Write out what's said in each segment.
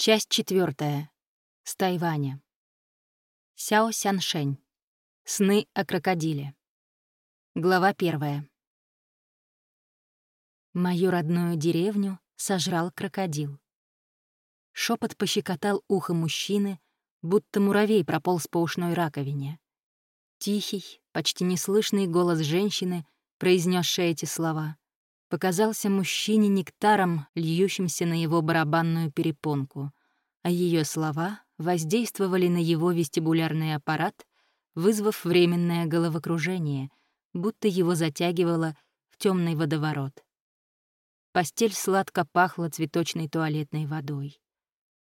Часть четвертая. С Тайваня. Сяо Сяншень. Сны о крокодиле. Глава первая. Мою родную деревню сожрал крокодил. Шепот пощекотал ухо мужчины, будто муравей прополз по ушной раковине. Тихий, почти неслышный голос женщины, произнесший эти слова, показался мужчине нектаром, льющимся на его барабанную перепонку, а ее слова воздействовали на его вестибулярный аппарат, вызвав временное головокружение, будто его затягивало в темный водоворот. Постель сладко пахла цветочной туалетной водой.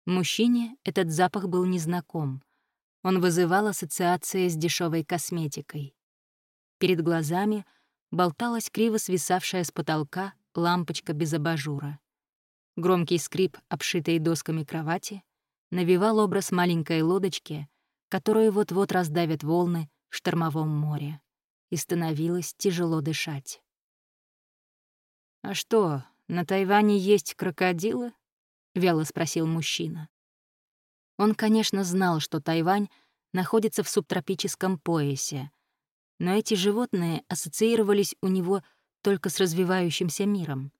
Мужчине этот запах был незнаком. Он вызывал ассоциации с дешевой косметикой. Перед глазами — болталась криво свисавшая с потолка лампочка без абажура. Громкий скрип, обшитой досками кровати, навевал образ маленькой лодочки, которую вот-вот раздавят волны в штормовом море, и становилось тяжело дышать. «А что, на Тайване есть крокодилы?» — вяло спросил мужчина. Он, конечно, знал, что Тайвань находится в субтропическом поясе, но эти животные ассоциировались у него только с развивающимся миром.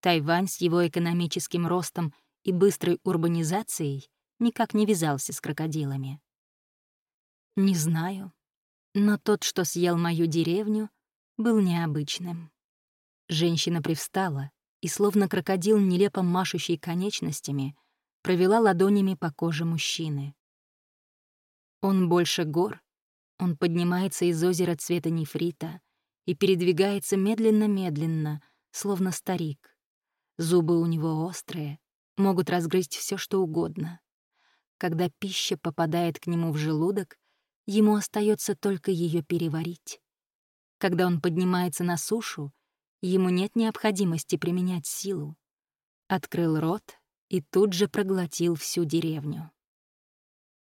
Тайвань с его экономическим ростом и быстрой урбанизацией никак не вязался с крокодилами. Не знаю, но тот, что съел мою деревню, был необычным. Женщина привстала и, словно крокодил, нелепо машущий конечностями, провела ладонями по коже мужчины. Он больше гор он поднимается из озера цвета нефрита и передвигается медленно-медленно, словно старик. Зубы у него острые, могут разгрызть все, что угодно. Когда пища попадает к нему в желудок, ему остается только ее переварить. Когда он поднимается на сушу, ему нет необходимости применять силу. Открыл рот и тут же проглотил всю деревню.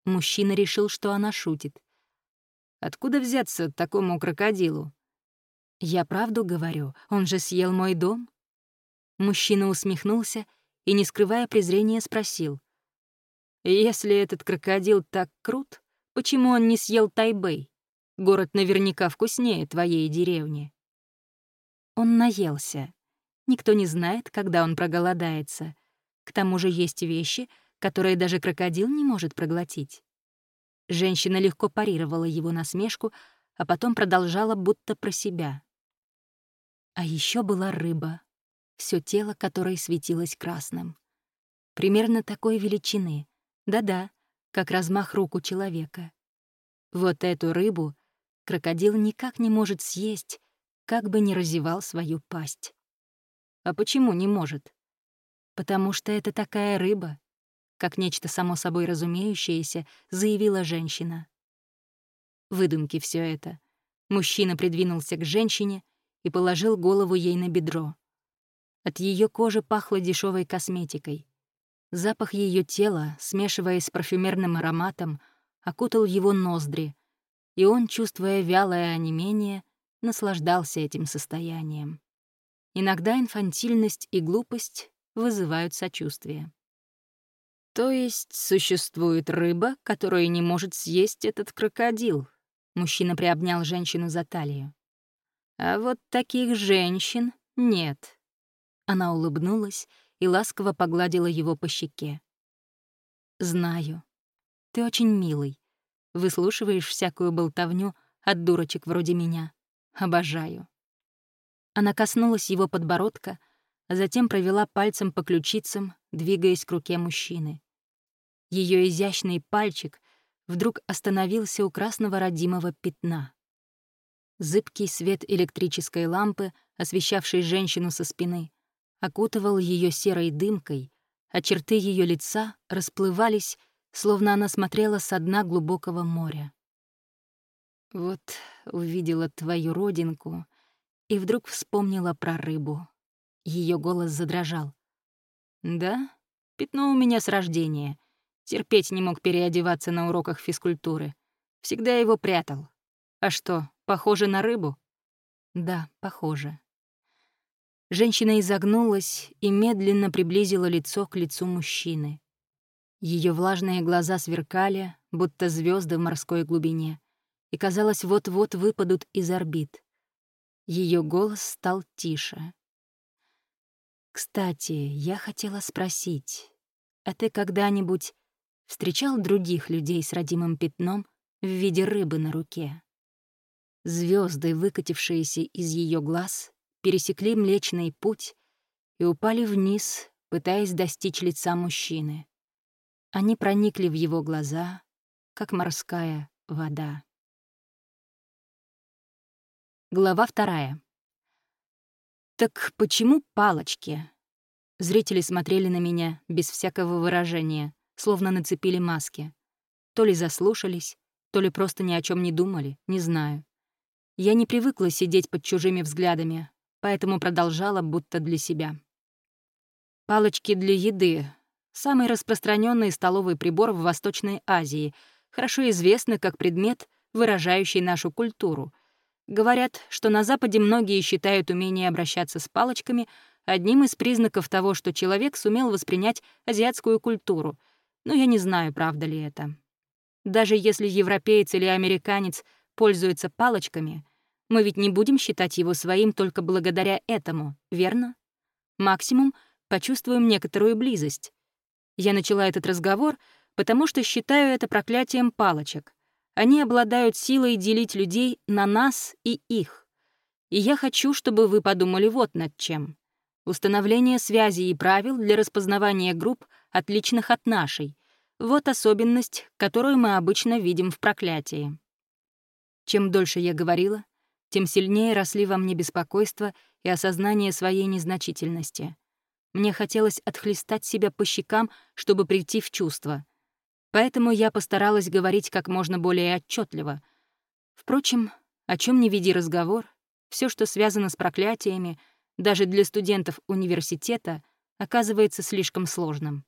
Мужчина решил, что она шутит, Откуда взяться такому крокодилу? Я правду говорю, он же съел мой дом. Мужчина усмехнулся и, не скрывая презрения, спросил. «Если этот крокодил так крут, почему он не съел Тайбэй? Город наверняка вкуснее твоей деревни». Он наелся. Никто не знает, когда он проголодается. К тому же есть вещи, которые даже крокодил не может проглотить. Женщина легко парировала его насмешку, а потом продолжала будто про себя. А еще была рыба, все тело которой светилось красным. Примерно такой величины. Да-да, как размах рук у человека. Вот эту рыбу крокодил никак не может съесть, как бы ни разевал свою пасть. А почему не может? Потому что это такая рыба, как нечто само собой разумеющееся, заявила женщина. Выдумки все это. Мужчина придвинулся к женщине и положил голову ей на бедро. От ее кожи пахло дешевой косметикой. Запах ее тела, смешиваясь с парфюмерным ароматом, окутал его ноздри, и он, чувствуя вялое онемение, наслаждался этим состоянием. Иногда инфантильность и глупость вызывают сочувствие. То есть существует рыба, которую не может съесть этот крокодил. Мужчина приобнял женщину за талию. А вот таких женщин нет. Она улыбнулась и ласково погладила его по щеке. «Знаю. Ты очень милый. Выслушиваешь всякую болтовню от дурочек вроде меня. Обожаю». Она коснулась его подбородка, а затем провела пальцем по ключицам, двигаясь к руке мужчины. Ее изящный пальчик вдруг остановился у красного родимого пятна. Зыбкий свет электрической лампы, освещавшей женщину со спины, окутывал ее серой дымкой, а черты ее лица расплывались, словно она смотрела со дна глубокого моря. Вот увидела твою родинку и вдруг вспомнила про рыбу. Ее голос задрожал. «Да, пятно у меня с рождения. Терпеть не мог переодеваться на уроках физкультуры. Всегда его прятал. А что, похоже на рыбу? Да, похоже. Женщина изогнулась и медленно приблизила лицо к лицу мужчины. Ее влажные глаза сверкали, будто звезды в морской глубине, и, казалось, вот-вот выпадут из орбит. Ее голос стал тише. «Кстати, я хотела спросить, а ты когда-нибудь встречал других людей с родимым пятном в виде рыбы на руке?» Звезды, выкатившиеся из ее глаз, пересекли Млечный Путь и упали вниз, пытаясь достичь лица мужчины. Они проникли в его глаза, как морская вода. Глава вторая. «Так почему палочки?» Зрители смотрели на меня без всякого выражения, словно нацепили маски. То ли заслушались, то ли просто ни о чем не думали, не знаю. Я не привыкла сидеть под чужими взглядами, поэтому продолжала будто для себя. Палочки для еды — самый распространенный столовый прибор в Восточной Азии, хорошо известный как предмет, выражающий нашу культуру. Говорят, что на Западе многие считают умение обращаться с палочками одним из признаков того, что человек сумел воспринять азиатскую культуру, но я не знаю, правда ли это. Даже если европеец или американец пользуется палочками, мы ведь не будем считать его своим только благодаря этому, верно? Максимум — почувствуем некоторую близость. Я начала этот разговор, потому что считаю это проклятием палочек. Они обладают силой делить людей на нас и их. И я хочу, чтобы вы подумали вот над чем. Установление связей и правил для распознавания групп, отличных от нашей. Вот особенность, которую мы обычно видим в проклятии. Чем дольше я говорила, тем сильнее росли во мне беспокойство и осознание своей незначительности. Мне хотелось отхлестать себя по щекам, чтобы прийти в чувство. Поэтому я постаралась говорить как можно более отчетливо. Впрочем, о чем не веди разговор, все, что связано с проклятиями, даже для студентов университета, оказывается слишком сложным.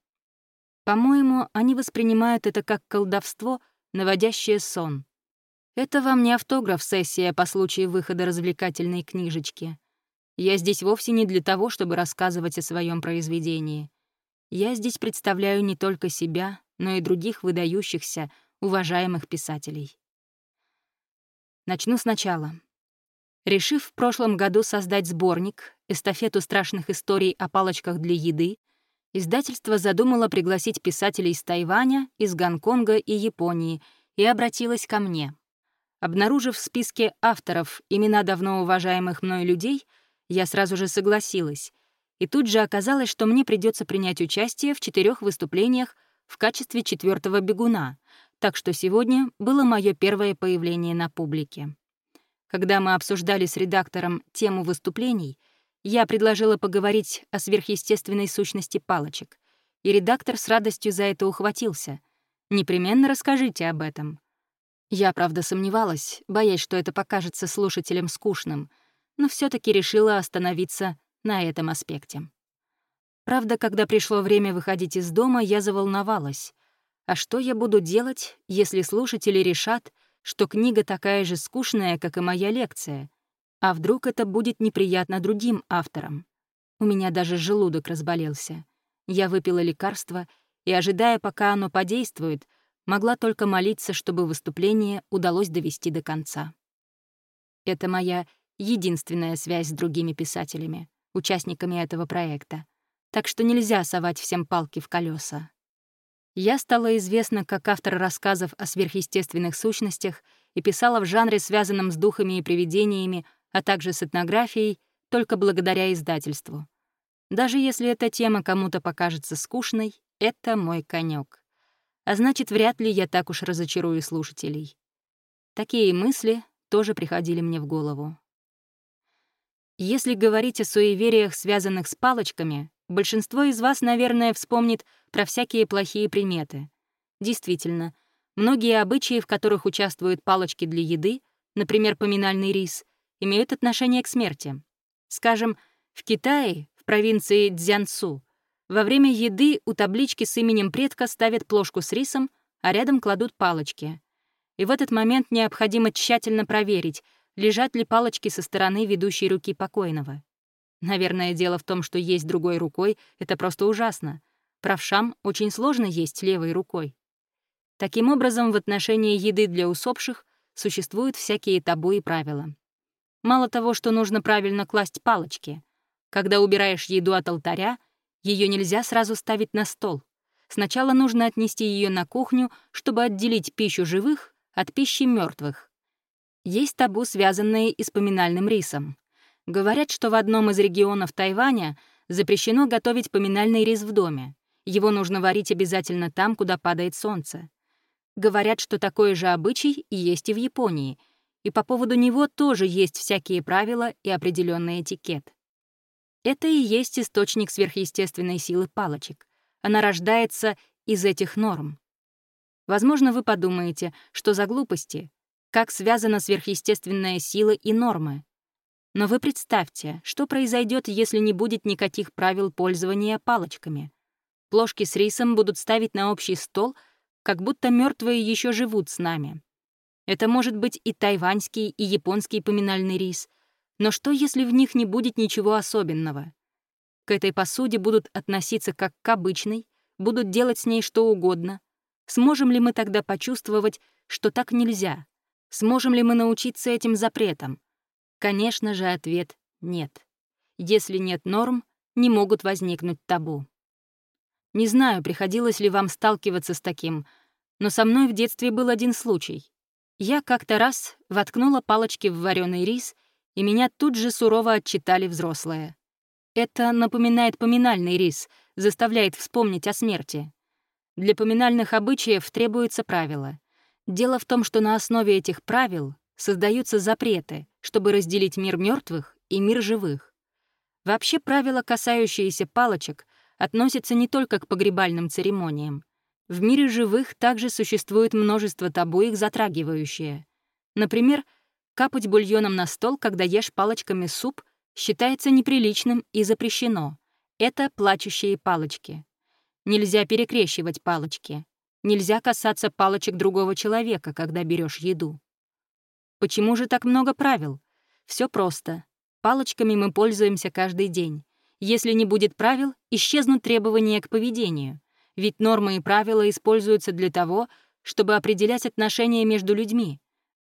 По-моему, они воспринимают это как колдовство, наводящее сон — это вам не автограф-сессия по случаю выхода развлекательной книжечки. Я здесь вовсе не для того, чтобы рассказывать о своем произведении. Я здесь представляю не только себя, но и других выдающихся, уважаемых писателей. Начну сначала. Решив в прошлом году создать сборник, эстафету страшных историй о палочках для еды, издательство задумало пригласить писателей из Тайваня, из Гонконга и Японии и обратилось ко мне. Обнаружив в списке авторов имена давно уважаемых мной людей, я сразу же согласилась. И тут же оказалось, что мне придется принять участие в четырех выступлениях в качестве четвертого бегуна, так что сегодня было мое первое появление на публике. Когда мы обсуждали с редактором тему выступлений, я предложила поговорить о сверхъестественной сущности палочек, и редактор с радостью за это ухватился. «Непременно расскажите об этом», я, правда, сомневалась, боясь, что это покажется слушателям скучным, но все таки решила остановиться на этом аспекте. Правда, когда пришло время выходить из дома, я заволновалась. А что я буду делать, если слушатели решат, что книга такая же скучная, как и моя лекция? А вдруг это будет неприятно другим авторам? У меня даже желудок разболелся. Я выпила лекарство и, ожидая, пока оно подействует, могла только молиться, чтобы выступление удалось довести до конца. Это моя единственная связь с другими писателями, участниками этого проекта, так что нельзя совать всем палки в колеса. Я стала известна как автор рассказов о сверхъестественных сущностях и писала в жанре, связанном с духами и привидениями, а также с этнографией, только благодаря издательству. Даже если эта тема кому-то покажется скучной, это мой конек а значит, вряд ли я так уж разочарую слушателей. Такие мысли тоже приходили мне в голову. Если говорить о суевериях, связанных с палочками, большинство из вас, наверное, вспомнит про всякие плохие приметы. Действительно, многие обычаи, в которых участвуют палочки для еды, например, поминальный рис, имеют отношение к смерти. Скажем, в Китае, в провинции Цзянцу, во время еды у таблички с именем предка ставят плошку с рисом, а рядом кладут палочки. И в этот момент необходимо тщательно проверить, лежат ли палочки со стороны ведущей руки покойного. Наверное, дело в том, что есть другой рукой — это просто ужасно. Правшам очень сложно есть левой рукой. Таким образом, в отношении еды для усопших существуют всякие табу и правила. Мало того, что нужно правильно класть палочки. Когда убираешь еду от алтаря, ее нельзя сразу ставить на стол. Сначала нужно отнести ее на кухню, чтобы отделить пищу живых от пищи мертвых. Есть табу, связанные и с поминальным рисом. Говорят, что в одном из регионов Тайваня запрещено готовить поминальный рис в доме. Его нужно варить обязательно там, куда падает солнце. Говорят, что такой же обычай и есть и в Японии, и по поводу него тоже есть всякие правила и определенный этикет. Это и есть источник сверхъестественной силы палочек. Она рождается из этих норм. Возможно, вы подумаете, что за глупости, как связана сверхъестественная сила и нормы. Но вы представьте, что произойдет, если не будет никаких правил пользования палочками. Плошки с рисом будут ставить на общий стол, как будто мертвые еще живут с нами. Это может быть и тайваньский, и японский поминальный рис. Но что, если в них не будет ничего особенного? К этой посуде будут относиться как к обычной, будут делать с ней что угодно. Сможем ли мы тогда почувствовать, что так нельзя? Сможем ли мы научиться этим запретам? Конечно же, ответ — нет. Если нет норм, не могут возникнуть табу. Не знаю, приходилось ли вам сталкиваться с таким, но со мной в детстве был один случай. Я как-то раз воткнула палочки в вареный рис, и меня тут же сурово отчитали взрослые. Это напоминает поминальный рис, заставляет вспомнить о смерти. Для поминальных обычаев требуется правило. Дело в том, что на основе этих правил создаются запреты, чтобы разделить мир мертвых и мир живых. Вообще правила, касающиеся палочек, относится не только к погребальным церемониям. В мире живых также существует множество табу, их затрагивающие. Например, капать бульоном на стол, когда ешь палочками суп, считается неприличным и запрещено. Это плачущие палочки. Нельзя перекрещивать палочки. Нельзя касаться палочек другого человека, когда берешь еду. Почему же так много правил? Все просто. Палочками мы пользуемся каждый день. Если не будет правил, исчезнут требования к поведению. Ведь нормы и правила используются для того, чтобы определять отношения между людьми.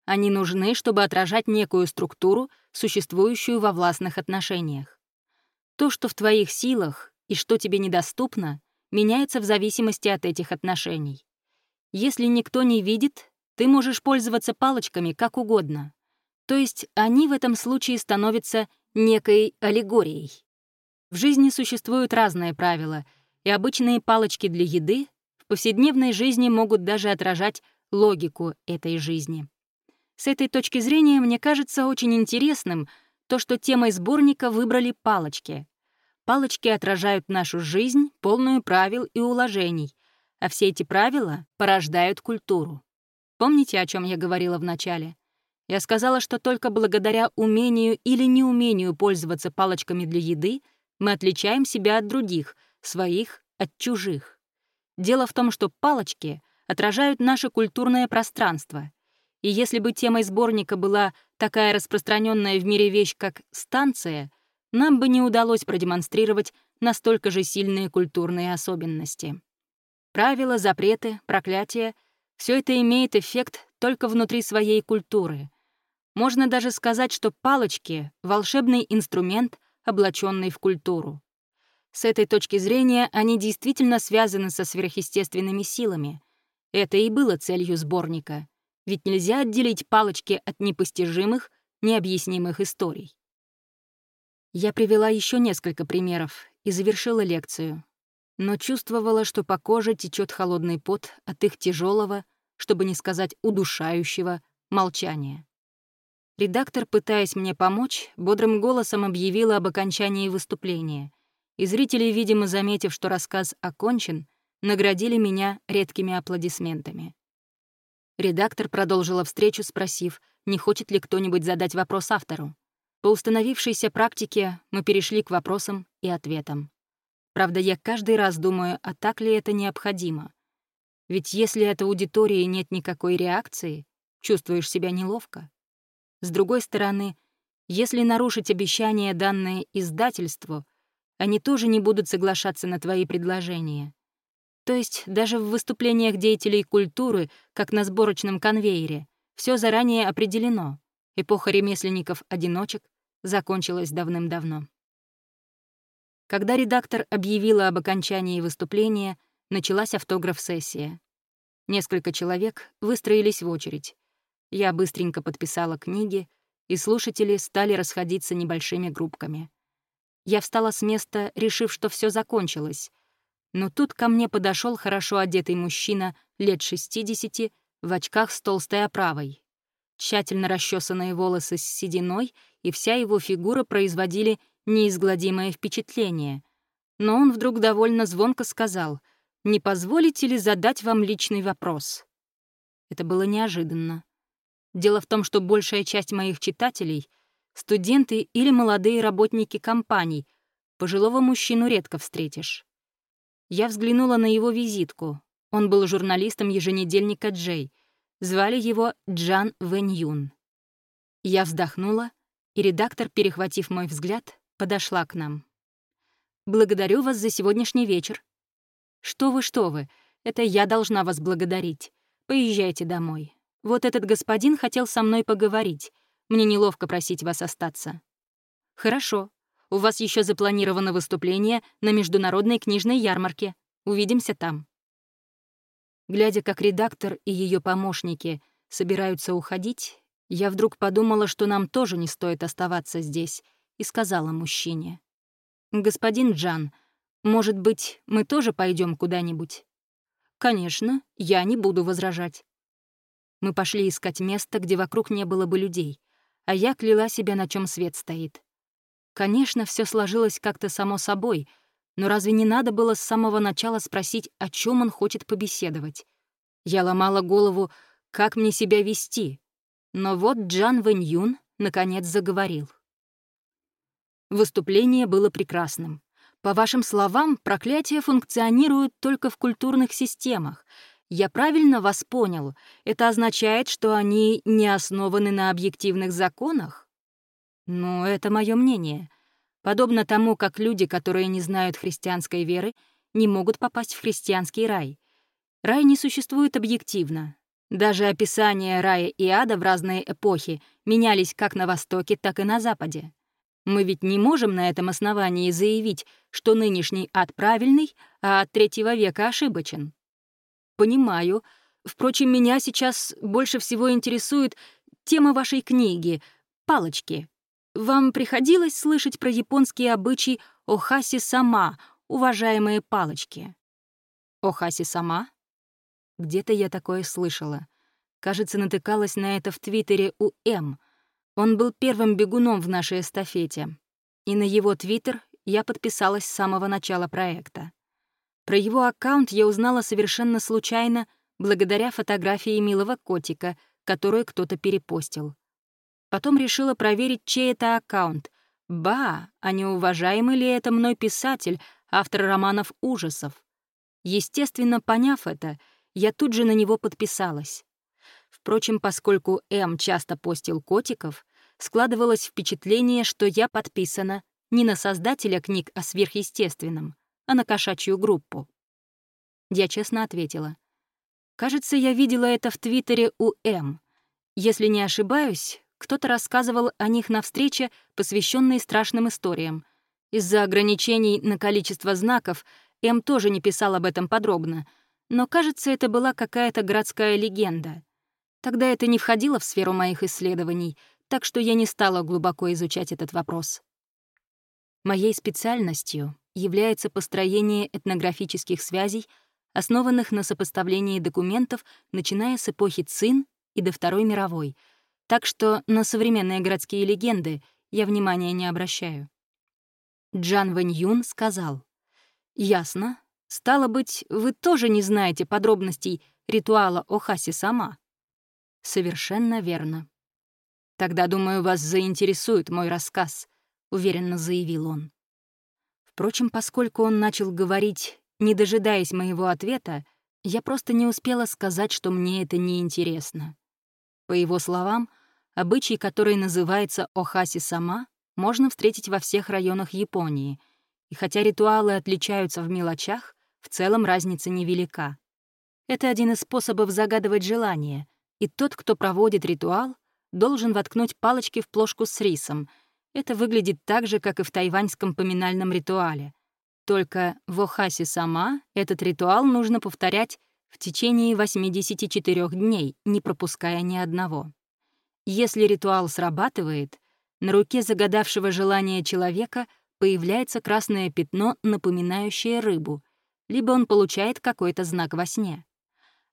Они нужны, чтобы отражать некую структуру, существующую во властных отношениях. То, что в твоих силах и что тебе недоступно, меняется в зависимости от этих отношений. Если никто не видит, ты можешь пользоваться палочками как угодно. То есть они в этом случае становятся некой аллегорией. В жизни существуют разные правила, и обычные палочки для еды в повседневной жизни могут даже отражать логику этой жизни. С этой точки зрения мне кажется очень интересным то, что темой сборника выбрали палочки. Палочки отражают нашу жизнь, полную правил и уложений, а все эти правила порождают культуру. Помните, о чем я говорила в начале? Я сказала, что только благодаря умению или неумению пользоваться палочками для еды — мы отличаем себя от других, своих от чужих. Дело в том, что палочки отражают наше культурное пространство. И если бы темой сборника была такая распространенная в мире вещь, как станция, нам бы не удалось продемонстрировать настолько же сильные культурные особенности. Правила, запреты, проклятия — все это имеет эффект только внутри своей культуры. Можно даже сказать, что палочки — волшебный инструмент, облаченный в культуру. С этой точки зрения они действительно связаны со сверхъестественными силами. Это и было целью сборника. Ведь нельзя отделить палочки от непостижимых, необъяснимых историй. Я привела еще несколько примеров и завершила лекцию, но чувствовала, что по коже течет холодный пот от их тяжелого, чтобы не сказать удушающего, молчания. Редактор, пытаясь мне помочь, бодрым голосом объявила об окончании выступления, и зрители, видимо, заметив, что рассказ окончен, наградили меня редкими аплодисментами. Редактор продолжила встречу, спросив, не хочет ли кто-нибудь задать вопрос автору. По установившейся практике мы перешли к вопросам и ответам. Правда, я каждый раз думаю, а так ли это необходимо? Ведь если от аудитории нет никакой реакции, чувствуешь себя неловко. С другой стороны, если нарушить обещание, данное издательству, они тоже не будут соглашаться на твои предложения. То есть даже в выступлениях деятелей культуры, как на сборочном конвейере, все заранее определено. Эпоха ремесленников-одиночек закончилась давным-давно. Когда редактор объявила об окончании выступления, началась автограф-сессия. Несколько человек выстроились в очередь. Я быстренько подписала книги, и слушатели стали расходиться небольшими группками. Я встала с места, решив, что все закончилось. Но тут ко мне подошел хорошо одетый мужчина лет 60 в очках с толстой оправой. Тщательно расчесанные волосы с сединой и вся его фигура производили неизгладимое впечатление. Но он вдруг довольно звонко сказал, «Не позволите ли задать вам личный вопрос?» Это было неожиданно. Дело в том, что большая часть моих читателей — студенты или молодые работники компаний. Пожилого мужчину редко встретишь. Я взглянула на его визитку. Он был журналистом еженедельника «Джей». Звали его Джан Вэнь Юн. Я вздохнула, и редактор, перехватив мой взгляд, подошла к нам. «Благодарю вас за сегодняшний вечер». «Что вы, что вы, это я должна вас благодарить. Поезжайте домой. Вот этот господин хотел со мной поговорить. Мне неловко просить вас остаться». «Хорошо. У вас еще запланировано выступление на международной книжной ярмарке. Увидимся там». Глядя, как редактор и ее помощники собираются уходить, я вдруг подумала, что нам тоже не стоит оставаться здесь, и сказала мужчине. «Господин Джан, может быть, мы тоже пойдем куда-нибудь?» «Конечно, я не буду возражать». Мы пошли искать место, где вокруг не было бы людей, а я кляла себя, на чем свет стоит. Конечно, все сложилось как-то само собой, но разве не надо было с самого начала спросить, о чем он хочет побеседовать? Я ломала голову, как мне себя вести. Но вот Джан Вэнь Юн наконец заговорил. Выступление было прекрасным. По вашим словам, проклятия функционируют только в культурных системах. Я правильно вас понял? Это означает, что они не основаны на объективных законах? Ну, это мое мнение. Подобно тому, как люди, которые не знают христианской веры, не могут попасть в христианский рай. Рай не существует объективно. Даже описания рая и ада в разные эпохи менялись как на Востоке, так и на Западе. Мы ведь не можем на этом основании заявить, что нынешний ад правильный, а от третьего века ошибочен. Понимаю. Впрочем, меня сейчас больше всего интересует тема вашей книги — палочки. Вам приходилось слышать про японские обычаи Охаси сама, уважаемые палочки? Охаси сама? Где-то я такое слышала. Кажется, натыкалась на это в Твиттере у М — он был первым бегуном в нашей эстафете, и на его твиттер я подписалась с самого начала проекта. Про его аккаунт я узнала совершенно случайно, благодаря фотографии милого котика, которую кто-то перепостил. Потом решила проверить, чей это аккаунт. Ба, а не уважаемый ли это мной писатель, автор романов ужасов? Естественно, поняв это, я тут же на него подписалась. Впрочем, поскольку М часто постил котиков, складывалось впечатление, что я подписана не на создателя книг о сверхъестественном, а на кошачью группу. Я честно ответила. Кажется, я видела это в Твиттере у М. Если не ошибаюсь, кто-то рассказывал о них на встрече, посвященной страшным историям. Из-за ограничений на количество знаков М тоже не писал об этом подробно, но, кажется, это была какая-то городская легенда. Тогда это не входило в сферу моих исследований, так что я не стала глубоко изучать этот вопрос. Моей специальностью является построение этнографических связей, основанных на сопоставлении документов, начиная с эпохи Цин и до Второй мировой, так что на современные городские легенды я внимания не обращаю. Джан Вэнь Юн сказал, «Ясно. Стало быть, вы тоже не знаете подробностей ритуала Охаси сама?» «Совершенно верно. «Тогда, думаю, вас заинтересует мой рассказ», — уверенно заявил он. Впрочем, поскольку он начал говорить, не дожидаясь моего ответа, я просто не успела сказать, что мне это неинтересно. По его словам, обычай, который называется Охаси сама, можно встретить во всех районах Японии, и хотя ритуалы отличаются в мелочах, в целом разница невелика. Это один из способов загадывать желание, и тот, кто проводит ритуал, должен воткнуть палочки в плошку с рисом. Это выглядит так же, как и в тайваньском поминальном ритуале. Только в Охасе сама этот ритуал нужно повторять в течение 84 дней, не пропуская ни одного. Если ритуал срабатывает, на руке загадавшего желание человека появляется красное пятно, напоминающее рыбу, либо он получает какой-то знак во сне.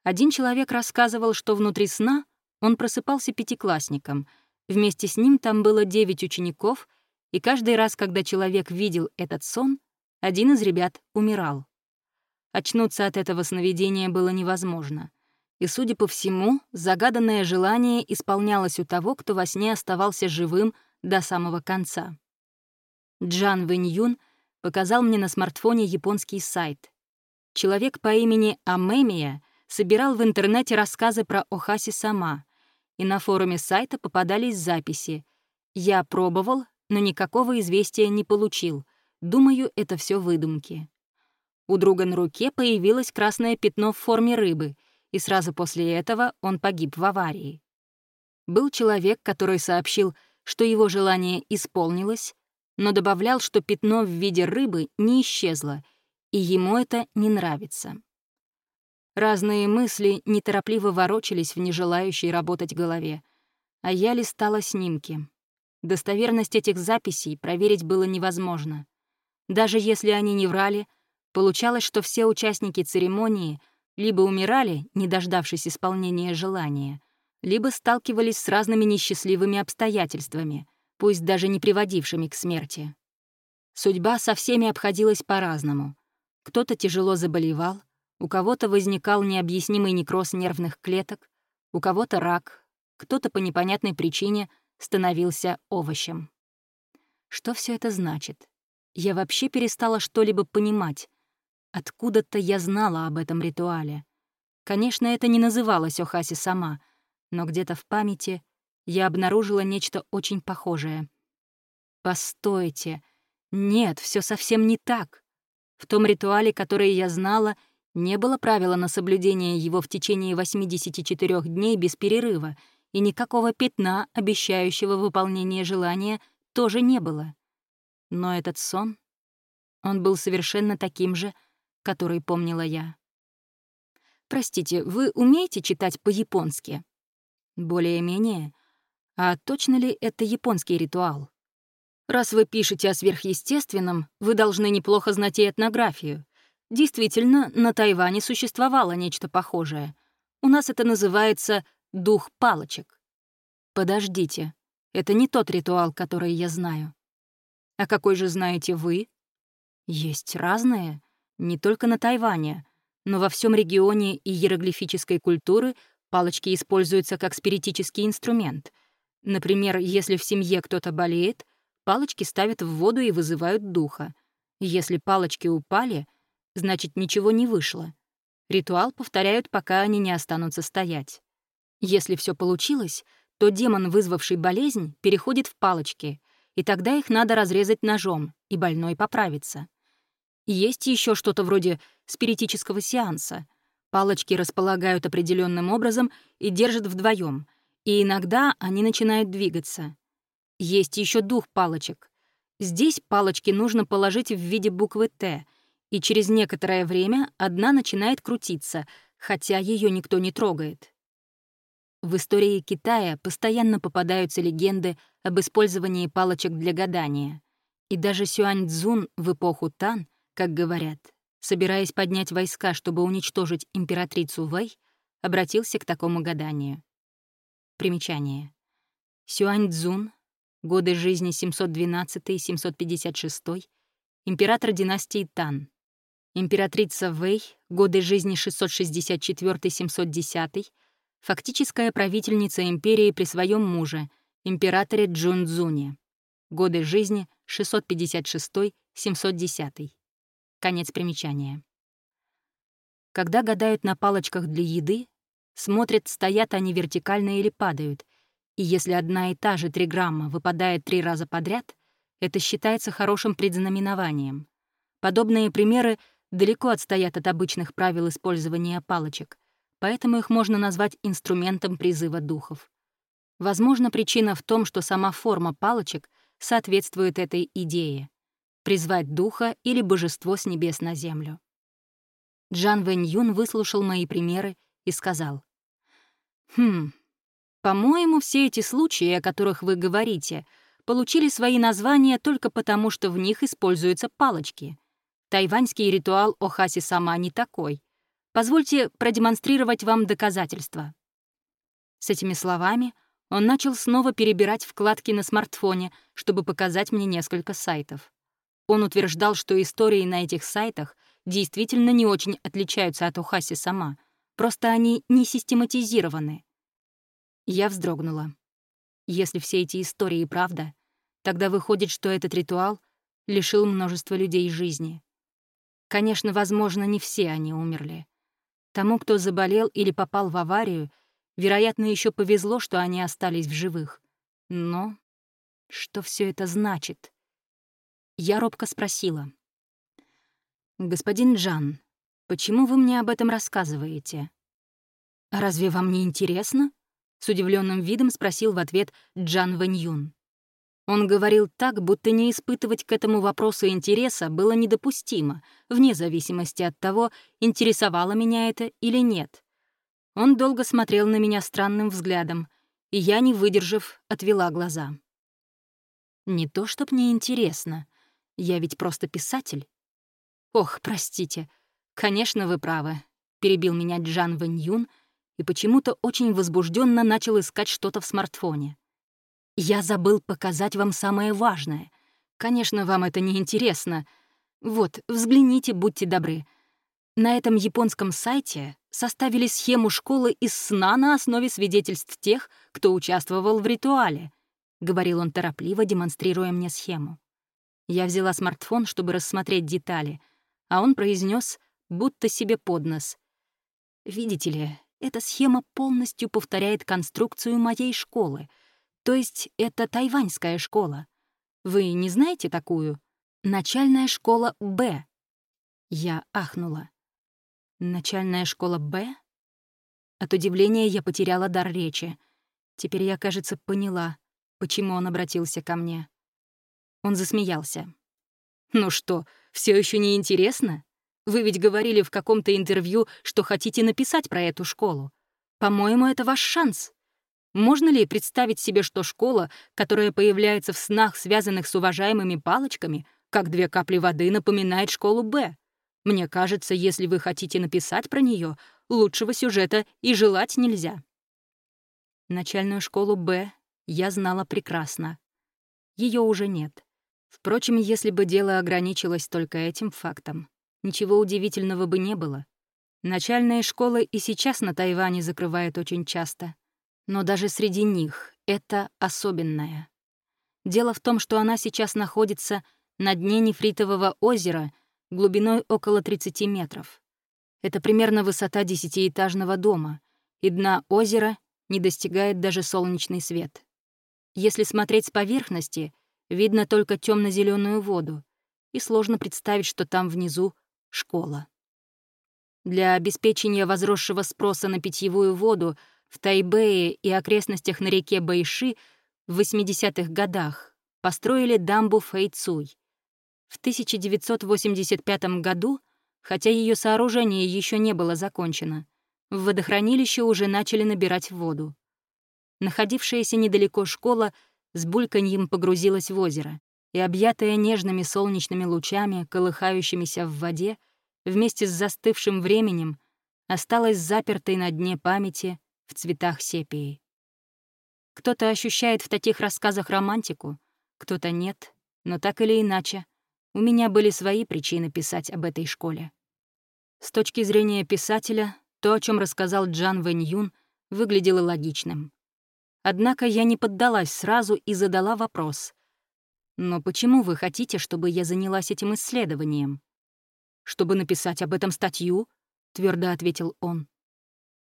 Один человек рассказывал, что внутри сна он просыпался пятиклассником. Вместе с ним там было девять учеников, и каждый раз, когда человек видел этот сон, один из ребят умирал. Очнуться от этого сновидения было невозможно. И, судя по всему, загаданное желание исполнялось у того, кто во сне оставался живым до самого конца. Джан Вэнь показал мне на смартфоне японский сайт. Человек по имени Амемия собирал в интернете рассказы про Охаси сама, и на форуме сайта попадались записи. Я пробовал, но никакого известия не получил. Думаю, это все выдумки. У друга на руке появилось красное пятно в форме рыбы, и сразу после этого он погиб в аварии. Был человек, который сообщил, что его желание исполнилось, но добавлял, что пятно в виде рыбы не исчезло, и ему это не нравится. Разные мысли неторопливо ворочались в нежелающей работать голове, а я листала снимки. Достоверность этих записей проверить было невозможно. Даже если они не врали, получалось, что все участники церемонии либо умирали, не дождавшись исполнения желания, либо сталкивались с разными несчастливыми обстоятельствами, пусть даже не приводившими к смерти. Судьба со всеми обходилась по-разному. Кто-то тяжело заболевал, у кого-то возникал необъяснимый некроз нервных клеток, у кого-то рак, кто-то по непонятной причине становился овощем. Что все это значит? Я вообще перестала что-либо понимать. Откуда-то я знала об этом ритуале. Конечно, это не называлось Охаси сама, но где-то в памяти я обнаружила нечто очень похожее. Постойте. Нет, все совсем не так. В том ритуале, который я знала — не было правила на соблюдение его в течение 84 дней без перерыва, и никакого пятна, обещающего выполнение желания, тоже не было. Но этот сон, он был совершенно таким же, который помнила я. «Простите, вы умеете читать по-японски?» «Более-менее. А точно ли это японский ритуал?» «Раз вы пишете о сверхъестественном, вы должны неплохо знать и этнографию. Действительно, на Тайване существовало нечто похожее. У нас это называется «дух палочек». Подождите, это не тот ритуал, который я знаю. А какой же знаете вы? Есть разные, не только на Тайване, но во всем регионе и иероглифической культуры палочки используются как спиритический инструмент. Например, если в семье кто-то болеет, палочки ставят в воду и вызывают духа. Если палочки упали, значит, ничего не вышло. Ритуал повторяют, пока они не останутся стоять. Если все получилось, то демон, вызвавший болезнь, переходит в палочки, и тогда их надо разрезать ножом, и больной поправится. Есть еще что-то вроде спиритического сеанса. Палочки располагают определенным образом и держат вдвоем, и иногда они начинают двигаться. Есть еще дух палочек. Здесь палочки нужно положить в виде буквы «Т», и через некоторое время одна начинает крутиться, хотя ее никто не трогает. В истории Китая постоянно попадаются легенды об использовании палочек для гадания. И даже Сюань Цзун в эпоху Тан, как говорят, собираясь поднять войска, чтобы уничтожить императрицу Вэй, обратился к такому гаданию. Примечание. Сюань Цзун, годы жизни 712-756, император династии Тан, Императрица Вэй, годы жизни 664-710, фактическая правительница империи при своем муже, императоре Джунцзуне, годы жизни 656-710. Конец примечания. Когда гадают на палочках для еды, смотрят, стоят они вертикально или падают, и если одна и та же триграмма выпадает три раза подряд, это считается хорошим предзнаменованием. Подобные примеры далеко отстоят от обычных правил использования палочек, поэтому их можно назвать инструментом призыва духов. Возможно, причина в том, что сама форма палочек соответствует этой идее — призвать духа или божество с небес на землю. Джан Вэнь Юн выслушал мои примеры и сказал. «Хм, по-моему, все эти случаи, о которых вы говорите, получили свои названия только потому, что в них используются палочки. Тайваньский ритуал Охаси сама не такой. Позвольте продемонстрировать вам доказательства». С этими словами он начал снова перебирать вкладки на смартфоне, чтобы показать мне несколько сайтов. Он утверждал, что истории на этих сайтах действительно не очень отличаются от Ухаси сама, просто они не систематизированы. Я вздрогнула. Если все эти истории правда, тогда выходит, что этот ритуал лишил множества людей жизни. Конечно, возможно, не все они умерли. Тому, кто заболел или попал в аварию, вероятно, еще повезло, что они остались в живых. Но что все это значит? Я робко спросила. «Господин Джан, почему вы мне об этом рассказываете?» «Разве вам не интересно?» — с удивленным видом спросил в ответ Джан Вэньюн. Он говорил так, будто не испытывать к этому вопросу интереса было недопустимо, вне зависимости от того, интересовало меня это или нет. Он долго смотрел на меня странным взглядом, и я, не выдержав, отвела глаза. Не то, чтоб мне интересно. Я ведь просто писатель. «Ох, простите. Конечно, вы правы», — перебил меня Джан Вэнь и почему-то очень возбужденно начал искать что-то в смартфоне. «Я забыл показать вам самое важное. Конечно, вам это не интересно. Вот, взгляните, будьте добры. На этом японском сайте составили схему школы из сна на основе свидетельств тех, кто участвовал в ритуале», — говорил он торопливо, демонстрируя мне схему. Я взяла смартфон, чтобы рассмотреть детали — а он произнес, будто себе под нос. «Видите ли, эта схема полностью повторяет конструкцию моей школы, то есть это тайваньская школа. Вы не знаете такую? Начальная школа Б». Я ахнула. «Начальная школа Б?» От удивления я потеряла дар речи. Теперь я, кажется, поняла, почему он обратился ко мне. Он засмеялся. «Ну что, все еще не интересно? Вы ведь говорили в каком-то интервью, что хотите написать про эту школу. По-моему, это ваш шанс. Можно ли представить себе, что школа, которая появляется в снах, связанных с уважаемыми палочками, как две капли воды, напоминает школу Б? Мне кажется, если вы хотите написать про нее, лучшего сюжета и желать нельзя. Начальную школу Б я знала прекрасно. Ее уже нет. Впрочем, если бы дело ограничилось только этим фактом, ничего удивительного бы не было. Начальные школы и сейчас на Тайване закрывают очень часто. Но даже среди них это особенное. Дело в том, что она сейчас находится на дне нефритового озера глубиной около 30 метров. Это примерно высота десятиэтажного дома, и дна озера не достигает даже солнечный свет. Если смотреть с поверхности — Видно только темно зеленую воду, и сложно представить, что там внизу — школа. Для обеспечения возросшего спроса на питьевую воду в Тайбэе и окрестностях на реке Байши в 80-х годах построили дамбу Фэйцуй. В 1985 году, хотя ее сооружение еще не было закончено, в водохранилище уже начали набирать воду. Находившаяся недалеко школа — с бульканьем погрузилась в озеро, и, объятая нежными солнечными лучами, колыхающимися в воде, вместе с застывшим временем, осталась запертой на дне памяти в цветах сепии. Кто-то ощущает в таких рассказах романтику, кто-то нет, но так или иначе, у меня были свои причины писать об этой школе. С точки зрения писателя, то, о чем рассказал Джан Вэнь Юн, выглядело логичным. Однако я не поддалась сразу и задала вопрос. «Но почему вы хотите, чтобы я занялась этим исследованием?» «Чтобы написать об этом статью», — твердо ответил он.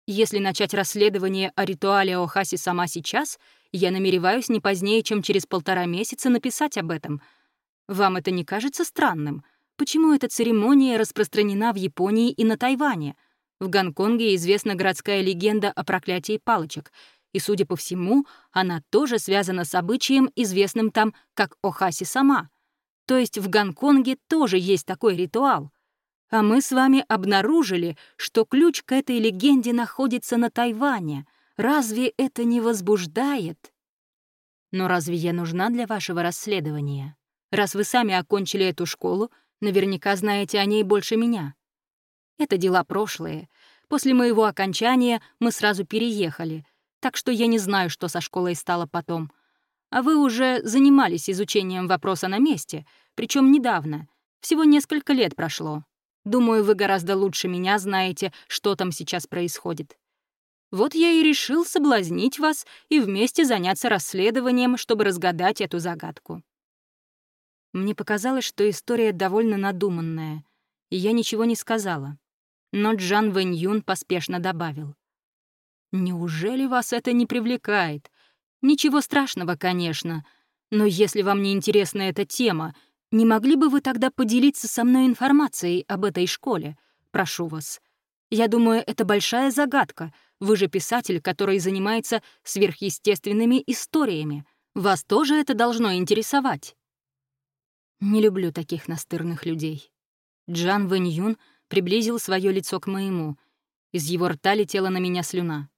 «Если начать расследование о ритуале Охаси сама сейчас, я намереваюсь не позднее, чем через полтора месяца написать об этом. Вам это не кажется странным? почему эта церемония распространена в Японии и на Тайване. В Гонконге известна городская легенда о проклятии палочек, и, судя по всему, она тоже связана с обычаем, известным там как Охаси сама. То есть в Гонконге тоже есть такой ритуал. А мы с вами обнаружили, что ключ к этой легенде находится на Тайване. Разве это не возбуждает? Но разве я нужна для вашего расследования? Раз вы сами окончили эту школу, наверняка знаете о ней больше меня. Это дела прошлые. После моего окончания мы сразу переехали, так что я не знаю, что со школой стало потом. А вы уже занимались изучением вопроса на месте, причем недавно. Всего несколько лет прошло. Думаю, вы гораздо лучше меня знаете, что там сейчас происходит. Вот я и решил соблазнить вас и вместе заняться расследованием, чтобы разгадать эту загадку. Мне показалось, что история довольно надуманная, и я ничего не сказала. Но Джан Вэнь Юн поспешно добавил. «Неужели вас это не привлекает? Ничего страшного, конечно, но если вам не интересна эта тема, не могли бы вы тогда поделиться со мной информацией об этой школе? Прошу вас. Я думаю, это большая загадка. Вы же писатель, который занимается сверхъестественными историями. Вас тоже это должно интересовать. Не люблю таких настырных людей. Джан Вэнь Юн приблизил свое лицо к моему. Из его рта летела на меня слюна.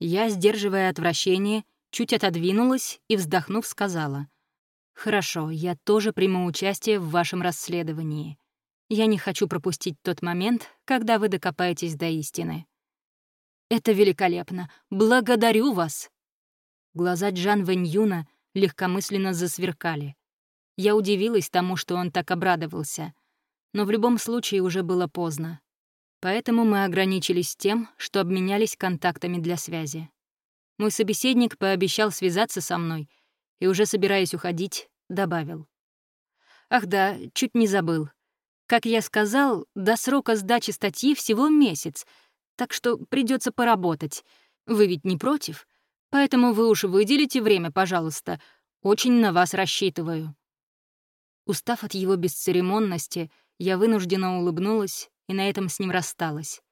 Я, сдерживая отвращение, чуть отодвинулась и, вздохнув, сказала — «Хорошо, я тоже приму участие в вашем расследовании. Я не хочу пропустить тот момент, когда вы докопаетесь до истины». «Это великолепно! Благодарю вас!» Глаза Джан Вэньюна легкомысленно засверкали. Я удивилась тому, что он так обрадовался. Но в любом случае уже было поздно. Поэтому мы ограничились тем, что обменялись контактами для связи. Мой собеседник пообещал связаться со мной, и уже собираясь уходить, добавил. «Ах да, чуть не забыл. Как я сказал, до срока сдачи статьи всего месяц, так что придется поработать. Вы ведь не против? Поэтому вы уж выделите время, пожалуйста. Очень на вас рассчитываю». Устав от его бесцеремонности, я вынужденно улыбнулась и на этом с ним рассталась.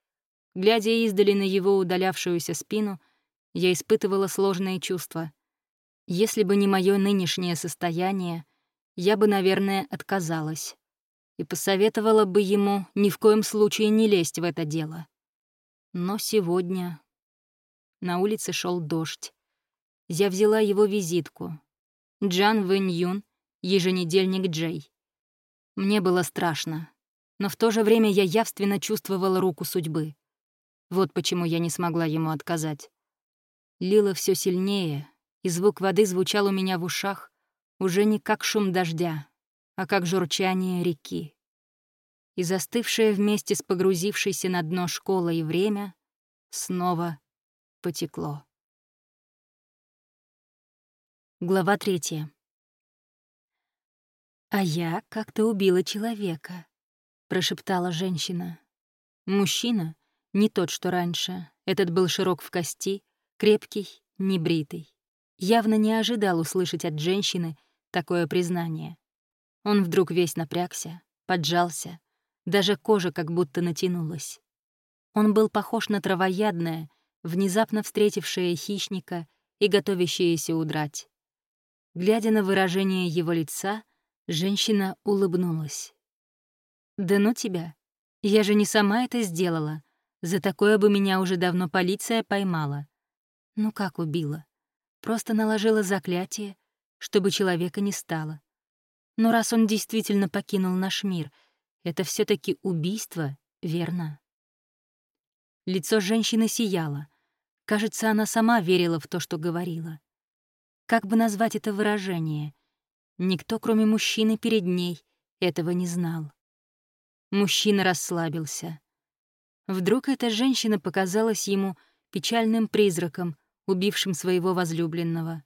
Глядя издали на его удалявшуюся спину, я испытывала сложные чувства. Если бы не мое нынешнее состояние, я бы, наверное, отказалась и посоветовала бы ему ни в коем случае не лезть в это дело. Но сегодня на улице шел дождь. Я взяла его визитку. Джан Вэнь Юн, еженедельник Джей. Мне было страшно, но в то же время я явственно чувствовала руку судьбы. Вот почему я не смогла ему отказать. Лила все сильнее, и звук воды звучал у меня в ушах уже не как шум дождя, а как журчание реки. И застывшее вместе с погрузившейся на дно школой время снова потекло. Глава третья. «А я как-то убила человека», — прошептала женщина. Мужчина, не тот, что раньше, этот был широк в кости, крепкий, небритый явно не ожидал услышать от женщины такое признание. Он вдруг весь напрягся, поджался, даже кожа как будто натянулась. Он был похож на травоядное, внезапно встретившее хищника и готовящееся удрать. Глядя на выражение его лица, женщина улыбнулась. «Да ну тебя! Я же не сама это сделала. За такое бы меня уже давно полиция поймала. Ну как убила? Просто наложила заклятие, чтобы человека не стало. Но раз он действительно покинул наш мир, это все таки убийство, верно? Лицо женщины сияло. Кажется, она сама верила в то, что говорила. Как бы назвать это выражение? Никто, кроме мужчины перед ней, этого не знал. Мужчина расслабился. Вдруг эта женщина показалась ему печальным призраком, убившим своего возлюбленного.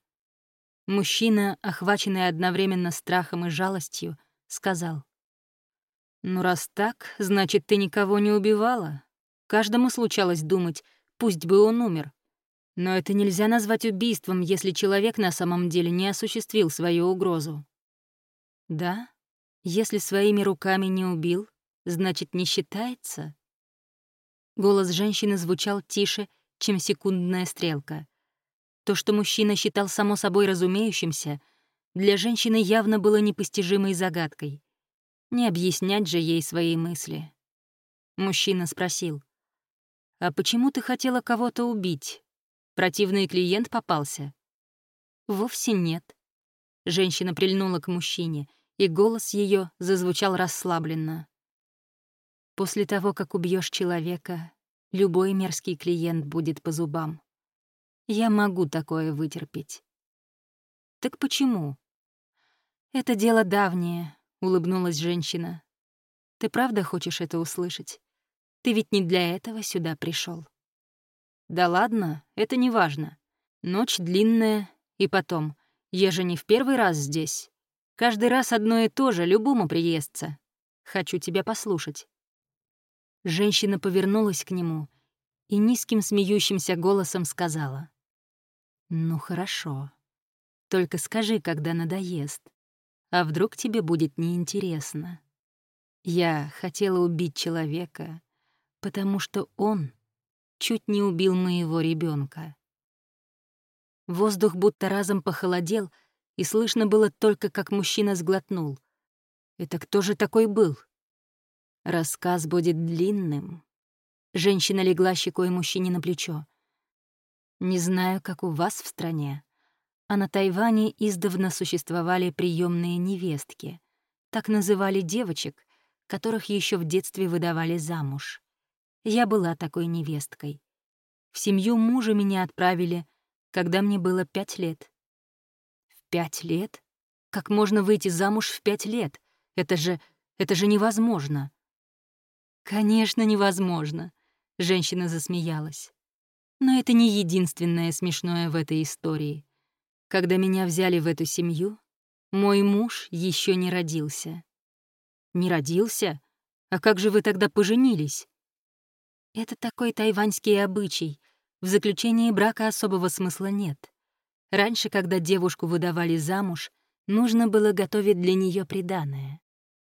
Мужчина, охваченный одновременно страхом и жалостью, сказал. «Ну, раз так, значит, ты никого не убивала. Каждому случалось думать, пусть бы он умер. Но это нельзя назвать убийством, если человек на самом деле не осуществил свою угрозу». «Да? Если своими руками не убил, значит, не считается? Голос женщины звучал тише, чем секундная стрелка. То, что мужчина считал само собой разумеющимся, для женщины явно было непостижимой загадкой. Не объяснять же ей свои мысли. Мужчина спросил. «А почему ты хотела кого-то убить? Противный клиент попался?» «Вовсе нет». Женщина прильнула к мужчине, и голос ее зазвучал расслабленно. «После того, как убьешь человека, любой мерзкий клиент будет по зубам. Я могу такое вытерпеть». «Так почему?» «Это дело давнее», — улыбнулась женщина. «Ты правда хочешь это услышать? Ты ведь не для этого сюда пришел. «Да ладно, это не важно. Ночь длинная, и потом, я же не в первый раз здесь. Каждый раз одно и то же, любому приестся. Хочу тебя послушать». Женщина повернулась к нему и низким смеющимся голосом сказала. «Ну хорошо. Только скажи, когда надоест. А вдруг тебе будет неинтересно? Я хотела убить человека, потому что он чуть не убил моего ребенка. Воздух будто разом похолодел, и слышно было только, как мужчина сглотнул. «Это кто же такой был?» «Рассказ будет длинным». Женщина легла щекой мужчине на плечо. Не знаю, как у вас в стране, а на Тайване издавна существовали приемные невестки. Так называли девочек, которых еще в детстве выдавали замуж. Я была такой невесткой. В семью мужа меня отправили, когда мне было пять лет. В пять лет? Как можно выйти замуж в пять лет? Это же... это же невозможно. Конечно, невозможно. Женщина засмеялась. Но это не единственное смешное в этой истории. Когда меня взяли в эту семью, мой муж еще не родился. Не родился? А как же вы тогда поженились? Это такой тайваньский обычай. В заключении брака особого смысла нет. Раньше, когда девушку выдавали замуж, нужно было готовить для нее приданое.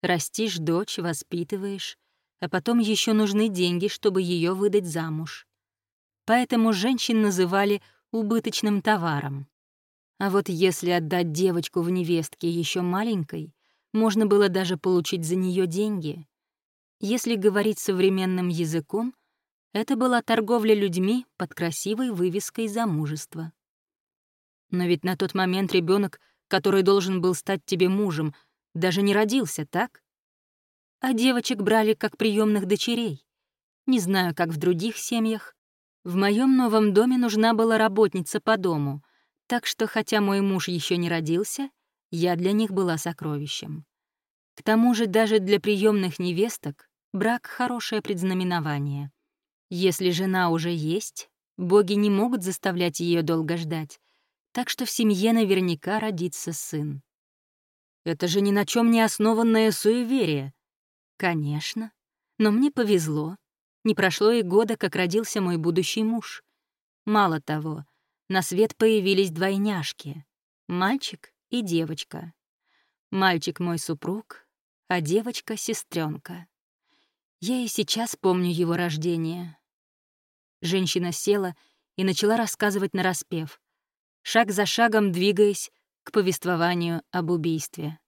Растишь дочь, воспитываешь, а потом еще нужны деньги, чтобы ее выдать замуж поэтому женщин называли убыточным товаром. А вот если отдать девочку в невестке еще маленькой, можно было даже получить за нее деньги. Если говорить современным языком, это была торговля людьми под красивой вывеской замужества. Но ведь на тот момент ребенок, который должен был стать тебе мужем, даже не родился, так? А девочек брали как приемных дочерей. Не знаю, как в других семьях, в моем новом доме нужна была работница по дому, так что, хотя мой муж еще не родился, я для них была сокровищем. К тому же даже для приемных невесток брак — хорошее предзнаменование. Если жена уже есть, боги не могут заставлять ее долго ждать, так что в семье наверняка родится сын. Это же ни на чем не основанное суеверие. Конечно. Но мне повезло. Не прошло и года, как родился мой будущий муж. Мало того, на свет появились двойняшки — мальчик и девочка. Мальчик — мой супруг, а девочка — сестренка. Я и сейчас помню его рождение. Женщина села и начала рассказывать нараспев, шаг за шагом двигаясь к повествованию об убийстве.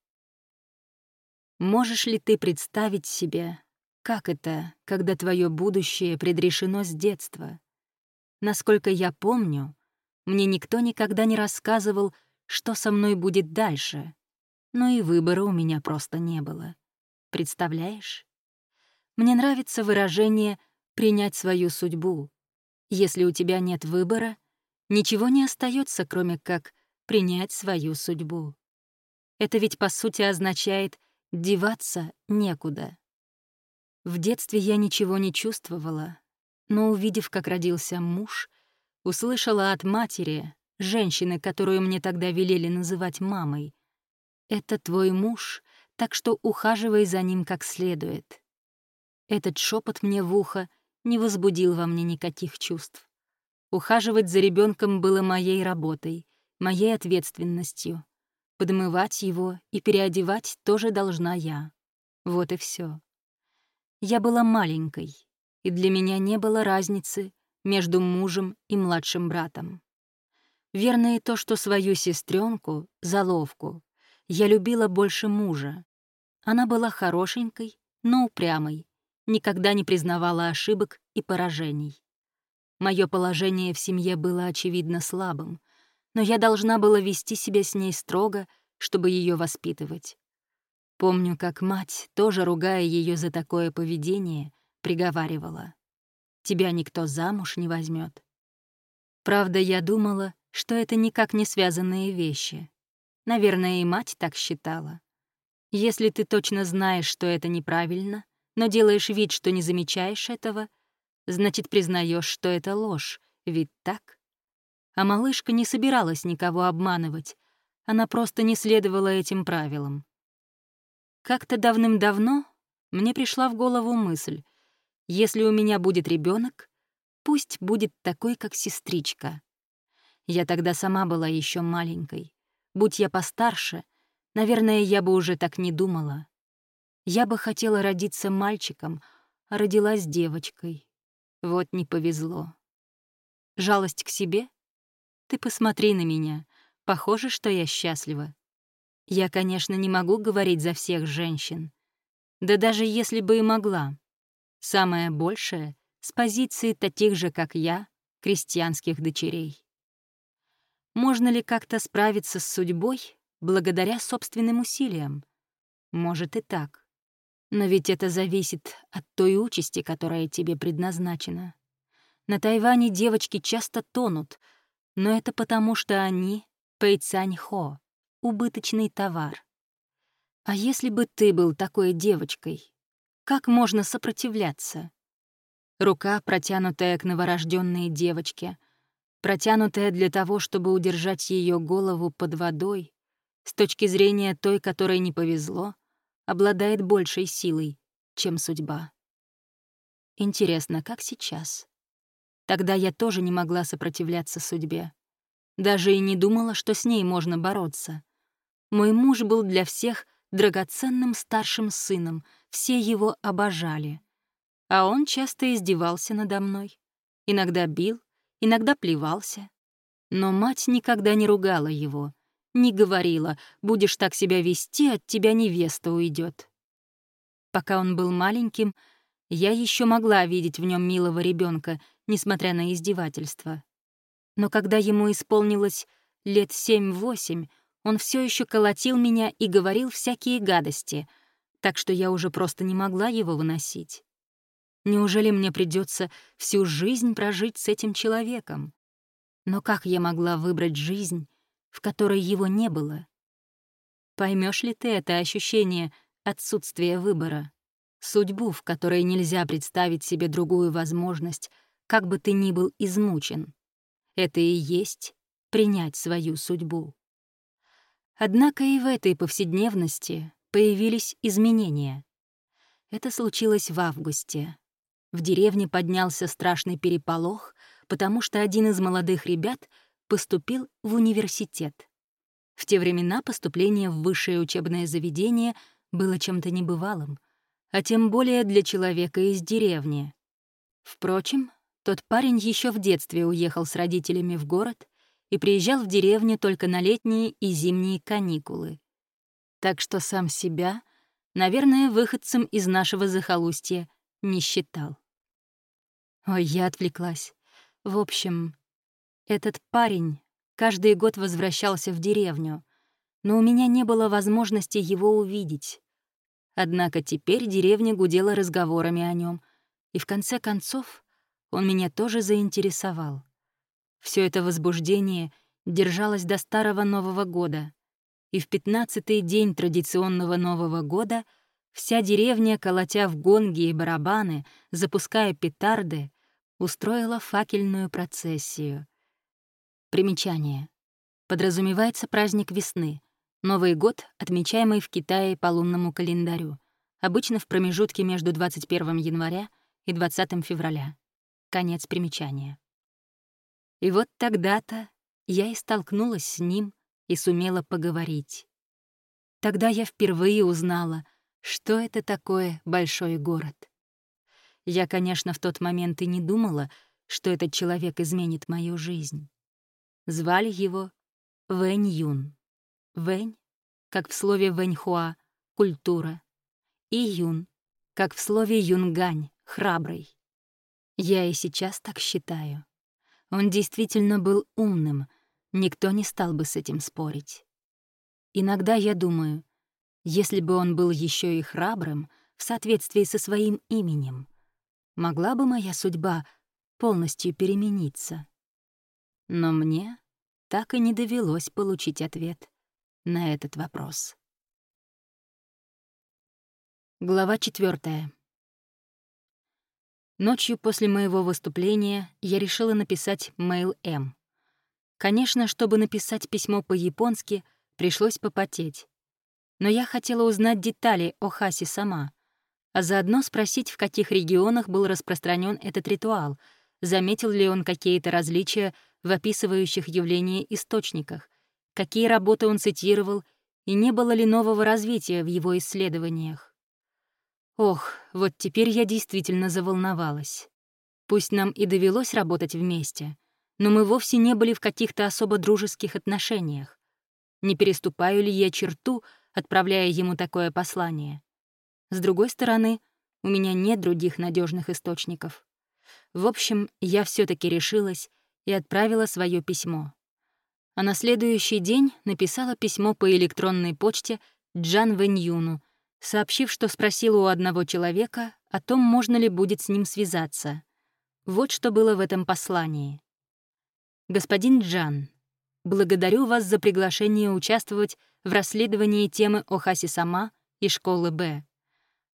Можешь ли ты представить себе, как это, когда твое будущее предрешено с детства? Насколько я помню, мне никто никогда не рассказывал, что со мной будет дальше, но и выбора у меня просто не было. Представляешь? Мне нравится выражение «принять свою судьбу». Если у тебя нет выбора, ничего не остается, кроме как принять свою судьбу. Это ведь, по сути, означает «деваться некуда». В детстве я ничего не чувствовала, но, увидев, как родился муж, услышала от матери, женщины, которую мне тогда велели называть мамой, «Это твой муж, так что ухаживай за ним как следует». Этот шепот мне в ухо не возбудил во мне никаких чувств. Ухаживать за ребенком было моей работой, моей ответственностью. Подмывать его и переодевать тоже должна я. Вот и все. Я была маленькой, и для меня не было разницы между мужем и младшим братом. Верно и то, что свою сестренку, заловку, я любила больше мужа. Она была хорошенькой, но упрямой, никогда не признавала ошибок и поражений. Мое положение в семье было очевидно слабым, но я должна была вести себя с ней строго, чтобы ее воспитывать. Помню, как мать, тоже ругая ее за такое поведение, приговаривала. «Тебя никто замуж не возьмет. Правда, я думала, что это никак не связанные вещи. Наверное, и мать так считала. Если ты точно знаешь, что это неправильно, но делаешь вид, что не замечаешь этого, значит, признаешь, что это ложь, ведь так? А малышка не собиралась никого обманывать, она просто не следовала этим правилам. Как-то давным-давно мне пришла в голову мысль, если у меня будет ребенок, пусть будет такой, как сестричка. Я тогда сама была еще маленькой. Будь я постарше, наверное, я бы уже так не думала. Я бы хотела родиться мальчиком, а родилась девочкой. Вот не повезло. Жалость к себе? Ты посмотри на меня. Похоже, что я счастлива. Я, конечно, не могу говорить за всех женщин. Да даже если бы и могла. Самое большее — с позиции таких же, как я, крестьянских дочерей. Можно ли как-то справиться с судьбой благодаря собственным усилиям? Может и так. Но ведь это зависит от той участи, которая тебе предназначена. На Тайване девочки часто тонут, но это потому, что они Пэйцаньхо — убыточный товар. А если бы ты был такой девочкой, как можно сопротивляться? Рука, протянутая к новорожденной девочке, протянутая для того, чтобы удержать ее голову под водой, с точки зрения той, которой не повезло, обладает большей силой, чем судьба. Интересно, как сейчас? Тогда я тоже не могла сопротивляться судьбе. Даже и не думала, что с ней можно бороться. Мой муж был для всех драгоценным старшим сыном, все его обожали. А он часто издевался надо мной. Иногда бил, иногда плевался. Но мать никогда не ругала его, не говорила, будешь так себя вести, от тебя невеста уйдет. Пока он был маленьким, я еще могла видеть в нем милого ребенка, несмотря на издевательства. Но когда ему исполнилось лет семь-восемь, он все еще колотил меня и говорил всякие гадости, так что я уже просто не могла его выносить. Неужели мне придется всю жизнь прожить с этим человеком? Но как я могла выбрать жизнь, в которой его не было? Поймешь ли ты это ощущение отсутствия выбора? Судьбу, в которой нельзя представить себе другую возможность, как бы ты ни был измучен. Это и есть принять свою судьбу. Однако и в этой повседневности появились изменения. Это случилось в августе. В деревне поднялся страшный переполох, потому что один из молодых ребят поступил в университет. В те времена поступление в высшее учебное заведение было чем-то небывалым, а тем более для человека из деревни. Впрочем, тот парень еще в детстве уехал с родителями в город и приезжал в деревню только на летние и зимние каникулы. Так что сам себя, наверное, выходцем из нашего захолустья не считал. Ой, я отвлеклась. В общем, этот парень каждый год возвращался в деревню, но у меня не было возможности его увидеть. Однако теперь деревня гудела разговорами о нем, и в конце концов он меня тоже заинтересовал. Все это возбуждение держалось до Старого Нового года, и в пятнадцатый день традиционного Нового года вся деревня, колотя в гонги и барабаны, запуская петарды, устроила факельную процессию. Примечание. Подразумевается праздник весны, Новый год, отмечаемый в Китае по лунному календарю, обычно в промежутке между 21 января и 20 февраля. Конец примечания. И вот тогда-то я и столкнулась с ним и сумела поговорить. Тогда я впервые узнала, что это такое большой город. Я, конечно, в тот момент и не думала, что этот человек изменит мою жизнь. Звали его Вэнь Юн. Вэнь, как в слове Вэньхуа, культура, и Юн, как в слове Юнгань, храбрый. Я и сейчас так считаю. Он действительно был умным, никто не стал бы с этим спорить. Иногда я думаю, если бы он был еще и храбрым в соответствии со своим именем, могла бы моя судьба полностью перемениться. Но мне так и не довелось получить ответ на этот вопрос. Глава четвертая. Ночью после моего выступления я решила написать Mail M. Конечно, чтобы написать письмо по-японски, пришлось попотеть. Но я хотела узнать детали о Хасе сама, а заодно спросить, в каких регионах был распространен этот ритуал, заметил ли он какие-то различия в описывающих явление источниках, какие работы он цитировал и не было ли нового развития в его исследованиях. Ох, вот теперь я действительно заволновалась. Пусть нам и довелось работать вместе, но мы вовсе не были в каких-то особо дружеских отношениях. Не переступаю ли я черту, отправляя ему такое послание? С другой стороны, у меня нет других надежных источников. В общем, я все таки решилась и отправила свое письмо. А на следующий день написала письмо по электронной почте Джан Вэньюну, сообщив, что спросила у одного человека о том, можно ли будет с ним связаться. Вот что было в этом послании. «Господин Джан, благодарю вас за приглашение участвовать в расследовании темы Охаси Сама и школы Б.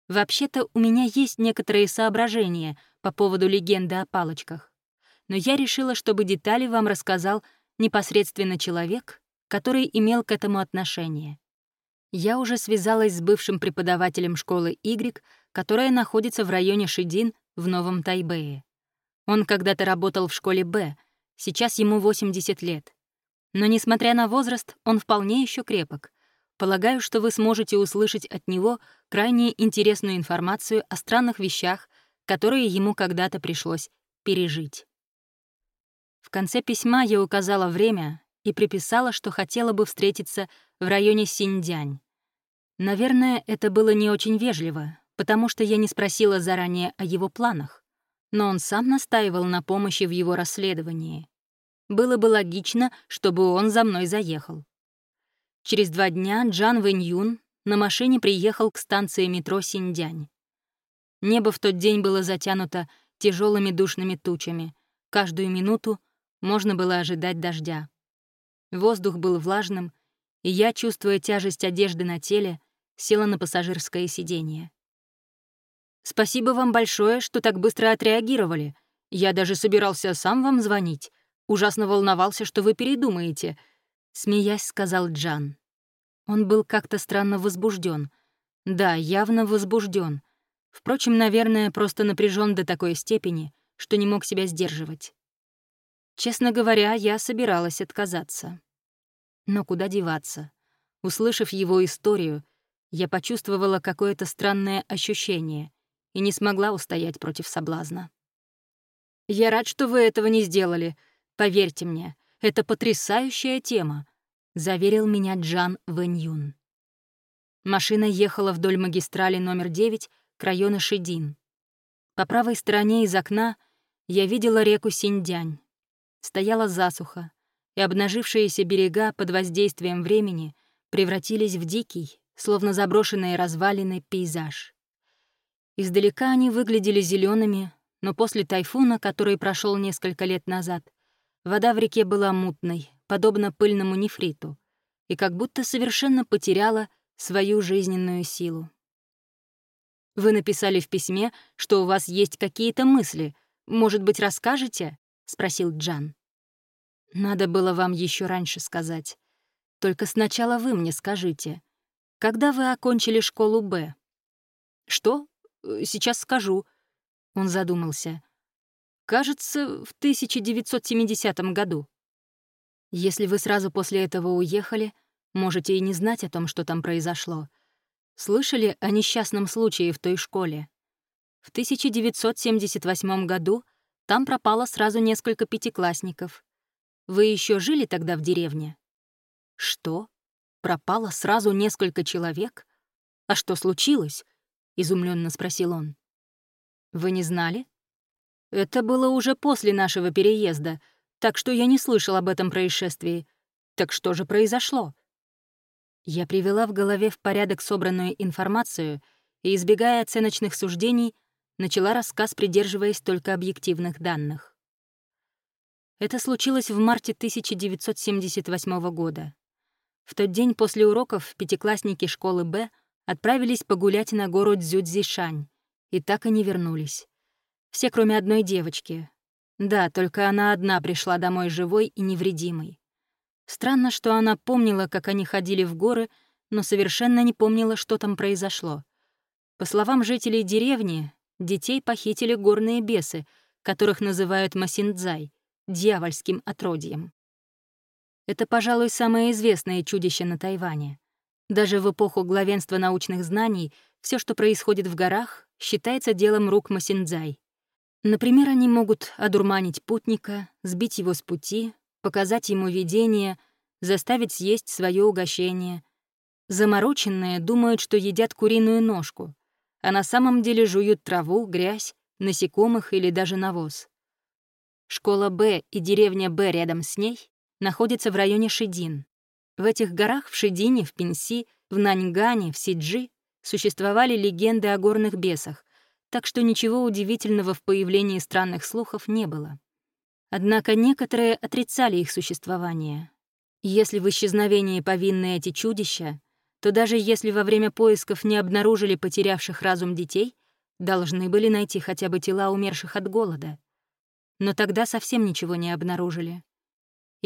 Вообще-то у меня есть некоторые соображения по поводу легенды о палочках, но я решила, чтобы детали вам рассказал непосредственно человек, который имел к этому отношение. Я уже связалась с бывшим преподавателем школы Y, которая находится в районе Шидин в Новом Тайбэе. Он когда-то работал в школе Б, сейчас ему 80 лет. Но, несмотря на возраст, он вполне еще крепок. Полагаю, что вы сможете услышать от него крайне интересную информацию о странных вещах, которые ему когда-то пришлось пережить. В конце письма я указала время и приписала, что хотела бы встретиться в районе Синьдянь. Наверное, это было не очень вежливо, потому что я не спросила заранее о его планах, но он сам настаивал на помощи в его расследовании. Было бы логично, чтобы он за мной заехал. Через два дня Джан Вэнь Юн на машине приехал к станции метро Синьдянь. Небо в тот день было затянуто тяжелыми душными тучами. Каждую минуту можно было ожидать дождя. Воздух был влажным, и я, чувствуя тяжесть одежды на теле, села на пассажирское сиденье. «Спасибо вам большое, что так быстро отреагировали. Я даже собирался сам вам звонить. Ужасно волновался, что вы передумаете», — смеясь сказал Джан. Он был как-то странно возбужден. Да, явно возбужден. Впрочем, наверное, просто напряжен до такой степени, что не мог себя сдерживать. Честно говоря, я собиралась отказаться. Но куда деваться? Услышав его историю, я почувствовала какое-то странное ощущение и не смогла устоять против соблазна. «Я рад, что вы этого не сделали. Поверьте мне, это потрясающая тема», — заверил меня Джан Вэньюн. Машина ехала вдоль магистрали номер 9 к району Шидин. По правой стороне из окна я видела реку Синьдянь. Стояла засуха, и обнажившиеся берега под воздействием времени превратились в дикий, словно заброшенные развалины, пейзаж. Издалека они выглядели зелеными, но после тайфуна, который прошел несколько лет назад, вода в реке была мутной, подобно пыльному нефриту, и как будто совершенно потеряла свою жизненную силу. «Вы написали в письме, что у вас есть какие-то мысли. Может быть, расскажете?» — спросил Джан. «Надо было вам еще раньше сказать. Только сначала вы мне скажите, когда вы окончили школу Б? Что? Э, сейчас скажу. Он задумался. Кажется, в 1970 году. Если вы сразу после этого уехали, можете и не знать о том, что там произошло. Слышали о несчастном случае в той школе? В 1978 году там пропало сразу несколько пятиклассников. Вы еще жили тогда в деревне? Что? Пропало сразу несколько человек? А что случилось? изумленно спросил он. Вы не знали? Это было уже после нашего переезда, так что я не слышал об этом происшествии. Так что же произошло? Я привела в голове в порядок собранную информацию и, избегая оценочных суждений, начала рассказ, придерживаясь только объективных данных. Это случилось в марте 1978 года. В тот день после уроков пятиклассники школы «Б» отправились погулять на гору Цзюцзишань и так и не вернулись. Все, кроме одной девочки. Да, только она одна пришла домой живой и невредимой. Странно, что она помнила, как они ходили в горы, но совершенно не помнила, что там произошло. По словам жителей деревни, детей похитили горные бесы, которых называют масиндзай, дьявольским отродьем. Это, пожалуй, самое известное чудище на Тайване. Даже в эпоху главенства научных знаний все, что происходит в горах, считается делом рук масиндзай. Например, они могут одурманить путника, сбить его с пути, показать ему видение, заставить съесть свое угощение. Замороченные думают, что едят куриную ножку, а на самом деле жуют траву, грязь, насекомых или даже навоз. Школа Б и деревня Б рядом с ней находятся в районе Шидин. В этих горах, в Шидине, в Пинси, в Наньгане, в Сиджи существовали легенды о горных бесах, так что ничего удивительного в появлении странных слухов не было. Однако некоторые отрицали их существование. Если в исчезновении повинны эти чудища, то даже если во время поисков не обнаружили потерявших разум детей, должны были найти хотя бы тела умерших от голода. Но тогда совсем ничего не обнаружили.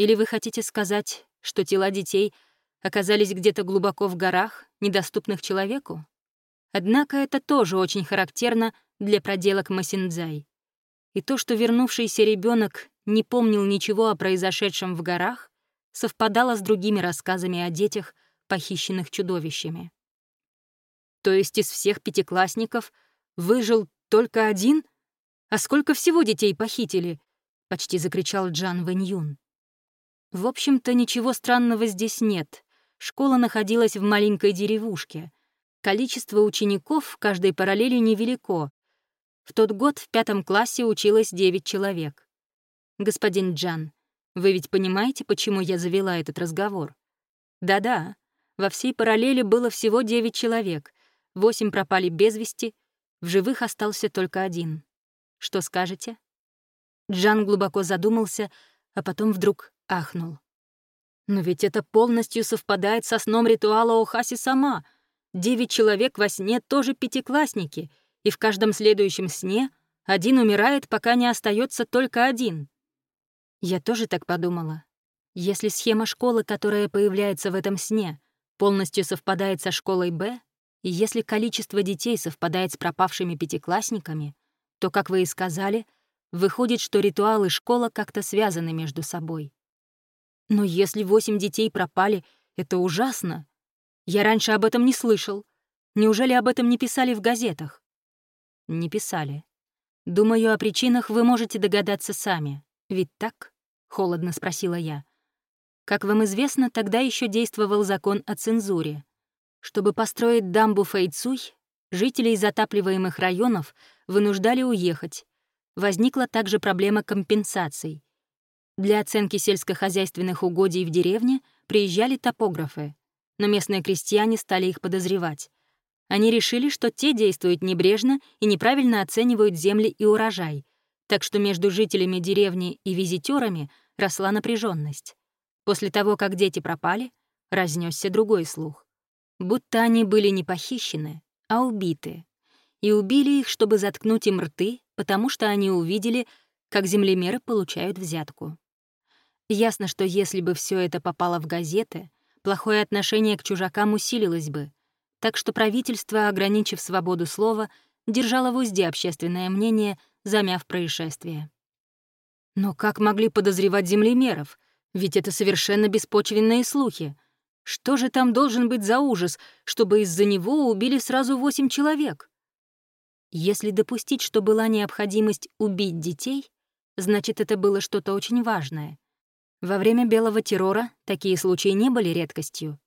Или вы хотите сказать, что тела детей оказались где-то глубоко в горах, недоступных человеку? Однако это тоже очень характерно для проделок Масиндзай. И то, что вернувшийся ребенок не помнил ничего о произошедшем в горах, совпадало с другими рассказами о детях, похищенных чудовищами. То есть из всех пятиклассников выжил только один? А сколько всего детей похитили? Почти закричал Джан Вэньюн. В общем-то, ничего странного здесь нет. Школа находилась в маленькой деревушке. Количество учеников в каждой параллели невелико. В тот год в пятом классе училось девять человек. «Господин Джан, вы ведь понимаете, почему я завела этот разговор?» «Да-да, во всей параллели было всего девять человек, восемь пропали без вести, в живых остался только один. Что скажете?» Джан глубоко задумался, а потом вдруг ахнул. «Но ведь это полностью совпадает со сном ритуала Охаси сама. Девять человек во сне тоже пятиклассники, и в каждом следующем сне один умирает, пока не остается только один. Я тоже так подумала. Если схема школы, которая появляется в этом сне, полностью совпадает со школой Б, и если количество детей совпадает с пропавшими пятиклассниками, то, как вы и сказали, выходит, что ритуалы школа как-то связаны между собой. Но если восемь детей пропали, это ужасно. Я раньше об этом не слышал. Неужели об этом не писали в газетах? Не писали. Думаю, о причинах вы можете догадаться сами. Ведь так? холодно спросила я. Как вам известно, тогда еще действовал закон о цензуре. Чтобы построить дамбу Фэйцуй, жителей затапливаемых районов вынуждали уехать. Возникла также проблема компенсаций. Для оценки сельскохозяйственных угодий в деревне приезжали топографы, но местные крестьяне стали их подозревать. Они решили, что те действуют небрежно и неправильно оценивают земли и урожай, так что между жителями деревни и визитерами росла напряженность. После того, как дети пропали, разнесся другой слух. Будто они были не похищены, а убиты. И убили их, чтобы заткнуть им рты, потому что они увидели, как землемеры получают взятку. Ясно, что если бы все это попало в газеты, плохое отношение к чужакам усилилось бы, так что правительство, ограничив свободу слова, держало в узде общественное мнение, замяв происшествие. Но как могли подозревать землемеров? Ведь это совершенно беспочвенные слухи. Что же там должен быть за ужас, чтобы из-за него убили сразу восемь человек? Если допустить, что была необходимость убить детей, значит, это было что-то очень важное. Во время белого террора такие случаи не были редкостью.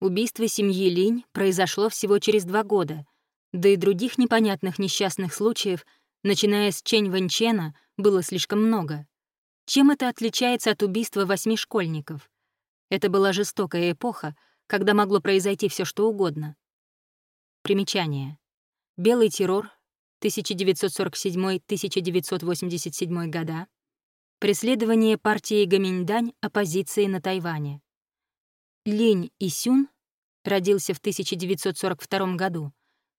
Убийство семьи Линь произошло всего через два года, да и других непонятных несчастных случаев, начиная с Чень Вэньчена, было слишком много. Чем это отличается от убийства восьми школьников? Это была жестокая эпоха, когда могло произойти все что угодно. Примечание. Белый террор 1947-1987 года, преследование партии Гаминьдань оппозиции на Тайване. Линь Исюн родился в 1942 году.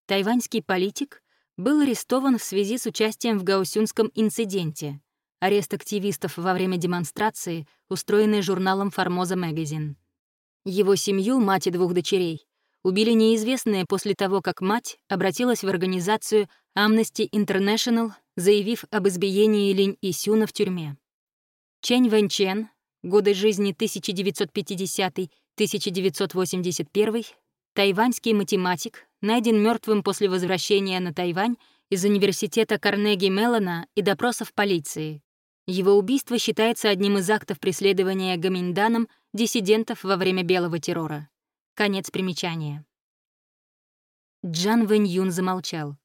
Тайваньский политик был арестован в связи с участием в Гаусюнском инциденте, арест активистов во время демонстрации, устроенной журналом «Формоза Магазин». Его семью, мать и двух дочерей, убили неизвестные после того, как мать обратилась в организацию Amnesty International, заявив об избиении Линь Исюна в тюрьме. Чэнь Вэньчен, годы жизни 1950-1981, тайваньский математик, найден мертвым после возвращения на Тайвань из университета Карнеги Меллона и допросов полиции. Его убийство считается одним из актов преследования Гаминданом диссидентов во время Белого террора. Конец примечания. Джан Вэнь Юн замолчал.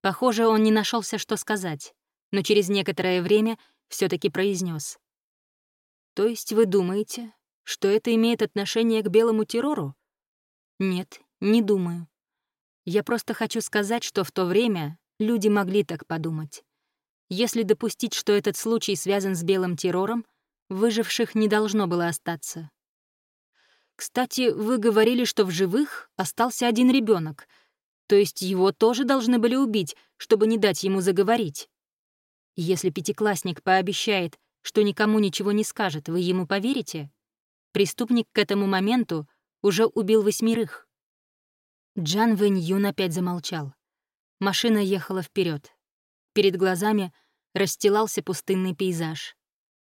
Похоже, он не нашелся, что сказать, но через некоторое время все таки произнес: «То есть вы думаете, что это имеет отношение к белому террору?» «Нет, не думаю. Я просто хочу сказать, что в то время люди могли так подумать. Если допустить, что этот случай связан с белым террором, выживших не должно было остаться. Кстати, вы говорили, что в живых остался один ребенок, то есть его тоже должны были убить, чтобы не дать ему заговорить. Если пятиклассник пообещает, что никому ничего не скажет, вы ему поверите? Преступник к этому моменту уже убил восьмерых. Джан Вэнь Юн опять замолчал. Машина ехала вперед. Перед глазами расстилался пустынный пейзаж.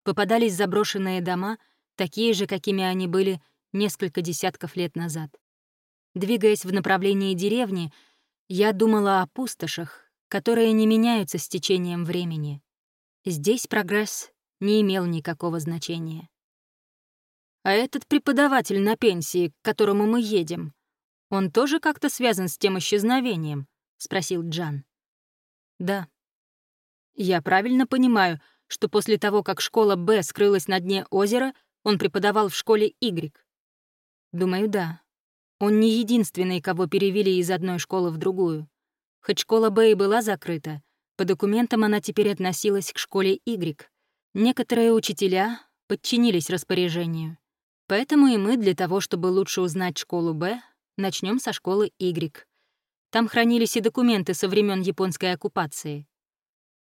Попадались заброшенные дома, такие же, какими они были несколько десятков лет назад. Двигаясь в направлении деревни, я думала о пустошах, которые не меняются с течением времени. Здесь прогресс не имел никакого значения. «А этот преподаватель на пенсии, к которому мы едем, он тоже как-то связан с тем исчезновением?» — спросил Джан. «Да». «Я правильно понимаю, что после того, как школа Б скрылась на дне озера, он преподавал в школе Y?» «Думаю, да. Он не единственный, кого перевели из одной школы в другую. Хоть школа Б и была закрыта, по документам она теперь относилась к школе Y. Некоторые учителя подчинились распоряжению. Поэтому и мы для того, чтобы лучше узнать школу Б, начнем со школы Y. Там хранились и документы со времен японской оккупации.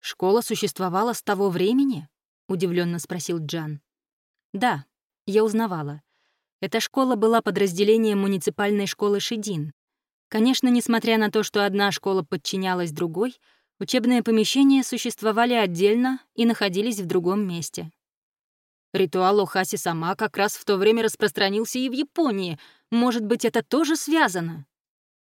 «Школа существовала с того времени?» — удивленно спросил Джан. «Да, я узнавала. Эта школа была подразделением муниципальной школы Шидин, Конечно, несмотря на то, что одна школа подчинялась другой, учебные помещения существовали отдельно и находились в другом месте. Ритуал Охаси сама как раз в то время распространился и в Японии. Может быть, это тоже связано?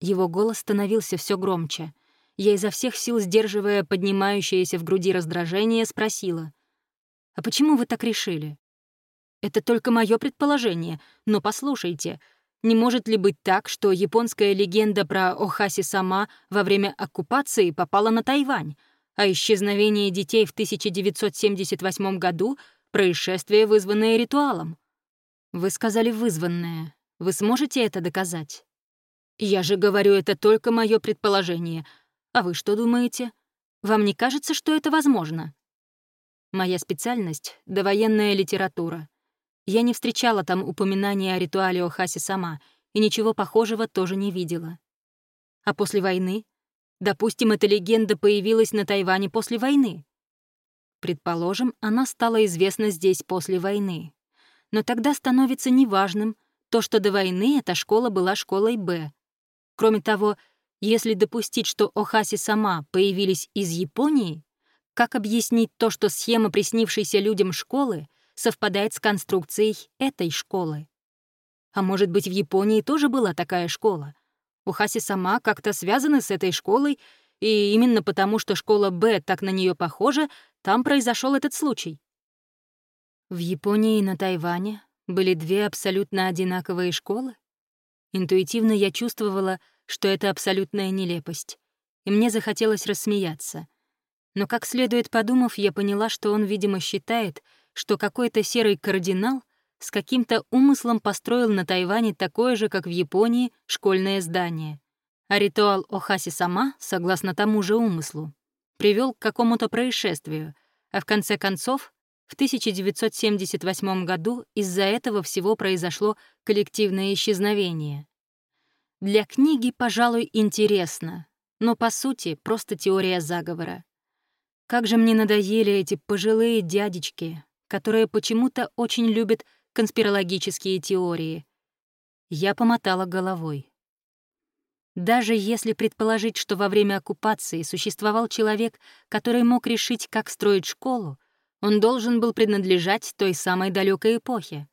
Его голос становился все громче. Я изо всех сил, сдерживая поднимающееся в груди раздражение, спросила. «А почему вы так решили?» «Это только мое предположение, но послушайте, не может ли быть так, что японская легенда про Охаси сама во время оккупации попала на Тайвань, а исчезновение детей в 1978 году — происшествие, вызванное ритуалом? Вы сказали «вызванное». Вы сможете это доказать? Я же говорю, это только мое предположение. А вы что думаете? Вам не кажется, что это возможно? Моя специальность — довоенная литература. Я не встречала там упоминания о ритуале Охаси сама и ничего похожего тоже не видела. А после войны? Допустим, эта легенда появилась на Тайване после войны. Предположим, она стала известна здесь после войны. Но тогда становится неважным то, что до войны эта школа была школой «Б». Кроме того, если допустить, что Охаси сама появились из Японии, как объяснить то, что схема приснившейся людям школы — совпадает с конструкцией этой школы. А может быть, в Японии тоже была такая школа? У Хаси сама как-то связаны с этой школой, и именно потому, что школа Б так на нее похожа, там произошел этот случай. В Японии и на Тайване были две абсолютно одинаковые школы? Интуитивно я чувствовала, что это абсолютная нелепость, и мне захотелось рассмеяться. Но как следует подумав, я поняла, что он, видимо, считает, что какой-то серый кардинал с каким-то умыслом построил на Тайване такое же, как в Японии, школьное здание. А ритуал Охаси сама, согласно тому же умыслу, привел к какому-то происшествию, а в конце концов, в 1978 году из-за этого всего произошло коллективное исчезновение. Для книги, пожалуй, интересно, но по сути просто теория заговора. Как же мне надоели эти пожилые дядечки, которые почему-то очень любят конспирологические теории. Я помотала головой. Даже если предположить, что во время оккупации существовал человек, который мог решить, как строить школу, он должен был принадлежать той самой далекой эпохе.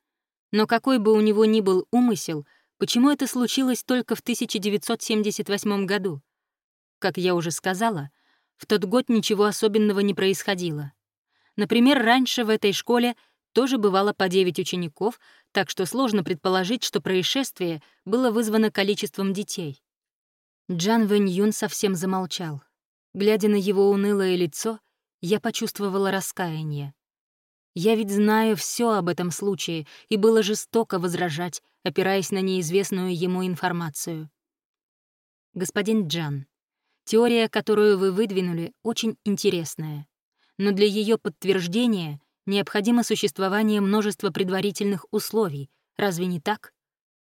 Но какой бы у него ни был умысел, почему это случилось только в 1978 году? Как я уже сказала, в тот год ничего особенного не происходило. Например, раньше в этой школе тоже бывало по 9 учеников, так что сложно предположить, что происшествие было вызвано количеством детей. Джан Вэнь Юн совсем замолчал. Глядя на его унылое лицо, я почувствовала раскаяние. Я ведь знаю все об этом случае, и было жестоко возражать, опираясь на неизвестную ему информацию. Господин Джан, теория, которую вы выдвинули, очень интересная. Но для ее подтверждения необходимо существование множества предварительных условий, разве не так?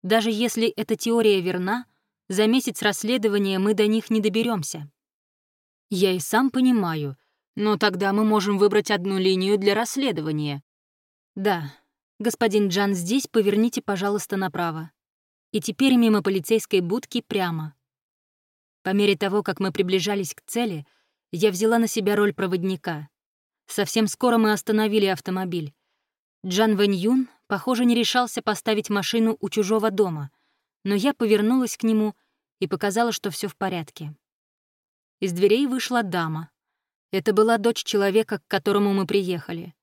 Даже если эта теория верна, за месяц расследования мы до них не доберемся. Я и сам понимаю, но тогда мы можем выбрать одну линию для расследования. Да, господин Джан, здесь поверните, пожалуйста, направо. И теперь мимо полицейской будки прямо. По мере того, как мы приближались к цели, я взяла на себя роль проводника. Совсем скоро мы остановили автомобиль. Джан Вэнь Юн, похоже, не решался поставить машину у чужого дома, но я повернулась к нему и показала, что все в порядке. Из дверей вышла дама. Это была дочь человека, к которому мы приехали.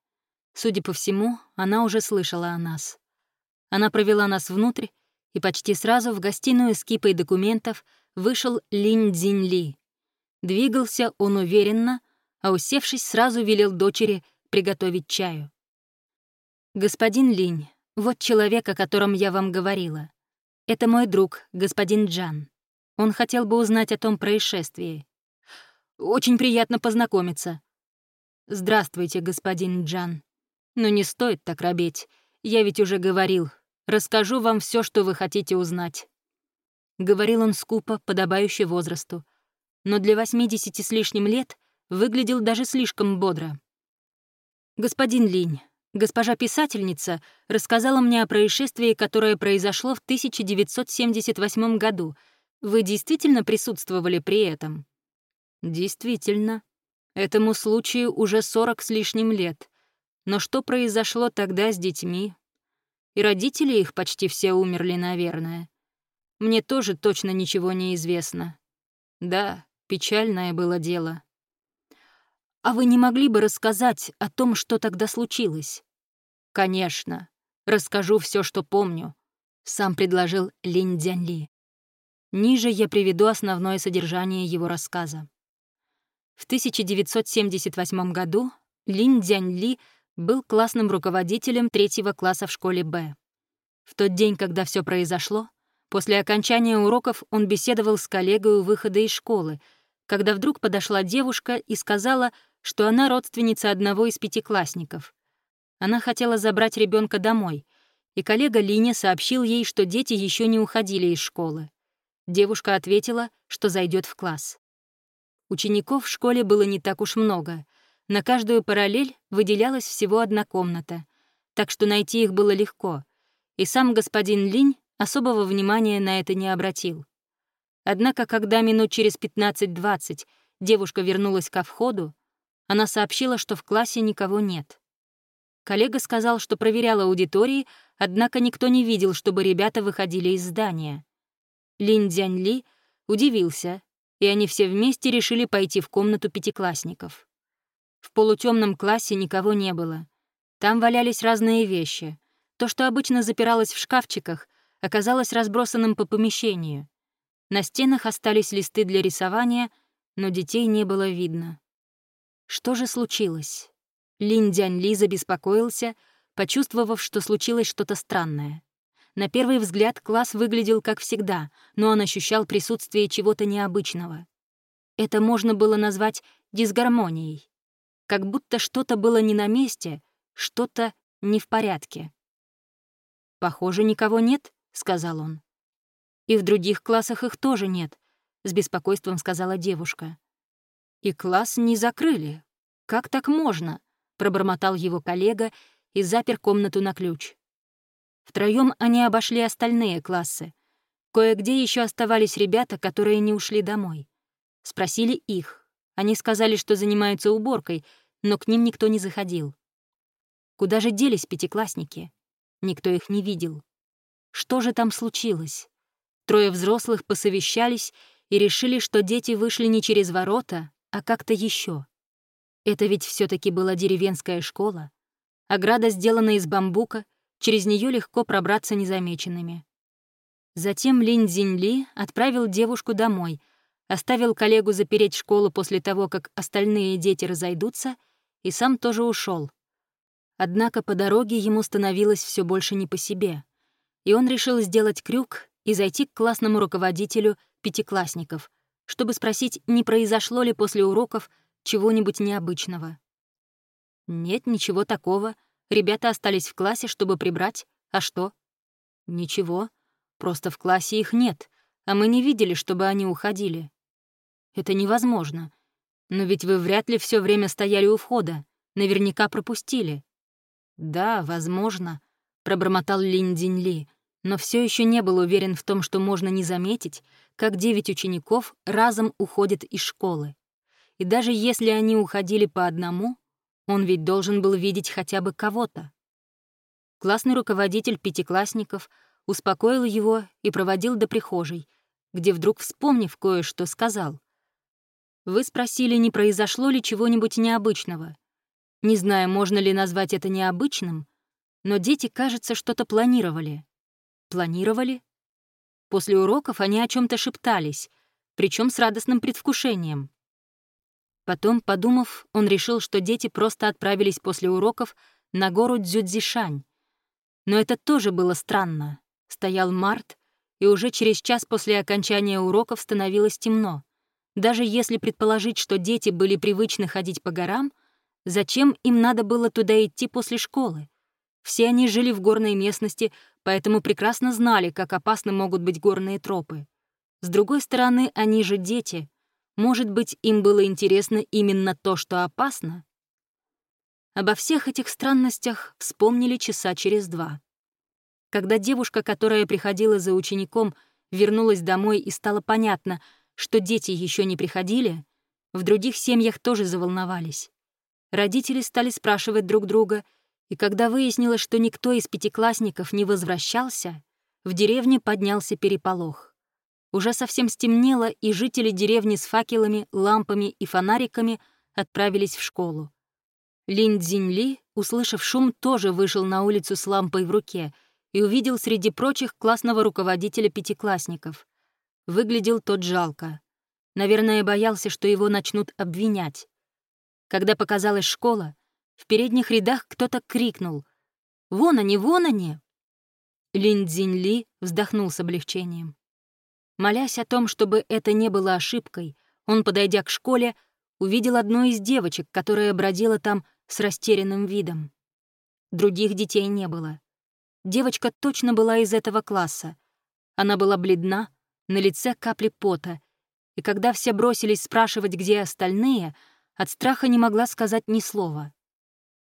Судя по всему, она уже слышала о нас. Она провела нас внутрь, и почти сразу в гостиную с кипой документов вышел Линь Цзиньли. Двигался он уверенно, а усевшись, сразу велел дочери приготовить чаю. «Господин Линь, вот человек, о котором я вам говорила. Это мой друг, господин Джан. Он хотел бы узнать о том происшествии. Очень приятно познакомиться». «Здравствуйте, господин Джан. Но не стоит так робеть. Я ведь уже говорил. Расскажу вам все, что вы хотите узнать». Говорил он скупо, подобающе возрасту. Но для 80 с лишним лет выглядел даже слишком бодро. «Господин Линь, госпожа писательница рассказала мне о происшествии, которое произошло в 1978 году. Вы действительно присутствовали при этом?» «Действительно. Этому случаю уже 40 с лишним лет. Но что произошло тогда с детьми? И родители их почти все умерли, наверное. Мне тоже точно ничего не известно. Да, печальное было дело. «А вы не могли бы рассказать о том, что тогда случилось?» «Конечно. Расскажу все, что помню», — сам предложил Линь Дзянли. Ниже я приведу основное содержание его рассказа. В 1978 году Линь Дзянли был классным руководителем третьего класса в школе Б. В тот день, когда все произошло, после окончания уроков он беседовал с коллегой у выхода из школы, когда вдруг подошла девушка и сказала, что она родственница одного из пятиклассников. Она хотела забрать ребенка домой, и коллега Линя сообщил ей, что дети еще не уходили из школы. Девушка ответила, что зайдет в класс. Учеников в школе было не так уж много. На каждую параллель выделялась всего одна комната, так что найти их было легко, и сам господин Линь особого внимания на это не обратил. Однако, когда минут через 15-20 девушка вернулась ко входу, она сообщила, что в классе никого нет. Коллега сказал, что проверял аудитории, однако никто не видел, чтобы ребята выходили из здания. Лин Дзянь Ли удивился, и они все вместе решили пойти в комнату пятиклассников. В полутемном классе никого не было. Там валялись разные вещи. То, что обычно запиралось в шкафчиках, оказалось разбросанным по помещению. На стенах остались листы для рисования, но детей не было видно. Что же случилось? Лин Дянь Ли забеспокоился, почувствовав, что случилось что-то странное. На первый взгляд класс выглядел как всегда, но он ощущал присутствие чего-то необычного. Это можно было назвать дисгармонией. Как будто что-то было не на месте, что-то не в порядке. «Похоже, никого нет», — сказал он. «И в других классах их тоже нет», — с беспокойством сказала девушка. «И класс не закрыли. Как так можно?» — пробормотал его коллега и запер комнату на ключ. Втроем они обошли остальные классы. Кое-где еще оставались ребята, которые не ушли домой. Спросили их. Они сказали, что занимаются уборкой, но к ним никто не заходил. Куда же делись пятиклассники? Никто их не видел. Что же там случилось? Трое взрослых посовещались и решили, что дети вышли не через ворота, а как-то еще. Это ведь все таки была деревенская школа. Ограда сделана из бамбука, через нее легко пробраться незамеченными. Затем Лин Цзиньли отправил девушку домой, оставил коллегу запереть школу после того, как остальные дети разойдутся, и сам тоже ушел. Однако по дороге ему становилось все больше не по себе, и он решил сделать крюк и зайти к классному руководителю пятиклассников, чтобы спросить, не произошло ли после уроков чего-нибудь необычного. Нет, ничего такого. Ребята остались в классе, чтобы прибрать. А что? Ничего. Просто в классе их нет, а мы не видели, чтобы они уходили. Это невозможно. Но ведь вы вряд ли все время стояли у входа. Наверняка пропустили. Да, возможно, пробормотал Лин Динь Ли, но все еще не был уверен в том, что можно не заметить, как девять учеников разом уходят из школы. И даже если они уходили по одному, он ведь должен был видеть хотя бы кого-то. Классный руководитель пятиклассников успокоил его и проводил до прихожей, где вдруг, вспомнив кое-что, сказал. «Вы спросили, не произошло ли чего-нибудь необычного. Не знаю, можно ли назвать это необычным, но дети, кажется, что-то планировали. Планировали? После уроков они о чем то шептались, причем с радостным предвкушением. Потом, подумав, он решил, что дети просто отправились после уроков на гору Дзюдзишань. Но это тоже было странно. Стоял март, и уже через час после окончания уроков становилось темно. Даже если предположить, что дети были привычны ходить по горам, зачем им надо было туда идти после школы? Все они жили в горной местности, поэтому прекрасно знали, как опасны могут быть горные тропы. С другой стороны, они же дети. Может быть, им было интересно именно то, что опасно? Обо всех этих странностях вспомнили часа через два. Когда девушка, которая приходила за учеником, вернулась домой и стало понятно, что дети еще не приходили, в других семьях тоже заволновались. Родители стали спрашивать друг друга — и когда выяснилось, что никто из пятиклассников не возвращался, в деревне поднялся переполох. Уже совсем стемнело, и жители деревни с факелами, лампами и фонариками отправились в школу. Лин Цзиньли, услышав шум, тоже вышел на улицу с лампой в руке и увидел среди прочих классного руководителя пятиклассников. Выглядел тот жалко. Наверное, боялся, что его начнут обвинять. Когда показалась школа, в передних рядах кто-то крикнул «Вон они, вон они!» Лин Цзинь вздохнул с облегчением. Молясь о том, чтобы это не было ошибкой, он, подойдя к школе, увидел одну из девочек, которая бродила там с растерянным видом. Других детей не было. Девочка точно была из этого класса. Она была бледна, на лице капли пота, и когда все бросились спрашивать, где остальные, от страха не могла сказать ни слова.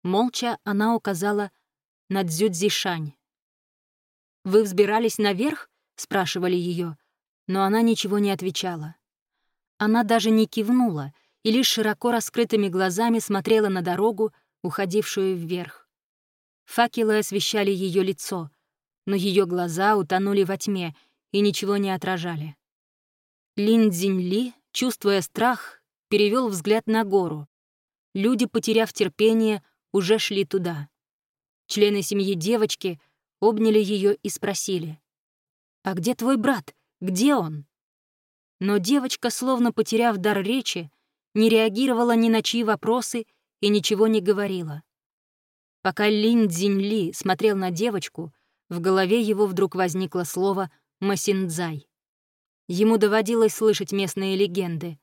Молча она указала на Дзюдзишань. «Вы взбирались наверх?» — спрашивали ее, но она ничего не отвечала. Она даже не кивнула и лишь широко раскрытыми глазами смотрела на дорогу, уходившую вверх. Факелы освещали ее лицо, но ее глаза утонули во тьме и ничего не отражали. Лин Цзиньли, чувствуя страх, перевел взгляд на гору. Люди, потеряв терпение, уже шли туда. Члены семьи девочки обняли ее и спросили. «А где твой брат? Где он?» Но девочка, словно потеряв дар речи, не реагировала ни на чьи вопросы и ничего не говорила. Пока Лин Цзиньли смотрел на девочку, в голове его вдруг возникло слово «масиндзай». Ему доводилось слышать местные легенды.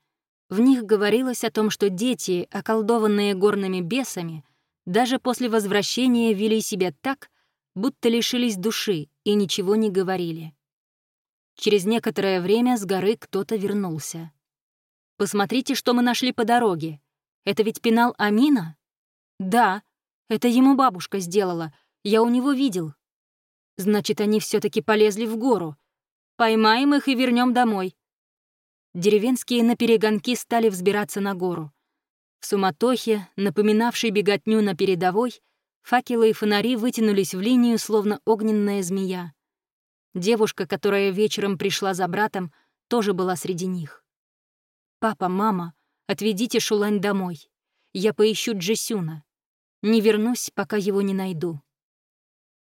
В них говорилось о том, что дети, околдованные горными бесами, даже после возвращения вели себя так, будто лишились души и ничего не говорили. Через некоторое время с горы кто-то вернулся. «Посмотрите, что мы нашли по дороге. Это ведь пенал Амина?» «Да, это ему бабушка сделала. Я у него видел». «Значит, они все таки полезли в гору. Поймаем их и вернем домой». Деревенские на перегонки стали взбираться на гору. В суматохе, напоминавшей беготню на передовой, факелы и фонари вытянулись в линию, словно огненная змея. Девушка, которая вечером пришла за братом, тоже была среди них. «Папа, мама, отведите Шулань домой. Я поищу Джесюна. Не вернусь, пока его не найду».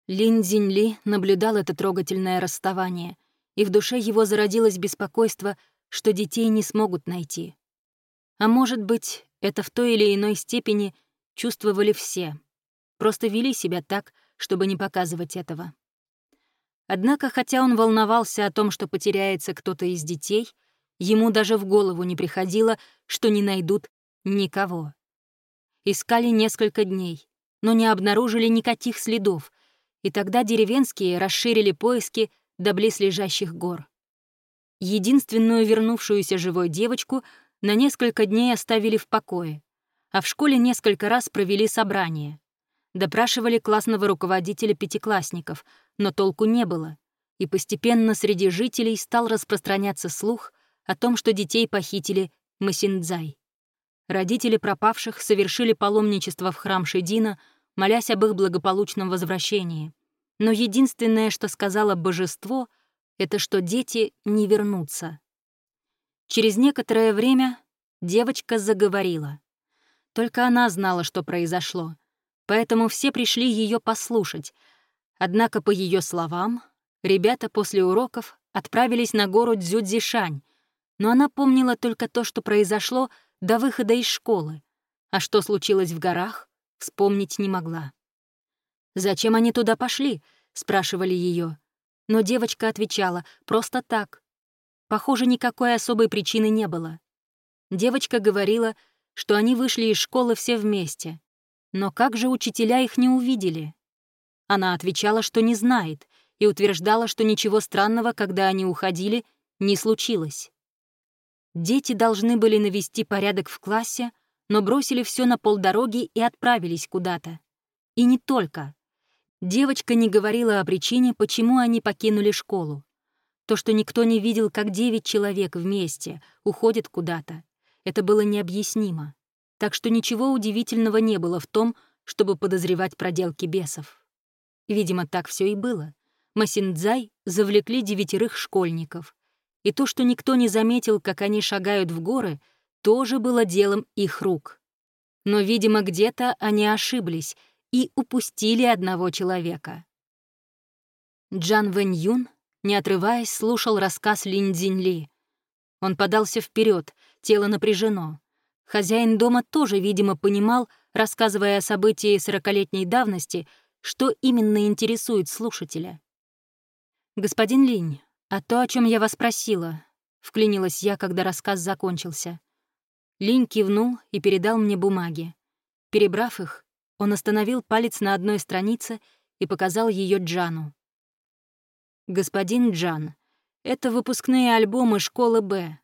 Лин Цзиньли наблюдал это трогательное расставание, и в душе его зародилось беспокойство, что детей не смогут найти. А может быть, это в той или иной степени чувствовали все. Просто вели себя так, чтобы не показывать этого. Однако, хотя он волновался о том, что потеряется кто-то из детей, ему даже в голову не приходило, что не найдут никого. Искали несколько дней, но не обнаружили никаких следов, и тогда деревенские расширили поиски до близлежащих гор. Единственную вернувшуюся живой девочку на несколько дней оставили в покое, а в школе несколько раз провели собрание. Допрашивали классного руководителя пятиклассников, но толку не было, и постепенно среди жителей стал распространяться слух о том, что детей похитили Масиндзай. Родители пропавших совершили паломничество в храм Шедина, молясь об их благополучном возвращении. Но единственное, что сказала божество, это что дети не вернутся. Через некоторое время девочка заговорила. Только она знала, что произошло, поэтому все пришли ее послушать. Однако, по ее словам, ребята после уроков отправились на гору Дзюдзишань, но она помнила только то, что произошло до выхода из школы, а что случилось в горах, вспомнить не могла. «Зачем они туда пошли?» — спрашивали ее. Но девочка отвечала «просто так». Похоже, никакой особой причины не было. Девочка говорила, что они вышли из школы все вместе. Но как же учителя их не увидели? Она отвечала, что не знает, и утверждала, что ничего странного, когда они уходили, не случилось. Дети должны были навести порядок в классе, но бросили все на полдороги и отправились куда-то. И не только. Девочка не говорила о причине, почему они покинули школу. То, что никто не видел, как девять человек вместе уходят куда-то, это было необъяснимо. Так что ничего удивительного не было в том, чтобы подозревать проделки бесов. Видимо, так все и было. Масиндзай завлекли девятерых школьников. И то, что никто не заметил, как они шагают в горы, тоже было делом их рук. Но, видимо, где-то они ошиблись и упустили одного человека. Джан Вэнь Юн не отрываясь, слушал рассказ Линь Цзиньли. Он подался вперед, тело напряжено. Хозяин дома тоже, видимо, понимал, рассказывая о событии сорокалетней давности, что именно интересует слушателя. «Господин Линь, а то, о чем я вас просила», — вклинилась я, когда рассказ закончился. Линь кивнул и передал мне бумаги. Перебрав их, он остановил палец на одной странице и показал ее Джану. «Господин Джан, это выпускные альбомы школы Б.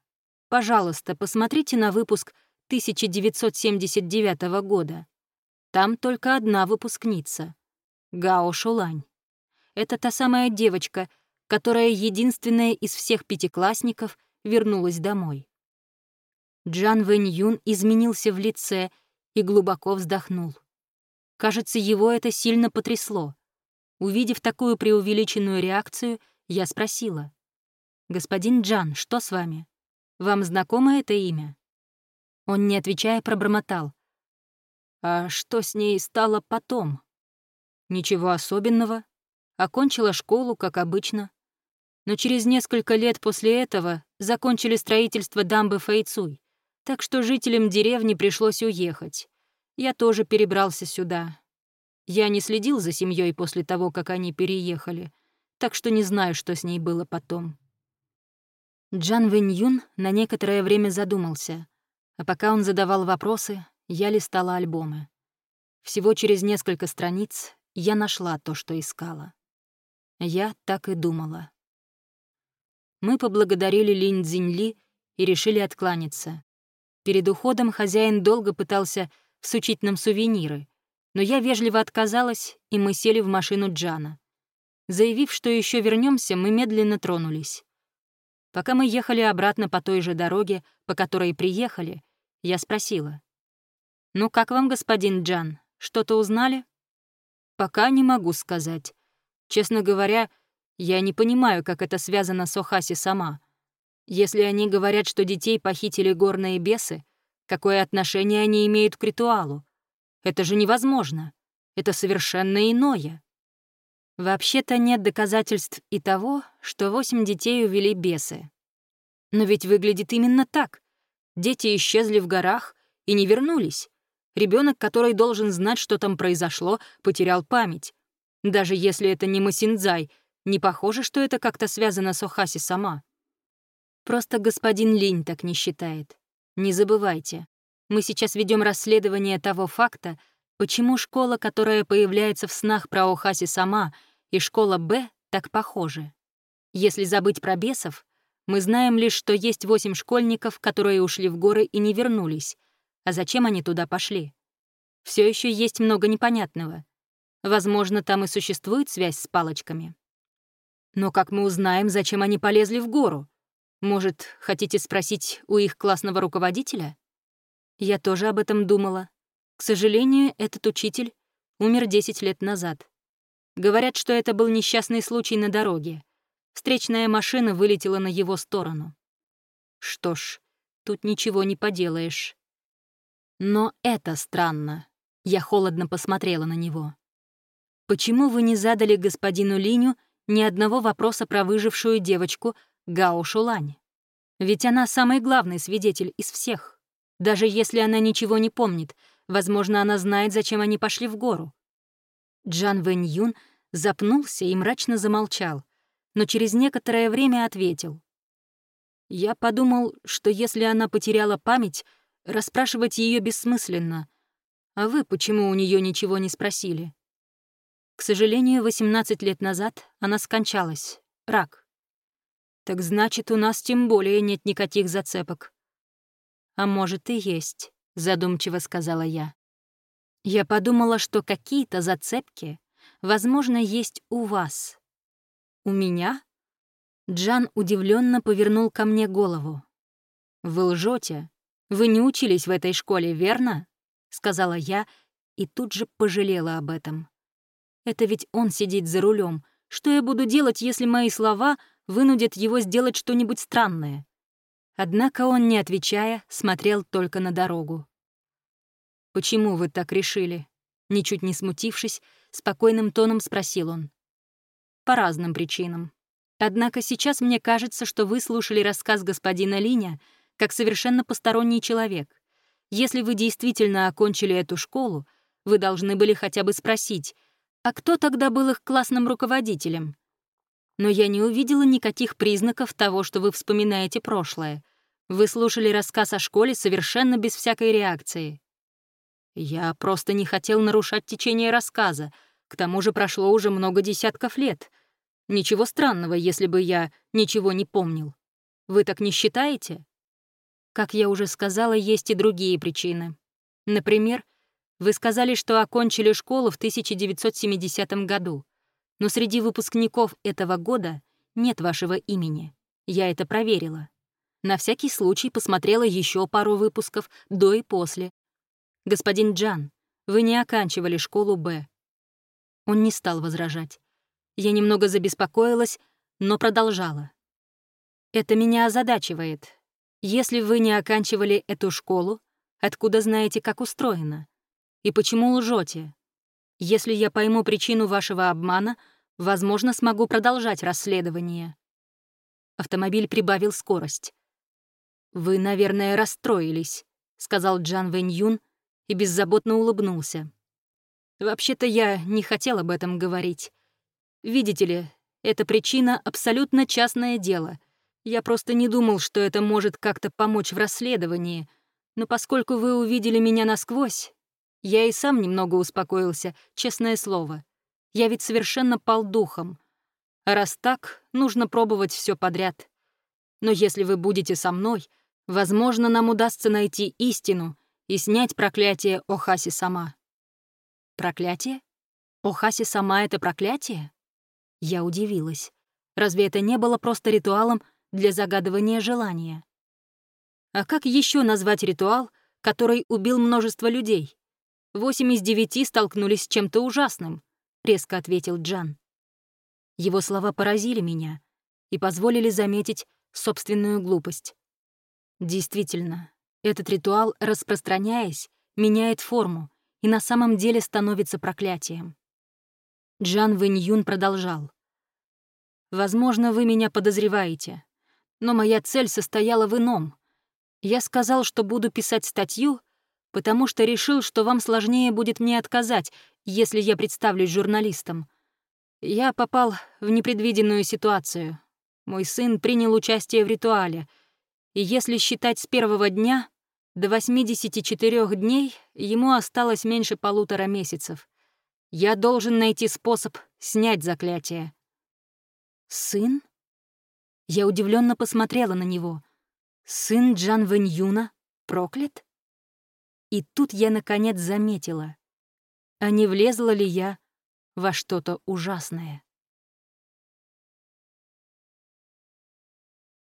Пожалуйста, посмотрите на выпуск 1979 года. Там только одна выпускница — Гао Шулань. Это та самая девочка, которая единственная из всех пятиклассников вернулась домой. Джан Вэнь Юн изменился в лице и глубоко вздохнул. Кажется, его это сильно потрясло. Увидев такую преувеличенную реакцию, я спросила. «Господин Джан, что с вами? Вам знакомо это имя?» Он, не отвечая, пробормотал. «А что с ней стало потом?» «Ничего особенного. Окончила школу, как обычно. Но через несколько лет после этого закончили строительство дамбы Фэйцуй, так что жителям деревни пришлось уехать. Я тоже перебрался сюда. Я не следил за семьей после того, как они переехали, так что не знаю, что с ней было потом. Джан Вэнь Юн на некоторое время задумался, а пока он задавал вопросы, я листала альбомы. Всего через несколько страниц я нашла то, что искала. Я так и думала. Мы поблагодарили Линь Цзиньли и решили откланяться. Перед уходом хозяин долго пытался всучить нам сувениры, но я вежливо отказалась, и мы сели в машину Джана. Заявив, что еще вернемся, мы медленно тронулись. Пока мы ехали обратно по той же дороге, по которой приехали, я спросила. «Ну как вам, господин Джан, что-то узнали?» «Пока не могу сказать. Честно говоря, я не понимаю, как это связано с Охаси сама. Если они говорят, что детей похитили горные бесы, какое отношение они имеют к ритуалу? Это же невозможно. Это совершенно иное. Вообще-то нет доказательств и того, что восемь детей увели бесы. Но ведь выглядит именно так. Дети исчезли в горах и не вернулись. Ребенок, который должен знать, что там произошло, потерял память. Даже если это не Масинзай, не похоже, что это как-то связано с Охаси сама. Просто господин Линь так не считает. Не забывайте, мы сейчас ведем расследование того факта, почему школа, которая появляется в снах про Охаси сама, и школа Б так похожи. Если забыть про бесов, мы знаем лишь, что есть восемь школьников, которые ушли в горы и не вернулись. А зачем они туда пошли? Все еще есть много непонятного. Возможно, там и существует связь с палочками. Но как мы узнаем, зачем они полезли в гору? Может, хотите спросить у их классного руководителя? Я тоже об этом думала. К сожалению, этот учитель умер 10 лет назад. Говорят, что это был несчастный случай на дороге. Встречная машина вылетела на его сторону. Что ж, тут ничего не поделаешь. Но это странно. Я холодно посмотрела на него. Почему вы не задали господину Линю ни одного вопроса про выжившую девочку Гао Шулань? Ведь она самый главный свидетель из всех. Даже если она ничего не помнит, возможно, она знает, зачем они пошли в гору. Джан Вэнь Юн запнулся и мрачно замолчал, но через некоторое время ответил. «Я подумал, что если она потеряла память, расспрашивать ее бессмысленно. А вы почему у нее ничего не спросили?» К сожалению, 18 лет назад она скончалась. Рак. Так значит, у нас тем более нет никаких зацепок. «А может, и есть», — задумчиво сказала я. Я подумала, что какие-то зацепки, возможно, есть у вас. У меня? Джан удивленно повернул ко мне голову. «Вы лжете. Вы не учились в этой школе, верно?» — сказала я и тут же пожалела об этом. «Это ведь он сидит за рулем. Что я буду делать, если мои слова вынудят его сделать что-нибудь странное?» Однако он, не отвечая, смотрел только на дорогу. «Почему вы так решили?» Ничуть не смутившись, спокойным тоном спросил он. «По разным причинам. Однако сейчас мне кажется, что вы слушали рассказ господина Линя как совершенно посторонний человек. Если вы действительно окончили эту школу, вы должны были хотя бы спросить, а кто тогда был их классным руководителем? Но я не увидела никаких признаков того, что вы вспоминаете прошлое. Вы слушали рассказ о школе совершенно без всякой реакции. Я просто не хотел нарушать течение рассказа. К тому же прошло уже много десятков лет. Ничего странного, если бы я ничего не помнил. Вы так не считаете? Как я уже сказала, есть и другие причины. Например, вы сказали, что окончили школу в 1970 году, но среди выпускников этого года нет вашего имени. Я это проверила. На всякий случай посмотрела еще пару выпусков до и после. Господин Джан, вы не оканчивали школу Б». Он не стал возражать. Я немного забеспокоилась, но продолжала. «Это меня озадачивает. Если вы не оканчивали эту школу, откуда знаете, как устроено? И почему лжете? Если я пойму причину вашего обмана, возможно, смогу продолжать расследование». Автомобиль прибавил скорость. «Вы, наверное, расстроились», — сказал Джан Вэнь Юн и беззаботно улыбнулся. «Вообще-то я не хотел об этом говорить. Видите ли, эта причина — абсолютно частное дело. Я просто не думал, что это может как-то помочь в расследовании. Но поскольку вы увидели меня насквозь, я и сам немного успокоился, честное слово. Я ведь совершенно пал духом. А раз так, нужно пробовать все подряд. Но если вы будете со мной, возможно, нам удастся найти истину и снять проклятие Охаси сама. Проклятие? Охаси сама — это проклятие? Я удивилась. Разве это не было просто ритуалом для загадывания желания? А как еще назвать ритуал, который убил множество людей? Восемь из девяти столкнулись с чем-то ужасным, резко ответил Джан. Его слова поразили меня и позволили заметить собственную глупость. Действительно, этот ритуал, распространяясь, меняет форму и на самом деле становится проклятием. Джан Вэнь продолжал. «Возможно, вы меня подозреваете, но моя цель состояла в ином. Я сказал, что буду писать статью, потому что решил, что вам сложнее будет мне отказать, если я представлюсь журналистом. Я попал в непредвиденную ситуацию. Мой сын принял участие в ритуале, и если считать с первого дня, до 84 дней ему осталось меньше полутора месяцев. Я должен найти способ снять заклятие. Сын? Я удивленно посмотрела на него. Сын Джан Вэньюна проклят? И тут я наконец заметила, а не влезла ли я во что-то ужасное.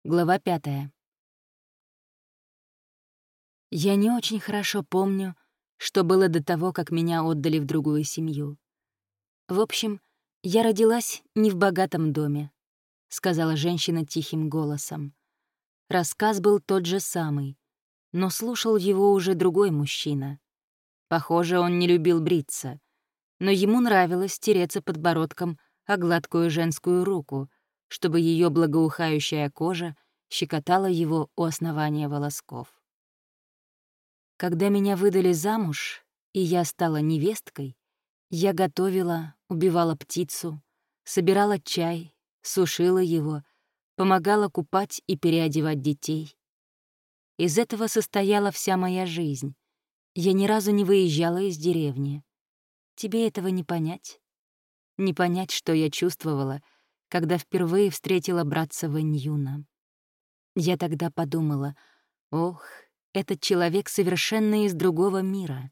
Глава пятая. Я не очень хорошо помню, что было до того, как меня отдали в другую семью. В общем, я родилась не в богатом доме, сказала женщина тихим голосом. Рассказ был тот же самый, но слушал его уже другой мужчина. Похоже, он не любил бриться, но ему нравилось тереться подбородком о гладкую женскую руку, чтобы ее благоухающая кожа щекотала его у основания волосков. Когда меня выдали замуж, и я стала невесткой, я готовила, убивала птицу, собирала чай, сушила его, помогала купать и переодевать детей. Из этого состояла вся моя жизнь. Я ни разу не выезжала из деревни. Тебе этого не понять. Не понять, что я чувствовала, когда впервые встретила братца Ваньюна. Я тогда подумала, ох, этот человек совершенно из другого мира.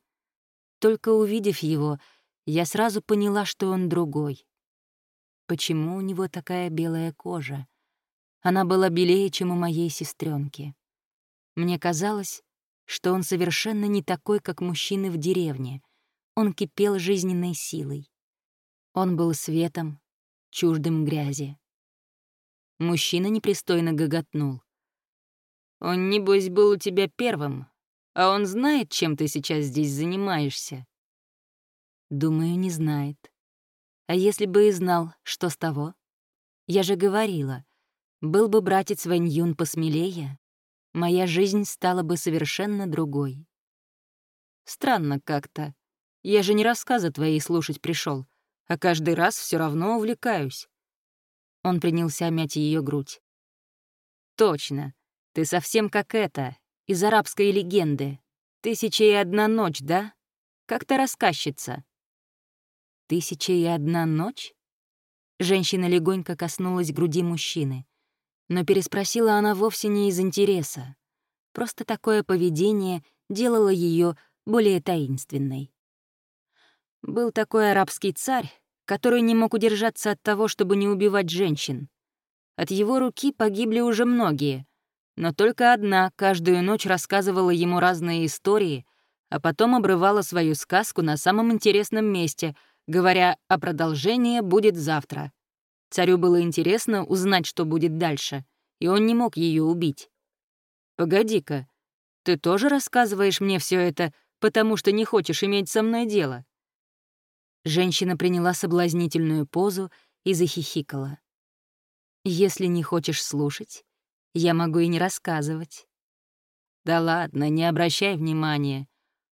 Только увидев его, я сразу поняла, что он другой. Почему у него такая белая кожа? Она была белее, чем у моей сестренки. Мне казалось, что он совершенно не такой, как мужчины в деревне. Он кипел жизненной силой. Он был светом, чуждым грязи. Мужчина непристойно гоготнул. Он, небось, был у тебя первым, а он знает, чем ты сейчас здесь занимаешься?» «Думаю, не знает. А если бы и знал, что с того? Я же говорила, был бы братец Вэнь посмелее, моя жизнь стала бы совершенно другой. Странно как-то. Я же не рассказы твои слушать пришел, а каждый раз все равно увлекаюсь. Он принялся мять ее грудь. Точно. Ты совсем как это, из арабской легенды. Тысяча и одна ночь, да? Как то рассказчица. Тысяча и одна ночь? Женщина легонько коснулась груди мужчины. Но переспросила она вовсе не из интереса. Просто такое поведение делало ее более таинственной. Был такой арабский царь, который не мог удержаться от того, чтобы не убивать женщин. От его руки погибли уже многие — но только одна каждую ночь рассказывала ему разные истории а потом обрывала свою сказку на самом интересном месте, говоря, а продолжение будет завтра. Царю было интересно узнать, что будет дальше, и он не мог ее убить. «Погоди-ка, ты тоже рассказываешь мне все это, потому что не хочешь иметь со мной дело?» Женщина приняла соблазнительную позу и захихикала. «Если не хочешь слушать, я могу и не рассказывать». «Да ладно, не обращай внимания.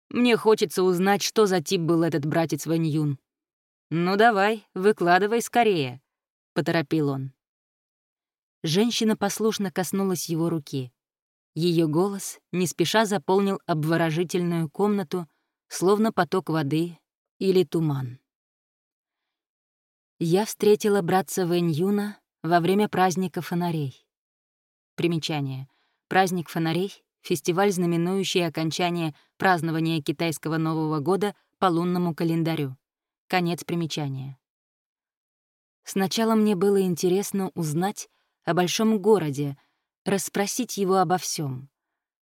Мне хочется узнать, что за тип был этот братец Ваньюн. Ну давай, выкладывай скорее», — поторопил он. Женщина послушно коснулась его руки. Ее голос не спеша заполнил обворожительную комнату, словно поток воды или туман. Я встретила братца Вэнь во время праздника фонарей. Примечание. Праздник фонарей — фестиваль, знаменующий окончание празднования китайского Нового года по лунному календарю. Конец примечания. Сначала мне было интересно узнать о большом городе, расспросить его обо всем.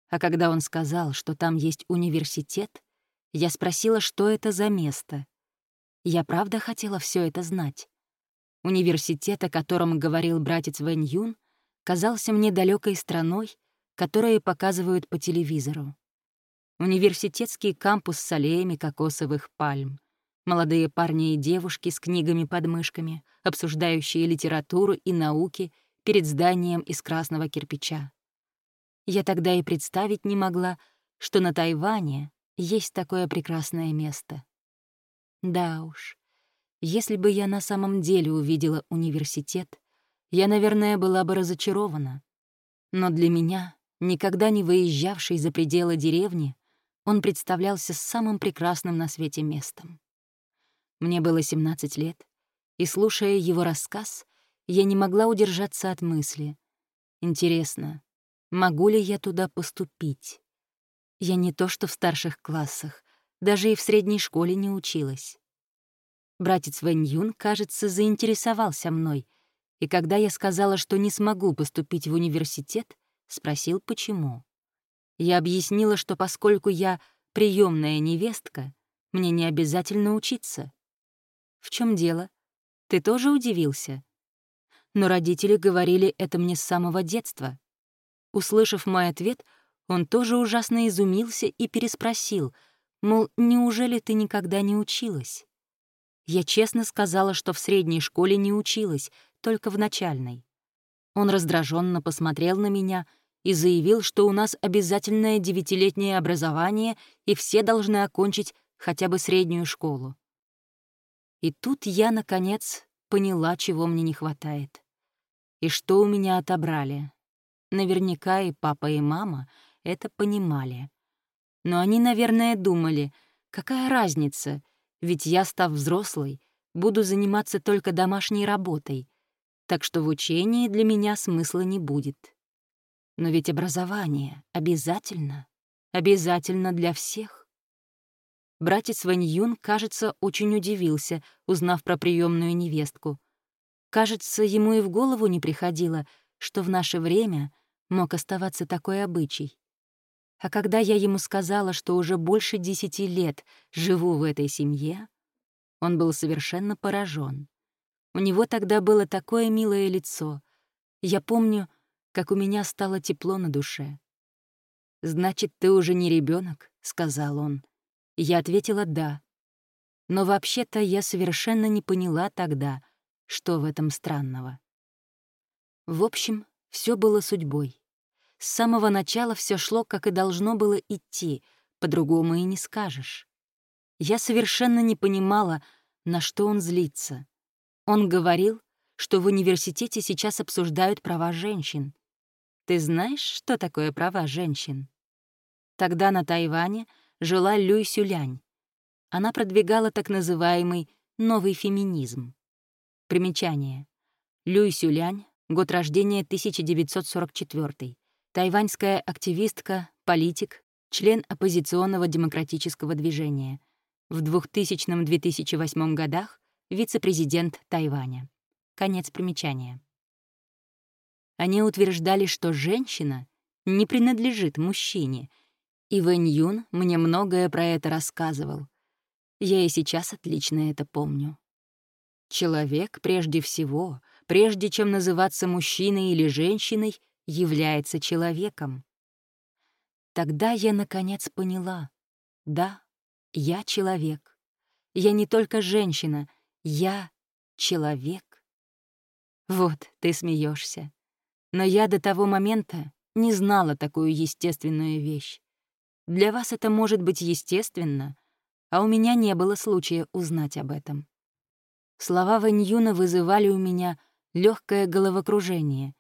А когда он сказал, что там есть университет, я спросила, что это за место. Я правда хотела все это знать. Университет, о котором говорил братец Вэнь Юн, казался мне далекой страной, которую показывают по телевизору. Университетский кампус с аллеями кокосовых пальм. Молодые парни и девушки с книгами под мышками, обсуждающие литературу и науки перед зданием из красного кирпича. Я тогда и представить не могла, что на Тайване есть такое прекрасное место. Да уж, если бы я на самом деле увидела университет, я, наверное, была бы разочарована. Но для меня, никогда не выезжавшей за пределы деревни, он представлялся самым прекрасным на свете местом. Мне было 17 лет, и, слушая его рассказ, я не могла удержаться от мысли. Интересно, могу ли я туда поступить? Я не то что в старших классах, даже и в средней школе не училась. Братец Вэнь Юн, кажется, заинтересовался мной, и когда я сказала, что не смогу поступить в университет, спросил, почему. Я объяснила, что поскольку я приемная невестка, мне не обязательно учиться. В чем дело? Ты тоже удивился? Но родители говорили это мне с самого детства. Услышав мой ответ, он тоже ужасно изумился и переспросил, мол, неужели ты никогда не училась? Я честно сказала, что в средней школе не училась, только в начальной. Он раздраженно посмотрел на меня и заявил, что у нас обязательное девятилетнее образование, и все должны окончить хотя бы среднюю школу. И тут я, наконец, поняла, чего мне не хватает. И что у меня отобрали. Наверняка и папа, и мама это понимали. Но они, наверное, думали, какая разница, ведь я, став взрослой, буду заниматься только домашней работой, так что в учении для меня смысла не будет. Но ведь образование обязательно, обязательно для всех. Братец Вань Юн, кажется, очень удивился, узнав про приемную невестку. Кажется, ему и в голову не приходило, что в наше время мог оставаться такой обычай. А когда я ему сказала, что уже больше десяти лет живу в этой семье, он был совершенно поражен. У него тогда было такое милое лицо. Я помню, как у меня стало тепло на душе. «Значит, ты уже не ребенок, сказал он. Я ответила «да». Но вообще-то я совершенно не поняла тогда, что в этом странного. В общем, все было судьбой. С самого начала все шло, как и должно было идти, по-другому и не скажешь. Я совершенно не понимала, на что он злится. Он говорил, что в университете сейчас обсуждают права женщин. Ты знаешь, что такое права женщин? Тогда на Тайване жила Люй Сюлянь. Она продвигала так называемый «новый феминизм». Примечание. Люй Сюлянь, год рождения 1944 Тайваньская активистка, политик, член оппозиционного демократического движения. В 2000-2008 годах вице-президент Тайваня. Конец примечания. Они утверждали, что женщина не принадлежит мужчине, И Вэнь Юн мне многое про это рассказывал. Я и сейчас отлично это помню. Человек прежде всего, прежде чем называться мужчиной или женщиной, является человеком. Тогда я, наконец, поняла. Да, я человек. Я не только женщина, я человек. Вот, ты смеешься. Но я до того момента не знала такую естественную вещь. Для вас это может быть естественно, а у меня не было случая узнать об этом. Слова Ваньюна вызывали у меня легкое головокружение,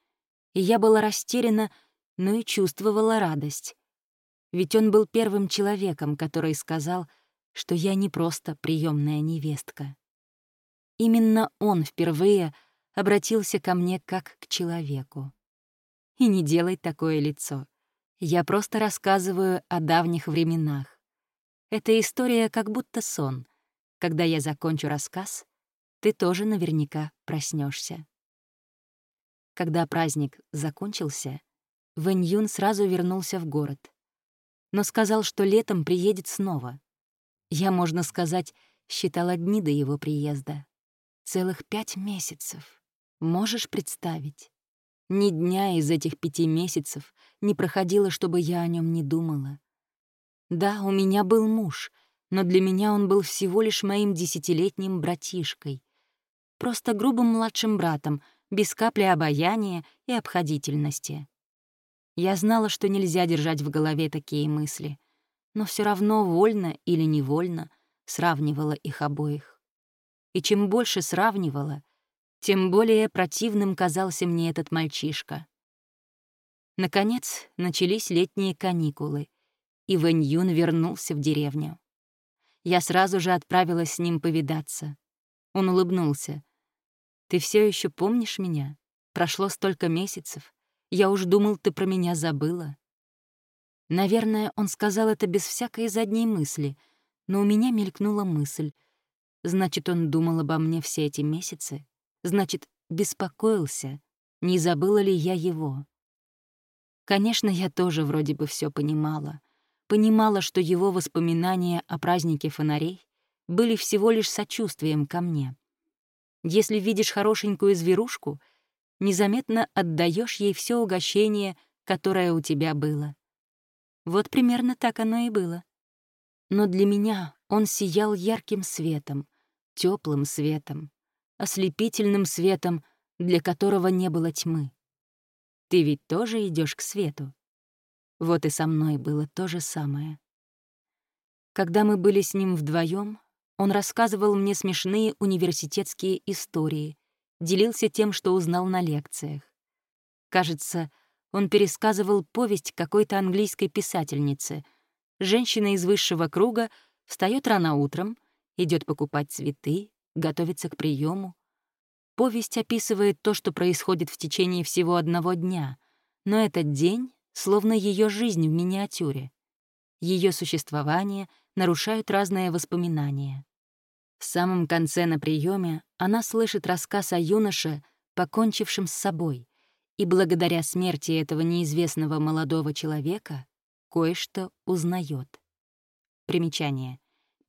и я была растеряна, но и чувствовала радость. Ведь он был первым человеком, который сказал, что я не просто приемная невестка. Именно он впервые обратился ко мне как к человеку. И не делай такое лицо. Я просто рассказываю о давних временах. Эта история как будто сон. Когда я закончу рассказ, ты тоже наверняка проснешься. Когда праздник закончился, Вэнь Юн сразу вернулся в город. Но сказал, что летом приедет снова. Я, можно сказать, считала дни до его приезда. Целых пять месяцев. Можешь представить? Ни дня из этих пяти месяцев не проходило, чтобы я о нем не думала. Да, у меня был муж, но для меня он был всего лишь моим десятилетним братишкой. Просто грубым младшим братом, без капли обаяния и обходительности. Я знала, что нельзя держать в голове такие мысли, но все равно вольно или невольно сравнивала их обоих. И чем больше сравнивала, тем более противным казался мне этот мальчишка. Наконец, начались летние каникулы, и Вэнь Юн вернулся в деревню. Я сразу же отправилась с ним повидаться. Он улыбнулся. «Ты все еще помнишь меня? Прошло столько месяцев. Я уж думал, ты про меня забыла». Наверное, он сказал это без всякой задней мысли, но у меня мелькнула мысль. Значит, он думал обо мне все эти месяцы? Значит, беспокоился, не забыла ли я его. Конечно, я тоже вроде бы все понимала. Понимала, что его воспоминания о празднике фонарей были всего лишь сочувствием ко мне. Если видишь хорошенькую зверушку, незаметно отдаешь ей все угощение, которое у тебя было. Вот примерно так оно и было. Но для меня он сиял ярким светом, теплым светом, ослепительным светом, для которого не было тьмы. Ты ведь тоже идешь к свету. Вот и со мной было то же самое. Когда мы были с ним вдвоем, он рассказывал мне смешные университетские истории, делился тем, что узнал на лекциях. Кажется, он пересказывал повесть какой-то английской писательницы. Женщина из высшего круга встает рано утром, идет покупать цветы, готовится к приему. Повесть описывает то, что происходит в течение всего одного дня, но этот день словно ее жизнь в миниатюре. Ее существование нарушают разные воспоминания. В самом конце на приеме она слышит рассказ о юноше, покончившем с собой, и благодаря смерти этого неизвестного молодого человека кое-что узнает. Примечание.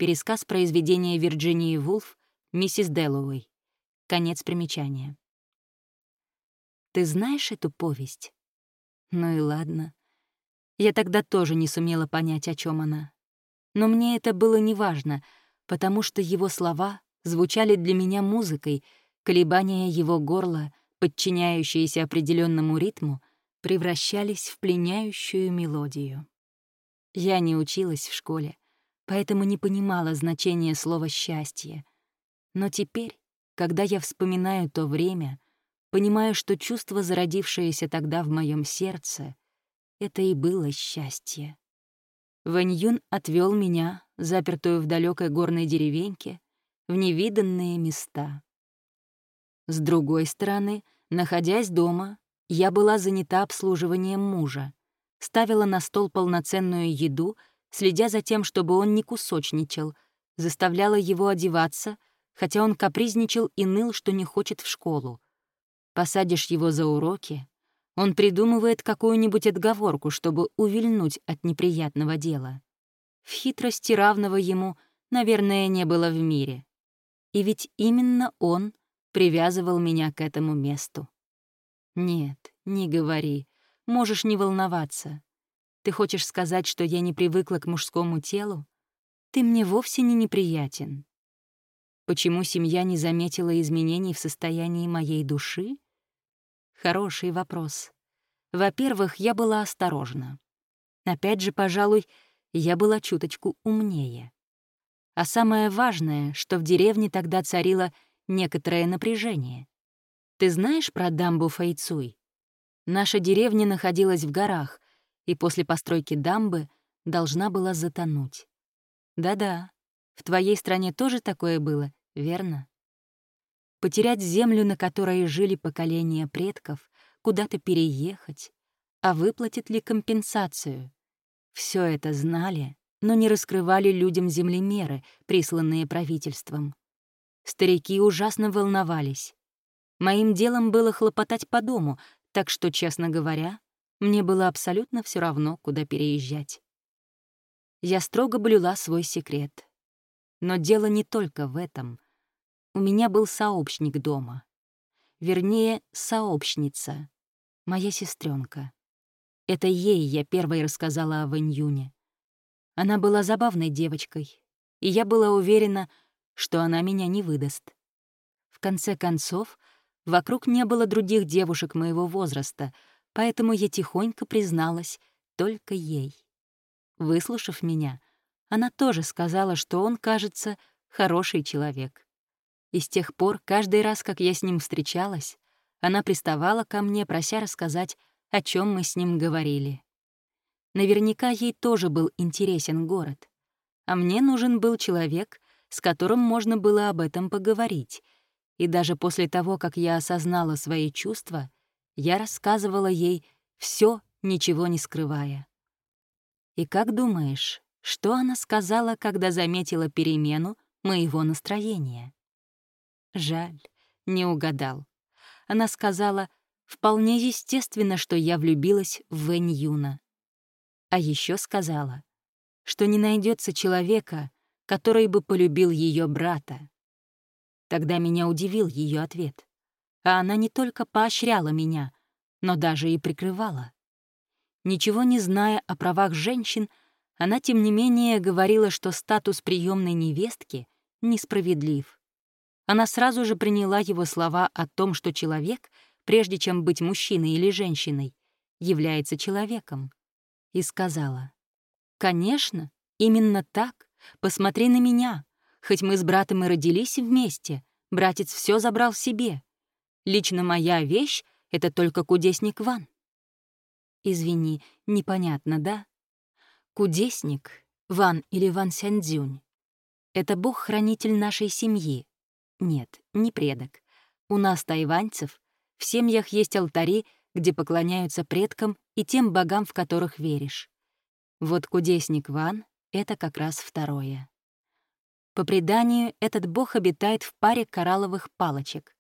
Пересказ произведения Вирджинии Вулф Миссис Дэллоуэй. Конец примечания. Ты знаешь эту повесть? Ну и ладно. Я тогда тоже не сумела понять, о чем она. Но мне это было неважно, потому что его слова звучали для меня музыкой, колебания его горла, подчиняющиеся определенному ритму, превращались в пленяющую мелодию. Я не училась в школе, поэтому не понимала значения слова «счастье», но теперь, когда я вспоминаю то время, понимаю, что чувство, зародившееся тогда в моем сердце, это и было счастье. Ваньюн отвел меня, запертую в далекой горной деревеньке, в невиданные места. С другой стороны, находясь дома, я была занята обслуживанием мужа, ставила на стол полноценную еду, следя за тем, чтобы он не кусочничал, заставляла его одеваться — хотя он капризничал и ныл, что не хочет в школу. Посадишь его за уроки, Он придумывает какую-нибудь отговорку, чтобы увильнуть от неприятного дела. В хитрости равного ему, наверное, не было в мире. И ведь именно он привязывал меня к этому месту. Нет, не говори, можешь не волноваться. Ты хочешь сказать, что я не привыкла к мужскому телу? Ты мне вовсе не неприятен. Почему семья не заметила изменений в состоянии моей души? Хороший вопрос. Во-первых, я была осторожна. Опять же, пожалуй, я была чуточку умнее. А самое важное, что в деревне тогда царило некоторое напряжение. Ты знаешь про дамбу Файцуй? Наша деревня находилась в горах, и после постройки дамбы должна была затонуть. Да-да, в твоей стране тоже такое было, верно? Потерять землю, на которой жили поколения предков, куда-то переехать, а выплатит ли компенсацию? Все это знали, но не раскрывали людям землемеры, присланные правительством. Старики ужасно волновались. Моим делом было хлопотать по дому, так что, честно говоря, мне было абсолютно все равно, куда переезжать. Я строго блюла свой секрет. Но дело не только в этом. У меня был сообщник дома. Вернее, сообщница. Моя сестренка. Это ей я первой рассказала о Вэньюне. Она была забавной девочкой, и я была уверена, что она меня не выдаст. В конце концов, вокруг не было других девушек моего возраста, поэтому я тихонько призналась только ей. Выслушав меня, она тоже сказала, что он, кажется, хороший человек. И с тех пор, каждый раз, как я с ним встречалась, она приставала ко мне, прося рассказать, о чем мы с ним говорили. Наверняка ей тоже был интересен город. А мне нужен был человек, с которым можно было об этом поговорить. И даже после того, как я осознала свои чувства, я рассказывала ей все, ничего не скрывая. И как думаешь, что она сказала, когда заметила перемену моего настроения? Жаль, не угадал. Она сказала, вполне естественно, что я влюбилась в Вэнь Юна. А еще сказала, что не найдется человека, который бы полюбил ее брата. Тогда меня удивил ее ответ. А она не только поощряла меня, но даже и прикрывала. Ничего не зная о правах женщин, она, тем не менее, говорила, что статус приемной невестки несправедлив. Она сразу же приняла его слова о том, что человек, прежде чем быть мужчиной или женщиной, является человеком и сказала, «Конечно, именно так. Посмотри на меня. Хоть мы с братом и родились вместе, братец все забрал себе. Лично моя вещь — это только кудесник Ван». Извини, непонятно, да? Кудесник, Ван или Ван Сяндзюнь — это бог-хранитель нашей семьи. Нет, не предок. У нас, тайваньцев, в семьях есть алтари, где поклоняются предкам и тем богам, в которых веришь. Вот кудесник Ван — это как раз второе. По преданию, этот бог обитает в паре коралловых палочек.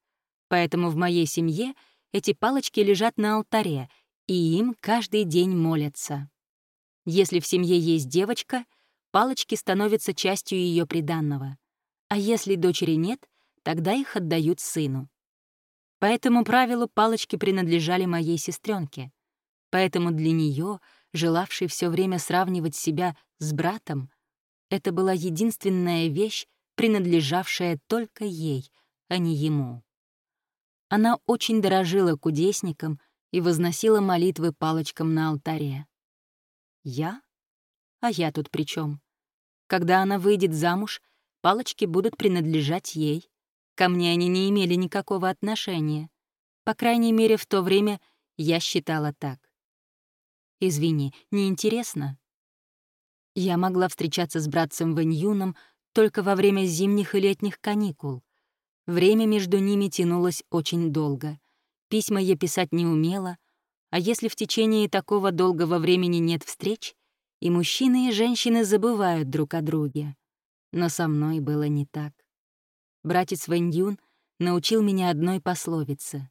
Поэтому в моей семье эти палочки лежат на алтаре, и им каждый день молятся. Если в семье есть девочка, палочки становятся частью ее приданного. А если дочери нет, тогда их отдают сыну. По этому правилу палочки принадлежали моей сестренке. Поэтому для нее, желавшей все время сравнивать себя с братом, это была единственная вещь, принадлежавшая только ей, а не ему. Она очень дорожила кудесникам и возносила молитвы палочкам на алтаре. Я? А я тут при чем? Когда она выйдет замуж, палочки будут принадлежать ей, Ко мне они не имели никакого отношения. По крайней мере, в то время я считала так. Извини, неинтересно. Я могла встречаться с братцем Вэньюном только во время зимних и летних каникул. Время между ними тянулось очень долго. Письма я писать не умела, а если в течение такого долгого времени нет встреч, и мужчины, и женщины забывают друг о друге. Но со мной было не так. Братец Вэньюн научил меня одной пословице.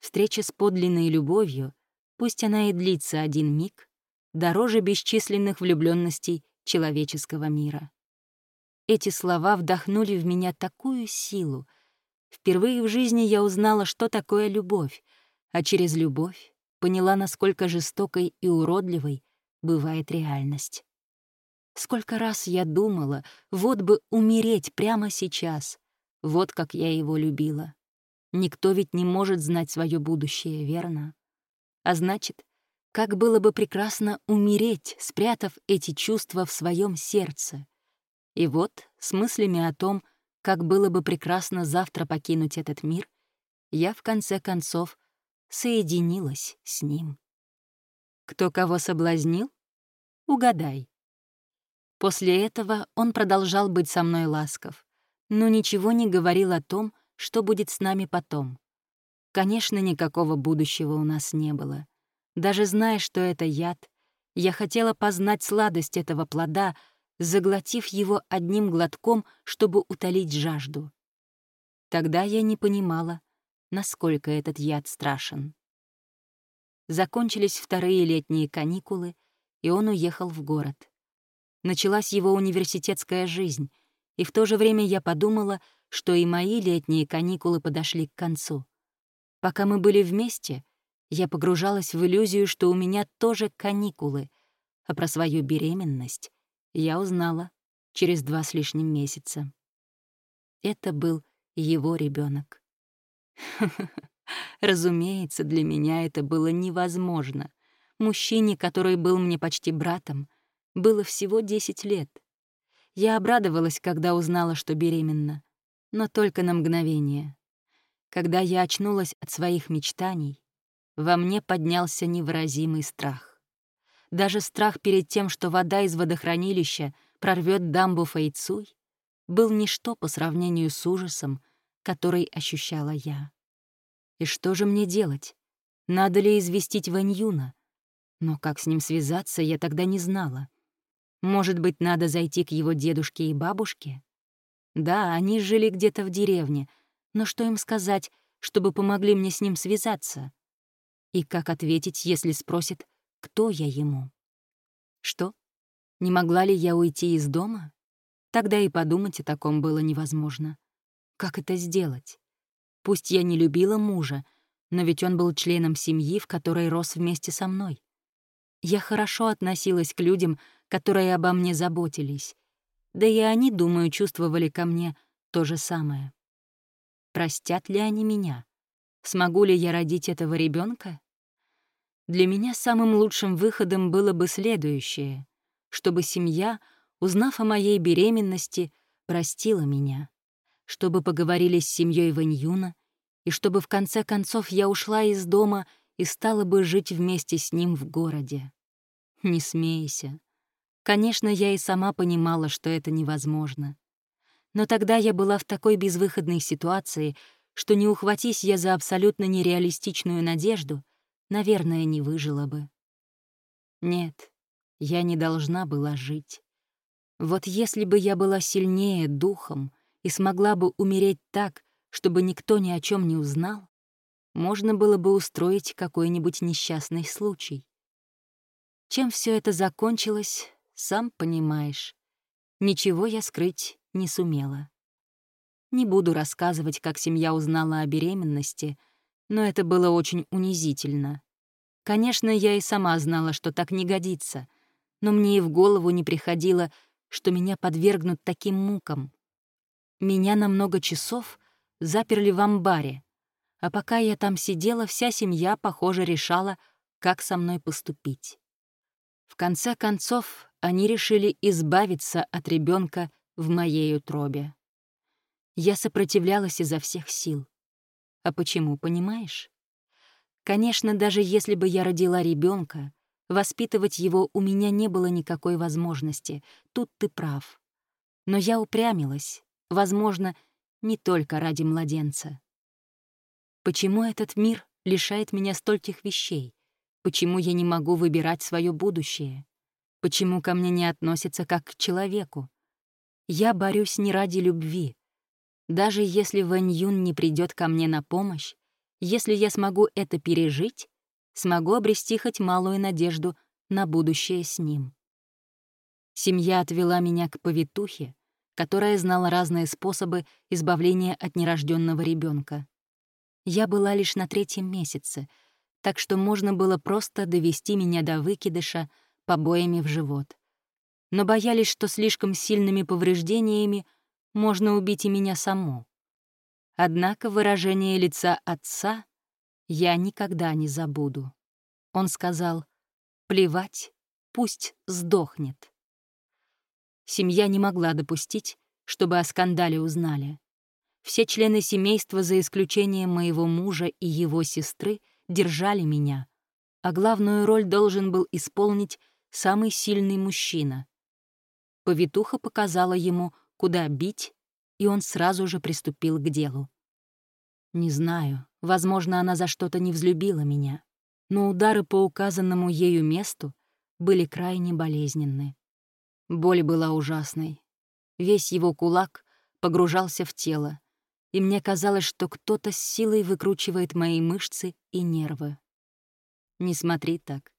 Встреча с подлинной любовью пусть она и длится один миг, дороже бесчисленных влюбленностей человеческого мира. Эти слова вдохнули в меня такую силу. Впервые в жизни я узнала, что такое любовь, а через любовь поняла, насколько жестокой и уродливой бывает реальность. Сколько раз я думала, вот бы умереть прямо сейчас, вот как я его любила. Никто ведь не может знать свое будущее, верно? А значит, как было бы прекрасно умереть, спрятав эти чувства в своем сердце. И вот, с мыслями о том, как было бы прекрасно завтра покинуть этот мир, я, в конце концов, соединилась с ним. Кто кого соблазнил? Угадай. После этого он продолжал быть со мной ласков, но ничего не говорил о том, что будет с нами потом. Конечно, никакого будущего у нас не было. Даже зная, что это яд, я хотела познать сладость этого плода, заглотив его одним глотком, чтобы утолить жажду. Тогда я не понимала, насколько этот яд страшен. Закончились вторые летние каникулы, и он уехал в город. Началась его университетская жизнь, и в то же время я подумала, что и мои летние каникулы подошли к концу. Пока мы были вместе, я погружалась в иллюзию, что у меня тоже каникулы, а про свою беременность я узнала через два с лишним месяца. Это был его ребенок. Разумеется, для меня это было невозможно. Мужчине, который был мне почти братом, было всего 10 лет. Я обрадовалась, когда узнала, что беременна, но только на мгновение. Когда я очнулась от своих мечтаний, во мне поднялся невыразимый страх. Даже страх перед тем, что вода из водохранилища прорвет дамбу Фейцуй, был ничто по сравнению с ужасом, который ощущала я. И что же мне делать? Надо ли известить Ваньюна? Но как с ним связаться, я тогда не знала. Может быть, надо зайти к его дедушке и бабушке? Да, они жили где-то в деревне, но что им сказать, чтобы помогли мне с ним связаться? И как ответить, если спросит, кто я ему? Что? Не могла ли я уйти из дома? Тогда и подумать о таком было невозможно. Как это сделать? Пусть я не любила мужа, но ведь он был членом семьи, в которой рос вместе со мной. Я хорошо относилась к людям, которые обо мне заботились. Да и они, думаю, чувствовали ко мне то же самое. Простят ли они меня? Смогу ли я родить этого ребенка? Для меня самым лучшим выходом было бы следующее, чтобы семья, узнав о моей беременности, простила меня чтобы поговорили с семьей Ваньюна, и чтобы в конце концов я ушла из дома и стала бы жить вместе с ним в городе. Не смейся. Конечно, я и сама понимала, что это невозможно. Но тогда я была в такой безвыходной ситуации, что не ухватись я за абсолютно нереалистичную надежду, наверное, не выжила бы. Нет, я не должна была жить. Вот если бы я была сильнее духом, и смогла бы умереть так, чтобы никто ни о чем не узнал, можно было бы устроить какой-нибудь несчастный случай. Чем все это закончилось, сам понимаешь. Ничего я скрыть не сумела. Не буду рассказывать, как семья узнала о беременности, но это было очень унизительно. Конечно, я и сама знала, что так не годится, но мне и в голову не приходило, что меня подвергнут таким мукам. Меня на много часов заперли в амбаре, а пока я там сидела, вся семья, похоже, решала, как со мной поступить. В конце концов, они решили избавиться от ребенка в моей утробе. Я сопротивлялась изо всех сил. А почему, понимаешь? Конечно, даже если бы я родила ребенка, воспитывать его у меня не было никакой возможности, тут ты прав. Но я упрямилась, Возможно, не только ради младенца. Почему этот мир лишает меня стольких вещей? Почему я не могу выбирать свое будущее? Почему ко мне не относятся как к человеку? Я борюсь не ради любви. Даже если Вань Юн не придет ко мне на помощь, если я смогу это пережить, смогу обрести хоть малую надежду на будущее с ним. Семья отвела меня к повитухе, которая знала разные способы избавления от нерожденного ребенка. Я была лишь на третьем месяце, так что можно было просто довести меня до выкидыша побоями в живот. Но боялись, что слишком сильными повреждениями можно убить и меня саму. Однако выражение лица отца я никогда не забуду. Он сказал, «Плевать, пусть сдохнет». Семья не могла допустить, чтобы о скандале узнали. Все члены семейства, за исключением моего мужа и его сестры, держали меня, а главную роль должен был исполнить самый сильный мужчина. Повитуха показала ему, куда бить, и он сразу же приступил к делу. Не знаю, возможно, она за что-то не взлюбила меня, но удары по указанному ею месту были крайне болезненны. Боль была ужасной. Весь его кулак погружался в тело, и мне казалось, что кто-то с силой выкручивает мои мышцы и нервы. «Не смотри так.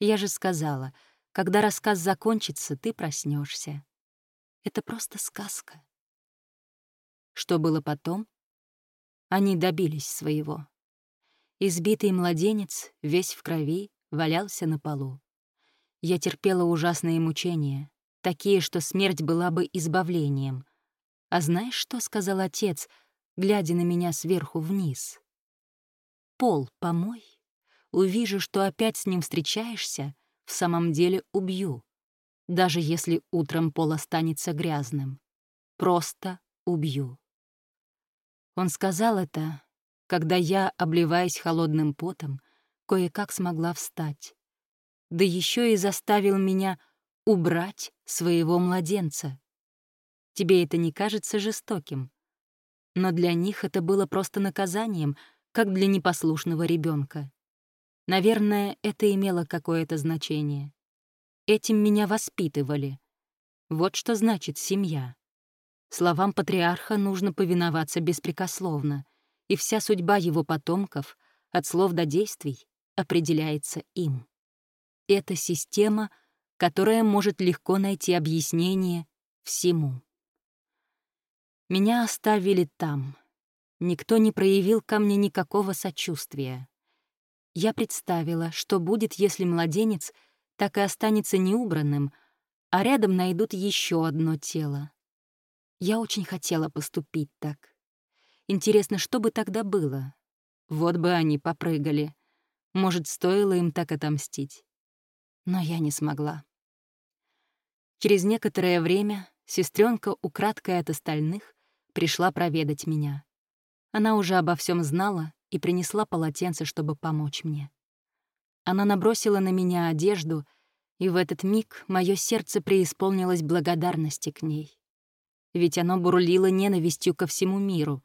Я же сказала, когда рассказ закончится, ты проснешься. Это просто сказка». Что было потом? Они добились своего. Избитый младенец, весь в крови, валялся на полу. Я терпела ужасные мучения, такие, что смерть была бы избавлением. А знаешь, что сказал отец, глядя на меня сверху вниз? «Пол помой. Увижу, что опять с ним встречаешься, в самом деле убью, даже если утром пол останется грязным. Просто убью». Он сказал это, когда я, обливаясь холодным потом, кое-как смогла встать. Да еще и заставил меня убрать своего младенца. Тебе это не кажется жестоким? Но для них это было просто наказанием, как для непослушного ребенка. Наверное, это имело какое-то значение. Этим меня воспитывали. Вот что значит семья. Словам патриарха нужно повиноваться беспрекословно, и вся судьба его потомков, от слов до действий, определяется им. Это система — которая может легко найти объяснение всему. Меня оставили там. Никто не проявил ко мне никакого сочувствия. Я представила, что будет, если младенец так и останется неубранным, а рядом найдут еще одно тело. Я очень хотела поступить так. Интересно, что бы тогда было? Вот бы они попрыгали. Может, стоило им так отомстить. Но я не смогла. Через некоторое время сестренка, украдкой от остальных, пришла проведать меня. Она уже обо всем знала и принесла полотенце, чтобы помочь мне. Она набросила на меня одежду, и в этот миг мое сердце преисполнилось благодарности к ней. Ведь оно бурлило ненавистью ко всему миру.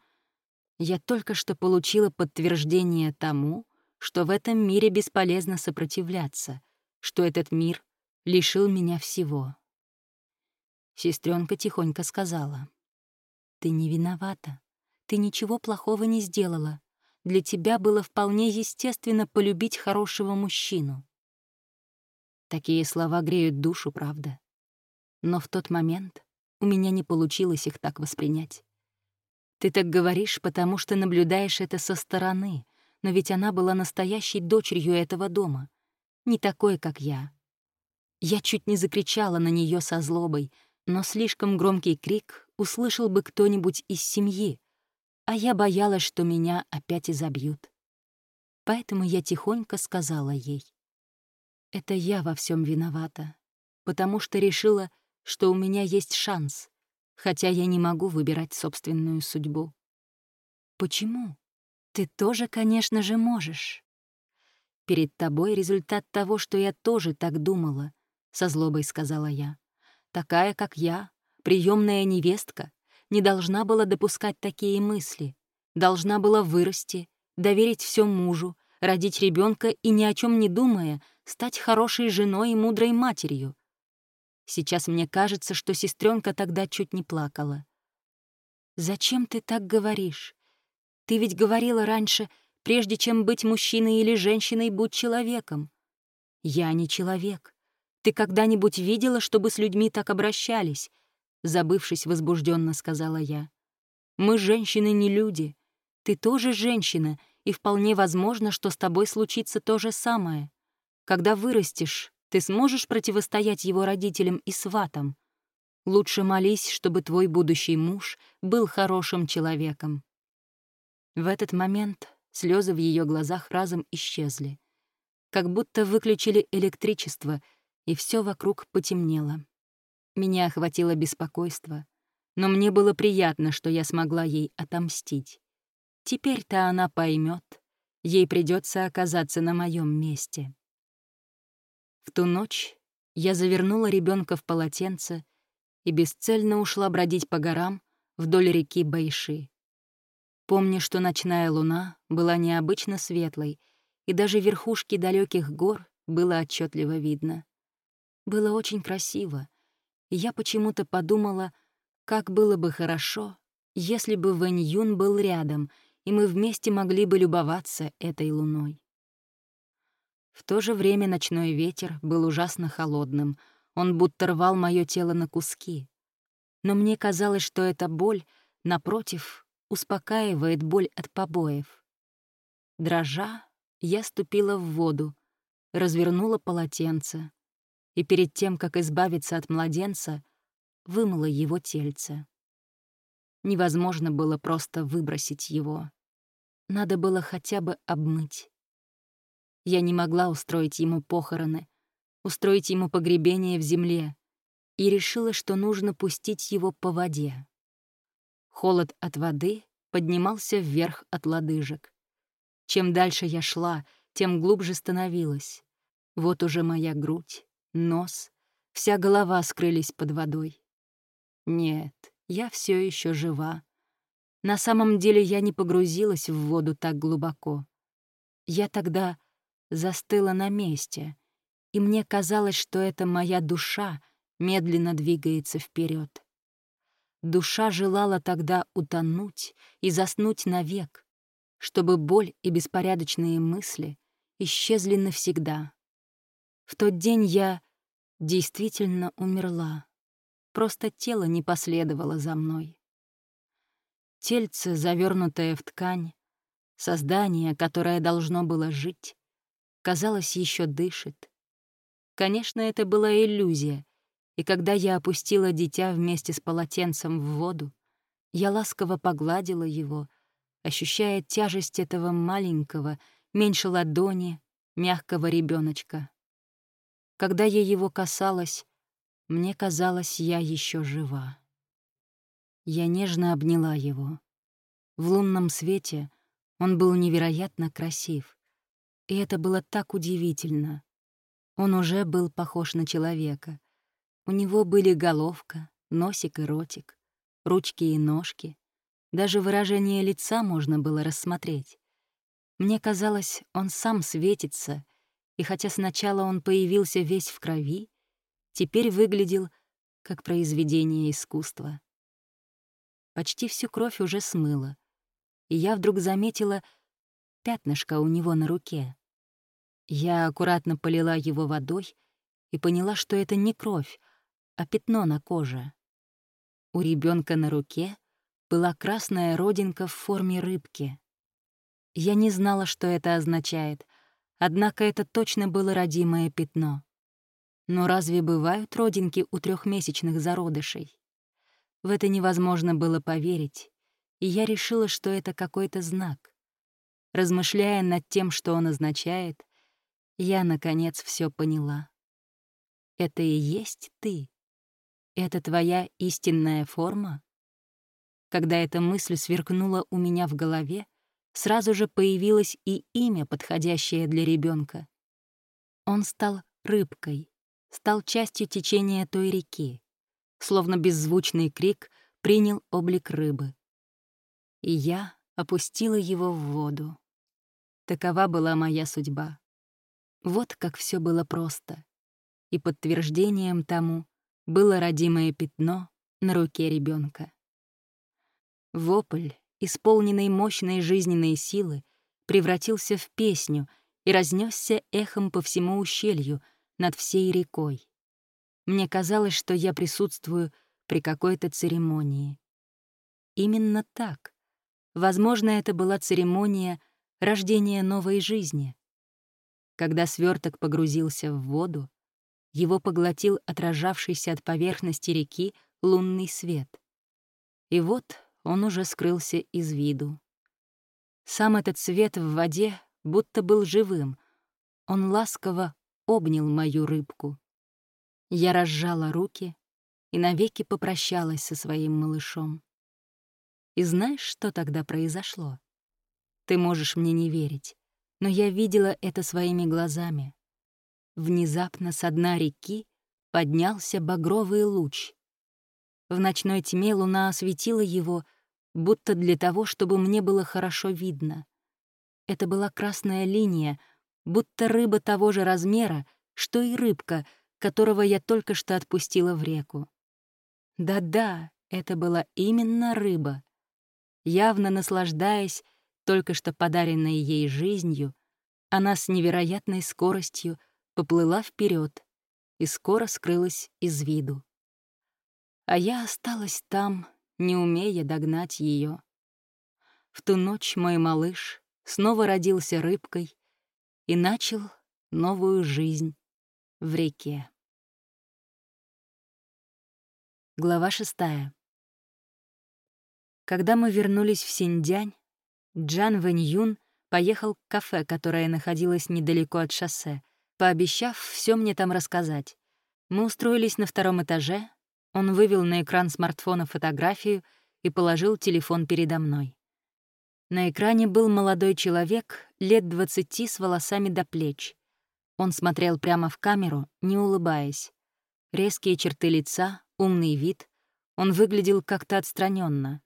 Я только что получила подтверждение тому, что в этом мире бесполезно сопротивляться, что этот мир лишил меня всего. Сестренка тихонько сказала. «Ты не виновата. Ты ничего плохого не сделала. Для тебя было вполне естественно полюбить хорошего мужчину». Такие слова греют душу, правда. Но в тот момент у меня не получилось их так воспринять. Ты так говоришь, потому что наблюдаешь это со стороны, но ведь она была настоящей дочерью этого дома, не такой, как я. Я чуть не закричала на нее со злобой — но слишком громкий крик услышал бы кто-нибудь из семьи, а я боялась, что меня опять изобьют. Поэтому я тихонько сказала ей. «Это я во всем виновата, потому что решила, что у меня есть шанс, хотя я не могу выбирать собственную судьбу». «Почему? Ты тоже, конечно же, можешь». «Перед тобой результат того, что я тоже так думала», — со злобой сказала я такая, как я, приемная невестка, не должна была допускать такие мысли, должна была вырасти, доверить все мужу, родить ребенка и ни о чем не думая, стать хорошей женой и мудрой матерью. Сейчас мне кажется, что сестренка тогда чуть не плакала. «Зачем ты так говоришь? Ты ведь говорила раньше, Прежде чем быть мужчиной или женщиной, будь человеком. Я не человек. Ты когда-нибудь видела, чтобы с людьми так обращались? Забывшись, возбужденно сказала я. Мы, женщины, не люди. Ты тоже женщина, и вполне возможно, что с тобой случится то же самое. Когда вырастешь, ты сможешь противостоять его родителям и сватам. Лучше молись, чтобы твой будущий муж был хорошим человеком. В этот момент слезы в ее глазах разом исчезли. Как будто выключили электричество, и все вокруг потемнело. Меня охватило беспокойство, но мне было приятно, что я смогла ей отомстить. Теперь-то она поймет, ей придется оказаться на моем месте. В ту ночь я завернула ребенка в полотенце и бесцельно ушла бродить по горам вдоль реки Байши. Помню, что ночная луна была необычно светлой, и даже верхушки далеких гор было отчетливо видно. Было очень красиво, я почему-то подумала, как было бы хорошо, если бы Вэнь Юн был рядом, и мы вместе могли бы любоваться этой луной. В то же время ночной ветер был ужасно холодным — он будто рвал мое тело на куски. Но мне казалось, что эта боль, напротив, успокаивает боль от побоев. Дрожа, я ступила в воду, развернула полотенце и перед тем, как избавиться от младенца, вымыла его тельце. Невозможно было просто выбросить его. Надо было хотя бы обмыть. Я не могла устроить ему похороны, устроить ему погребение в земле, и решила, что нужно пустить его по воде. Холод от воды поднимался вверх от лодыжек. Чем дальше я шла, тем глубже становилась. Вот уже моя грудь, нос, вся голова скрылись под водой. Нет, я все еще жива. На самом деле я не погрузилась в воду так глубоко. Я тогда застыла на месте — и мне казалось, что это моя душа медленно двигается вперед. Душа желала тогда утонуть и заснуть навек, чтобы боль и беспорядочные мысли исчезли навсегда. В тот день я действительно умерла, просто тело не последовало за мной. Тельце, завернутое в ткань, создание, которое должно было жить, казалось, еще дышит, Конечно, это была иллюзия, и когда я опустила дитя вместе с полотенцем в воду, я ласково погладила его, ощущая тяжесть этого маленького, меньше ладони, мягкого ребеночка. Когда я его касалась, мне казалось, я еще жива. Я нежно обняла его. В лунном свете он был невероятно красив, и это было так удивительно. Он уже был похож на человека. У него были головка, носик и ротик, ручки и ножки. Даже выражение лица можно было рассмотреть. Мне казалось, он сам светится, и хотя сначала он появился весь в крови, теперь выглядел как произведение искусства. Почти всю кровь уже смыло, и я вдруг заметила пятнышко у него на руке. Я аккуратно полила его водой и поняла, что это не кровь, а пятно на коже. У ребенка на руке была красная родинка в форме рыбки. Я не знала, что это означает, однако это точно было родимое пятно. Но разве бывают родинки у трехмесячных зародышей? В это невозможно было поверить, и я решила, что это какой-то знак. Размышляя над тем, что он означает, я, наконец, все поняла. Это и есть ты. Это твоя истинная форма? Когда эта мысль сверкнула у меня в голове, сразу же появилось и имя, подходящее для ребенка. Он стал рыбкой, стал частью течения той реки, словно беззвучный крик принял облик рыбы. И я опустила его в воду. Такова была моя судьба. Вот как все было просто. И подтверждением тому было родимое пятно на руке ребенка. Вопль, исполненный мощной жизненной силы, превратился в песню и разнесся эхом по всему ущелью, над всей рекой. Мне казалось, что я присутствую при какой-то церемонии. Именно так. Возможно, это была церемония рождения новой жизни. Когда сверток погрузился в воду, его поглотил отражавшийся от поверхности реки лунный свет. И вот он уже скрылся из виду. Сам этот свет в воде будто был живым. Он ласково обнял мою рыбку. Я разжала руки и навеки попрощалась со своим малышом. И знаешь, что тогда произошло? Ты можешь мне не верить, но я видела это своими глазами. Внезапно с дна реки поднялся багровый луч. В ночной тьме луна осветила его, будто для того, чтобы мне было хорошо видно. Это была красная линия, будто рыба того же размера, что и рыбка, которого я только что отпустила в реку. Да-да, это была именно рыба. Явно наслаждаясь только что подаренной ей жизнью, она с невероятной скоростью поплыла вперед и скоро скрылась из виду. А я осталась там, не умея догнать ее. В ту ночь мой малыш снова родился рыбкой и начал новую жизнь в реке. Глава шестая. Когда мы вернулись в Синьцзянь, Джан Вэнь Юн поехал к кафе, которое находилось недалеко от шоссе, пообещав все мне там рассказать. Мы устроились на втором этаже, он вывел на экран смартфона фотографию и положил телефон передо мной. На экране был молодой человек, лет двадцати, с волосами до плеч. Он смотрел прямо в камеру, не улыбаясь. Резкие черты лица, умный вид. Он выглядел как-то отстраненно.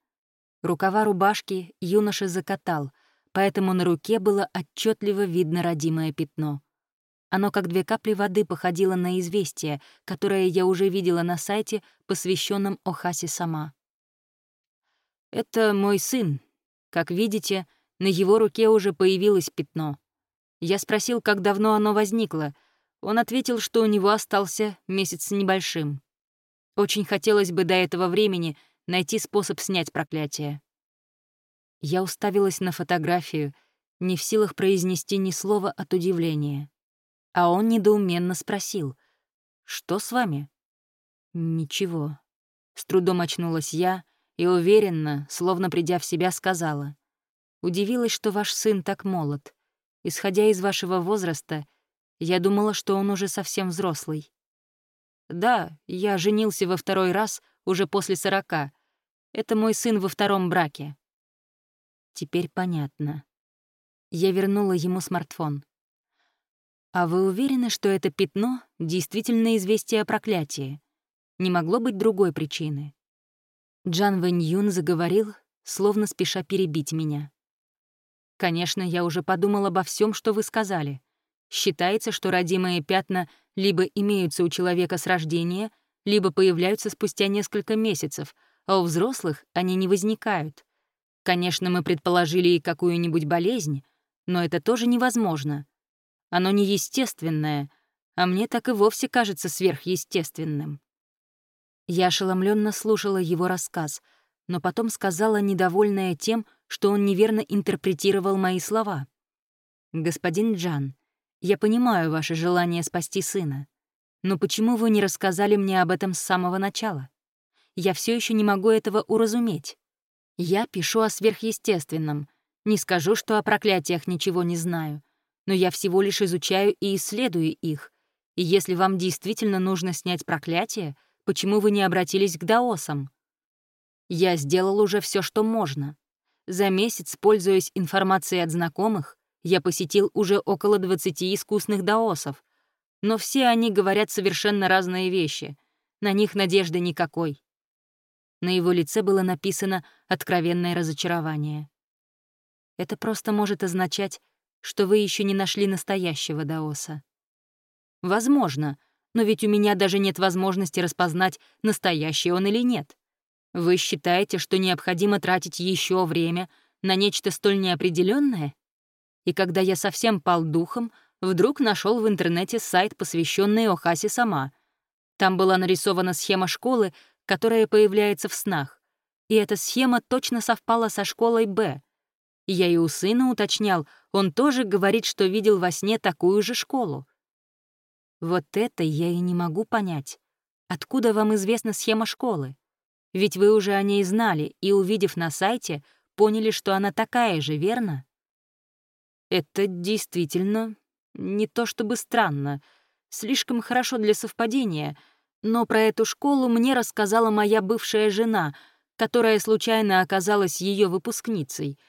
Рукава рубашки юноша закатал, поэтому на руке было отчетливо видно родимое пятно. Оно, как две капли воды, походило на известие, которое я уже видела на сайте, посвященном Охасе сама. «Это мой сын, как видите, на его руке уже появилось пятно. Я спросил, как давно оно возникло. Он ответил, что у него остался месяц небольшим. Очень хотелось бы до этого времени найти способ снять проклятие. Я уставилась на фотографию, не в силах произнести ни слова от удивления. А он недоуменно спросил, «Что с вами?» «Ничего». С трудом очнулась я и уверенно, словно придя в себя, сказала. «Удивилась, что ваш сын так молод. Исходя из вашего возраста, я думала, что он уже совсем взрослый». «Да, я женился во второй раз уже после сорока. Это мой сын во втором браке». Теперь понятно. Я вернула ему смартфон. «А вы уверены, что это пятно — действительно известие о проклятии? Не могло быть другой причины?» Джан Вэнь Юн заговорил, словно спеша перебить меня. «Конечно, я уже подумал обо всем, что вы сказали. Считается, что родимые пятна либо имеются у человека с рождения, либо появляются спустя несколько месяцев, а у взрослых они не возникают. Конечно, мы предположили и какую-нибудь болезнь, но это тоже невозможно. Оно неестественное, а мне так и вовсе кажется сверхъестественным. Я ошеломленно слушала его рассказ, но потом сказала, недовольная тем, что он неверно интерпретировал мои слова. «Господин Джан, я понимаю ваше желание спасти сына, но почему вы не рассказали мне об этом с самого начала? Я все еще не могу этого уразуметь. Я пишу о сверхъестественном, не скажу, что о проклятиях ничего не знаю, но я всего лишь изучаю и исследую их, и если вам действительно нужно снять проклятие — Почему вы не обратились к даосам? Я сделал уже все, что можно. За месяц, пользуясь информацией от знакомых, я посетил уже около 20 искусных даосов. Но все они говорят совершенно разные вещи. На них надежды никакой. На его лице было написано откровенное разочарование. Это просто может означать, что вы еще не нашли настоящего даоса. Возможно, но ведь у меня даже нет возможности распознать, настоящий он или нет. Вы считаете, что необходимо тратить еще время на нечто столь неопределенное? И когда я совсем пал духом, вдруг нашел в интернете сайт, посвященный Охасе сама. Там была нарисована схема школы, которая появляется в снах. И эта схема точно совпала со школой «Б». Я и у сына уточнял, он тоже говорит, что видел во сне такую же школу. Вот это я и не могу понять. Откуда вам известна схема школы? Ведь вы уже о ней знали и, увидев на сайте, поняли, что она такая же, верно? Это действительно не то чтобы странно, слишком хорошо для совпадения, но про эту школу мне рассказала моя бывшая жена, которая случайно оказалась ее выпускницей.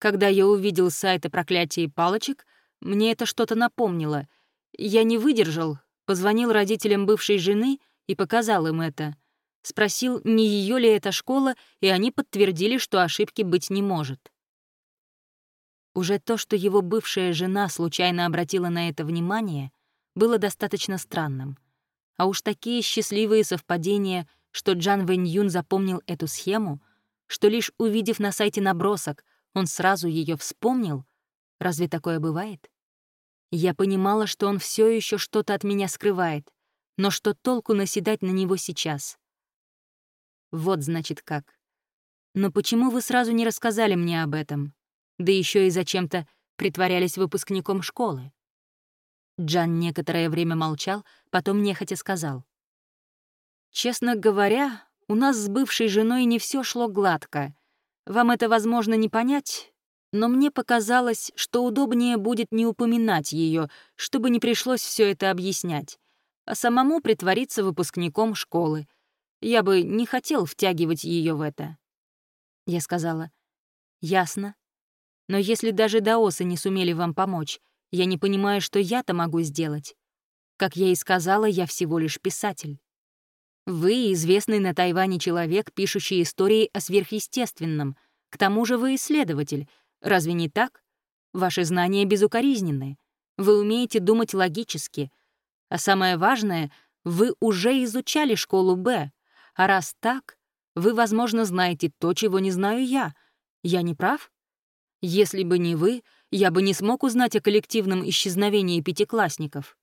Когда я увидел сайт о проклятии палочек, мне это что-то напомнило — я не выдержал, позвонил родителям бывшей жены и показал им это. Спросил, не ее ли это школа, и они подтвердили, что ошибки быть не может. Уже то, что его бывшая жена случайно обратила на это внимание, было достаточно странным. А уж такие счастливые совпадения, что Джан Вэнь Юн запомнил эту схему, что лишь увидев на сайте набросок, он сразу ее вспомнил, разве такое бывает? Я понимала, что он все еще что-то от меня скрывает, но что толку наседать на него сейчас? Вот, значит, как. Но почему вы сразу не рассказали мне об этом? Да еще и зачем-то притворялись выпускником школы? Джан некоторое время молчал, потом нехотя сказал. «Честно говоря, у нас с бывшей женой не все шло гладко. Вам это, возможно, не понять, но мне показалось, что удобнее будет не упоминать ее, чтобы не пришлось все это объяснять, а самому притвориться выпускником школы. Я бы не хотел втягивать ее в это. Я сказала, «Ясно. Но если даже даосы не сумели вам помочь, я не понимаю, что я-то могу сделать. Как я и сказала, я всего лишь писатель. Вы — известный на Тайване человек, пишущий истории о сверхъестественном. К тому же вы исследователь — Разве не так? Ваши знания безукоризненны. Вы умеете думать логически. А самое важное, вы уже изучали школу Б. А раз так, вы, возможно, знаете то, чего не знаю я. Я не прав? Если бы не вы, я бы не смог узнать о коллективном исчезновении пятиклассников.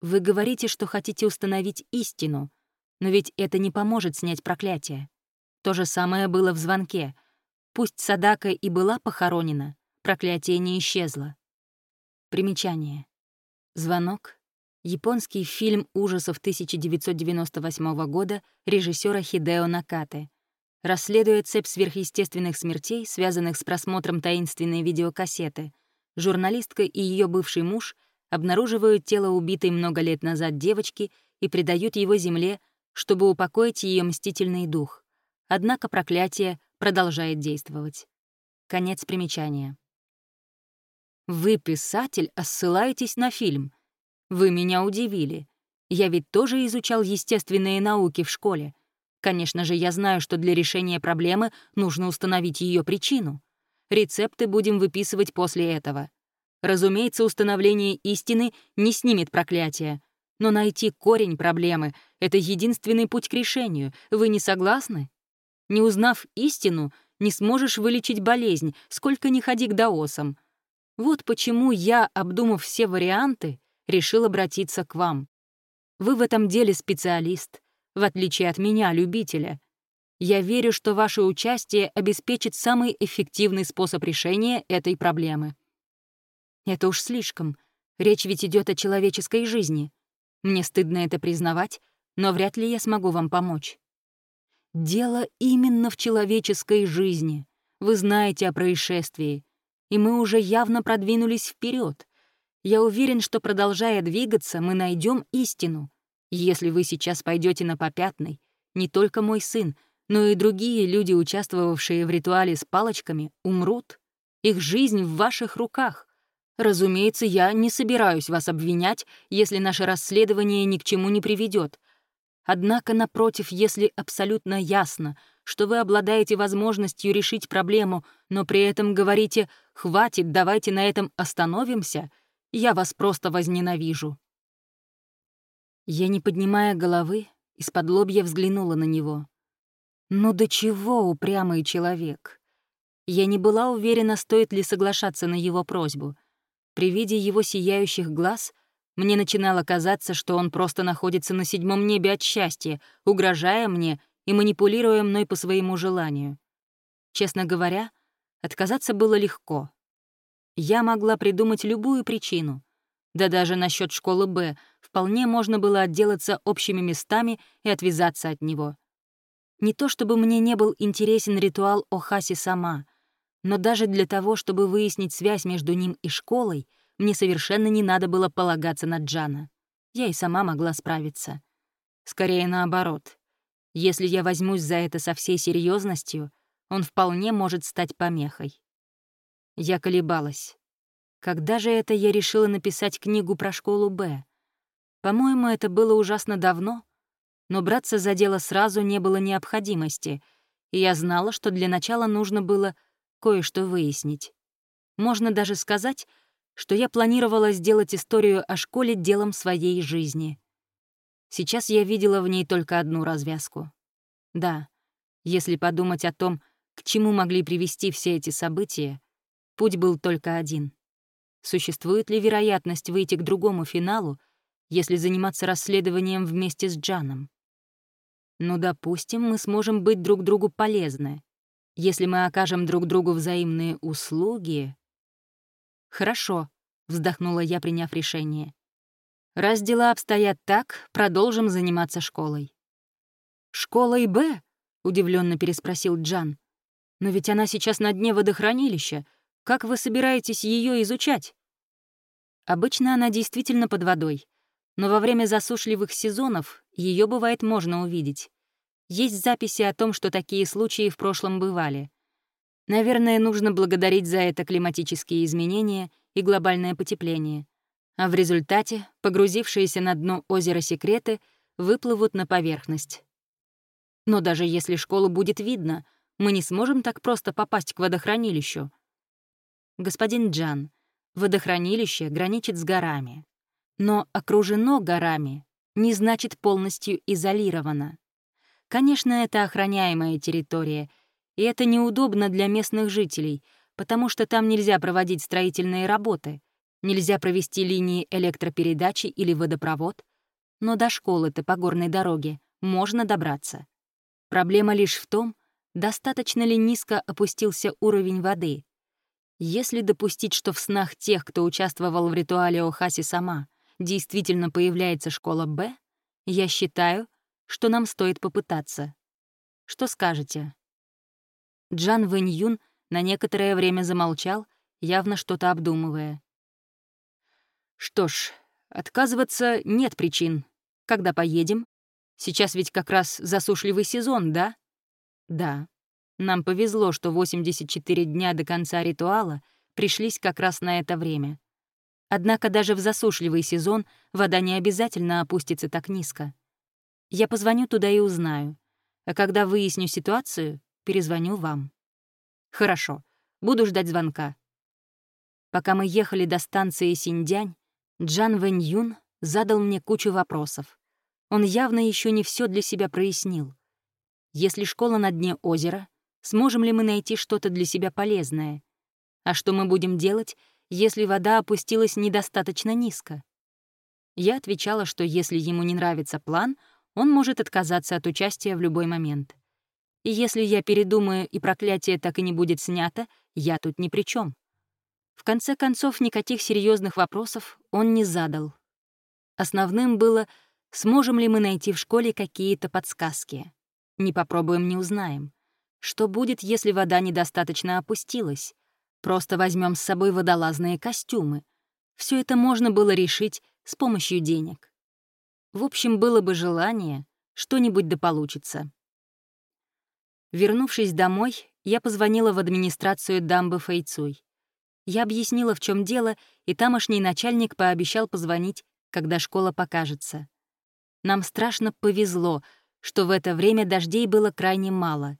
Вы говорите, что хотите установить истину, но ведь это не поможет снять проклятие. То же самое было в звонке — Пусть Садака и была похоронена, проклятие не исчезло. Примечание. Звонок. Японский фильм ужасов 1998 года режиссера Хидео Накаты. Расследует цепь сверхъестественных смертей, связанных с просмотром таинственной видеокассеты. Журналистка и ее бывший муж обнаруживают тело убитой много лет назад девочки и предают его земле, чтобы упокоить ее мстительный дух. Однако проклятие продолжает действовать. Конец примечания. Вы, писатель, ссылаетесь на фильм. Вы меня удивили. Я ведь тоже изучал естественные науки в школе. Конечно же, я знаю, что для решения проблемы нужно установить ее причину. Рецепты будем выписывать после этого. Разумеется, установление истины не снимет проклятия, но найти корень проблемы — это единственный путь к решению. Вы не согласны? Не узнав истину, не сможешь вылечить болезнь, сколько ни ходи к даосам. Вот почему я, обдумав все варианты, решил обратиться к вам. Вы в этом деле специалист, в отличие от меня, любителя. Я верю, что ваше участие обеспечит самый эффективный способ решения этой проблемы. Это уж слишком. Речь ведь идет о человеческой жизни. Мне стыдно это признавать, но вряд ли я смогу вам помочь. Дело именно в человеческой жизни. Вы знаете о происшествии. И мы уже явно продвинулись вперед. Я уверен, что, продолжая двигаться, мы найдем истину. Если вы сейчас пойдете на попятный, не только мой сын, но и другие люди, участвовавшие в ритуале с палочками, умрут. Их жизнь в ваших руках. Разумеется, я не собираюсь вас обвинять, если наше расследование ни к чему не приведет. Однако, напротив, если абсолютно ясно, что вы обладаете возможностью решить проблему, но при этом говорите «хватит, давайте на этом остановимся», я вас просто возненавижу. Я, не поднимая головы, из-под лобья взглянула на него. Ну до чего упрямый человек? Я не была уверена, стоит ли соглашаться на его просьбу. При виде его сияющих глаз мне начинало казаться, что он просто находится на седьмом небе от счастья, угрожая мне и манипулируя мной по своему желанию. Честно говоря, отказаться было легко. Я могла придумать любую причину. Да даже насчет школы «Б» вполне можно было отделаться общими местами и отвязаться от него. Не то чтобы мне не был интересен ритуал Охаси сама, но даже для того, чтобы выяснить связь между ним и школой, мне совершенно не надо было полагаться на Джана. Я и сама могла справиться. Скорее наоборот. Если я возьмусь за это со всей серьезностью, он вполне может стать помехой. Я колебалась. Когда же это я решила написать книгу про школу Б? По-моему, это было ужасно давно, но браться за дело сразу не было необходимости, и я знала, что для начала нужно было кое-что выяснить. Можно даже сказать, что я планировала сделать историю о школе делом своей жизни. Сейчас я видела в ней только одну развязку. Да, если подумать о том, к чему могли привести все эти события, путь был только один. Существует ли вероятность выйти к другому финалу, если заниматься расследованием вместе с Джаном? Ну, допустим, мы сможем быть друг другу полезны. Если мы окажем друг другу взаимные услуги... Хорошо, вздохнула я, приняв решение. Раз дела обстоят так, продолжим заниматься школой. «Школой Б?» — удивленно переспросил Джан. «Но ведь она сейчас на дне водохранилища. Как вы собираетесь ее изучать?» Обычно она действительно под водой, но во время засушливых сезонов ее бывает можно увидеть. Есть записи о том, что такие случаи в прошлом бывали. Наверное, нужно благодарить за это климатические изменения и глобальное потепление. А в результате погрузившиеся на дно озера секреты выплывут на поверхность. Но даже если школу будет видно, мы не сможем так просто попасть к водохранилищу. Господин Джан, водохранилище граничит с горами. Но окружено горами не значит полностью изолировано. Конечно, это охраняемая территория, и это неудобно для местных жителей, потому что там нельзя проводить строительные работы, нельзя провести линии электропередачи или водопровод, но до школы-то по горной дороге можно добраться. Проблема лишь в том, достаточно ли низко опустился уровень воды. Если допустить, что в снах тех, кто участвовал в ритуале Охаси сама, действительно появляется школа Б, я считаю, что нам стоит попытаться. Что скажете?» Джан Вэнь Юн на некоторое время замолчал, явно что-то обдумывая. «Что ж, отказываться нет причин. Когда поедем? Сейчас ведь как раз засушливый сезон, да?» «Да. Нам повезло, что 84 дня до конца ритуала пришлись как раз на это время. Однако даже в засушливый сезон вода не обязательно опустится так низко. Я позвоню туда и узнаю. А когда выясню ситуацию, перезвоню вам. Хорошо, буду ждать звонка. Пока мы ехали до станции Синьдянь, Джан Вэнь Юн задал мне кучу вопросов. Он явно еще не все для себя прояснил. Если школа на дне озера, сможем ли мы найти что-то для себя полезное? А что мы будем делать, если вода опустилась недостаточно низко. Я отвечала, что если ему не нравится план, он может отказаться от участия в любой момент. И если я передумаю и проклятие так и не будет снято, я тут ни при чем. В конце концов, никаких серьезных вопросов он не задал. Основным было, сможем ли мы найти в школе какие-то подсказки. Не попробуем, не узнаем. Что будет, если вода недостаточно опустилась? Просто возьмем с собой водолазные костюмы. Все это можно было решить с помощью денег. В общем, было бы желание, что-нибудь да получится. Вернувшись домой, я позвонила в администрацию дамбы Фэйцуй. Я объяснила, в чем дело, и тамошний начальник пообещал позвонить, когда школа покажется. Нам страшно повезло, что в это время дождей было крайне мало,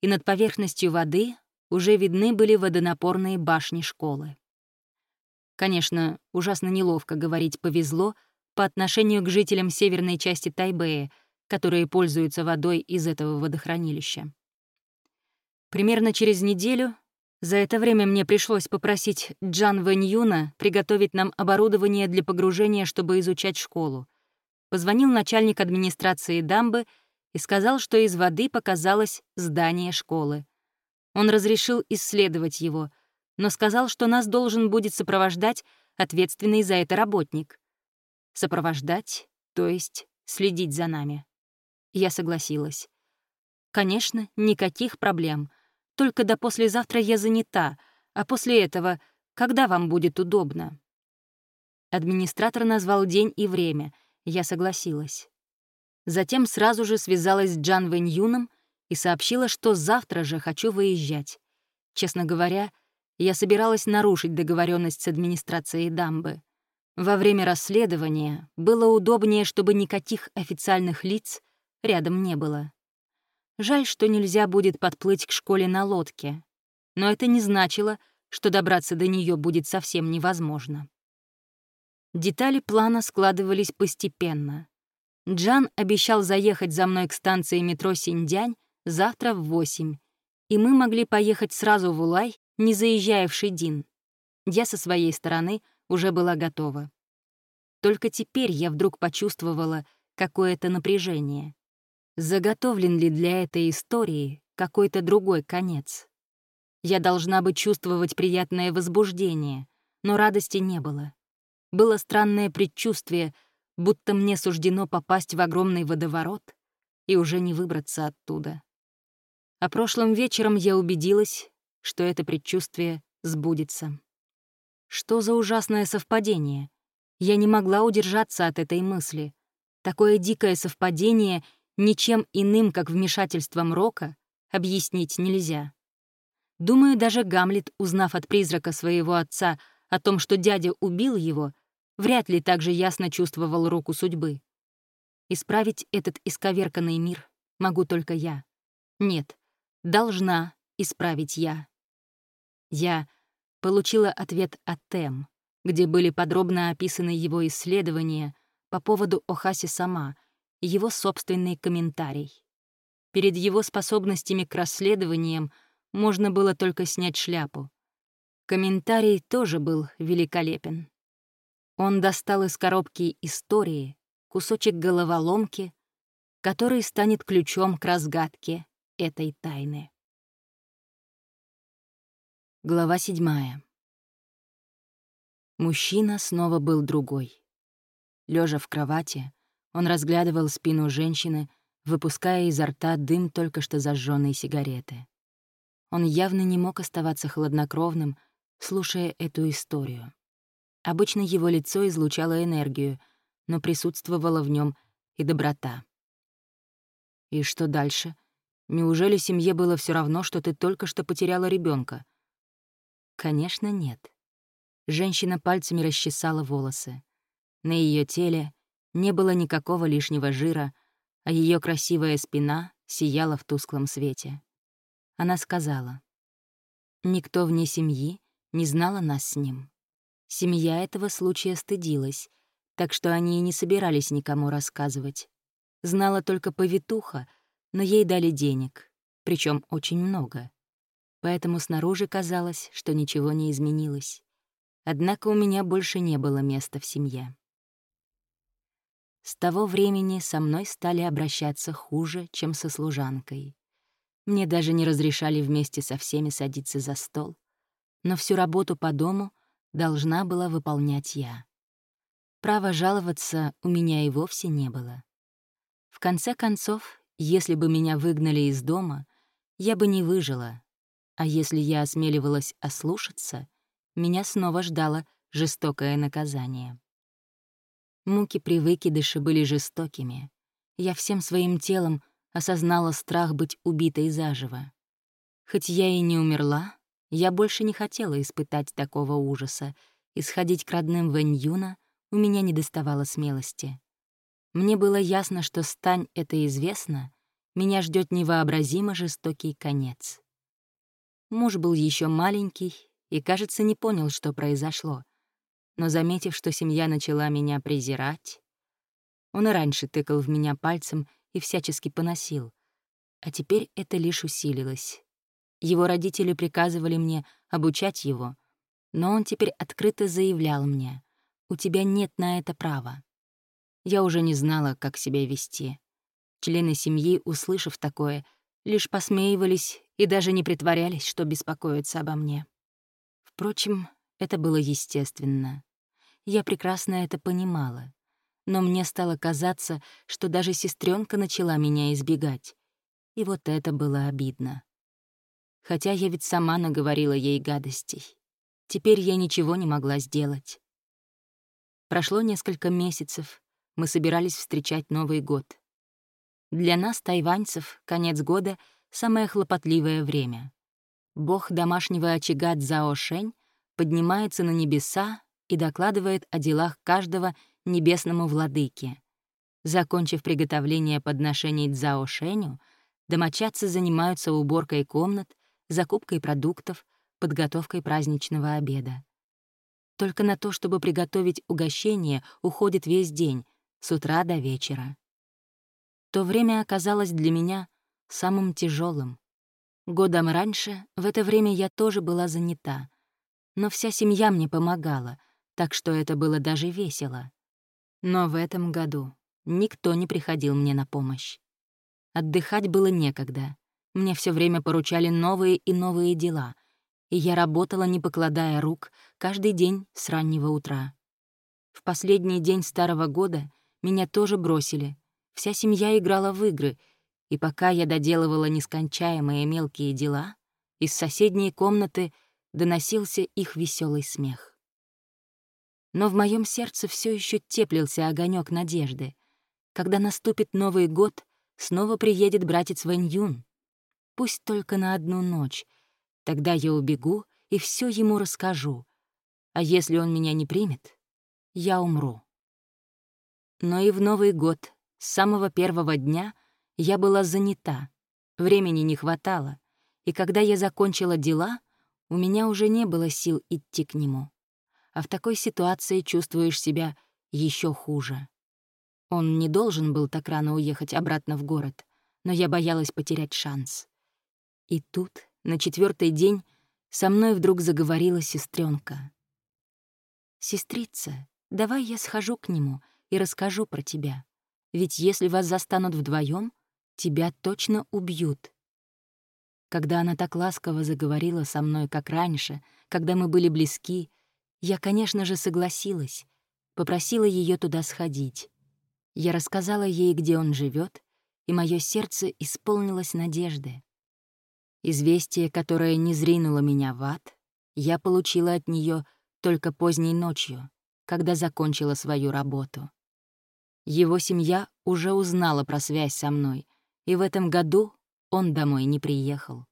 и над поверхностью воды уже видны были водонапорные башни школы. Конечно, ужасно неловко говорить «повезло» по отношению к жителям северной части Тайбэя, которые пользуются водой из этого водохранилища. Примерно через неделю За это время мне пришлось попросить Джан Вэньюна приготовить нам оборудование для погружения, чтобы изучать школу. Позвонил начальник администрации дамбы и сказал, что из воды показалось здание школы. Он разрешил исследовать его, но сказал, что нас должен будет сопровождать ответственный за это работник. Сопровождать, то есть следить за нами. Я согласилась. Конечно, никаких проблем — только до послезавтра я занята, а после этого когда вам будет удобно?» Администратор назвал день и время, я согласилась. Затем сразу же связалась с Джан Вэнь Юном и сообщила, что завтра же хочу выезжать. Честно говоря, я собиралась нарушить договоренность с администрацией дамбы. Во время расследования было удобнее, чтобы никаких официальных лиц рядом не было. Жаль, что нельзя будет подплыть к школе на лодке. Но это не значило, что добраться до нее будет совсем невозможно. Детали плана складывались постепенно. Джан обещал заехать за мной к станции метро Синьдянь завтра в восемь, и мы могли поехать сразу в Улай, не заезжая в Шидин. Я со своей стороны уже была готова. Только теперь я вдруг почувствовала какое-то напряжение. Заготовлен ли для этой истории какой-то другой конец? Я должна бы чувствовать приятное возбуждение, но радости не было. Было странное предчувствие, будто мне суждено попасть в огромный водоворот и уже не выбраться оттуда. А прошлым вечером я убедилась, что это предчувствие сбудется. Что за ужасное совпадение? Я не могла удержаться от этой мысли. Такое дикое совпадение — ничем иным, как вмешательством Рока, объяснить нельзя. Думаю, даже Гамлет, узнав от призрака своего отца о том, что дядя убил его, вряд ли так же ясно чувствовал руку судьбы. Исправить этот исковерканный мир могу только я. Нет, должна исправить я. Я получила ответ от Тем, где были подробно описаны его исследования по поводу Охаси сама — его собственный комментарий. Перед его способностями к расследованиям можно было только снять шляпу. Комментарий тоже был великолепен. Он достал из коробки истории кусочек головоломки, который станет ключом к разгадке этой тайны. Глава седьмая. Мужчина снова был другой. Лежа в кровати, он разглядывал спину женщины, выпуская изо рта дым только что зажженной сигареты. Он явно не мог оставаться хладнокровным, слушая эту историю. Обычно его лицо излучало энергию, но присутствовала в нем и доброта. И что дальше? Неужели семье было все равно, что ты только что потеряла ребенка? Конечно, нет. Женщина пальцами расчесала волосы. На ее теле не было никакого лишнего жира, а ее красивая спина сияла в тусклом свете. Она сказала, «Никто вне семьи не знала нас с ним. Семья этого случая стыдилась, так что они и не собирались никому рассказывать. Знала только повитуха, но ей дали денег, причем очень много. Поэтому снаружи казалось, что ничего не изменилось. Однако у меня больше не было места в семье. С того времени со мной стали обращаться хуже, чем со служанкой. Мне даже не разрешали вместе со всеми садиться за стол. Но всю работу по дому должна была выполнять я. Права жаловаться у меня и вовсе не было. В конце концов, если бы меня выгнали из дома, я бы не выжила, а если я осмеливалась ослушаться, меня снова ждало жестокое наказание. Муки при выкидыше были жестокими. Я всем своим телом осознала страх быть убитой заживо. Хоть я и не умерла, я больше не хотела испытать такого ужаса, и сходить к родным Вэньюна у меня не доставало смелости. Мне было ясно, что стань это известно, меня ждет невообразимо жестокий конец. Муж был еще маленький и, кажется, не понял, что произошло но, заметив, что семья начала меня презирать, он и раньше тыкал в меня пальцем и всячески поносил, а теперь это лишь усилилось. Его родители приказывали мне обучать его, но он теперь открыто заявлял мне, «У тебя нет на это права». Я уже не знала, как себя вести. Члены семьи, услышав такое, лишь посмеивались и даже не притворялись, что беспокоятся обо мне. Впрочем, это было естественно. Я прекрасно это понимала. Но мне стало казаться, что даже сестренка начала меня избегать. И вот это было обидно. Хотя я ведь сама наговорила ей гадостей. Теперь я ничего не могла сделать. Прошло несколько месяцев. Мы собирались встречать Новый год. Для нас, тайваньцев, конец года — самое хлопотливое время. Бог домашнего очага Шэнь поднимается на небеса и докладывает о делах каждого небесному владыке. Закончив приготовление подношений Шэню, домочадцы занимаются уборкой комнат, закупкой продуктов, подготовкой праздничного обеда. Только на то, чтобы приготовить угощение, уходит весь день, с утра до вечера. То время оказалось для меня самым тяжелым. Годом раньше в это время я тоже была занята, но вся семья мне помогала, так что это было даже весело. Но в этом году никто не приходил мне на помощь. Отдыхать было некогда. Мне все время поручали новые и новые дела, и я работала, не покладая рук, каждый день с раннего утра. В последний день Старого года меня тоже бросили. Вся семья играла в игры, и пока я доделывала нескончаемые мелкие дела, из соседней комнаты доносился их веселый смех. Но в моем сердце все еще теплился огонек надежды. Когда наступит Новый год, снова приедет братец Вэнь Юн. Пусть только на одну ночь. Тогда я убегу и все ему расскажу. А если он меня не примет, я умру. Но и в Новый год, с самого первого дня, я была занята. Времени не хватало. И когда я закончила дела, у меня уже не было сил идти к нему. А в такой ситуации чувствуешь себя еще хуже. Он не должен был так рано уехать обратно в город, но я боялась потерять шанс. И тут, на четвертый день, со мной вдруг заговорила сестренка. «Сестрица, давай я схожу к нему и расскажу про тебя. Ведь если вас застанут вдвоем, тебя точно убьют». Когда она так ласково заговорила со мной, как раньше, когда мы были близки, я, конечно же, согласилась, попросила ее туда сходить. Я рассказала ей, где он живет, и мое сердце исполнилось надежды. Известие, которое не зринуло меня в ад, я получила от нее только поздней ночью, когда закончила свою работу. Его семья уже узнала про связь со мной, и в этом году он домой не приехал.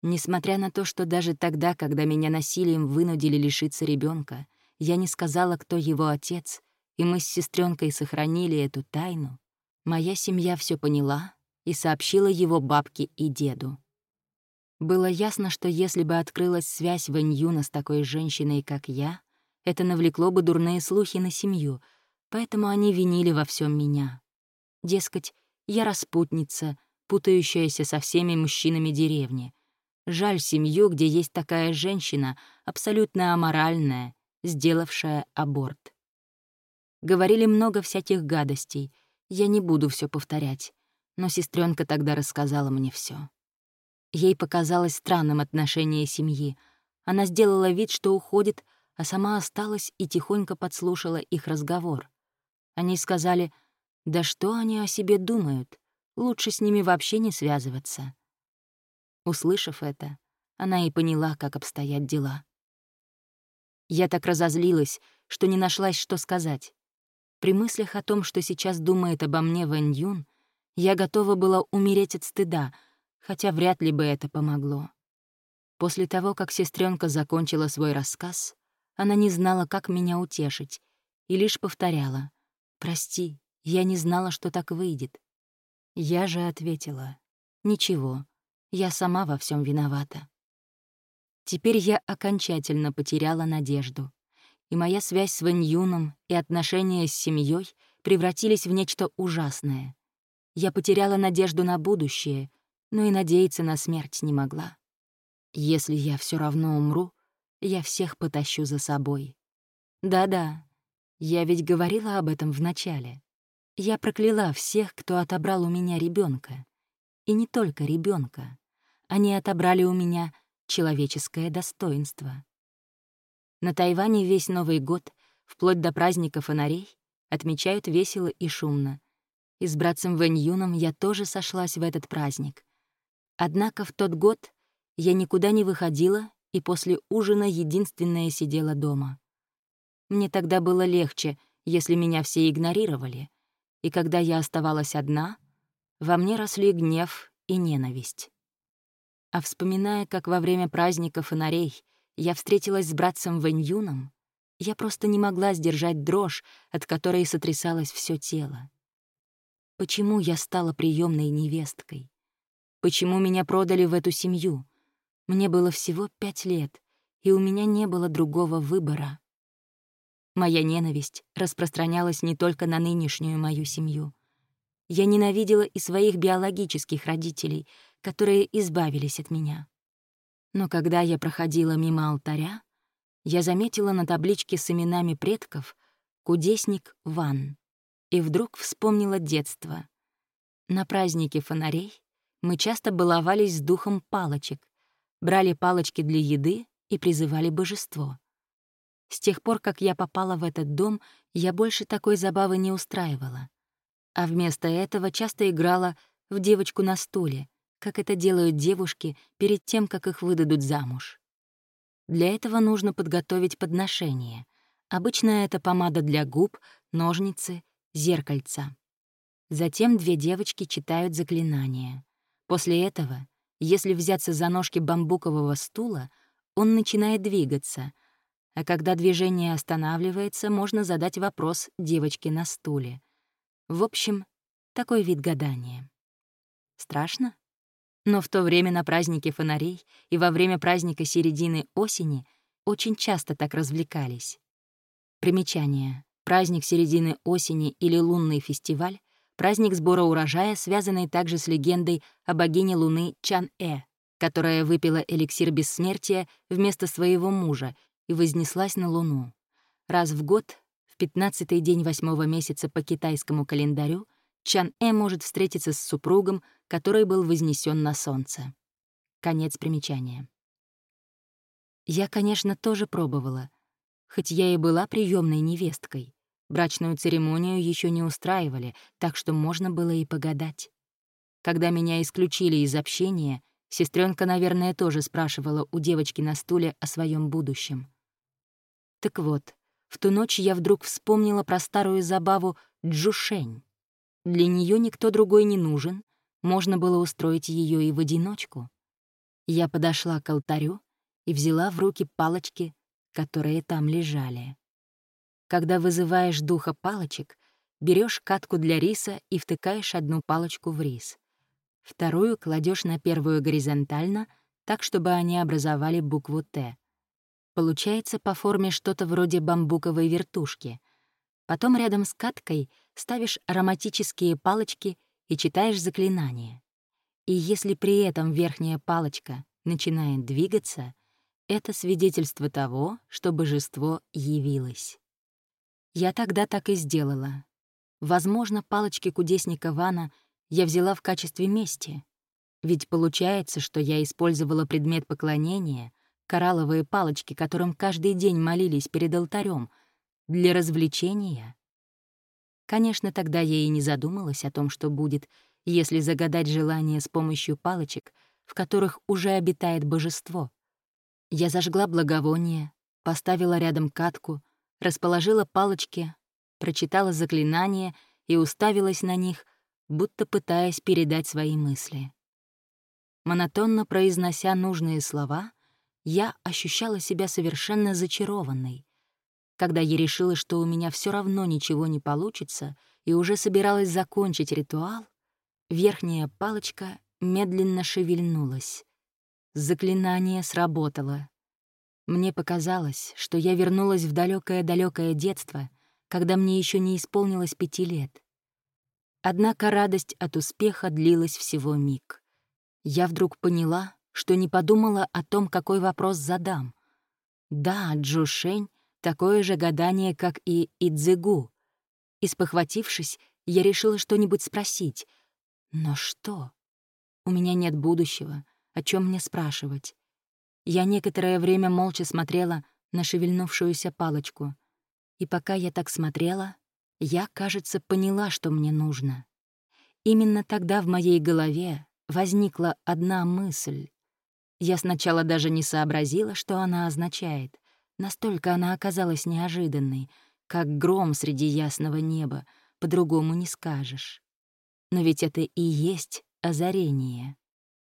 Несмотря на то, что даже тогда, когда меня насилием вынудили лишиться ребенка, я не сказала, кто его отец, и мы с сестренкой сохранили эту тайну, моя семья все поняла и сообщила его бабке и деду. Было ясно, что если бы открылась связь Вэньюна с такой женщиной, как я, это навлекло бы дурные слухи на семью, поэтому они винили во всем меня. Дескать, я распутница, путающаяся со всеми мужчинами деревни. Жаль семью, где есть такая женщина, абсолютно аморальная, сделавшая аборт. Говорили много всяких гадостей. Я не буду все повторять, но сестренка тогда рассказала мне все. Ей показалось странным отношение семьи. Она сделала вид, что уходит, а сама осталась и тихонько подслушала их разговор. Они сказали, да что они о себе думают, лучше с ними вообще не связываться. Услышав это, она и поняла, как обстоят дела. Я так разозлилась, что не нашлась, что сказать. При мыслях о том, что сейчас думает обо мне Вэнь Юн, я готова была умереть от стыда, хотя вряд ли бы это помогло. После того, как сестренка закончила свой рассказ, она не знала, как меня утешить, и лишь повторяла «Прости, я не знала, что так выйдет». Я же ответила «Ничего, я сама во всем виновата. Теперь я окончательно потеряла надежду, и моя связь с Вэньюном и отношения с семьей превратились в нечто ужасное. Я потеряла надежду на будущее, но и надеяться на смерть не могла. Если я все равно умру, я всех потащу за собой. Да-да, я ведь говорила об этом в начале. Я прокляла всех, кто отобрал у меня ребенка. И не только ребенка. Они отобрали у меня человеческое достоинство. На Тайване весь Новый год, вплоть до праздника фонарей, отмечают весело и шумно. И с братцем Вэнь я тоже сошлась в этот праздник. Однако в тот год я никуда не выходила и после ужина единственная сидела дома. Мне тогда было легче, если меня все игнорировали, и когда я оставалась одна, во мне росли гнев и ненависть. А вспоминая, как во время праздника фонарей я встретилась с братцем Вэньюном, я просто не могла сдержать дрожь, от которой сотрясалось все тело. Почему я стала приемной невесткой? Почему меня продали в эту семью? Мне было всего пять лет, и у меня не было другого выбора. Моя ненависть распространялась не только на нынешнюю мою семью. Я ненавидела и своих биологических родителей, которые избавились от меня. Но когда я проходила мимо алтаря, я заметила на табличке с именами предков «Кудесник Ван» и вдруг вспомнила детство. На празднике фонарей мы часто баловались с духом палочек, брали палочки для еды и призывали божество. С тех пор, как я попала в этот дом, я больше такой забавы не устраивала. А вместо этого часто играла в девочку на стуле, как это делают девушки перед тем, как их выдадут замуж. Для этого нужно подготовить подношение. Обычно это помада для губ, ножницы, зеркальца. Затем две девочки читают заклинания. После этого если взяться за ножки бамбукового стула, он начинает двигаться, а когда движение останавливается, можно задать вопрос девочке на стуле. В общем, такой вид гадания. Страшно? Но в то время на празднике фонарей и во время праздника середины осени очень часто так развлекались. Примечание. Праздник середины осени или лунный фестиваль праздник сбора урожая, связанный также с легендой о богине Луны Чан-Э, которая выпила эликсир бессмертия вместо своего мужа и вознеслась на Луну. Раз в год, в пятнадцатый день восьмого месяца по китайскому календарю, Чан-Э может встретиться с супругом, который был вознесен на солнце. Конец примечания. Я, конечно, тоже пробовала, хоть я и была приемной невесткой. Брачную церемонию еще не устраивали, так что можно было и погадать. Когда меня исключили из общения, сестренка, наверное, тоже спрашивала у девочки на стуле о своем будущем. Так вот, в ту ночь я вдруг вспомнила про старую забаву Джушень. Для нее никто другой не нужен, можно было устроить ее и в одиночку. Я подошла к алтарю и взяла в руки палочки, которые там лежали. Когда вызываешь духа палочек, берешь катку для риса и втыкаешь одну палочку в рис. Вторую кладешь на первую горизонтально, так, чтобы они образовали букву «Т». Получается по форме что-то вроде бамбуковой вертушки. Потом рядом с каткой ставишь ароматические палочки и читаешь заклинание. И если при этом верхняя палочка начинает двигаться, это свидетельство того, что божество явилось. Я тогда так и сделала. Возможно, палочки кудесника Вана я взяла в качестве мести. Ведь получается, что я использовала предмет поклонения, коралловые палочки, которым каждый день молились перед алтарем, для развлечения. Конечно, тогда я и не задумалась о том, что будет, если загадать желание с помощью палочек, в которых уже обитает божество. Я зажгла благовоние, поставила рядом катку — расположила палочки, прочитала заклинания и уставилась на них, будто пытаясь передать свои мысли. Монотонно произнося нужные слова, я ощущала себя совершенно зачарованной. Когда я решила, что у меня все равно ничего не получится, и уже собиралась закончить ритуал, верхняя палочка медленно шевельнулась. Заклинание сработало. Мне показалось, что я вернулась в далекое-далекое детство, когда мне еще не исполнилось пяти лет. Однако радость от успеха длилась всего миг. Я вдруг поняла, что не подумала о том, какой вопрос задам. Да, Джушень — такое же гадание, как и Идзигу. Испохватившись, я решила что-нибудь спросить. Но что? У меня нет будущего. О чем мне спрашивать? Я некоторое время молча смотрела на шевельнувшуюся палочку. И пока я так смотрела, я, кажется, поняла, что мне нужно. Именно тогда в моей голове возникла одна мысль. Я сначала даже не сообразила, что она означает. Настолько она оказалась неожиданной, как гром среди ясного неба, по-другому не скажешь. Но ведь это и есть озарение.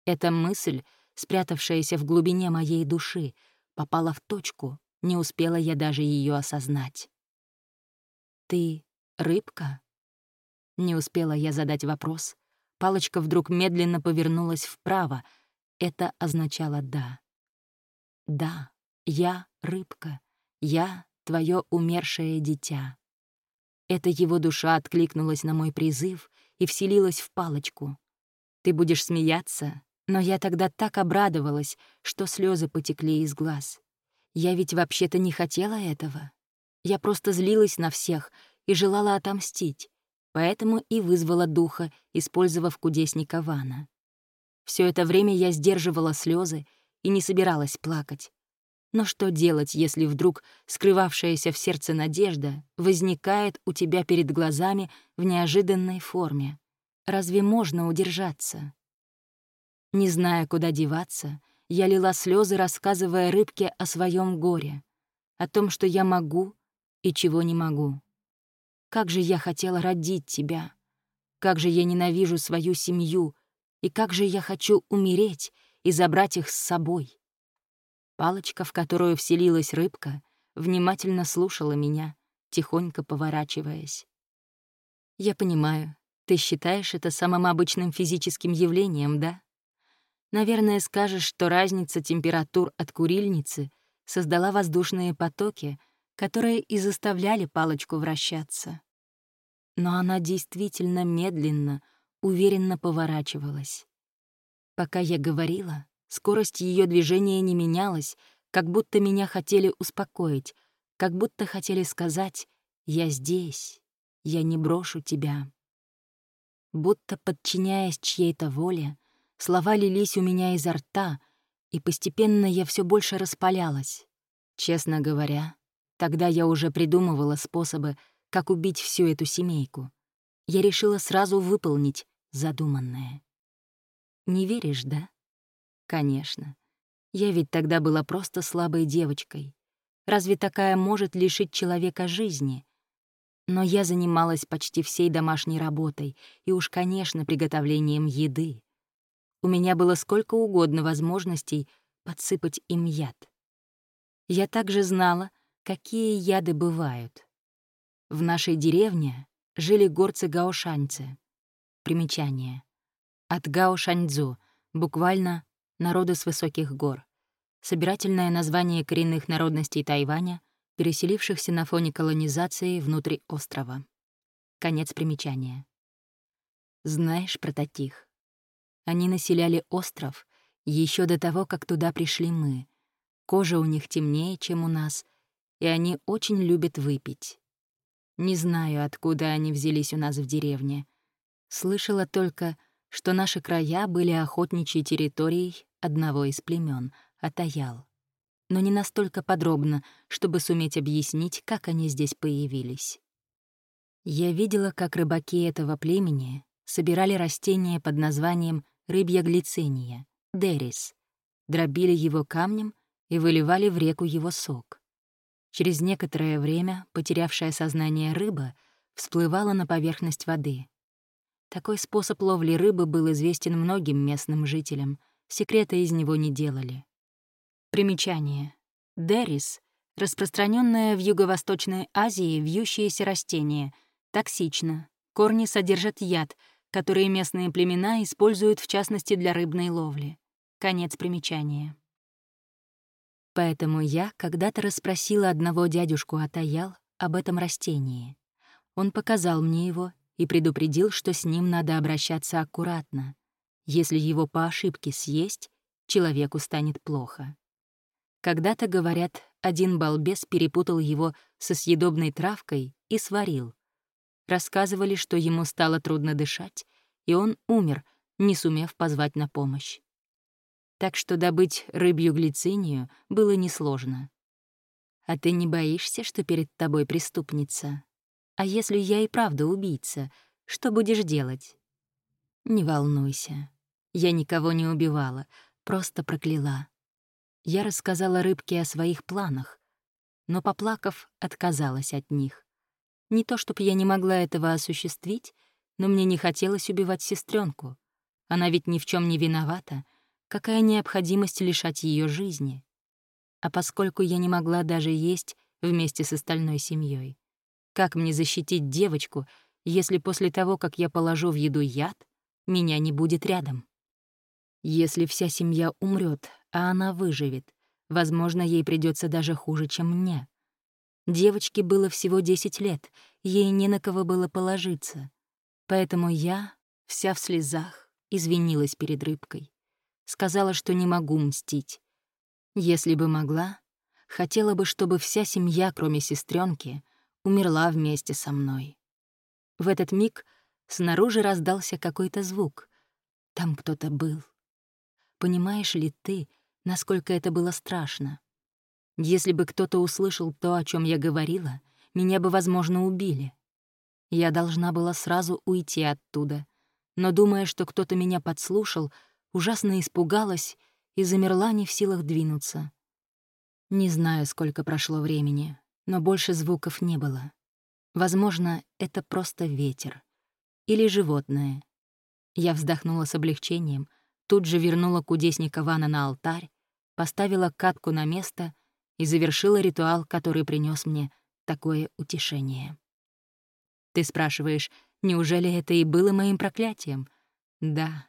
Эта мысль, спрятавшаяся в глубине моей души, попала в точку, не успела я даже ее осознать. «Ты рыбка?» Не успела я задать вопрос. Палочка вдруг медленно повернулась вправо — это означало «да». «Да, я рыбка, я твое умершее дитя». Это его душа откликнулась на мой призыв и вселилась в палочку. Ты будешь смеяться, но я тогда так обрадовалась, что слезы потекли из глаз. Я ведь вообще-то не хотела этого. Я просто злилась на всех и желала отомстить, поэтому и вызвала духа, использовав кудесника Вана. Все это время я сдерживала слезы и не собиралась плакать. Но что делать, если вдруг скрывавшаяся в сердце надежда возникает у тебя перед глазами в неожиданной форме? Разве можно удержаться? Не зная, куда деваться, я лила слезы, рассказывая рыбке о своем горе, о том, что я могу и чего не могу. Как же я хотела родить тебя! Как же я ненавижу свою семью, и как же я хочу умереть и забрать их с собой. Палочка, в которую вселилась рыбка, внимательно слушала меня, тихонько поворачиваясь. «Я понимаю, ты считаешь это самым обычным физическим явлением, да? Наверное, скажешь, что разница температур от курильницы создала воздушные потоки, которые и заставляли палочку вращаться. Но она действительно медленно, уверенно поворачивалась. Пока я говорила, скорость ее движения не менялась, как будто меня хотели успокоить, как будто хотели сказать «Я здесь, я не брошу тебя». Будто, подчиняясь чьей-то воле, слова лились у меня изо рта, и постепенно я все больше распалялась. Честно говоря, тогда я уже придумывала способы, как убить всю эту семейку. Я решила сразу выполнить задуманное. Не веришь, да? Конечно. Я ведь тогда была просто слабой девочкой. Разве такая может лишить человека жизни? Но я занималась почти всей домашней работой и уж, конечно, приготовлением еды. У меня было сколько угодно возможностей подсыпать им яд. Я также знала, какие яды бывают. В нашей деревне жили горцы-гаошанцы. Примечание. От Гао-Шаньцзу, буквально «народы с высоких гор». Собирательное название коренных народностей Тайваня, переселившихся на фоне колонизации внутри острова. Конец примечания. Знаешь про таких? Они населяли остров еще до того, как туда пришли мы. Кожа у них темнее, чем у нас, и они очень любят выпить. Не знаю, откуда они взялись у нас в деревне, Слышала только, что наши края были охотничьей территорией одного из племен, Атаял. Но не настолько подробно, чтобы суметь объяснить, как они здесь появились. Я видела, как рыбаки этого племени собирали растение под названием рыбья глицения, дерис, дробили его камнем и выливали в реку его сок. Через некоторое время потерявшая сознание рыба всплывала на поверхность воды. Такой способ ловли рыбы был известен многим местным жителям, секрета из него не делали. Примечание. Дерис — распространенное в Юго-Восточной Азии вьющееся растение, токсично. Корни содержат яд, который местные племена используют в частности для рыбной ловли. Конец примечания. Поэтому я когда-то расспросила одного дядюшку Атаял об этом растении. Он показал мне его и предупредил, что с ним надо обращаться аккуратно. Если его по ошибке съесть, человеку станет плохо. Когда-то, говорят, один балбес перепутал его со съедобной травкой и сварил. Рассказывали, что ему стало трудно дышать, и он умер, не сумев позвать на помощь. Так что добыть рыбью глицинию было несложно. А ты не боишься, что перед тобой преступница? А если я и правда убийца, что будешь делать? Не волнуйся. Я никого не убивала, просто прокляла. Я рассказала рыбке о своих планах, но, поплакав, отказалась от них. Не то чтобы я не могла этого осуществить, но мне не хотелось убивать сестренку. Она ведь ни в чем не виновата. Какая необходимость лишать ее жизни? А поскольку я не могла даже есть вместе с остальной семьей, как мне защитить девочку, если после того, как я положу в еду яд, меня не будет рядом? Если вся семья умрет, а она выживет, возможно, ей придется даже хуже, чем мне. Девочке было всего 10 лет, ей не на кого было положиться. Поэтому я, вся в слезах, извинилась перед рыбкой. Сказала, что не могу мстить. Если бы могла, хотела бы, чтобы вся семья, кроме сестренки, умерла вместе со мной. В этот миг снаружи раздался какой-то звук. Там кто-то был. Понимаешь ли ты, насколько это было страшно? Если бы кто-то услышал то, о чем я говорила, меня бы, возможно, убили. Я должна была сразу уйти оттуда, но, думая, что кто-то меня подслушал, ужасно испугалась и замерла не в силах двинуться. Не знаю, сколько прошло времени, но больше звуков не было. Возможно, это просто ветер. Или животное. Я вздохнула с облегчением — тут же вернула кудесника Вана на алтарь, поставила катку на место и завершила ритуал, который принес мне такое утешение. Ты спрашиваешь, неужели это и было моим проклятием? Да.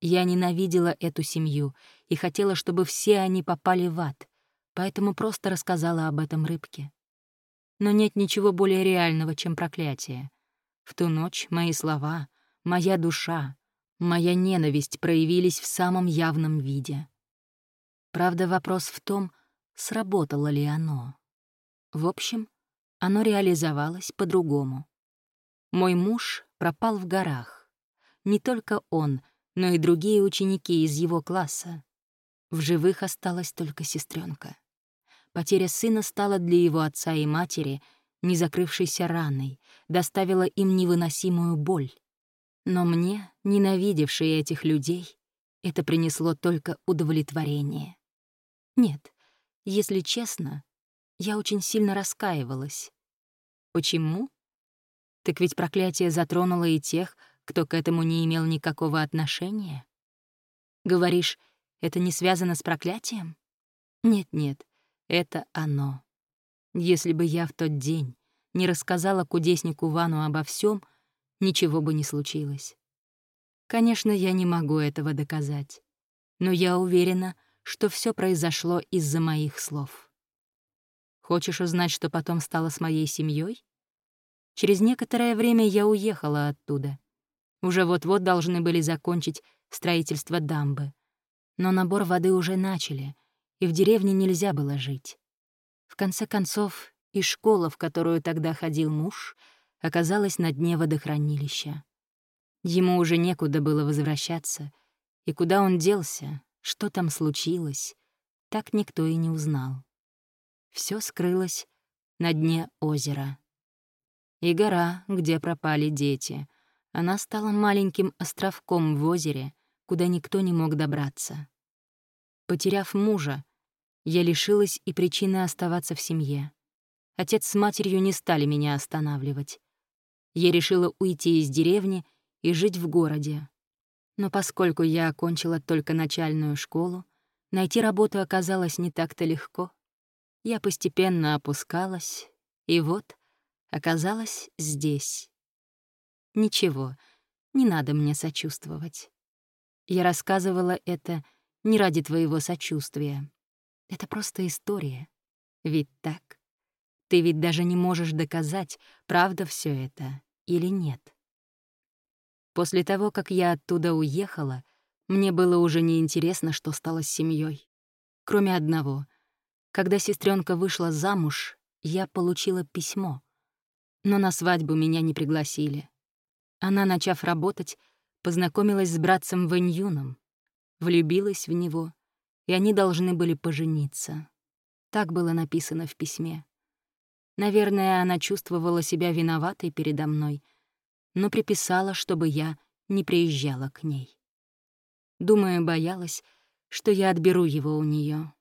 Я ненавидела эту семью и хотела, чтобы все они попали в ад, поэтому просто рассказала об этом рыбке. Но нет ничего более реального, чем проклятие. В ту ночь мои слова, моя душа, моя ненависть проявились в самом явном виде. Правда, вопрос в том, сработало ли оно. В общем, оно реализовалось по-другому. Мой муж пропал в горах. Не только он, но и другие ученики из его класса. В живых осталась только сестренка. Потеря сына стала для его отца и матери незакрывшейся раной, доставила им невыносимую боль. Но мне, ненавидевшей этих людей, это принесло только удовлетворение. Нет, если честно, я очень сильно раскаивалась. Почему? Так ведь проклятие затронуло и тех, кто к этому не имел никакого отношения. Говоришь, это не связано с проклятием? Нет-нет, это оно. Если бы я в тот день не рассказала кудеснику Вану обо всем, ничего бы не случилось. Конечно, я не могу этого доказать, но я уверена, что все произошло из-за моих слов. Хочешь узнать, что потом стало с моей семьей? Через некоторое время я уехала оттуда. Уже вот-вот должны были закончить строительство дамбы. Но набор воды уже начали, и в деревне нельзя было жить. В конце концов, и школа, в которую тогда ходил муж — оказалась на дне водохранилища. Ему уже некуда было возвращаться, и куда он делся, что там случилось, так никто и не узнал. Все скрылось на дне озера. И гора, где пропали дети, она стала маленьким островком в озере, куда никто не мог добраться. Потеряв мужа, я лишилась и причины оставаться в семье. Отец с матерью не стали меня останавливать я решила уйти из деревни и жить в городе. Но поскольку я окончила только начальную школу, найти работу оказалось не так-то легко. Я постепенно опускалась, и вот оказалась здесь. Ничего, не надо мне сочувствовать. Я рассказывала это не ради твоего сочувствия. Это просто история. Ведь так? Ты ведь даже не можешь доказать, правда все это или нет. После того, как я оттуда уехала, Мне было уже неинтересно, что стало с семьей. Кроме одного. Когда сестренка вышла замуж, я получила письмо. Но на свадьбу меня не пригласили. Она, начав работать, познакомилась с братцем Вэньюном, влюбилась в него, и они должны были пожениться. Так было написано в письме. Наверное, она чувствовала себя виноватой передо мной, но приписала, чтобы я не приезжала к ней. Думаю, боялась, что я отберу его у нее.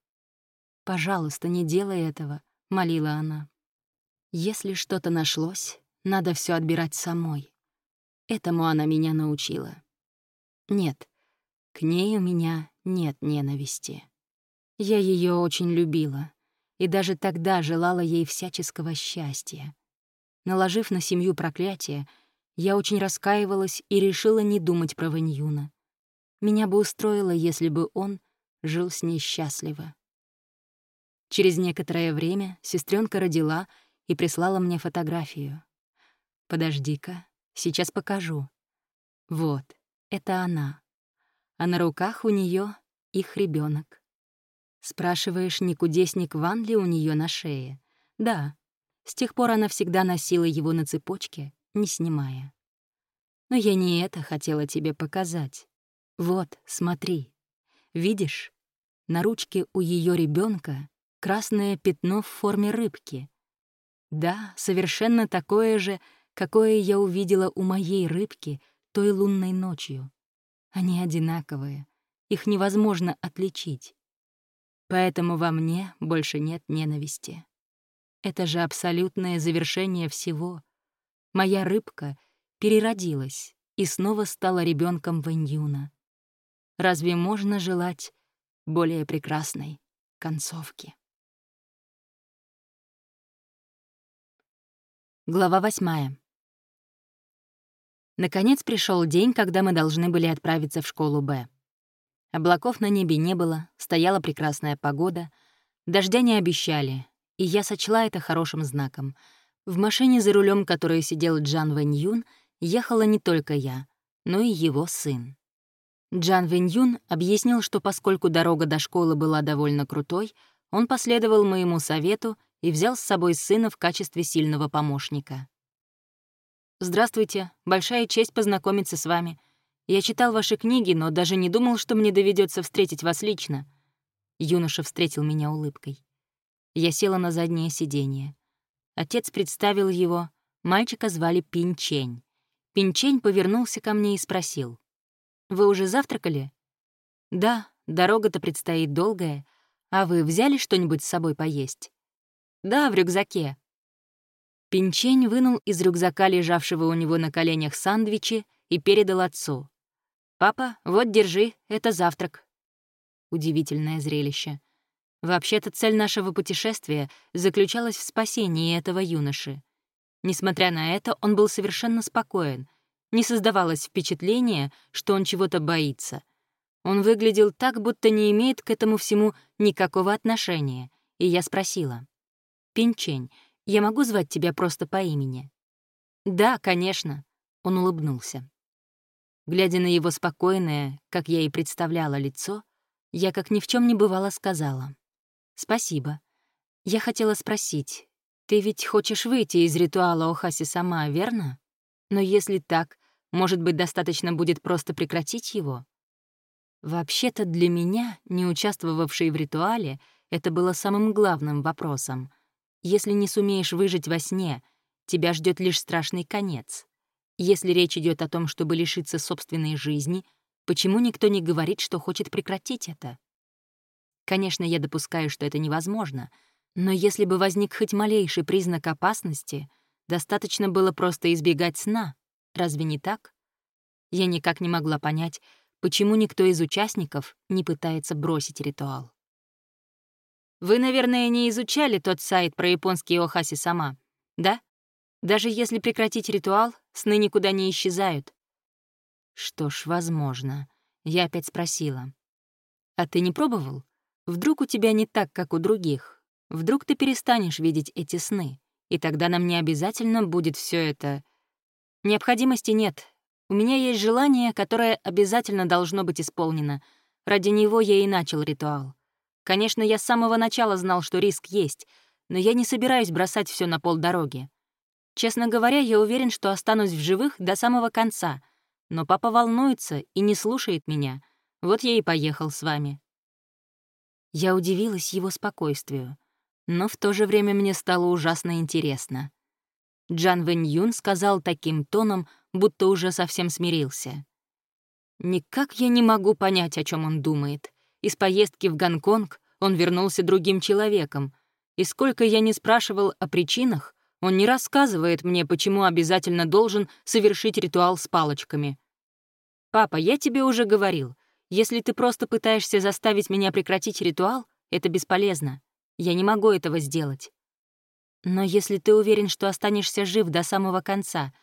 «Пожалуйста, не делай этого», — молила она. «Если что-то нашлось, надо все отбирать самой». Этому она меня научила. Нет, к ней у меня нет ненависти. Я ее очень любила, и даже тогда желала ей всяческого счастья. Наложив на семью проклятие, я очень раскаивалась и решила не думать про Ваньюна. Меня бы устроило, если бы он жил с ней счастливо. Через некоторое время сестренка родила и прислала мне фотографию. «Подожди-ка, сейчас покажу. Вот, это она. А на руках у нее их ребенок. Спрашиваешь, не кудесник Ван ли у нее на шее? Да. С тех пор она всегда носила его на цепочке, не снимая. Но я не это хотела тебе показать. Вот, смотри. Видишь? На ручке у ее ребенка красное пятно в форме рыбки. Да, совершенно такое же, какое я увидела у моей рыбки той лунной ночью. Они одинаковые, их невозможно отличить. Поэтому во мне больше нет ненависти. Это же абсолютное завершение всего. Моя рыбка переродилась и снова стала ребенком Вэньюна. Разве можно желать более прекрасной концовки? Глава восьмая. Наконец пришел день, когда мы должны были отправиться в школу Б. Облаков на небе не было, стояла прекрасная погода, дождя не обещали, и я сочла это хорошим знаком. В машине за рулем, которой сидел Джан Вэнь Юн, ехала не только я, но и его сын. Джан Вэнь Юн объяснил, что поскольку дорога до школы была довольно крутой, он последовал моему совету и взял с собой сына в качестве сильного помощника. «Здравствуйте, большая честь познакомиться с вами», я читал ваши книги, но даже не думал, что мне доведется встретить вас лично». Юноша встретил меня улыбкой. Я села на заднее сиденье. Отец представил его. Мальчика звали Пинчень. Пинчень повернулся ко мне и спросил. «Вы уже завтракали?» «Да, дорога-то предстоит долгая. А вы взяли что-нибудь с собой поесть?» «Да, в рюкзаке». Пинчень вынул из рюкзака, лежавшего у него на коленях, сандвичи и передал отцу. «Папа, вот держи, это завтрак». Удивительное зрелище. Вообще-то цель нашего путешествия заключалась в спасении этого юноши. Несмотря на это, он был совершенно спокоен. Не создавалось впечатления, что он чего-то боится. Он выглядел так, будто не имеет к этому всему никакого отношения. И я спросила. «Пинчень, я могу звать тебя просто по имени?» «Да, конечно», — он улыбнулся. Глядя на его спокойное, как я и представляла, лицо, я как ни в чем не бывало сказала. «Спасибо. Я хотела спросить, ты ведь хочешь выйти из ритуала Охаси сама, верно? Но если так, может быть, достаточно будет просто прекратить его?» Вообще-то для меня, не участвовавшей в ритуале, это было самым главным вопросом. Если не сумеешь выжить во сне, тебя ждет лишь страшный конец. Если речь идет о том, чтобы лишиться собственной жизни, почему никто не говорит, что хочет прекратить это? Конечно, я допускаю, что это невозможно, но если бы возник хоть малейший признак опасности, достаточно было просто избегать сна. Разве не так? Я никак не могла понять, почему никто из участников не пытается бросить ритуал. Вы, наверное, не изучали тот сайт про японские охаси сама, да? Даже если прекратить ритуал, сны никуда не исчезают. Что ж, возможно. Я опять спросила. А ты не пробовал? Вдруг у тебя не так, как у других? Вдруг ты перестанешь видеть эти сны, и тогда нам не обязательно будет все это... Необходимости нет. У меня есть желание, которое обязательно должно быть исполнено. Ради него я и начал ритуал. Конечно, я с самого начала знал, что риск есть, но я не собираюсь бросать все на полдороги. Честно говоря, я уверен, что останусь в живых до самого конца. Но папа волнуется и не слушает меня. Вот я и поехал с вами. Я удивилась его спокойствию, но в то же время мне стало ужасно интересно. Джан Вэнь Юн сказал таким тоном, будто уже совсем смирился. «Никак я не могу понять, о чем он думает. Из поездки в Гонконг он вернулся другим человеком, и сколько я не спрашивал о причинах, он не рассказывает мне, почему обязательно должен совершить ритуал с палочками. «Папа, я тебе уже говорил, если ты просто пытаешься заставить меня прекратить ритуал, это бесполезно. Я не могу этого сделать. Но если ты уверен, что останешься жив до самого конца,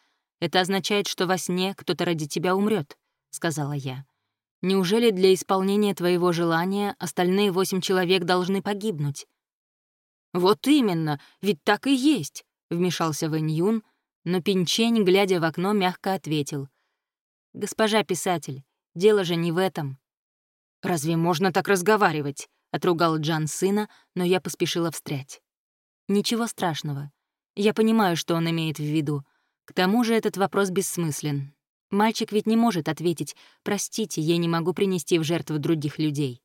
это означает, что во сне кто-то ради тебя умрет, сказала я. Неужели для исполнения твоего желания остальные восемь человек должны погибнуть? Вот именно, ведь так и есть, вмешался Вэнь Юн, но Пинчень, глядя в окно, мягко ответил. «Госпожа писатель, дело же не в этом». «Разве можно так разговаривать?» — отругал Джан сына, но я поспешила встрять. Ничего страшного. Я понимаю, что он имеет в виду. К тому же этот вопрос бессмыслен. Мальчик ведь не может ответить «Простите, я не могу принести в жертву других людей».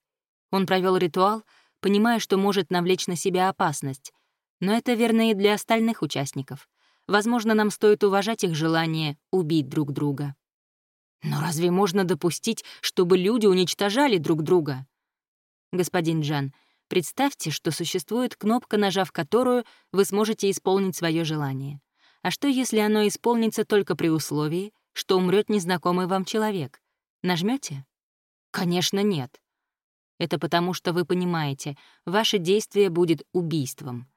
Он провел ритуал, понимая, что может навлечь на себя опасность. Но это верно и для остальных участников. Возможно, нам стоит уважать их желание убить друг друга. Но разве можно допустить, чтобы люди уничтожали друг друга? Господин Джан, Представьте, что существует кнопка, нажав которую вы сможете исполнить свое желание. А что, если оно исполнится только при условии, что умрет незнакомый вам человек? Нажмете? Конечно, нет. Это потому, что вы понимаете, ваше действие будет убийством.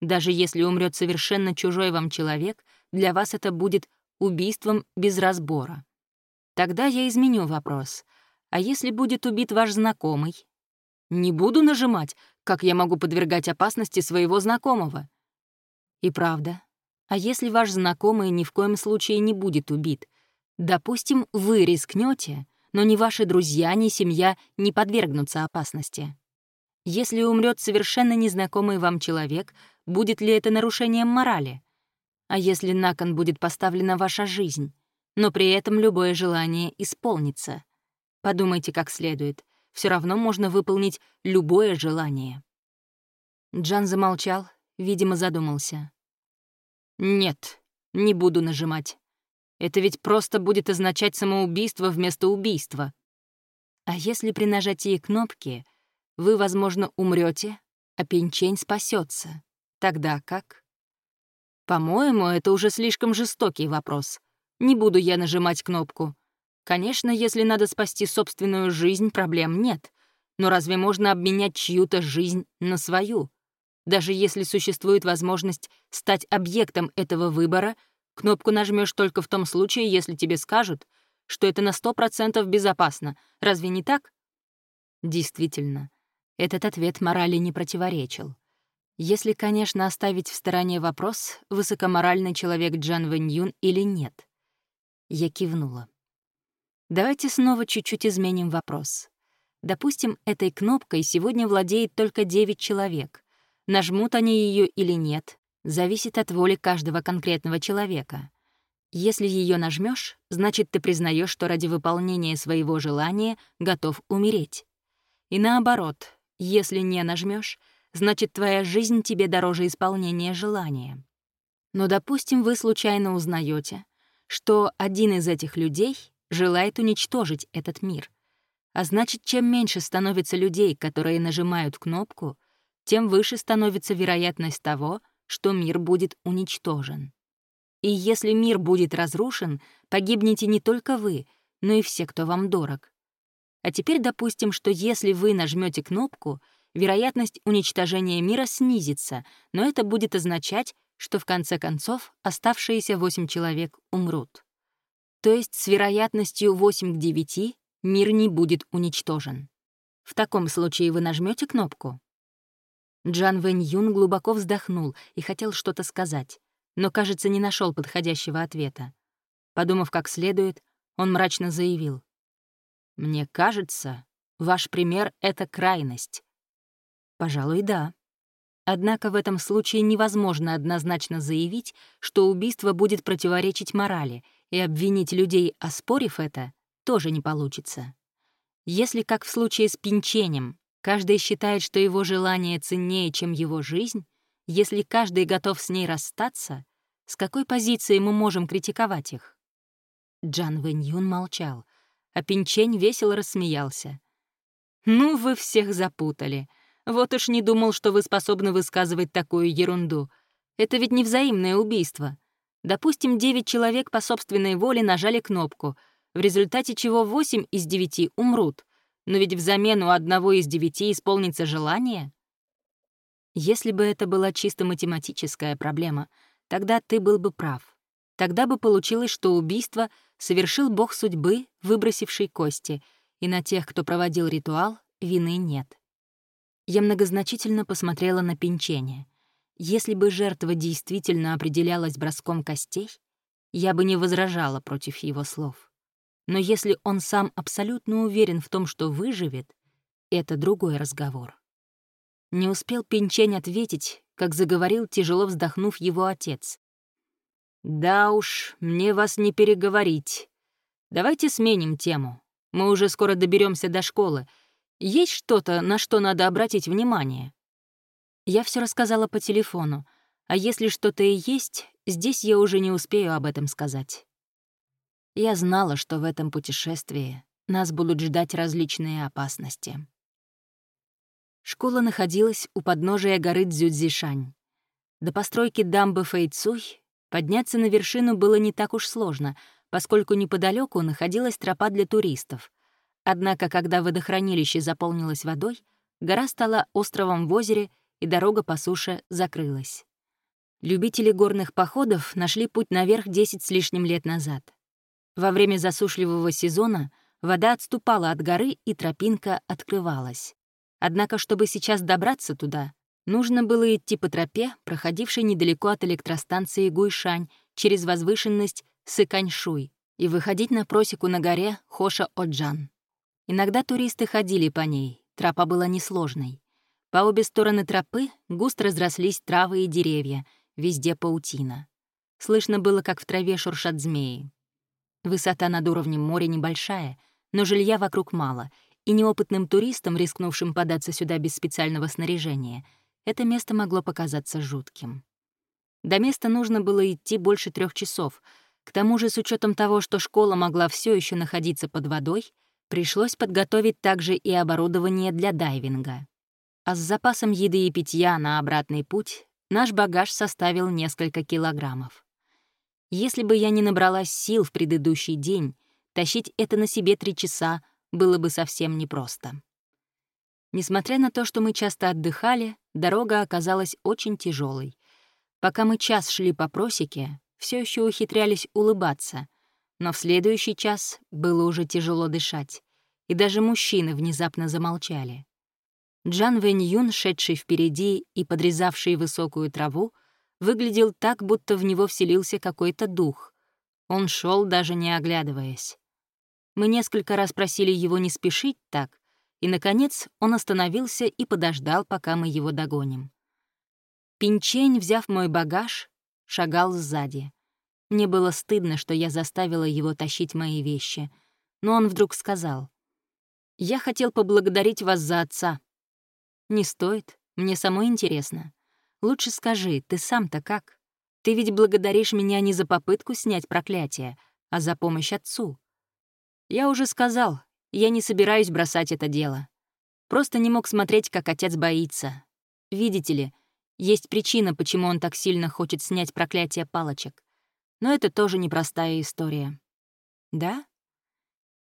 Даже если умрет совершенно чужой вам человек, для вас это будет убийством без разбора. Тогда я изменю вопрос. А если будет убит ваш знакомый, не буду нажимать, как я могу подвергать опасности своего знакомого. И правда. А если ваш знакомый ни в коем случае не будет убит? Допустим, вы рискнете, но ни ваши друзья, ни семья не подвергнутся опасности. Если умрет совершенно незнакомый вам человек, будет ли это нарушением морали? А если на кон будет поставлена ваша жизнь, но при этом любое желание исполнится? Подумайте как следует — все равно можно выполнить любое желание. Джан замолчал, видимо, задумался. «Нет, не буду нажимать. Это ведь просто будет означать самоубийство вместо убийства. А если при нажатии кнопки вы, возможно, умрете, а пенчень спасется, тогда как? По-моему, это уже слишком жестокий вопрос. Не буду я нажимать кнопку. Конечно, если надо спасти собственную жизнь, проблем нет. Но разве можно обменять чью-то жизнь на свою? Даже если существует возможность стать объектом этого выбора, кнопку нажмешь только в том случае, если тебе скажут, что это на 100% безопасно. Разве не так? Действительно, этот ответ морали не противоречил. Если, конечно, оставить в стороне вопрос, высокоморальный человек Джан Вэнь или нет. Я кивнула. Давайте снова чуть-чуть изменим вопрос. Допустим, этой кнопкой сегодня владеет только 9 человек. Нажмут они ее или нет, зависит от воли каждого конкретного человека. Если ее нажмешь, значит, ты признаешь, что ради выполнения своего желания готов умереть. И наоборот, если не нажмешь, значит, твоя жизнь тебе дороже исполнения желания. Но, допустим, вы случайно узнаете, что один из этих людей желает уничтожить этот мир. А значит, чем меньше становится людей, которые нажимают кнопку, тем выше становится вероятность того, что мир будет уничтожен. И если мир будет разрушен, погибнете не только вы, но и все, кто вам дорог. А теперь допустим, что если вы нажмете кнопку, вероятность уничтожения мира снизится, но это будет означать, что в конце концов оставшиеся восемь человек умрут. То есть с вероятностью 8 к 9 мир не будет уничтожен. В таком случае вы нажмете кнопку. Джан Вэнь Юн глубоко вздохнул и хотел что-то сказать, но, кажется, не нашел подходящего ответа. Подумав как следует, Он мрачно заявил. «Мне кажется, ваш пример — это крайность». «Пожалуй, да. Однако в этом случае невозможно однозначно заявить, что убийство будет противоречить морали, и обвинить людей, оспорив это, тоже не получится. Если, как в случае с пинченем, каждый считает, что его желание ценнее, чем его жизнь, если каждый готов с ней расстаться, с какой позиции мы можем критиковать их? Джан Вэнь молчал, а Пинчень весело рассмеялся. «Ну, вы всех запутали. Вот уж не думал, что вы способны высказывать такую ерунду. Это ведь не взаимное убийство. Допустим, девять человек по собственной воле нажали кнопку, в результате чего восемь из девяти умрут. Но ведь взамен у одного из девяти исполнится желание. Если бы это была чисто математическая проблема, тогда ты был бы прав. Тогда бы получилось, что убийство совершил бог судьбы, выбросивший кости, и на тех, кто проводил ритуал, вины нет. Я многозначительно посмотрела на пенчение. Если бы жертва действительно определялась броском костей, я бы не возражала против его слов. Но если он сам абсолютно уверен в том, что выживет, это другой разговор. Не успел Пенчень ответить, как заговорил, тяжело вздохнув его отец. «Да уж, мне вас не переговорить. Давайте сменим тему. Мы уже скоро доберемся до школы. Есть что-то, на что надо обратить внимание?» Я все рассказала по телефону, а если что-то и есть, здесь я уже не успею об этом сказать. Я знала, что в этом путешествии нас будут ждать различные опасности. Школа находилась у подножия горы Цзюцзишань. До постройки дамбы Фэйцуй подняться на вершину было не так уж сложно, поскольку неподалеку находилась тропа для туристов. Однако, когда водохранилище заполнилось водой, гора стала островом в озере, и дорога по суше закрылась. Любители горных походов нашли путь наверх 10 с лишним лет назад. Во время засушливого сезона вода отступала от горы, и тропинка открывалась. Однако, чтобы сейчас добраться туда, нужно было идти по тропе, проходившей недалеко от электростанции Гуйшань, через возвышенность Сыканьшуй, и выходить на просеку на горе Хоша-Оджан. Иногда туристы ходили по ней, тропа была несложной. По обе стороны тропы густо разрослись травы и деревья, везде паутина. Слышно было, как в траве шуршат змеи. Высота над уровнем моря небольшая, но жилья вокруг мало, и неопытным туристам, рискнувшим податься сюда без специального снаряжения, это место могло показаться жутким. До места нужно было идти больше трех часов. К тому же, с учетом того, что школа могла все еще находиться под водой, пришлось подготовить также и оборудование для дайвинга. А с запасом еды и питья на обратный путь наш багаж составил несколько килограммов. Если бы я не набралась сил в предыдущий день, тащить это на себе три часа — было бы совсем непросто. Несмотря на то, что мы часто отдыхали, дорога оказалась очень тяжелой. Пока мы час шли по просеке, все еще ухитрялись улыбаться, но в следующий час было уже тяжело дышать, и даже мужчины внезапно замолчали. Джан Вэнь Юн, шедший впереди и подрезавший высокую траву, выглядел так, будто в него вселился какой-то дух. Он шел даже не оглядываясь. Мы несколько раз просили его не спешить так, и, наконец, он остановился и подождал, пока мы его догоним. Пинчень, взяв мой багаж, шагал сзади. Мне было стыдно, что я заставила его тащить мои вещи, но он вдруг сказал, «Я хотел поблагодарить вас за отца». «Не стоит, мне самой интересно. Лучше скажи, ты сам-то как? Ты ведь благодаришь меня не за попытку снять проклятие, а за помощь отцу. Я уже сказал, я не собираюсь бросать это дело. Просто не мог смотреть, как отец боится. Видите ли, есть причина, почему он так сильно хочет снять проклятие палочек. Но это тоже непростая история. Да?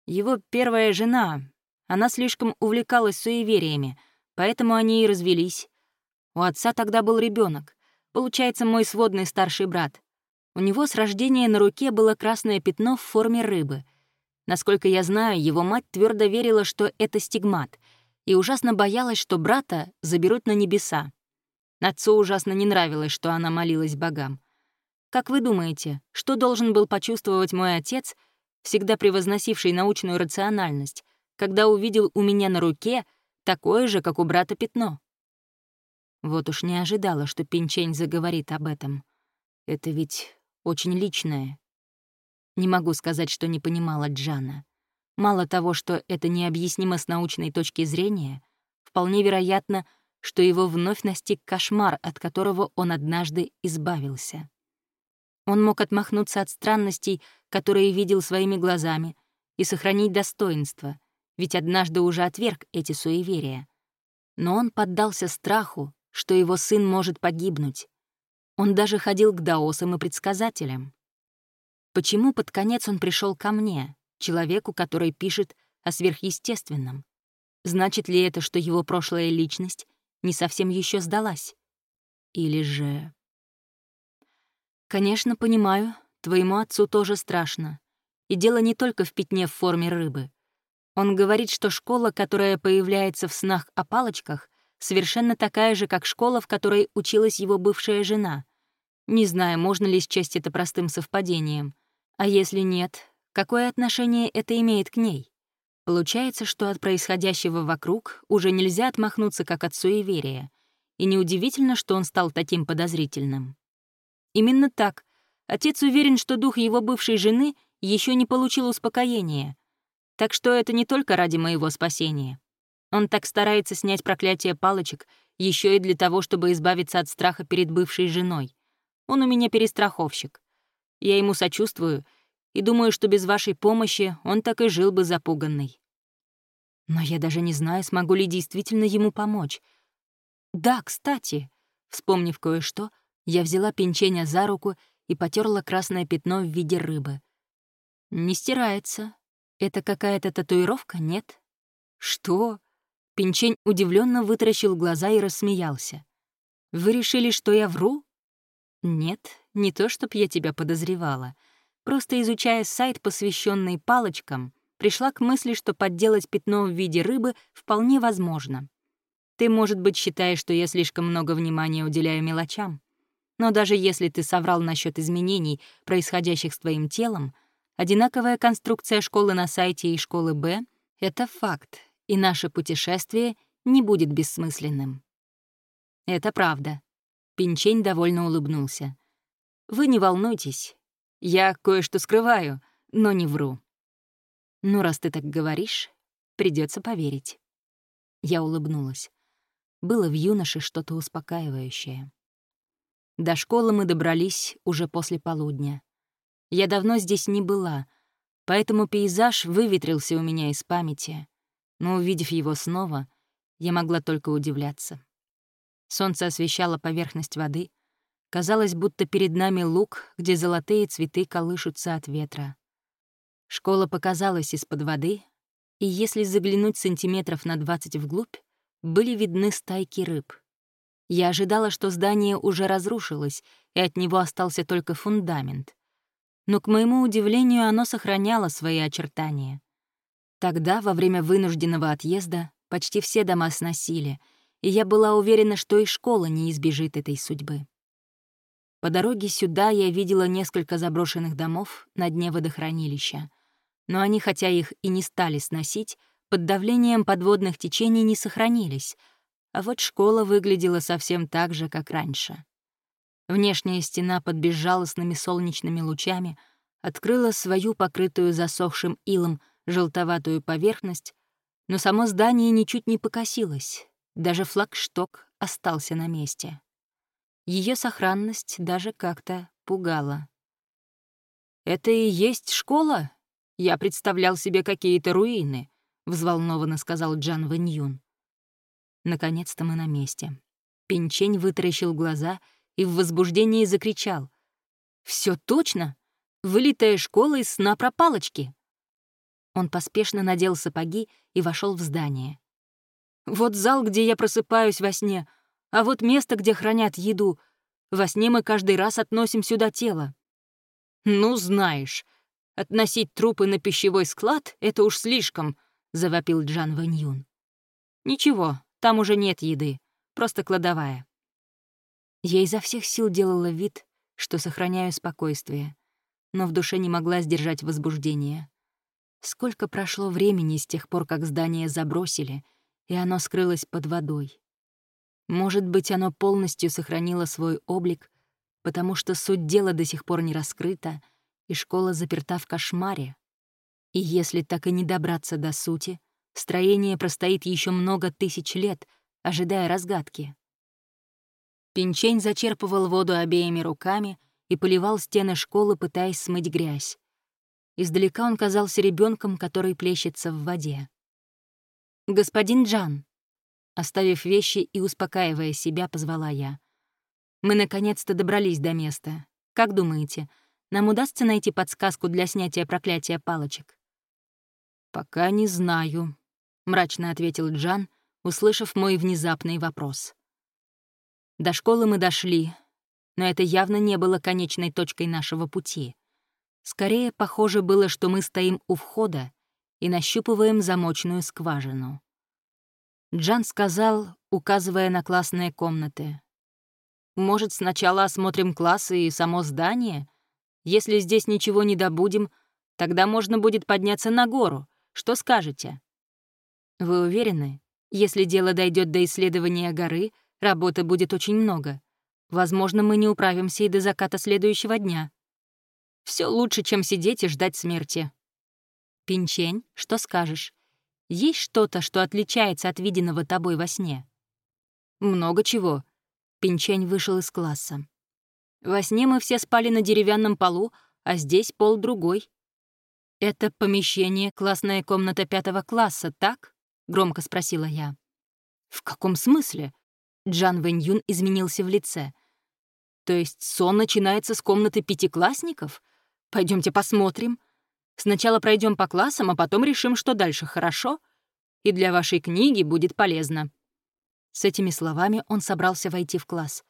Его первая жена, она слишком увлекалась суевериями, поэтому они и развелись. У отца тогда был ребенок, получается, мой сводный старший брат. У него с рождения на руке было красное пятно в форме рыбы — Насколько я знаю, его мать твердо верила, что это стигмат, и ужасно боялась, что брата заберут на небеса. Отцу ужасно не нравилось, что она молилась богам. Как вы думаете, что должен был почувствовать мой отец, всегда превозносивший научную рациональность, когда увидел у меня на руке такое же, как у брата пятно. Вот уж не ожидала, что Пинчень заговорит об этом. Это ведь очень личное. Не могу сказать, что не понимала Джана. Мало того, что это необъяснимо с научной точки зрения, вполне вероятно, что его вновь настиг кошмар, от которого он однажды избавился. Он мог отмахнуться от странностей, которые видел своими глазами, и сохранить достоинство, ведь однажды уже отверг эти суеверия. Но он поддался страху, что его сын может погибнуть. Он даже ходил к даосам и предсказателям. Почему под конец он пришел ко мне, человеку, который пишет о сверхъестественном? Значит ли это, что его прошлая личность не совсем еще сдалась? Или же... Конечно, понимаю, твоему отцу тоже страшно. И дело не только в пятне в форме рыбы. Он говорит, что школа, которая появляется в снах о палочках, совершенно такая же, как школа, в которой училась его бывшая жена. Не знаю, можно ли счесть это простым совпадением. А если нет, какое отношение это имеет к ней? Получается, что от происходящего вокруг уже нельзя отмахнуться как от суеверия, и неудивительно, что он стал таким подозрительным. Именно так. Отец уверен, что дух его бывшей жены еще не получил успокоения, так что это не только ради моего спасения. Он так старается снять проклятие палочек еще и для того, чтобы избавиться от страха перед бывшей женой. Он у меня перестраховщик. Я ему сочувствую и думаю, что без вашей помощи он так и жил бы запуганный. Но я даже не знаю, смогу ли действительно ему помочь. Да, кстати, вспомнив кое-что, я взяла пенченя за руку и потерла красное пятно в виде рыбы. Не стирается. Это какая-то татуировка, нет? Что? Пенчень удивленно вытаращил глаза и рассмеялся. Вы решили, что я вру? Нет, не то, чтоб я тебя подозревала. Просто изучая сайт, посвященный палочкам, пришла к мысли, что подделать пятно в виде рыбы вполне возможно. Ты, может быть, считаешь, что я слишком много внимания уделяю мелочам. Но даже если ты соврал насчет изменений, происходящих с твоим телом, одинаковая конструкция школы на сайте и школы Б — это факт, и наше путешествие не будет бессмысленным. Это правда. Пинчень довольно улыбнулся. «Вы не волнуйтесь. Я кое-что скрываю, но не вру». «Ну, раз ты так говоришь, придется поверить». Я улыбнулась. Было в юноше что-то успокаивающее. До школы мы добрались уже после полудня. Я давно здесь не была, поэтому пейзаж выветрился у меня из памяти, но, увидев его снова, я могла только удивляться. Солнце освещало поверхность воды. Казалось, будто перед нами луг, где золотые цветы колышутся от ветра. Школа показалась из-под воды, и если заглянуть сантиметров на 20 вглубь, были видны стайки рыб. Я ожидала, что здание уже разрушилось, и от него остался только фундамент. Но, к моему удивлению, оно сохраняло свои очертания. Тогда, во время вынужденного отъезда, почти все дома сносили — и я была уверена, что и школа не избежит этой судьбы. По дороге сюда я видела несколько заброшенных домов на дне водохранилища, но они, хотя их и не стали сносить, под давлением подводных течений не сохранились, а вот школа выглядела совсем так же, как раньше. Внешняя стена под безжалостными солнечными лучами открыла свою покрытую засохшим илом желтоватую поверхность, но само здание ничуть не покосилось, даже флагшток остался на месте. Ее сохранность даже как-то пугала. «Это и есть школа? Я представлял себе какие-то руины», — взволнованно сказал Джан Вэньюн. Наконец-то мы на месте. Пинчень вытаращил глаза и в возбуждении закричал. Все точно! Вылитая школа из сна про палочки!» Он поспешно надел сапоги и вошел в здание. Вот зал, где я просыпаюсь во сне, а вот место, где хранят еду. Во сне мы каждый раз относим сюда тело. Ну, знаешь, относить трупы на пищевой склад — это уж слишком, — завопил Джан Ваньюн. Ничего, там уже нет еды, просто кладовая. Я изо всех сил делала вид, что сохраняю спокойствие, но в душе не могла сдержать возбуждение. Сколько прошло времени с тех пор, как здание забросили, и оно скрылось под водой. Может быть, оно полностью сохранило свой облик, потому что суть дела до сих пор не раскрыта, и школа заперта в кошмаре. И если так и не добраться до сути, строение простоит еще много тысяч лет, ожидая разгадки. Пинчень зачерпывал воду обеими руками и поливал стены школы, пытаясь смыть грязь. Издалека он казался ребенком, который плещется в воде. «Господин Джан», оставив вещи и успокаивая себя, позвала я. «Мы наконец-то добрались до места. Как думаете, нам удастся найти подсказку для снятия проклятия палочек?» «Пока не знаю», — мрачно ответил Джан, услышав мой внезапный вопрос. До школы мы дошли, но это явно не было конечной точкой нашего пути. Скорее, похоже было, что мы стоим у входа и нащупываем замочную скважину. Джан сказал, указывая на классные комнаты. «Может, сначала осмотрим классы и само здание? Если здесь ничего не добудем, тогда можно будет подняться на гору, что скажете? Вы уверены? Если дело дойдет до исследования горы, работы будет очень много. Возможно, мы не управимся и до заката следующего дня. Все лучше, чем сидеть и ждать смерти. Пинчень, что скажешь? Есть что-то, что отличается от виденного тобой во сне? Много чего. Пинчень вышел из класса. Во сне мы все спали на деревянном полу, а здесь пол другой. «Это помещение, классная комната пятого класса, так?» — громко спросила я. «В каком смысле?» Джан Вэнь изменился в лице. «То есть сон начинается с комнаты пятиклассников? Пойдемте посмотрим. Сначала пройдем по классам, а потом решим, что дальше, хорошо? И для вашей книги будет полезно». С этими словами он собрался войти в класс.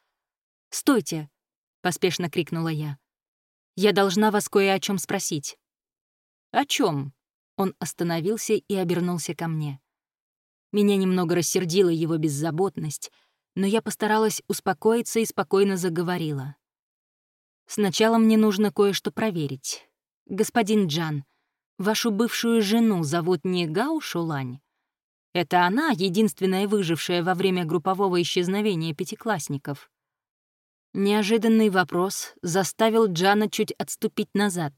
«Стойте!» — поспешно крикнула я. «Я должна вас кое о чем спросить». «О чем? Он остановился и обернулся ко мне. Меня немного рассердила его беззаботность, но я постаралась успокоиться и спокойно заговорила. «Сначала мне нужно кое-что проверить. Господин Джан, вашу бывшую жену зовут не Гао Шулань? Это она, единственная выжившая во время группового исчезновения пятиклассников?» Неожиданный вопрос заставил Джана чуть отступить назад.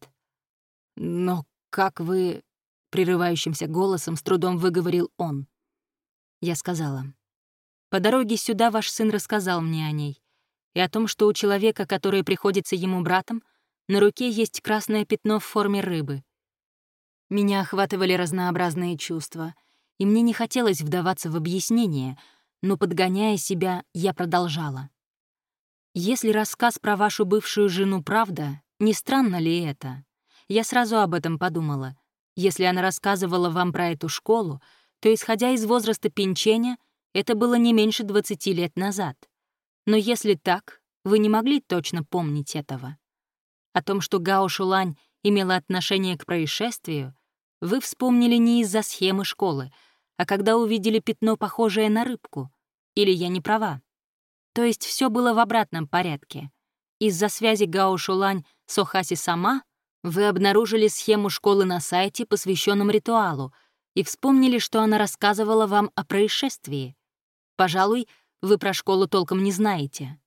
«Но «Как вы...» — прерывающимся голосом с трудом выговорил он. Я сказала. «По дороге сюда ваш сын рассказал мне о ней и о том, что у человека, который приходится ему братом, на руке есть красное пятно в форме рыбы. Меня охватывали разнообразные чувства, и мне не хотелось вдаваться в объяснение, но, подгоняя себя, я продолжала. Если рассказ про вашу бывшую жену правда, не странно ли это? Я сразу об этом подумала. Если она рассказывала вам про эту школу, то, исходя из возраста пинченя, это было не меньше 20 лет назад. Но если так, вы не могли точно помнить этого. О том, что Гао Шулань имела отношение к происшествию, вы вспомнили не из-за схемы школы, а когда увидели пятно, похожее на рыбку. Или я не права? То есть все было в обратном порядке. Из-за связи Гао Шулань с Охаси сама вы обнаружили схему школы на сайте, посвященном ритуалу, и вспомнили, что она рассказывала вам о происшествии. Пожалуй, вы про школу толком не знаете.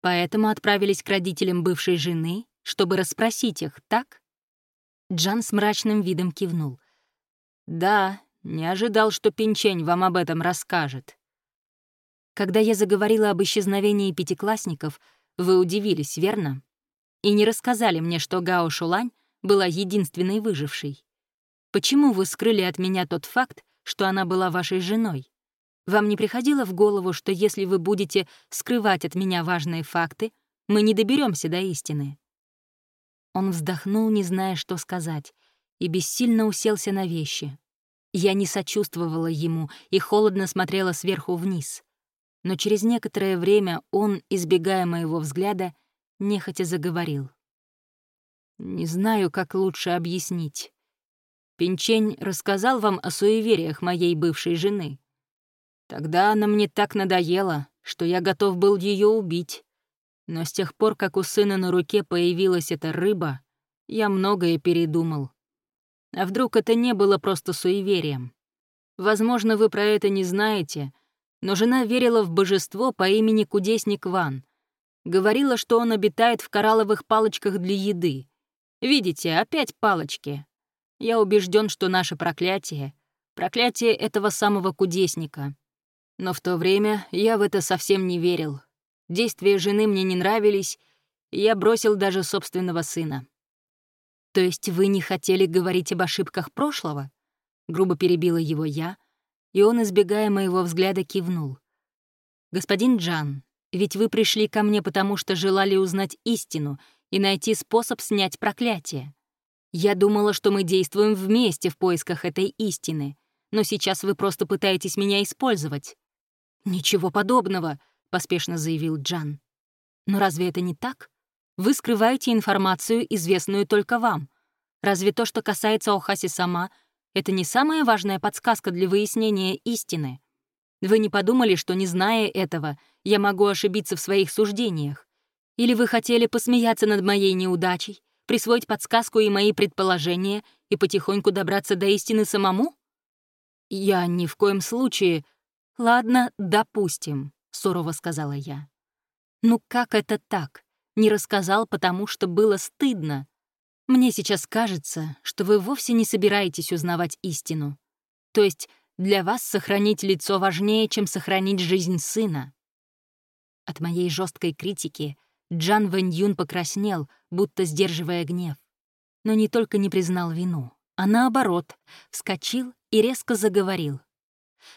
Поэтому отправились к родителям бывшей жены, чтобы расспросить их, так? Джан с мрачным видом кивнул. «Да, не ожидал, что Пинчень вам об этом расскажет». Когда я заговорила об исчезновении пятиклассников, вы удивились, верно? И не рассказали мне, что Гао Шулань была единственной выжившей? Почему вы скрыли от меня тот факт, что она была вашей женой? Вам не приходило в голову, что если вы будете скрывать от меня важные факты, мы не доберемся до истины?» Он вздохнул, не зная, что сказать, и бессильно уселся на вещи. Я не сочувствовала ему и холодно смотрела сверху вниз. Но через некоторое время он, избегая моего взгляда, нехотя заговорил. Не знаю, как лучше объяснить. Пинчень рассказал вам о суевериях моей бывшей жены. Тогда она мне так надоела, что я готов был ее убить. Но с тех пор, как у сына на руке появилась эта рыба, я многое передумал. А вдруг это не было просто суеверием? Возможно, вы про это не знаете, но жена верила в божество по имени Кудесник Ван. Говорила, что он обитает в коралловых палочках для еды. Видите, опять палочки. Я убежден, что наше проклятие — проклятие этого самого кудесника. Но в то время я в это совсем не верил. Действия жены мне не нравились, и я бросил даже собственного сына. «То есть вы не хотели говорить об ошибках прошлого?» Грубо перебила его я, и он, избегая моего взгляда, кивнул. «Господин Джан, ведь вы пришли ко мне, потому что желали узнать истину и найти способ снять проклятие. Я думала, что мы действуем вместе в поисках этой истины, но сейчас вы просто пытаетесь меня использовать». «Ничего подобного», — поспешно заявил Джан. «Но разве это не так? Вы скрываете информацию, известную только вам. Разве то, что касается Охаси сама, это не самая важная подсказка для выяснения истины? Вы не подумали, что, не зная этого, я могу ошибиться в своих суждениях? Или вы хотели посмеяться над моей неудачей, присвоить подсказку и мои предположения и потихоньку добраться до истины самому? Я ни в коем случае... Ладно, допустим, — сурово сказала я. Ну как это так? Не рассказал, потому что было стыдно. Мне сейчас кажется, что вы вовсе не собираетесь узнавать истину. То есть для вас сохранить лицо важнее, чем сохранить жизнь сына. От моей жесткой критики Джан Вэнь Юн покраснел, будто сдерживая гнев. Но не только не признал вину, а наоборот, вскочил и резко заговорил.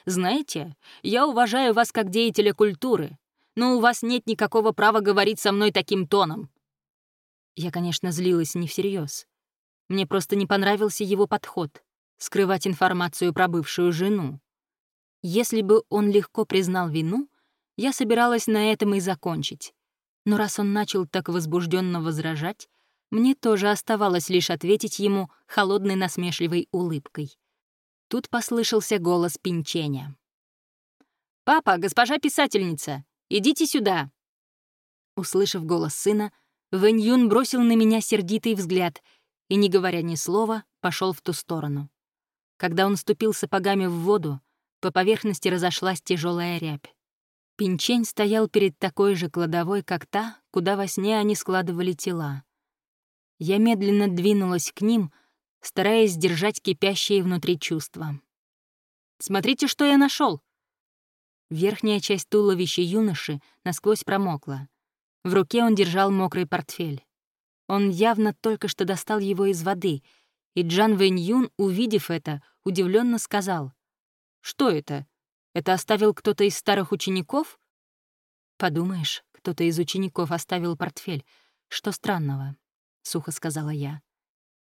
«Знаете, я уважаю вас как деятеля культуры, но у вас нет никакого права говорить со мной таким тоном. Я, конечно, злилась не всерьез. Мне просто не понравился его подход — скрывать информацию про бывшую жену. Если бы он легко признал вину, я собиралась на этом и закончить. Но раз он начал так возбужденно возражать, мне тоже оставалось лишь ответить ему холодной насмешливой улыбкой. Тут послышался голос Пинченя. «Папа, госпожа писательница, идите сюда!» Услышав голос сына, Вэнь Юн бросил на меня сердитый взгляд и, не говоря ни слова, пошел в ту сторону. Когда он ступил сапогами в воду, по поверхности разошлась тяжелая рябь. Пинчень стоял перед такой же кладовой, как та, куда во сне они складывали тела. Я медленно двинулась к ним, стараясь сдержать кипящие внутри чувства. «Смотрите, что я нашел! Верхняя часть туловища юноши насквозь промокла. В руке он держал мокрый портфель. Он явно только что достал его из воды, и Джан Вэнь Юн, увидев это, удивленно сказал. «Что это? Это оставил кто-то из старых учеников?» «Подумаешь, кто-то из учеников оставил портфель. Что странного?» — сухо сказала я.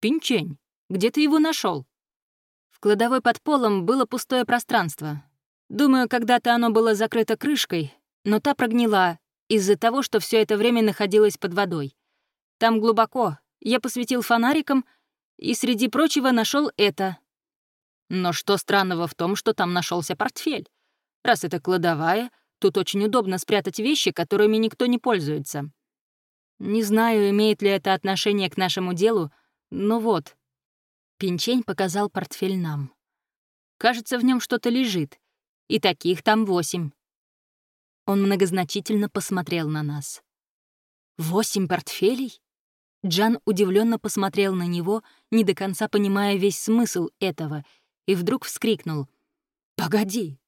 «Пинчень, где ты его нашел? В кладовой под полом было пустое пространство. Думаю, когда-то оно было закрыто крышкой, но та прогнила, из-за того, что все это время находилась под водой. Там глубоко. Я посветил фонариком и, среди прочего, нашел это. Но что странного в том, что там нашелся портфель? Раз это кладовая, тут очень удобно спрятать вещи, которыми никто не пользуется. Не знаю, имеет ли это отношение к нашему делу, но вот. Пинчень показал портфель нам. Кажется, в нем что-то лежит, и таких там восемь. Он многозначительно посмотрел на нас. «Восемь портфелей?» Джан удивленно посмотрел на него, не до конца понимая весь смысл этого, и вдруг вскрикнул. «Погоди!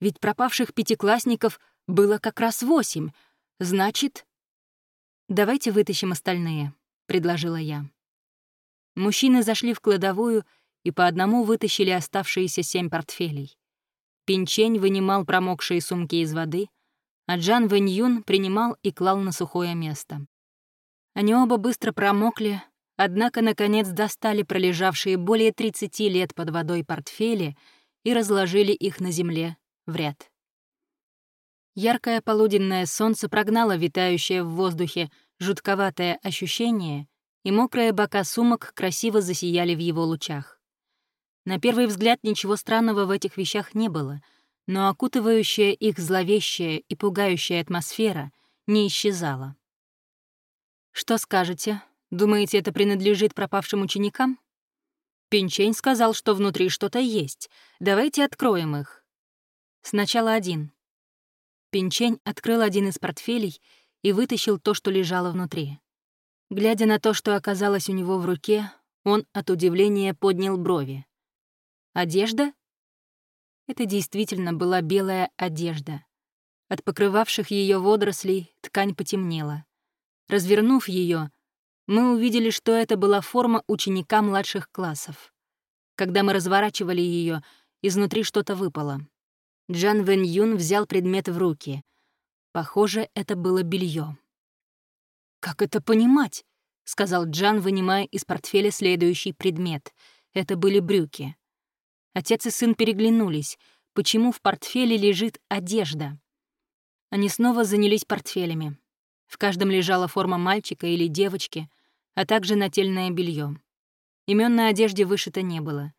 Ведь пропавших пятиклассников было как раз восемь. Значит...» «Давайте вытащим остальные», — предложила я. Мужчины зашли в кладовую и по одному вытащили оставшиеся семь портфелей. Пинчень вынимал промокшие сумки из воды, а Джан Вэнь принимал и клал на сухое место. Они оба быстро промокли, однако, наконец, достали пролежавшие более 30 лет под водой портфели и разложили их на земле в ряд. Яркое полуденное солнце прогнало витающее в воздухе жутковатое ощущение, и мокрые бока сумок красиво засияли в его лучах. На первый взгляд ничего странного в этих вещах не было — но окутывающая их зловещая и пугающая атмосфера не исчезала. «Что скажете? Думаете, это принадлежит пропавшим ученикам?» Пинчень сказал, что внутри что-то есть. Давайте откроем их. Сначала один. Пинчень открыл один из портфелей и вытащил то, что лежало внутри. Глядя на то, что оказалось у него в руке, он от удивления поднял брови. «Одежда?» Это действительно была белая одежда. От покрывавших ее водорослей ткань потемнела. Развернув ее, мы увидели, что это была форма ученика младших классов. Когда мы разворачивали ее, изнутри что-то выпало. Джан Вэнь Юн взял предмет в руки. Похоже, это было белье. «Как это понимать?» — сказал Джан, вынимая из портфеля следующий предмет. Это были брюки. Отец и сын переглянулись. Почему в портфеле лежит одежда? Они снова занялись портфелями. В каждом лежала форма мальчика или девочки, а также нательное белье. Имен на одежде вышито не было.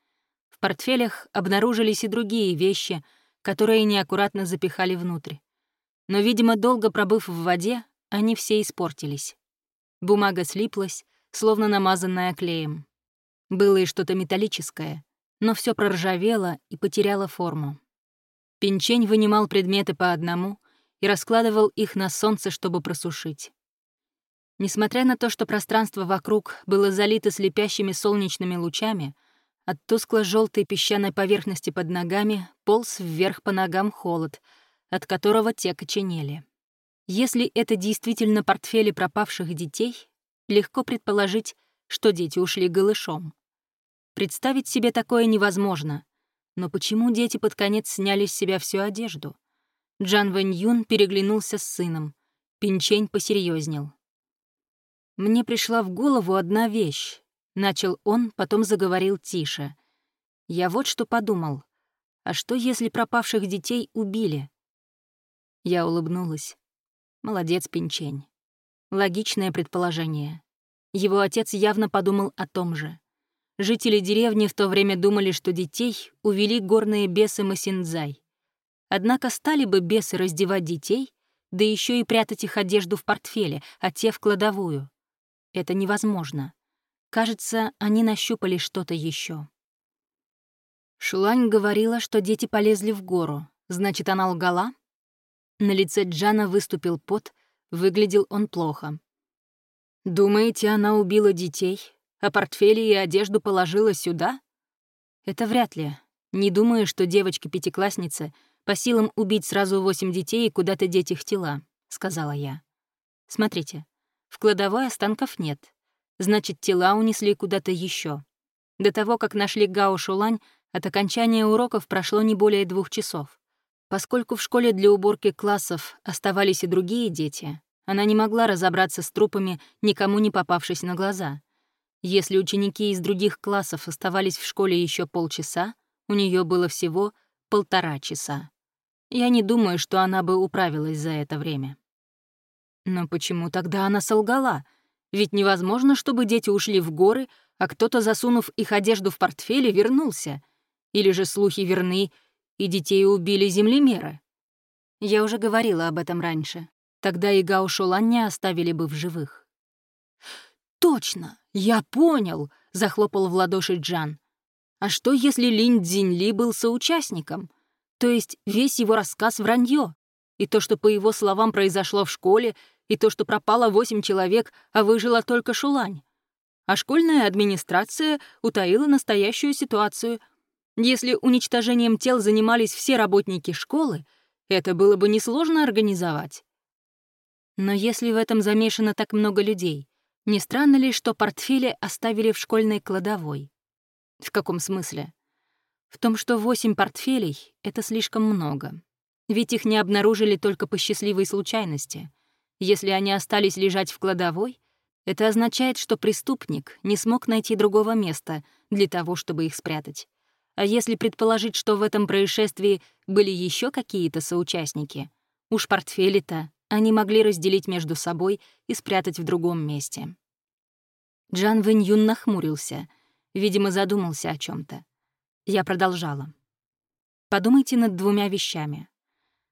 В портфелях обнаружились и другие вещи, которые неаккуратно запихали внутрь. Но, видимо, долго пробыв в воде, они все испортились. Бумага слиплась, словно намазанная клеем. Было и что-то металлическое, но все проржавело и потеряло форму. Пинчень вынимал предметы по одному и раскладывал их на солнце, чтобы просушить. Несмотря на то, что пространство вокруг было залито слепящими солнечными лучами, от тускло желтой песчаной поверхности под ногами полз вверх по ногам холод, от которого те коченели. Если это действительно портфели пропавших детей, легко предположить, что дети ушли голышом. Представить себе такое невозможно. Но почему дети под конец сняли с себя всю одежду? Джан Вэнь Юн переглянулся с сыном. Пинчень посерьезнел. «Мне пришла в голову одна вещь», — начал он, потом заговорил тише. «Я вот что подумал. А что, если пропавших детей убили?» Я улыбнулась. Молодец, Пинчень. Логичное предположение. Его отец явно подумал о том же. Жители деревни в то время думали, что детей увели горные бесы Масинзай. Однако стали бы бесы раздевать детей, да еще и прятать их одежду в портфеле, а те в кладовую. Это невозможно. Кажется, они нащупали что-то еще. Шулань говорила, что дети полезли в гору. Значит, она лгала? На лице Джана выступил пот, выглядел он плохо. «Думаете, она убила детей, а портфели и одежду положила сюда? Это вряд ли. Не думаю, что девочки-пятиклассницы по силам убить сразу восемь детей и куда-то деть их тела, сказала я. Смотрите, в кладовой останков нет. Значит, тела унесли куда-то еще. До того, как нашли Гао Шулань, от окончания уроков прошло не более двух часов. Поскольку в школе для уборки классов оставались и другие дети, она не могла разобраться с трупами, никому не попавшись на глаза. Если ученики из других классов оставались в школе еще полчаса, у нее было всего полтора часа. Я не думаю, что она бы управилась за это время. Но почему тогда она солгала? Ведь невозможно, чтобы дети ушли в горы, а кто-то, засунув их одежду в портфеле, вернулся. Или же слухи верны, и детей убили землемеры. Я уже говорила об этом раньше. Тогда и Гао Шолан не оставили бы в живых. «Точно! Я понял!» — захлопал в ладоши Джан. «А что, если Линь Цзиньли был соучастником? То есть весь его рассказ — вранье? И то, что, по его словам, произошло в школе, и то, что пропало восемь человек, а выжила только Шулань? А школьная администрация утаила настоящую ситуацию. Если уничтожением тел занимались все работники школы, это было бы несложно организовать. Но если в этом замешано так много людей, не странно ли, что портфели оставили в школьной кладовой? В каком смысле? В том, что восемь портфелей — это слишком много. Ведь их не обнаружили только по счастливой случайности. Если они остались лежать в кладовой, это означает, что преступник не смог найти другого места для того, чтобы их спрятать. А если предположить, что в этом происшествии были еще какие-то соучастники, уж портфели-то они могли разделить между собой и спрятать в другом месте. Джан Вэнь Юн нахмурился, видимо, задумался о чем то Я продолжала. Подумайте над двумя вещами.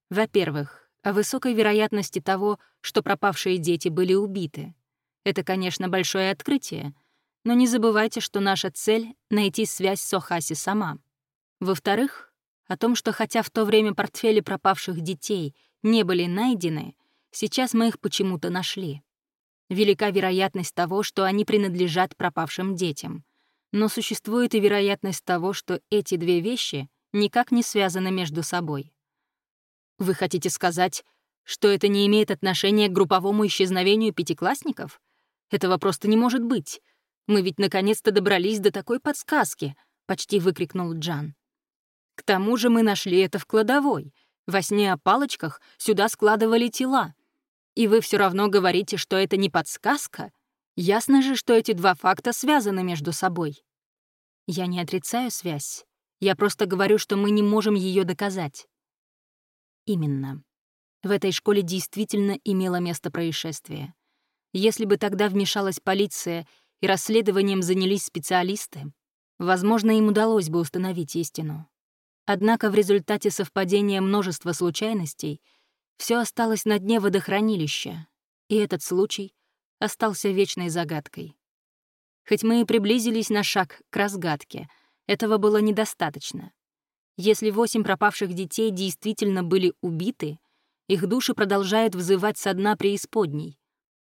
Во-первых, о высокой вероятности того, что пропавшие дети были убиты. Это, конечно, большое открытие, Но не забывайте, что наша цель — найти связь с Охаси сама. Во-вторых, о том, что хотя в то время портфели пропавших детей не были найдены, сейчас мы их почему-то нашли. Велика вероятность того, что они принадлежат пропавшим детям. Но существует и вероятность того, что эти две вещи никак не связаны между собой. Вы хотите сказать, что это не имеет отношения к групповому исчезновению пятиклассников? Этого просто не может быть. Мы ведь наконец-то добрались до такой подсказки, почти выкрикнул Джан. К тому же мы нашли это в кладовой. Во сне о палочках сюда складывали тела. И вы все равно говорите, что это не подсказка? Ясно же, что эти два факта связаны между собой. Я не отрицаю связь. Я просто говорю, что мы не можем ее доказать. Именно. В этой школе действительно имело место происшествие. Если бы тогда вмешалась полиция и расследованием занялись специалисты, возможно, им удалось бы установить истину. Однако в результате совпадения множества случайностей все осталось на дне водохранилища, и этот случай остался вечной загадкой. Хоть мы и приблизились на шаг к разгадке, этого было недостаточно. Если восемь пропавших детей действительно были убиты, их души продолжают взывать со дна преисподней.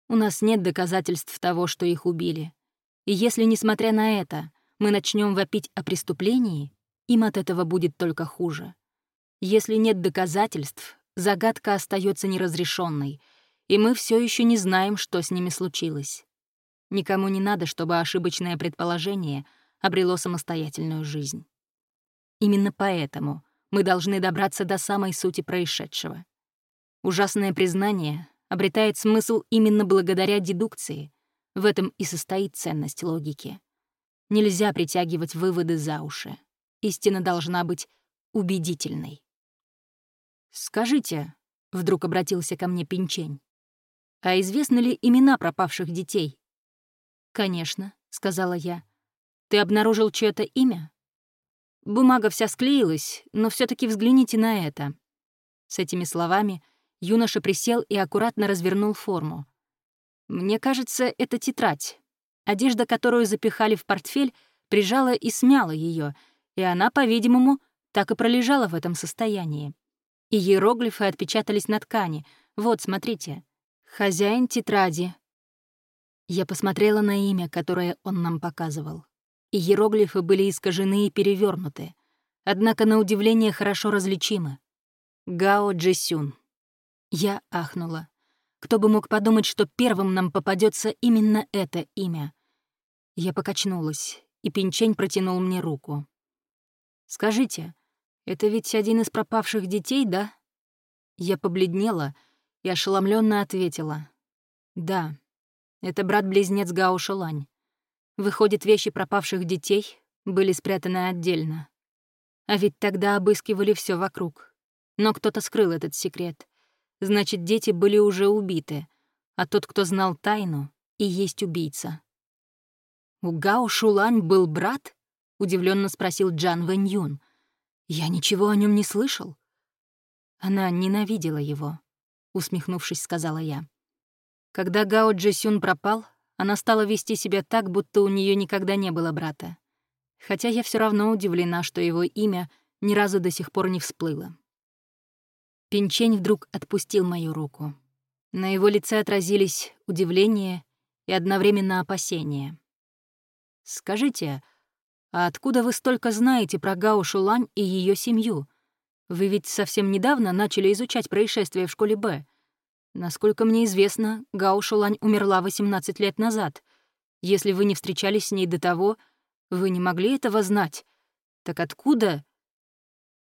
У нас нет доказательств того, что их убили. И если, несмотря на это, мы начнем вопить о преступлении, им от этого будет только хуже. Если нет доказательств, загадка остается неразрешенной, и мы все еще не знаем, что с ними случилось. Никому не надо, чтобы ошибочное предположение обрело самостоятельную жизнь. Именно поэтому мы должны добраться до самой сути происшедшего. Ужасное признание обретает смысл именно благодаря дедукции, в этом и состоит ценность логики. Нельзя притягивать выводы за уши. Истина должна быть убедительной. «Скажите», — вдруг обратился ко мне Пинчень, «а известны ли имена пропавших детей?» «Конечно», — сказала я. «Ты обнаружил чье-то имя?» Бумага вся склеилась, но все таки взгляните на это. С этими словами юноша присел и аккуратно развернул форму. Мне кажется, это тетрадь. Одежда, которую запихали в портфель, прижала и смяла ее, и она, по-видимому, так и пролежала в этом состоянии. И иероглифы отпечатались на ткани. Вот, смотрите. «Хозяин тетради». Я посмотрела на имя, которое он нам показывал. Иероглифы были искажены и перевернуты, однако на удивление хорошо различимы. Гао Джесюн. Я ахнула. Кто бы мог подумать, что первым нам попадется именно это имя? Я покачнулась, и Пинчень протянул мне руку. «Скажите, это ведь один из пропавших детей, да?» Я побледнела и ошеломленно ответила. «Да, это брат-близнец Гао Шулань. Выходит, вещи пропавших детей были спрятаны отдельно. А ведь тогда обыскивали все вокруг. Но кто-то скрыл этот секрет. Значит, дети были уже убиты, а тот, кто знал тайну, и есть убийца. «У Гао Шулань был брат?» — удивленно спросил Джан Вэнь Юн. «Я ничего о нем не слышал». Она ненавидела его, — усмехнувшись, сказала я. Когда Гао Джесюн пропал, она стала вести себя так, будто у нее никогда не было брата. Хотя я все равно удивлена, что его имя ни разу до сих пор не всплыло. Пинчень вдруг отпустил мою руку. На его лице отразились удивление и одновременно опасение. «Скажите, а откуда вы столько знаете про Гао Шулань и ее семью? Вы ведь совсем недавно начали изучать происшествие в школе Б. Насколько мне известно, Гао Шулань умерла 18 лет назад. Если вы не встречались с ней до того, вы не могли этого знать. Так откуда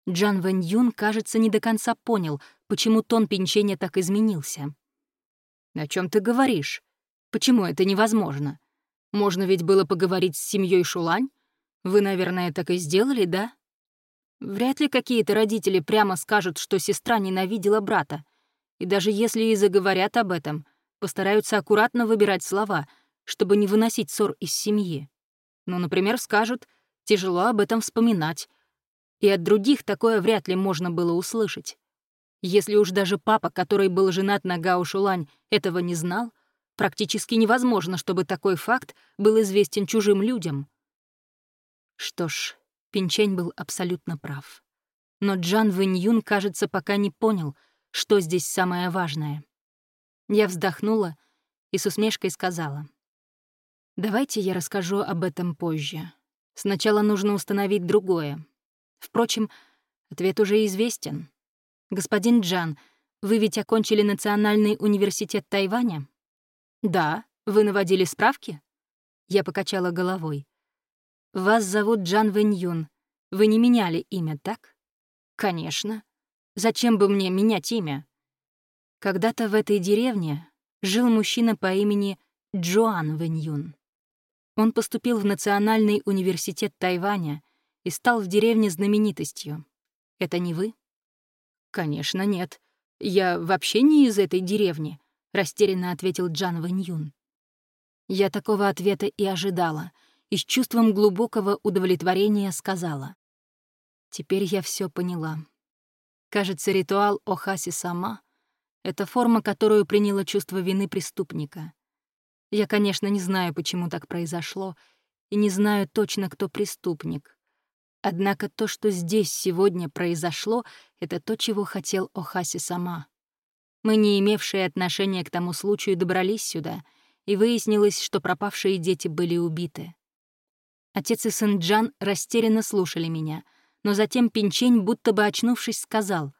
Джан Вэнь Юн, кажется, не до конца понял, почему тон пенчения так изменился. «О чем ты говоришь? Почему это невозможно? Можно ведь было поговорить с семьей Шулань? Вы, наверное, так и сделали, да?» Вряд ли какие-то родители прямо скажут, что сестра ненавидела брата. И даже если и заговорят об этом, постараются аккуратно выбирать слова, чтобы не выносить ссор из семьи. Ну, например, скажут «тяжело об этом вспоминать», и от других такое вряд ли можно было услышать. Если уж даже папа, который был женат на Гао Шулань, этого не знал, Практически невозможно, чтобы такой факт был известен чужим людям. Что ж, Пинчень был абсолютно прав. Но Джан Вэньюн, кажется, пока не понял, что здесь самое важное. Я вздохнула и с усмешкой сказала. «Давайте я расскажу об этом позже. Сначала нужно установить другое. Впрочем, ответ уже известен. Господин Джан, вы ведь окончили Национальный университет Тайваня?» «Да. Вы наводили справки?» Я покачала головой. «Вас зовут Джан Вэнь Вы не меняли имя, так?» «Конечно. Зачем бы мне менять имя?» Когда-то в этой деревне жил мужчина по имени Джоан Вэнь Он поступил в Национальный университет Тайваня и стал в деревне знаменитостью. Это не вы? Конечно, нет. Я вообще не из этой деревни. — растерянно ответил Джан Вэньюн. Я такого ответа и ожидала, и с чувством глубокого удовлетворения сказала. Теперь я все поняла. Кажется, ритуал Охаси сама — это форма, которую приняло чувство вины преступника. Я, конечно, не знаю, почему так произошло, и не знаю точно, кто преступник. Однако то, что здесь сегодня произошло, это то, чего хотел Охаси сама — мы, не имевшие отношения к тому случаю, добрались сюда, и выяснилось, что пропавшие дети были убиты. Отец и сын Джан растерянно слушали меня, но затем Пинчень, будто бы очнувшись, сказал.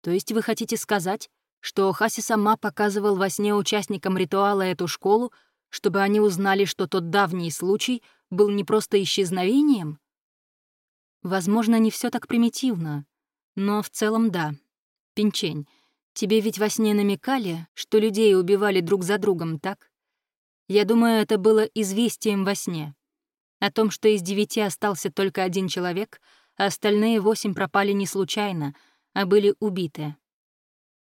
«То есть вы хотите сказать, что Хаси сама показывал во сне участникам ритуала эту школу, чтобы они узнали, что тот давний случай был не просто исчезновением?» Возможно, не все так примитивно, но в целом да. Пинчень, Тебе ведь во сне намекали, что людей убивали друг за другом, так? Я думаю, это было известием во сне. О том, что из девяти остался только один человек, а остальные восемь пропали не случайно, а были убиты.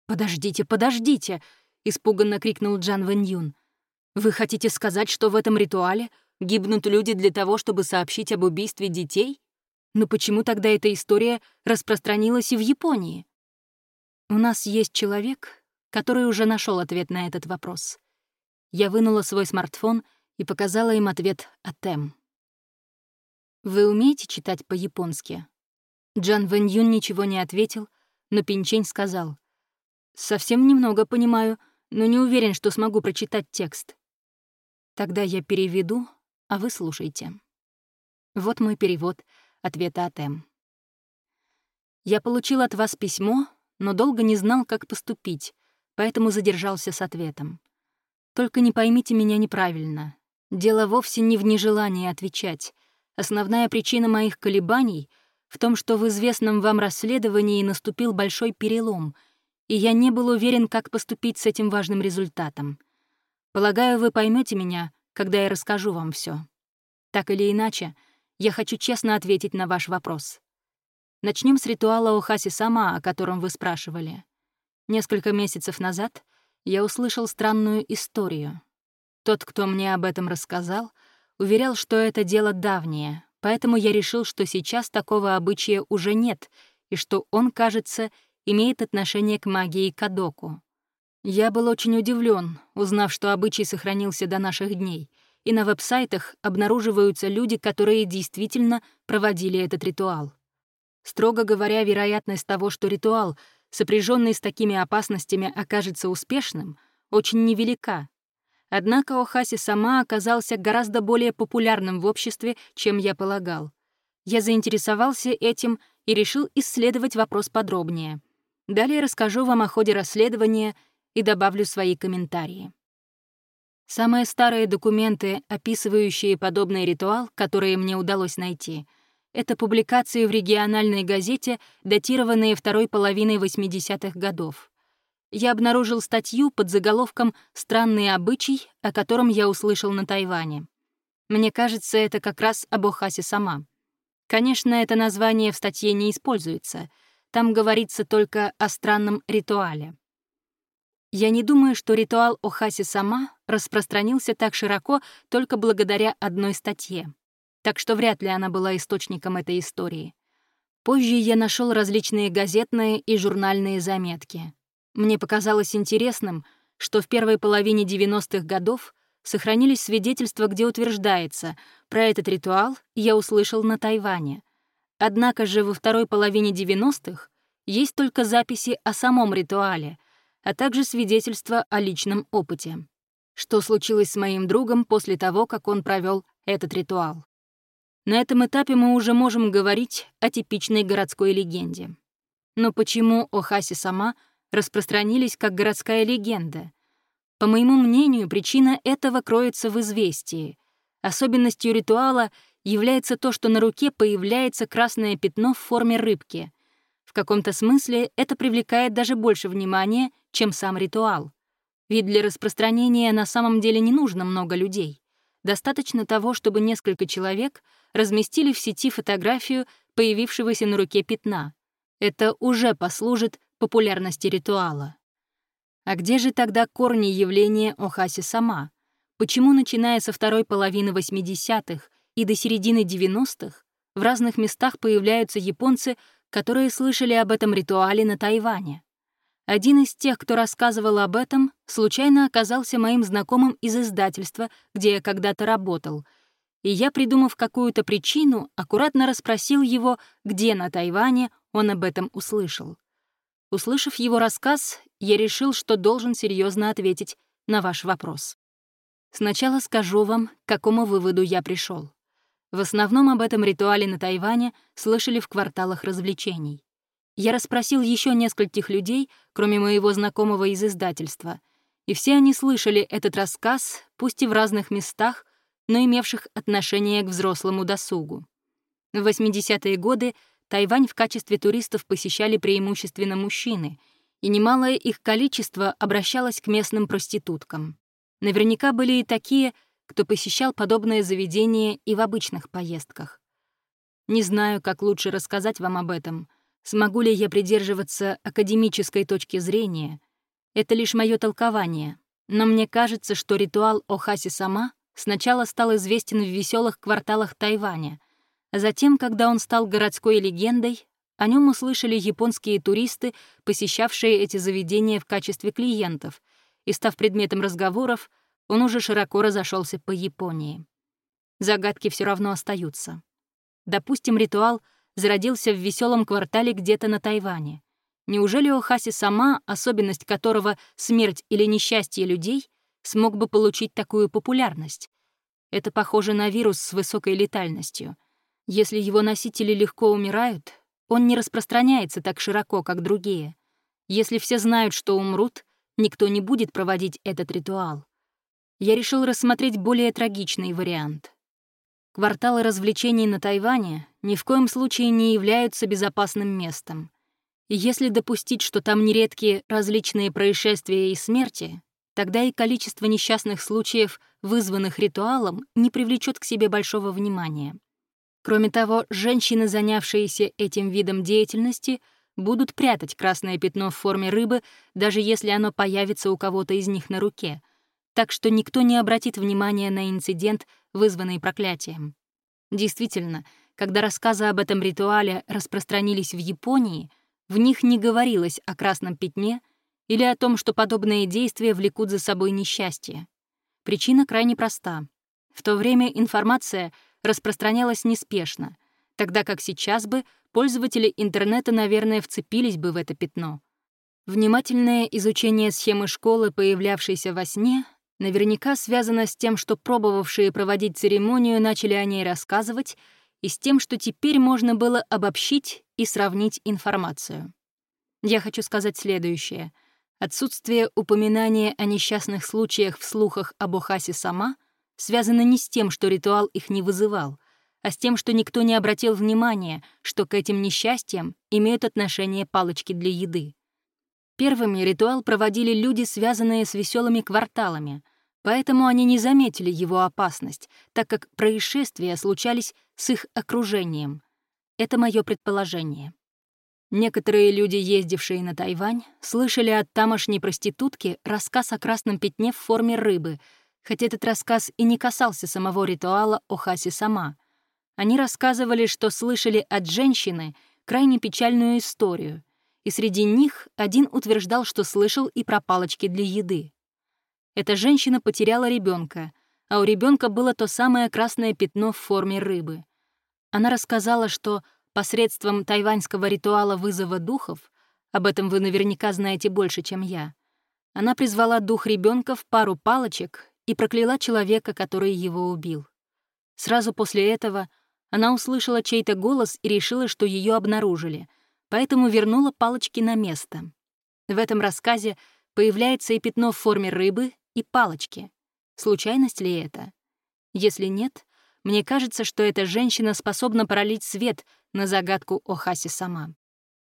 «Подождите, подождите!» — испуганно крикнул Джан Вэнь Юн. «Вы хотите сказать, что в этом ритуале гибнут люди для того, чтобы сообщить об убийстве детей? Но почему тогда эта история распространилась и в Японии?» У нас есть человек, который уже нашел ответ на этот вопрос. Я вынула свой смартфон и показала им ответ от Эм. «Вы умеете читать по-японски?» Джан Вэнь Юн ничего не ответил, но Пинчень сказал. «Совсем немного понимаю, но не уверен, что смогу прочитать текст. Тогда я переведу, а вы слушайте». Вот мой перевод ответа от. «Я получил от вас письмо, но долго не знал, как поступить, поэтому задержался с ответом. Только не поймите меня неправильно. Дело вовсе не в нежелании отвечать. Основная причина моих колебаний в том, что в известном вам расследовании наступил большой перелом, и я не был уверен, как поступить с этим важным результатом. Полагаю, вы поймете меня, когда я расскажу вам все. Так или иначе, я хочу честно ответить на ваш вопрос. Начнем с ритуала Охаси Сама, о котором вы спрашивали. Несколько месяцев назад я услышал странную историю. Тот, кто мне об этом рассказал, уверял, что это дело давнее, поэтому я решил, что сейчас такого обычая уже нет, и что он, кажется, имеет отношение к магии Кадоку. Я был очень удивлен, узнав, что обычай сохранился до наших дней, и на веб-сайтах обнаруживаются люди, которые действительно проводили этот ритуал. Строго говоря, вероятность того, что ритуал, сопряженный с такими опасностями, окажется успешным, очень невелика. Однако Охаси сама оказался гораздо более популярным в обществе, чем я полагал. Я заинтересовался этим и решил исследовать вопрос подробнее. Далее расскажу вам о ходе расследования и добавлю свои комментарии. Самые старые документы, описывающие подобный ритуал, которые мне удалось найти — это публикации в региональной газете, датированные второй половиной 80-х годов. Я обнаружил статью под заголовком «Странный обычай», о котором я услышал на Тайване. Мне кажется, это как раз об Охасе сама. Конечно, это название в статье не используется. Там говорится только о странном ритуале. Я не думаю, что ритуал Охаси сама распространился так широко только благодаря одной статье так что вряд ли она была источником этой истории. Позже я нашел различные газетные и журнальные заметки. Мне показалось интересным, что в первой половине 90-х годов сохранились свидетельства, где утверждается, про этот ритуал я услышал на Тайване. Однако же во второй половине 90-х есть только записи о самом ритуале, а также свидетельства о личном опыте. Что случилось с моим другом после того, как он провел этот ритуал? На этом этапе мы уже можем говорить о типичной городской легенде. Но почему о Хасе сама распространились как городская легенда? По моему мнению, причина этого кроется в известии. Особенностью ритуала является то, что на руке появляется красное пятно в форме рыбки. В каком-то смысле это привлекает даже больше внимания, чем сам ритуал. Ведь для распространения на самом деле не нужно много людей. Достаточно того, чтобы несколько человек разместили в сети фотографию появившегося на руке пятна. Это уже послужит популярности ритуала. А где же тогда корни явления Охаси сама? Почему, начиная со второй половины 80-х и до середины 90-х, в разных местах появляются японцы, которые слышали об этом ритуале на Тайване. Один из тех, кто рассказывал об этом, случайно оказался моим знакомым из издательства, где я когда-то работал, и я, придумав какую-то причину, аккуратно расспросил его, где на Тайване он об этом услышал. Услышав его рассказ, я решил, что должен серьезно ответить на ваш вопрос. Сначала скажу вам, к какому выводу я пришел. В основном об этом ритуале на Тайване слышали в кварталах развлечений. Я расспросил еще нескольких людей, кроме моего знакомого из издательства, и все они слышали этот рассказ, пусть и в разных местах, но имевших отношение к взрослому досугу. В 80-е годы Тайвань в качестве туристов посещали преимущественно мужчины, и немалое их количество обращалось к местным проституткам. Наверняка были и такие, кто посещал подобное заведение и в обычных поездках. Не знаю, как лучше рассказать вам об этом. Смогу ли я придерживаться академической точки зрения? Это лишь мое толкование. Но мне кажется, что ритуал Охаси сама сначала стал известен в веселых кварталах Тайваня, а затем, когда он стал городской легендой, о нем услышали японские туристы, посещавшие эти заведения в качестве клиентов, и, став предметом разговоров, он уже широко разошелся по Японии. Загадки все равно остаются. Допустим, ритуал зародился в веселом квартале где-то на Тайване. Неужели Охаси сама, особенность которого — смерть или несчастье людей, смог бы получить такую популярность? Это похоже на вирус с высокой летальностью. Если его носители легко умирают, он не распространяется так широко, как другие. Если все знают, что умрут, никто не будет проводить этот ритуал я решил рассмотреть более трагичный вариант. Кварталы развлечений на Тайване ни в коем случае не являются безопасным местом. И если допустить, что там нередки различные происшествия и смерти, тогда и количество несчастных случаев, вызванных ритуалом, не привлечет к себе большого внимания. Кроме того, женщины, занявшиеся этим видом деятельности, будут прятать красное пятно в форме рыбы, даже если оно появится у кого-то из них на руке — так что никто не обратит внимания на инцидент, вызванный проклятием. Действительно, когда рассказы об этом ритуале распространились в Японии, в них не говорилось о красном пятне или о том, что подобные действия влекут за собой несчастье. Причина крайне проста. В то время информация распространялась неспешно, тогда как сейчас бы пользователи интернета, наверное, вцепились бы в это пятно. Внимательное изучение схемы школы, появлявшейся во сне, наверняка связано с тем, что пробовавшие проводить церемонию начали о ней рассказывать, и с тем, что теперь можно было обобщить и сравнить информацию. Я хочу сказать следующее. Отсутствие упоминания о несчастных случаях в слухах об Охасе сама связано не с тем, что ритуал их не вызывал, а с тем, что никто не обратил внимания, что к этим несчастьям имеют отношение палочки для еды. Первыми ритуал проводили люди, связанные с веселыми кварталами, поэтому они не заметили его опасность, так как происшествия случались с их окружением. Это мое предположение. Некоторые люди, ездившие на Тайвань, слышали от тамошней проститутки рассказ о красном пятне в форме рыбы, хотя этот рассказ и не касался самого ритуала Охаси сама. Они рассказывали, что слышали от женщины крайне печальную историю — и среди них один утверждал, что слышал и про палочки для еды. Эта женщина потеряла ребенка, а у ребенка было то самое красное пятно в форме рыбы. Она рассказала, что посредством тайваньского ритуала вызова духов, об этом вы наверняка знаете больше, чем я, она призвала дух ребенка в пару палочек и прокляла человека, который его убил. Сразу после этого она услышала чей-то голос и решила, что ее обнаружили, поэтому вернула палочки на место. В этом рассказе появляется и пятно в форме рыбы, и палочки. Случайность ли это? Если нет, мне кажется, что эта женщина способна пролить свет на загадку Охаси сама.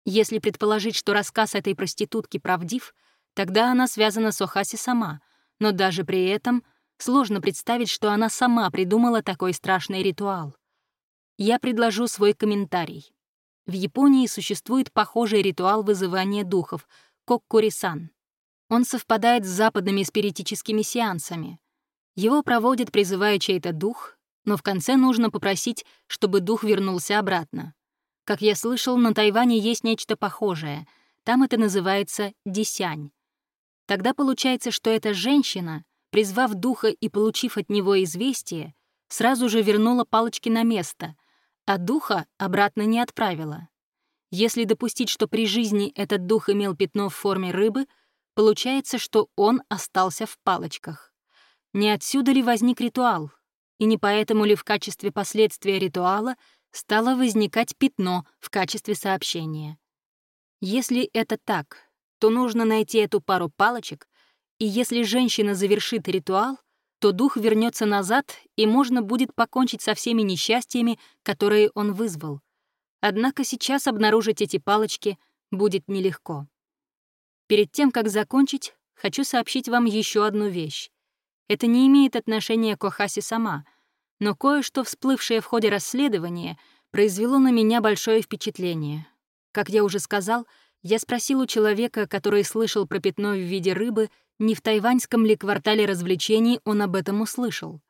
Если предположить, что рассказ этой проститутки правдив, тогда она связана с Охаси сама, но даже при этом сложно представить, что она сама придумала такой страшный ритуал. Я предложу свой комментарий. В Японии существует похожий ритуал вызывания духов — коккурисан. Он совпадает с западными спиритическими сеансами. Его проводят, призывая чей-то дух, но в конце нужно попросить, чтобы дух вернулся обратно. Как я слышал, на Тайване есть нечто похожее. Там это называется десянь. Тогда получается, что эта женщина, призвав духа и получив от него известие, сразу же вернула палочки на место, а духа обратно не отправила. Если допустить, что при жизни этот дух имел пятно в форме рыбы, получается, что он остался в палочках. Не отсюда ли возник ритуал? И не поэтому ли в качестве последствия ритуала стало возникать пятно в качестве сообщения? Если это так, то нужно найти эту пару палочек, и если женщина завершит ритуал, то дух вернется назад, и можно будет покончить со всеми несчастьями, которые он вызвал. Однако сейчас обнаружить эти палочки будет нелегко. Перед тем, как закончить, хочу сообщить вам еще одну вещь. Это не имеет отношения к Охасе сама, но кое-что, всплывшее в ходе расследования, произвело на меня большое впечатление. Как я уже сказал, я спросил у человека, который слышал про пятно в виде рыбы, не в тайваньском ли квартале развлечений он об этом услышал.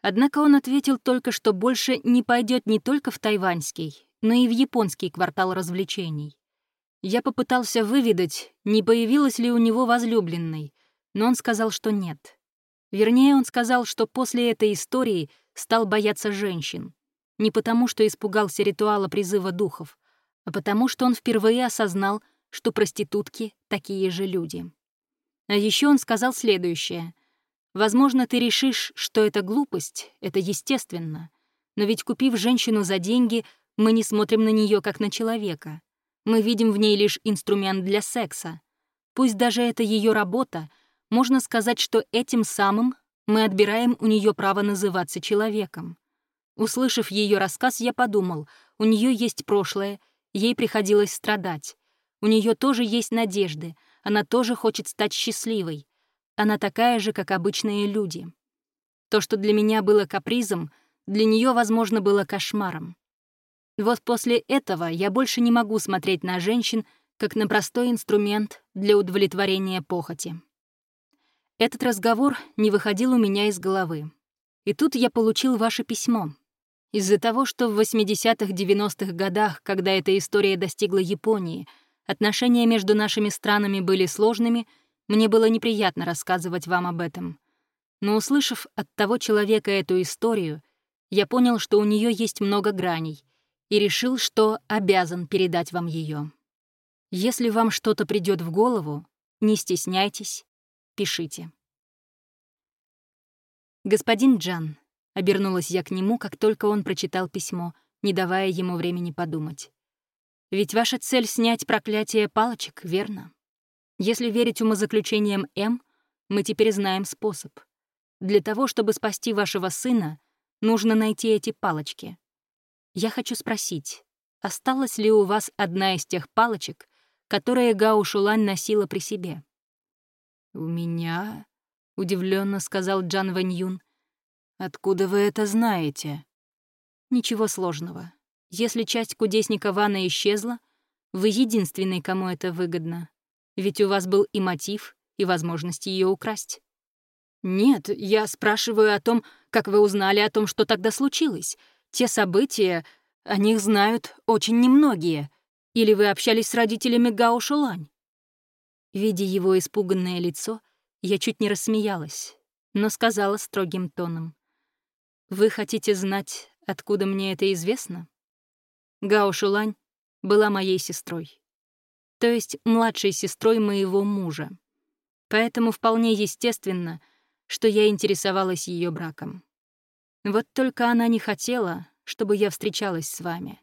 Однако он ответил только, что больше не пойдет не только в тайваньский, но и в японский квартал развлечений. Я попытался выведать, не появилась ли у него возлюбленной, но он сказал, что нет. Вернее, он сказал, что после этой истории стал бояться женщин. Не потому, что испугался ритуала призыва духов, а потому, что он впервые осознал, что проститутки — такие же люди. А еще он сказал следующее. «Возможно, ты решишь, что это глупость, это естественно. Но ведь купив женщину за деньги, мы не смотрим на нее как на человека. Мы видим в ней лишь инструмент для секса. Пусть даже это ее работа, можно сказать, что этим самым мы отбираем у нее право называться человеком. Услышав ее рассказ, я подумал, у нее есть прошлое, ей приходилось страдать. У нее тоже есть надежды, она тоже хочет стать счастливой. Она такая же, как обычные люди. То, что для меня было капризом, для нее, возможно, было кошмаром. Вот после этого я больше не могу смотреть на женщин как на простой инструмент для удовлетворения похоти. Этот разговор не выходил у меня из головы. И тут я получил ваше письмо. Из-за того, что в 80-х-90-х годах, когда эта история достигла Японии, отношения между нашими странами были сложными, мне было неприятно рассказывать вам об этом. Но услышав от того человека эту историю, я понял, что у нее есть много граней, и решил, что обязан передать вам ее. Если вам что-то придет в голову, не стесняйтесь, пишите. «Господин Джан», — обернулась я к нему, как только он прочитал письмо, не давая ему времени подумать. «Ведь ваша цель — снять проклятие палочек, верно? Если верить умозаключениям М, мы теперь знаем способ. Для того, чтобы спасти вашего сына, нужно найти эти палочки. Я хочу спросить, осталась ли у вас одна из тех палочек, которые Гао Шулань носила при себе?» «У меня?» — удивленно сказал Джан Вэнь «Откуда вы это знаете?» «Ничего сложного. Если часть кудесника Вана исчезла, вы единственный, кому это выгодно. Ведь у вас был и мотив, и возможность ее украсть». «Нет, я спрашиваю о том, как вы узнали о том, что тогда случилось. Те события, о них знают очень немногие. Или вы общались с родителями Гао Шулань?» Видя его испуганное лицо, Я чуть не рассмеялась, но сказала строгим тоном. «Вы хотите знать, откуда мне это известно?» Гао была моей сестрой, то есть младшей сестрой моего мужа. Поэтому вполне естественно, что я интересовалась ее браком. Вот только она не хотела, чтобы я встречалась с вами.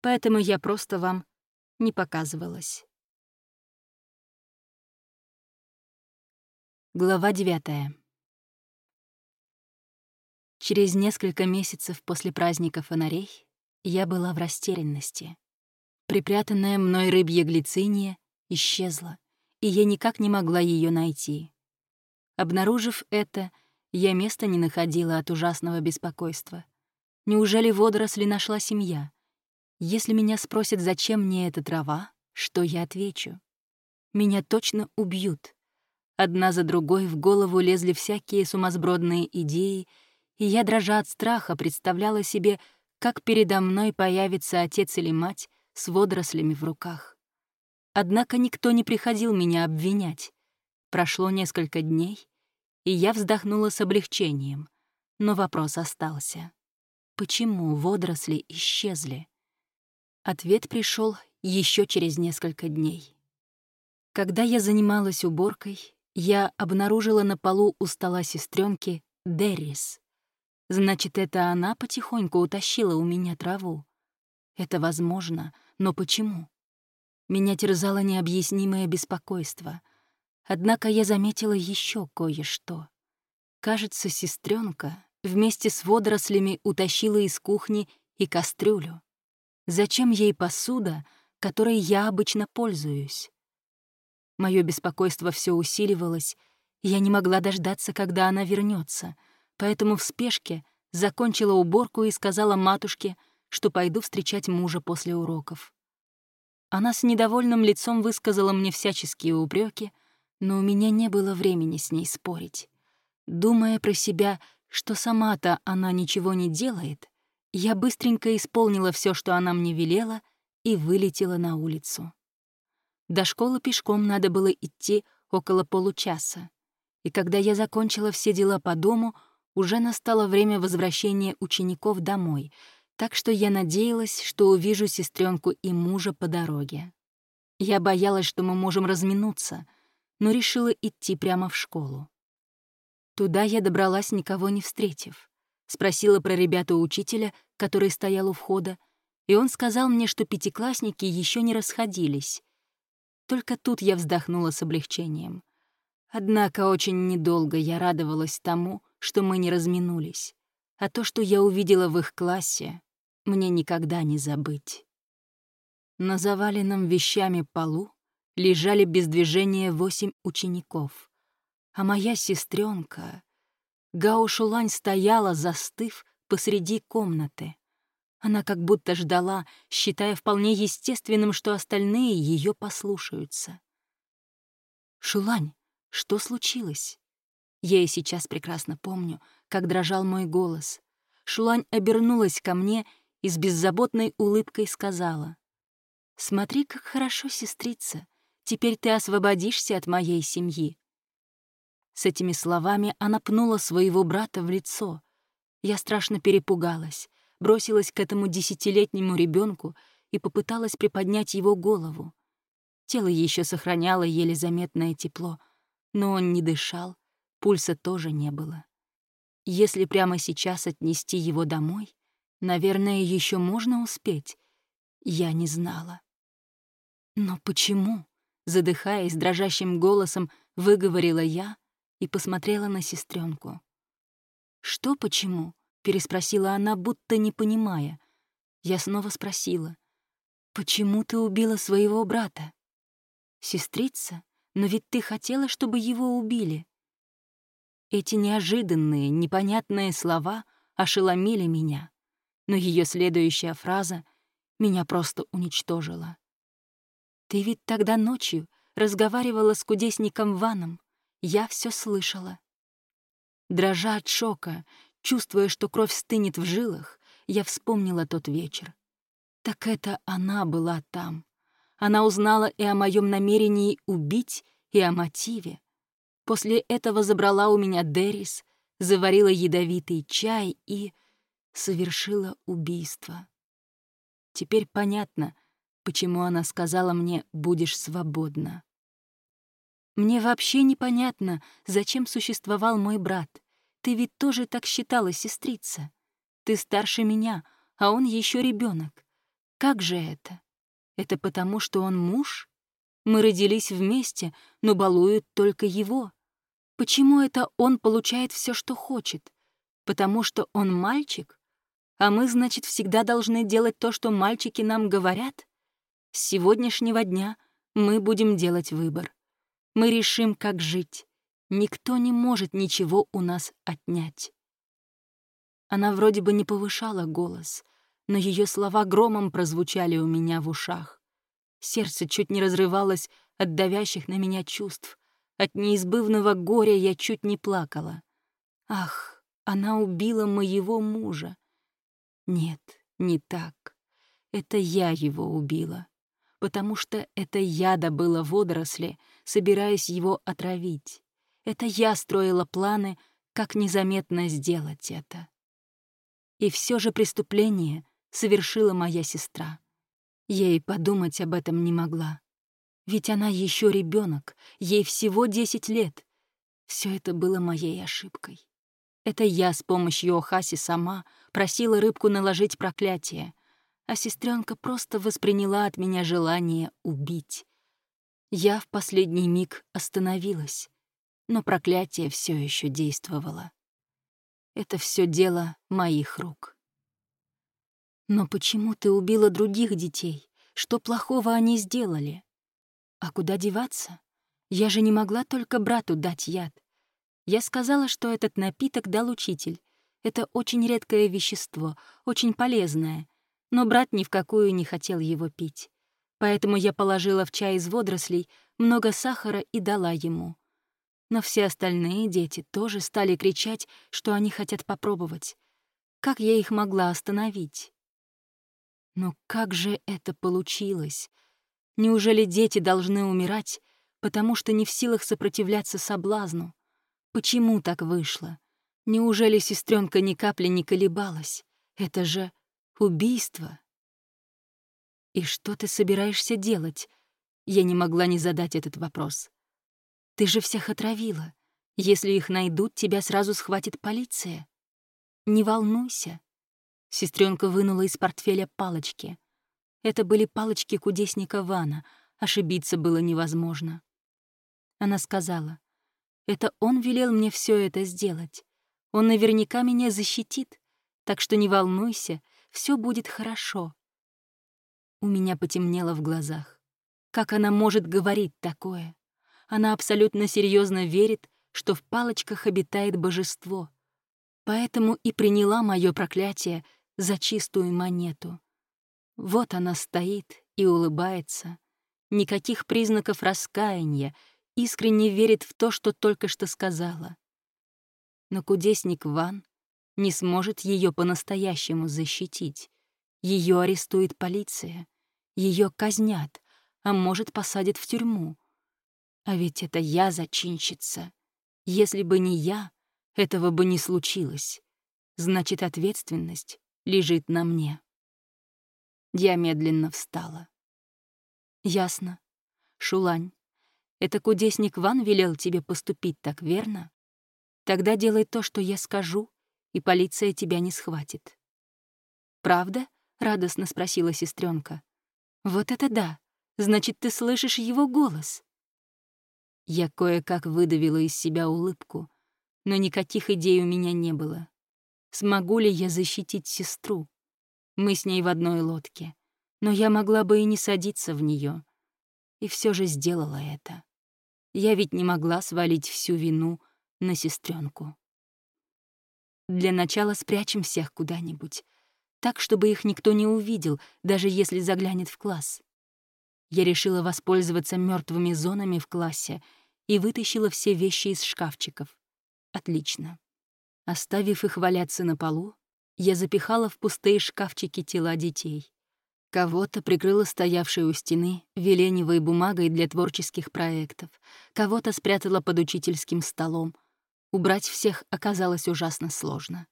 Поэтому я просто вам не показывалась. Глава девятая. Через несколько месяцев после праздника фонарей я была в растерянности. Припрятанная мной рыбья глициния исчезла, и я никак не могла ее найти. Обнаружив это, я места не находила от ужасного беспокойства. Неужели водоросли нашла семья? Если меня спросят, зачем мне эта трава, что я отвечу? Меня точно убьют. Одна за другой в голову лезли всякие сумасбродные идеи, и я, дрожа от страха, представляла себе, как передо мной появится отец или мать с водорослями в руках. Однако никто не приходил меня обвинять. Прошло несколько дней, и я вздохнула с облегчением. Но вопрос остался. Почему водоросли исчезли? Ответ пришел еще через несколько дней. Когда я занималась уборкой, я обнаружила на полу у стола сестренки Деррис. Значит, это она потихоньку утащила у меня траву. Это возможно, но почему? Меня терзало необъяснимое беспокойство. Однако я заметила еще кое-что. Кажется, сестренка вместе с водорослями утащила из кухни и кастрюлю. Зачем ей посуда, которой я обычно пользуюсь? Мое беспокойство все усиливалось, я не могла дождаться, когда она вернется — поэтому в спешке закончила уборку и сказала матушке, что пойду встречать мужа после уроков. Она с недовольным лицом высказала мне всяческие упреки, но у меня не было времени с ней спорить. Думая про себя, что сама-то она ничего не делает, я быстренько исполнила все, что она мне велела, и вылетела на улицу. До школы пешком надо было идти около получаса, и когда я закончила все дела по дому — уже настало время возвращения учеников домой, так что я надеялась, что увижу сестренку и мужа по дороге. Я боялась, что мы можем разминуться, но решила идти прямо в школу. Туда я добралась, никого не встретив. Спросила про ребята учителя, который стоял у входа, и он сказал мне, что пятиклассники еще не расходились. Только тут я вздохнула с облегчением. Однако очень недолго я радовалась тому, что мы не разминулись, а то, что я увидела в их классе, мне никогда не забыть. На заваленном вещами полу лежали без движения восемь учеников, а моя сестренка Гао стояла, застыв посреди комнаты. Она как будто ждала, считая вполне естественным, что остальные ее послушаются. «Шулань, что случилось?» Я и сейчас прекрасно помню, как дрожал мой голос. Шулань обернулась ко мне и с беззаботной улыбкой сказала. «Смотри, как хорошо, сестрица. Теперь ты освободишься от моей семьи». С этими словами она пнула своего брата в лицо. Я страшно перепугалась, бросилась к этому десятилетнему ребенку и попыталась приподнять его голову. Тело еще сохраняло еле заметное тепло, но он не дышал, Пульса тоже не было. Если прямо сейчас отнести его домой, наверное, еще можно успеть. Я не знала. Но почему? Задыхаясь дрожащим голосом, выговорила я и посмотрела на сестренку. «Что почему?» — переспросила она, будто не понимая. Я снова спросила. «Почему ты убила своего брата?» «Сестрица, но ведь ты хотела, чтобы его убили». Эти неожиданные, непонятные слова ошеломили меня, но ее следующая фраза меня просто уничтожила. «Ты ведь тогда ночью разговаривала с кудесником Ваном. Я все слышала». Дрожа от шока, чувствуя, что кровь стынет в жилах, я вспомнила тот вечер. Так это она была там. Она узнала и о моем намерении убить, и о мотиве. После этого забрала у меня Дерис, заварила ядовитый чай и совершила убийство. Теперь понятно, почему она сказала мне «будешь свободна». Мне вообще непонятно, зачем существовал мой брат. Ты ведь тоже так считала, сестрица. Ты старше меня, а он еще ребенок. Как же это? Это потому, что он муж? Мы родились вместе, но балуют только его. Почему это он получает все, что хочет? Потому что он мальчик? А мы, значит, всегда должны делать то, что мальчики нам говорят? С сегодняшнего дня мы будем делать выбор. Мы решим, как жить. Никто не может ничего у нас отнять. Она вроде бы не повышала голос, но ее слова громом прозвучали у меня в ушах. Сердце чуть не разрывалось от давящих на меня чувств. От неизбывного горя я чуть не плакала. Ах, она убила моего мужа. Нет, не так. Это я его убила потому что это я добыла водоросли, собираясь его отравить. Это я строила планы, как незаметно сделать это. И все же преступление совершила моя сестра. Я и подумать об этом не могла. Ведь она еще ребенок, ей всего 10 лет. Все это было моей ошибкой. Это я с помощью Охаси сама просила рыбку наложить проклятие, а сестренка просто восприняла от меня желание убить. Я в последний миг остановилась, но проклятие все еще действовало. Это все дело моих рук. Но почему ты убила других детей? Что плохого они сделали? А куда деваться? Я же не могла только брату дать яд. Я сказала, что этот напиток дал учитель. Это очень редкое вещество, очень полезное, но брат ни в какую не хотел его пить. Поэтому я положила в чай из водорослей много сахара и дала ему. Но все остальные дети тоже стали кричать, что они хотят попробовать. Как я их могла остановить? Но как же это получилось? Неужели дети должны умирать, потому что не в силах сопротивляться соблазну? Почему так вышло? Неужели сестренка ни капли не колебалась? Это же Убийство. И что ты собираешься делать? Я не могла не задать этот вопрос. Ты же всех отравила. Если их найдут, тебя сразу схватит полиция. Не волнуйся. Сестренка вынула из портфеля палочки. Это были палочки кудесника Вана. Ошибиться было невозможно. Она сказала, «Это он велел мне все это сделать. Он наверняка меня защитит, так что не волнуйся, все будет хорошо. У меня потемнело в глазах. Как она может говорить такое? Она абсолютно серьезно верит, что в палочках обитает божество. Поэтому и приняла мое проклятие за чистую монету. Вот она стоит и улыбается. Никаких признаков раскаяния, искренне верит в то, что только что сказала. Но кудесник Ван не сможет ее по-настоящему защитить. Ее арестует полиция, ее казнят, а может, посадят в тюрьму. А ведь это я зачинщица. Если бы не я, этого бы не случилось. Значит, ответственность лежит на мне. Я медленно встала. Ясно. Шулань, это кудесник Ван велел тебе поступить так, верно? Тогда делай то, что я скажу, и полиция тебя не схватит. «Правда?» — радостно спросила сестренка. «Вот это да! Значит, ты слышишь его голос!» Я кое-как выдавила из себя улыбку, но никаких идей у меня не было. Смогу ли я защитить сестру? Мы с ней в одной лодке, но я могла бы и не садиться в нее. И все же сделала это. Я ведь не могла свалить всю вину на сестренку. Для начала спрячем всех куда-нибудь, так, чтобы их никто не увидел, даже если заглянет в класс. Я решила воспользоваться мертвыми зонами в классе и вытащила все вещи из шкафчиков. Отлично. Оставив их валяться на полу, я запихала в пустые шкафчики тела детей. Кого-то прикрыла стоявшей у стены веленевой бумагой для творческих проектов, кого-то спрятала под учительским столом. Убрать всех оказалось ужасно сложно.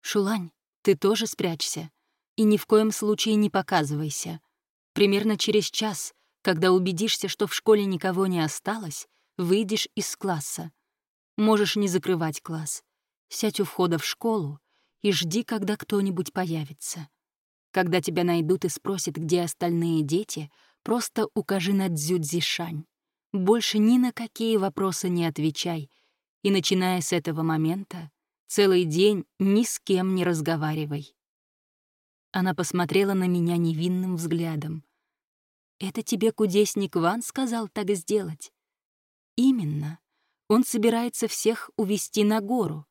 «Шулань, ты тоже спрячься. И ни в коем случае не показывайся. Примерно через час, когда убедишься, что в школе никого не осталось, выйдешь из класса. Можешь не закрывать класс. Сядь у входа в школу и жди, когда кто-нибудь появится. Когда тебя найдут и спросят, где остальные дети, просто укажи на Дзюдзишань. Больше ни на какие вопросы не отвечай, и, начиная с этого момента, целый день ни с кем не разговаривай. Она посмотрела на меня невинным взглядом. «Это тебе кудесник Ван сказал так сделать?» «Именно. Он собирается всех увести на гору.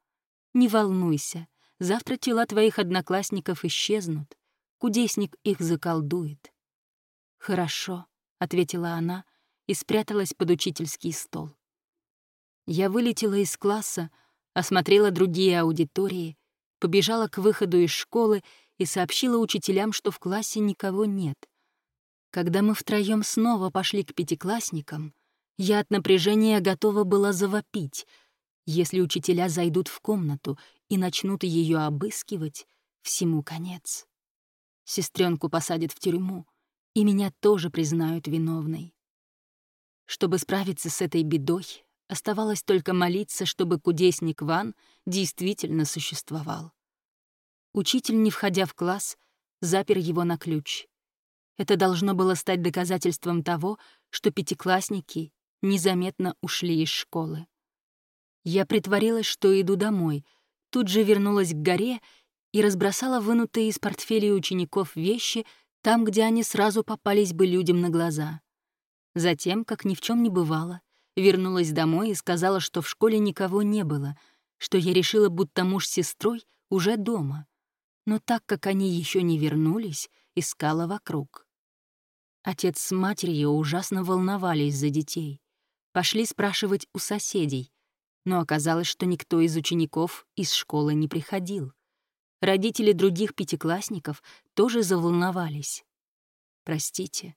Не волнуйся, завтра тела твоих одноклассников исчезнут. Кудесник их заколдует. «Хорошо», — ответила она и спряталась под учительский стол. Я вылетела из класса, осмотрела другие аудитории, побежала к выходу из школы и сообщила учителям, что в классе никого нет. Когда мы втроем снова пошли к пятиклассникам, я от напряжения готова была завопить. Если учителя зайдут в комнату и начнут ее обыскивать, всему конец. Сестренку посадят в тюрьму, и меня тоже признают виновной. Чтобы справиться с этой бедой, оставалось только молиться, чтобы кудесник Ван действительно существовал. Учитель, не входя в класс, запер его на ключ. Это должно было стать доказательством того, что пятиклассники незаметно ушли из школы. Я притворилась, что иду домой, тут же вернулась к горе и разбросала вынутые из портфелей учеников вещи там, где они сразу попались бы людям на глаза. Затем, как ни в чем не бывало, вернулась домой и сказала, что в школе никого не было, что я решила, будто муж с сестрой уже дома. Но так как они еще не вернулись, искала вокруг. Отец с матерью ужасно волновались за детей. Пошли спрашивать у соседей, но оказалось, что никто из учеников из школы не приходил. Родители других пятиклассников тоже заволновались. Простите,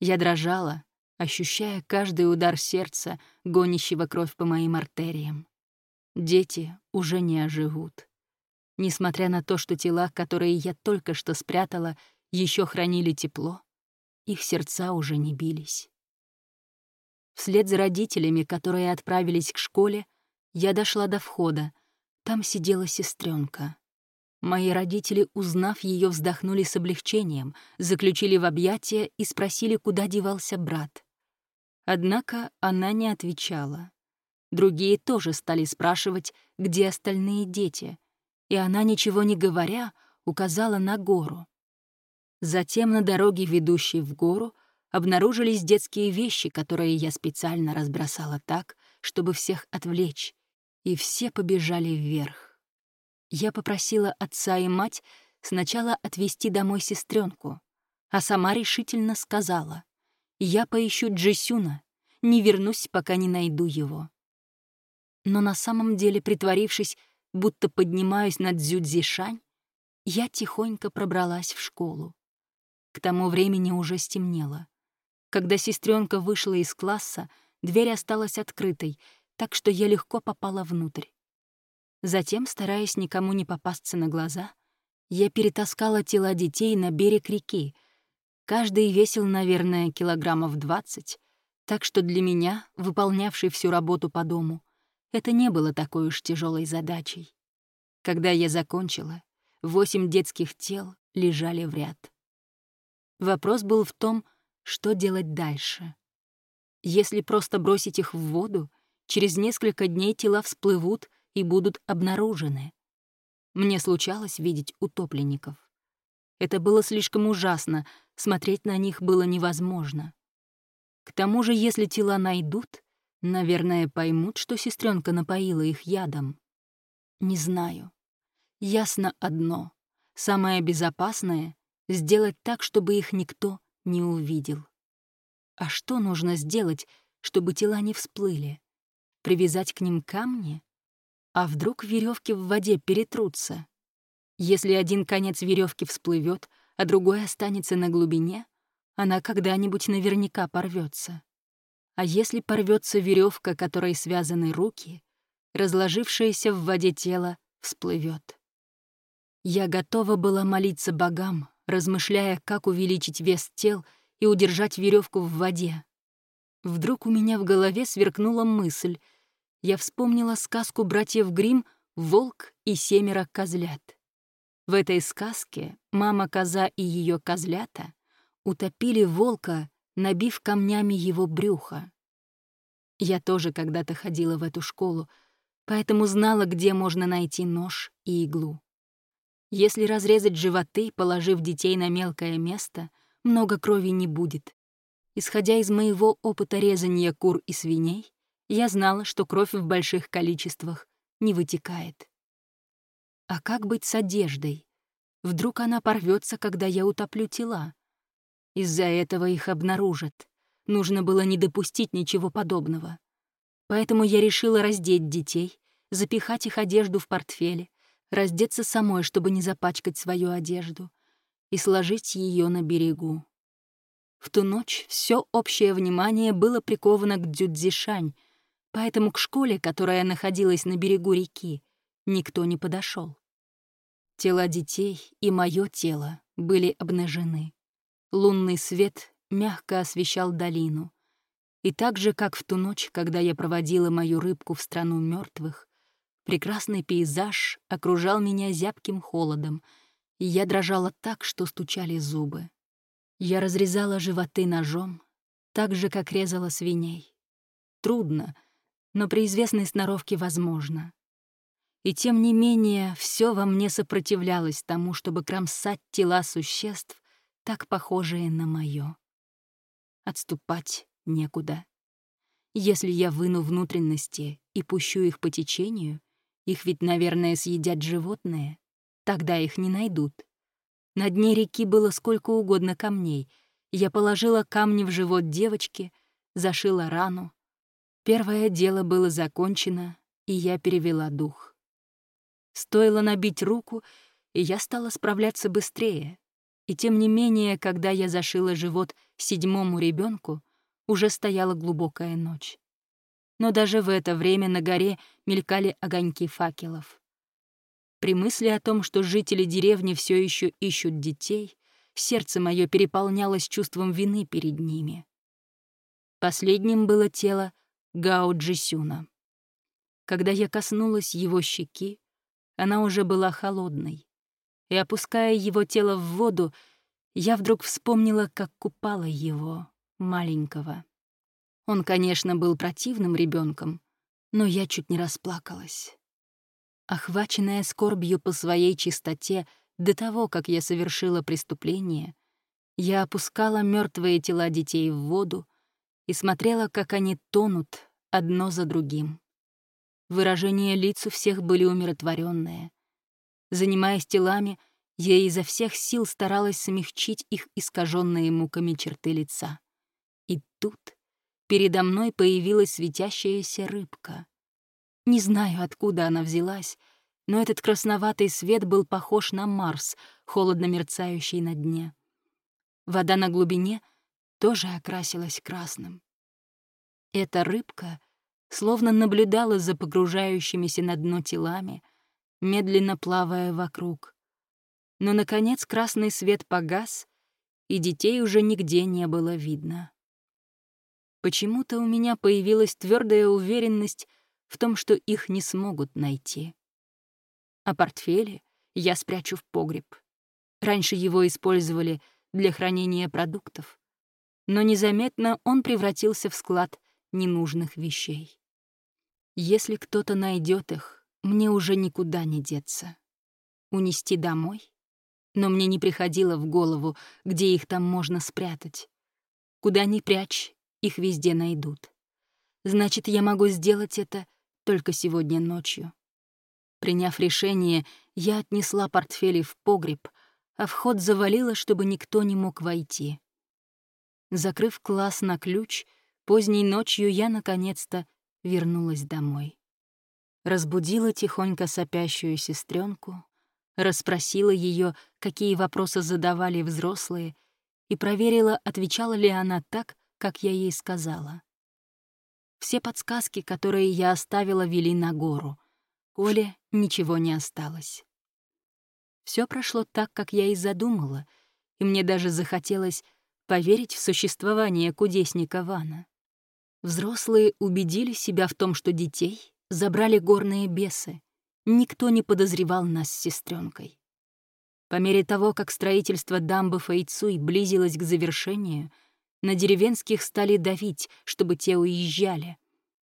я дрожала, ощущая каждый удар сердца, гонящего кровь по моим артериям. Дети уже не оживут. Несмотря на то, что тела, которые я только что спрятала, еще хранили тепло, их сердца уже не бились. Вслед за родителями, которые отправились к школе, я дошла до входа. Там сидела сестренка. Мои родители, узнав ее, вздохнули с облегчением, заключили в объятия и спросили, куда девался брат. Однако она не отвечала. Другие тоже стали спрашивать, где остальные дети, и она, ничего не говоря, указала на гору. Затем на дороге, ведущей в гору, обнаружились детские вещи, которые я специально разбросала так, чтобы всех отвлечь, и все побежали вверх. Я попросила отца и мать сначала отвезти домой сестренку, а сама решительно сказала, «Я поищу Джисюна, не вернусь, пока не найду его». Но на самом деле, притворившись, будто поднимаюсь над Дзюдзишань, я тихонько пробралась в школу. К тому времени уже стемнело. Когда сестренка вышла из класса, дверь осталась открытой, так что я легко попала внутрь. Затем, стараясь никому не попасться на глаза, я перетаскала тела детей на берег реки. Каждый весил, наверное, килограммов двадцать, так что для меня, выполнявшей всю работу по дому, это не было такой уж тяжелой задачей. Когда я закончила, восемь детских тел лежали в ряд. Вопрос был в том, что делать дальше. Если просто бросить их в воду, через несколько дней тела всплывут — и будут обнаружены. Мне случалось видеть утопленников. Это было слишком ужасно, смотреть на них было невозможно. К тому же, если тела найдут, наверное, поймут, что сестренка напоила их ядом. Не знаю. Ясно одно. Самое безопасное — сделать так, чтобы их никто не увидел. А что нужно сделать, чтобы тела не всплыли? Привязать к ним камни? А вдруг веревки в воде перетрутся? Если один конец веревки всплывет, а другой останется на глубине, она когда-нибудь наверняка порвется. А если порвется веревка, которой связаны руки, разложившееся в воде тело всплывет. Я готова была молиться богам, размышляя, как увеличить вес тел и удержать веревку в воде. Вдруг у меня в голове сверкнула мысль. Я вспомнила сказку братьев Грим «Волк и семеро козлят». В этой сказке мама-коза и ее козлята утопили волка, набив камнями его брюхо. Я тоже когда-то ходила в эту школу, поэтому знала, где можно найти нож и иглу. Если разрезать животы, положив детей на мелкое место, много крови не будет. Исходя из моего опыта резания кур и свиней, я знала, что кровь в больших количествах не вытекает. А как быть с одеждой? Вдруг она порвется, когда я утоплю тела? Из-за этого их обнаружат. Нужно было не допустить ничего подобного. Поэтому я решила раздеть детей, запихать их одежду в портфеле, раздеться самой, чтобы не запачкать свою одежду, и сложить ее на берегу. В ту ночь все общее внимание было приковано к Дзюдзишань, поэтому к школе, которая находилась на берегу реки, никто не подошел. Тела детей и мое тело были обнажены. Лунный свет мягко освещал долину. И так же, как в ту ночь, когда я проводила мою рыбку в страну мертвых, Прекрасный пейзаж окружал меня зябким холодом, и я дрожала так, что стучали зубы. Я разрезала животы ножом, так же, как резала свиней. Трудно, но при известной сноровке возможно. И тем не менее, все во мне сопротивлялось тому, чтобы кромсать тела существ, так похожие на моё. Отступать некуда. Если я выну внутренности и пущу их по течению, их ведь, наверное, съедят животные. Тогда их не найдут. На дне реки было сколько угодно камней. Я положила камни в живот девочки, зашила рану. Первое дело было закончено, и я перевела дух. Стоило набить руку, и я стала справляться быстрее. И тем не менее, когда я зашила живот седьмому ребенку, уже стояла глубокая ночь но даже в это время на горе мелькали огоньки факелов. При мысли о том, что жители деревни все еще ищут детей, сердце мое переполнялось чувством вины перед ними. Последним было тело Гао Джисюна. Когда я коснулась его щеки, она уже была холодной, и, опуская его тело в воду, я вдруг вспомнила, как купала его, маленького. Он, конечно, был противным ребенком, но я чуть не расплакалась. Охваченная скорбью по своей чистоте до того, как я совершила преступление, я опускала мертвые тела детей в воду и смотрела, как они тонут одно за другим. Выражения лиц у всех были умиротворенные. Занимаясь телами, я изо всех сил старалась смягчить их искаженные муками черты лица. И тут передо мной появилась светящаяся рыбка. Не знаю, откуда она взялась, но этот красноватый свет был похож на Марс, холодно мерцающий на дне. Вода на глубине тоже окрасилась красным. Эта рыбка словно наблюдала за погружающимися на дно телами, медленно плавая вокруг. Но, наконец, красный свет погас, и детей уже нигде не было видно. Почему-то у меня появилась твердая уверенность в том, что их не смогут найти. А портфели я спрячу в погреб. Раньше его использовали для хранения продуктов, но незаметно он превратился в склад ненужных вещей. Если кто-то найдет их, мне уже никуда не деться. Унести домой? Но мне не приходило в голову, где их там можно спрятать. Куда ни прячь, их везде найдут. Значит, я могу сделать это только сегодня ночью. Приняв решение, я отнесла портфели в погреб, а вход завалила, чтобы никто не мог войти. Закрыв класс на ключ, поздней ночью я наконец-то вернулась домой. Разбудила тихонько сопящую сестренку, расспросила ее, какие вопросы задавали взрослые, и проверила, отвечала ли она так, как я ей сказала. Все подсказки, которые я оставила, вели на гору. Коле ничего не осталось. Все прошло так, как я и задумала, и мне даже захотелось поверить в существование кудесника Вана. Взрослые убедили себя в том, что детей забрали горные бесы. Никто не подозревал нас с сестренкой. По мере того, как строительство дамбы Фэйцуй близилось к завершению, на деревенских стали давить, чтобы те уезжали,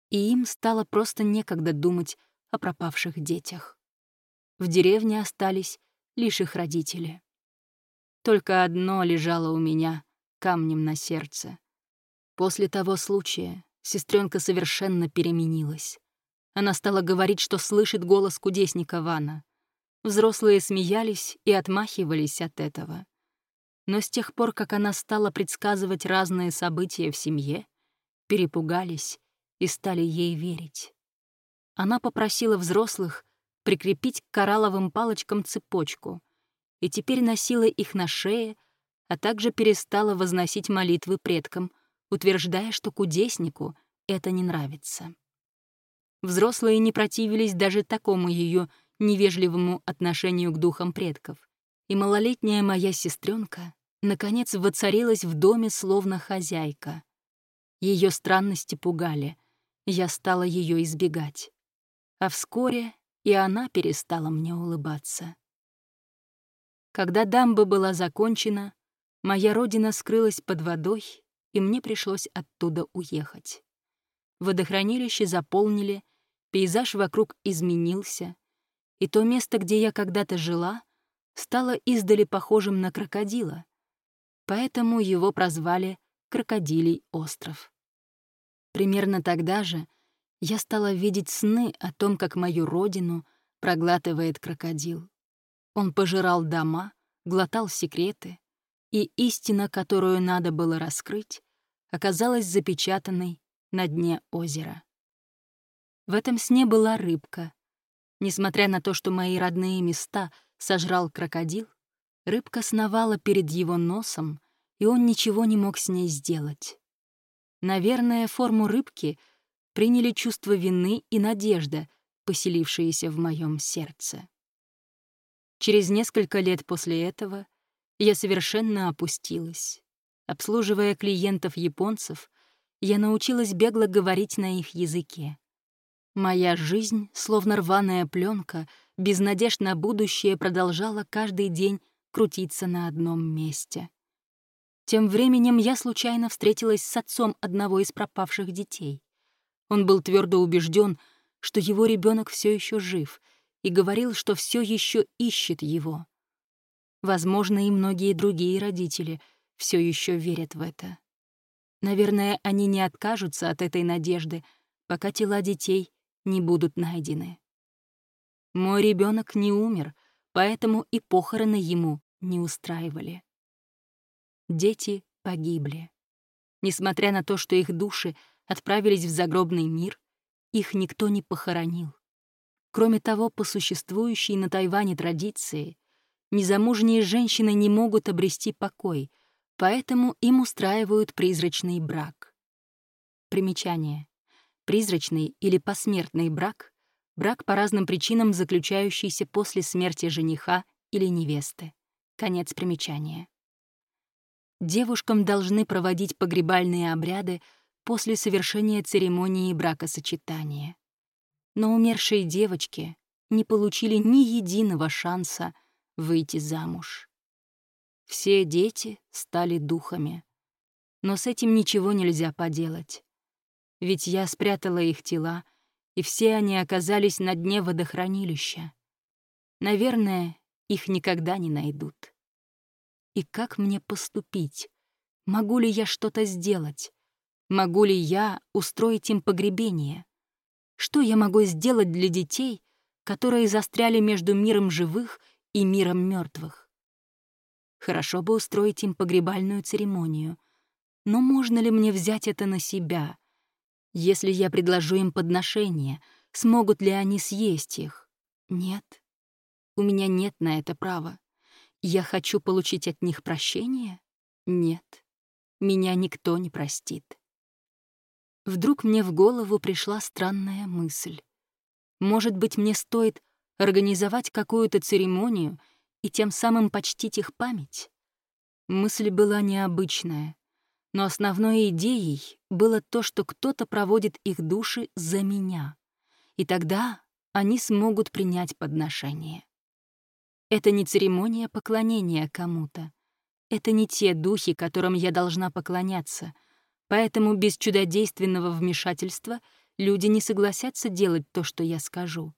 и им стало просто некогда думать о пропавших детях. В деревне остались лишь их родители. Только одно лежало у меня камнем на сердце. После того случая сестренка совершенно переменилась. Она стала говорить, что слышит голос кудесника Вана. Взрослые смеялись и отмахивались от этого. Но с тех пор, как она стала предсказывать разные события в семье, перепугались и стали ей верить. Она попросила взрослых прикрепить к коралловым палочкам цепочку и теперь носила их на шее, а также перестала возносить молитвы предкам — утверждая, что кудеснику это не нравится. Взрослые не противились даже такому ее невежливому отношению к духам предков, и малолетняя моя сестренка наконец воцарилась в доме словно хозяйка. Ее странности пугали, я стала ее избегать. А вскоре и она перестала мне улыбаться. Когда дамба была закончена, моя родина скрылась под водой, и мне пришлось оттуда уехать. Водохранилище заполнили, пейзаж вокруг изменился, и то место, где я когда-то жила, стало издали похожим на крокодила, поэтому его прозвали «Крокодилий остров». Примерно тогда же я стала видеть сны о том, как мою родину проглатывает крокодил. Он пожирал дома, глотал секреты, и истина, которую надо было раскрыть, оказалась запечатанной на дне озера. В этом сне была рыбка. Несмотря на то, что мои родные места сожрал крокодил, рыбка сновала перед его носом, и он ничего не мог с ней сделать. Наверное, форму рыбки приняли чувство вины и надежда, поселившиеся в моем сердце. Через несколько лет после этого я совершенно опустилась. Обслуживая клиентов-японцев, я научилась бегло говорить на их языке. Моя жизнь, словно рваная пленка, без надежд на будущее продолжала каждый день крутиться на одном месте. Тем временем я случайно встретилась с отцом одного из пропавших детей. Он был твердо убежден, что его ребенок все еще жив, и говорил, что все еще ищет его. Возможно, и многие другие родители все еще верят в это. Наверное, они не откажутся от этой надежды, пока тела детей не будут найдены. Мой ребенок не умер, поэтому и похороны ему не устраивали. Дети погибли. Несмотря на то, что их души отправились в загробный мир, их никто не похоронил. Кроме того, по существующей на Тайване традиции, незамужние женщины не могут обрести покой, поэтому им устраивают призрачный брак. Примечание. Призрачный или посмертный брак — брак по разным причинам, заключающийся после смерти жениха или невесты. Конец примечания. Девушкам должны проводить погребальные обряды после совершения церемонии бракосочетания. Но умершие девочки не получили ни единого шанса выйти замуж. Все дети стали духами. Но с этим ничего нельзя поделать. Ведь я спрятала их тела, и все они оказались на дне водохранилища. Наверное, их никогда не найдут. И как мне поступить? Могу ли я что-то сделать? Могу ли я устроить им погребение? Что я могу сделать для детей, которые застряли между миром живых и миром мертвых. Хорошо бы устроить им погребальную церемонию. Но можно ли мне взять это на себя? Если я предложу им подношения, смогут ли они съесть их? Нет. У меня нет на это права. Я хочу получить от них прощение? Нет. Меня никто не простит. Вдруг мне в голову пришла странная мысль. Может быть, мне стоит организовать какую-то церемонию и тем самым почтить их память? Мысль была необычная, но основной идеей было то, что кто-то проводит их души за меня, и тогда они смогут принять подношение. Это не церемония поклонения кому-то. Это не те духи, которым я должна поклоняться, поэтому без чудодейственного вмешательства люди не согласятся делать то, что я скажу.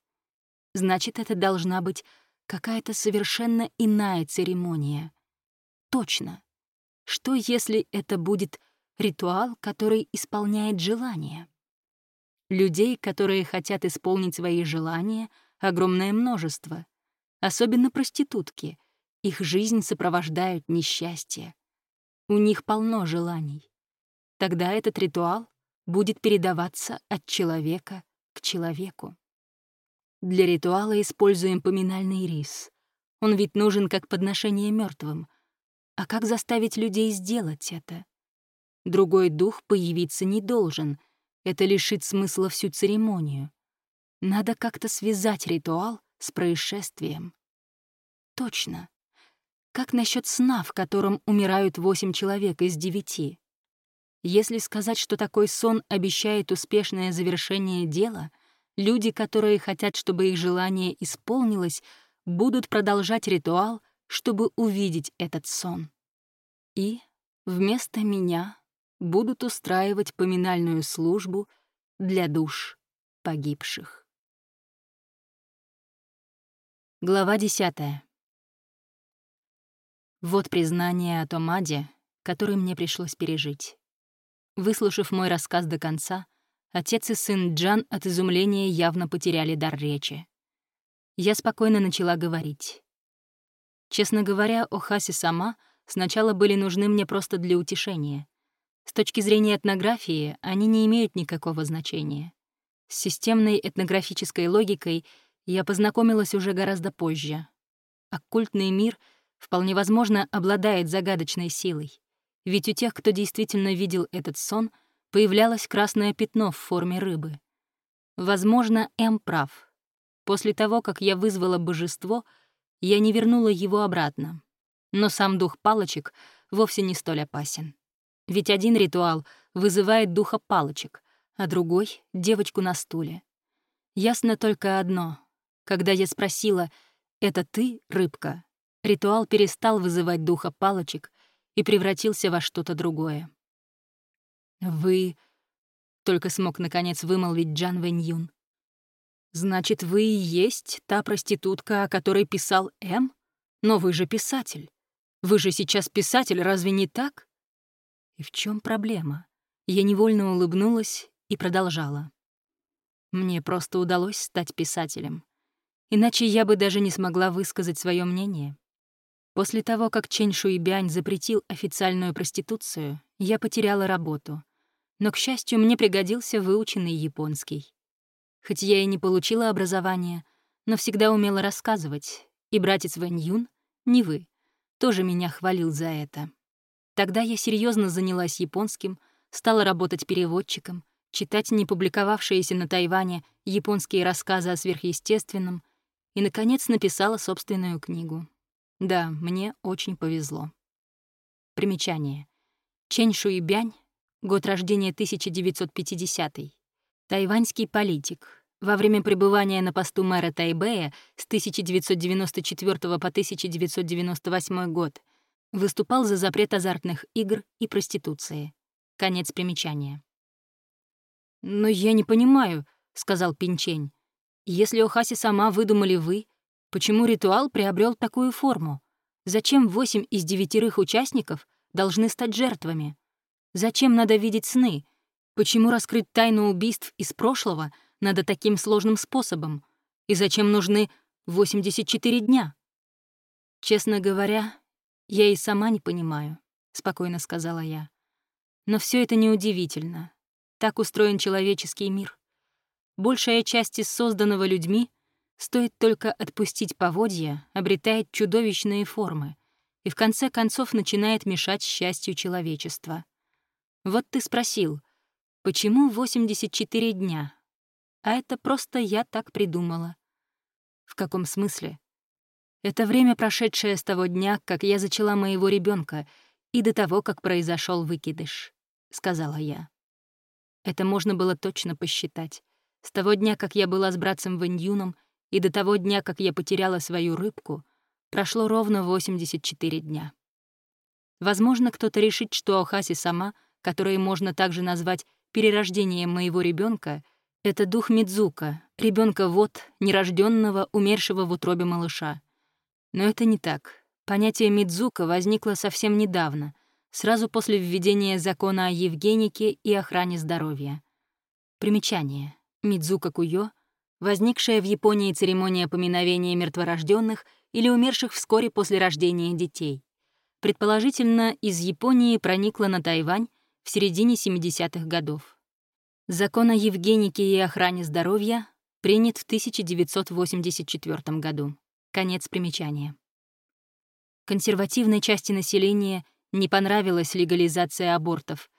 Значит, это должна быть какая-то совершенно иная церемония. Точно. Что, если это будет ритуал, который исполняет желания? Людей, которые хотят исполнить свои желания, огромное множество. Особенно проститутки. Их жизнь сопровождают несчастье. У них полно желаний. Тогда этот ритуал будет передаваться от человека к человеку. Для ритуала используем поминальный рис. Он ведь нужен как подношение мертвым — а как заставить людей сделать это? Другой дух появиться не должен. Это лишит смысла всю церемонию. Надо как-то связать ритуал с происшествием. Точно. Как насчет сна, в котором умирают восемь человек из девяти? Если сказать, что такой сон обещает успешное завершение дела, люди, которые хотят, чтобы их желание исполнилось, будут продолжать ритуал чтобы увидеть этот сон. И вместо меня будут устраивать поминальную службу для душ погибших. Глава десятая. Вот признание о том аде, который мне пришлось пережить. Выслушав мой рассказ до конца, отец и сын Джан от изумления явно потеряли дар речи. Я спокойно начала говорить. Честно говоря, Охаси сама сначала были нужны мне просто для утешения. С точки зрения этнографии они не имеют никакого значения. С системной этнографической логикой я познакомилась уже гораздо позже. Оккультный мир, вполне возможно, обладает загадочной силой. Ведь у тех, кто действительно видел этот сон, появлялось красное пятно в форме рыбы. Возможно, М прав. После того, как я вызвала божество — я не вернула его обратно. Но сам дух палочек вовсе не столь опасен. Ведь один ритуал вызывает духа палочек, а другой — девочку на стуле. Ясно только одно. Когда я спросила «Это ты, рыбка?», ритуал перестал вызывать духа палочек и превратился во что-то другое. «Вы...» — только смог наконец вымолвить Джан Вэнь «Значит, вы и есть та проститутка, о которой писал М? Но вы же писатель. Вы же сейчас писатель, разве не так?» И в чем проблема? Я невольно улыбнулась и продолжала. Мне просто удалось стать писателем. Иначе я бы даже не смогла высказать свое мнение. После того, как Чэнь Шуйбянь запретил официальную проституцию, я потеряла работу. Но, к счастью, мне пригодился выученный японский. Хоть я и не получила образование, но всегда умела рассказывать, и братец Вэнь Юн, не вы, тоже меня хвалил за это. Тогда я серьезно занялась японским, стала работать переводчиком, читать не публиковавшиеся на Тайване японские рассказы о сверхъестественном и, наконец, написала собственную книгу. Да, мне очень повезло. Примечание. Чэнь Шуйбянь, год рождения 1950 -й. Тайваньский политик. Во время пребывания на посту мэра Тайбэя с 1994 по 1998 год выступал за запрет азартных игр и проституции. Конец примечания. «Но я не понимаю», — сказал Пинчень. «Если Охаси сама выдумали вы, почему ритуал приобрел такую форму? Зачем восемь из девятерых участников должны стать жертвами? Зачем надо видеть сны? Почему раскрыть тайну убийств из прошлого надо таким сложным способом? И зачем нужны 84 дня? Честно говоря, я и сама не понимаю, — спокойно сказала я. Но все это неудивительно. Так устроен человеческий мир. Большая часть из созданного людьми Стоит только отпустить поводья, обретает чудовищные формы и в конце концов начинает мешать счастью человечества. Вот ты спросил, почему 84 дня? А это просто я так придумала. В каком смысле? Это время, прошедшее с того дня, как я зачала моего ребенка, и до того, как произошел выкидыш, — сказала я. Это можно было точно посчитать. С того дня, как я была с братцем Ваньюном, и до того дня, как я потеряла свою рыбку, прошло ровно 84 дня. Возможно, кто-то решит, что Охаси сама, которую можно также назвать перерождением моего ребенка, это дух Мидзука, ребенка вот, нерожденного, умершего в утробе малыша. Но это не так. Понятие Мидзука возникло совсем недавно, сразу после введения закона о Евгенике и охране здоровья. Примечание. Мидзука Куё — возникшая в Японии церемония поминовения мертворожденных или умерших вскоре после рождения детей. Предположительно, из Японии проникла на Тайвань в середине 70-х годов. Закон о Евгенике и охране здоровья принят в 1984 году. Конец примечания. Консервативной части населения не понравилась легализация абортов,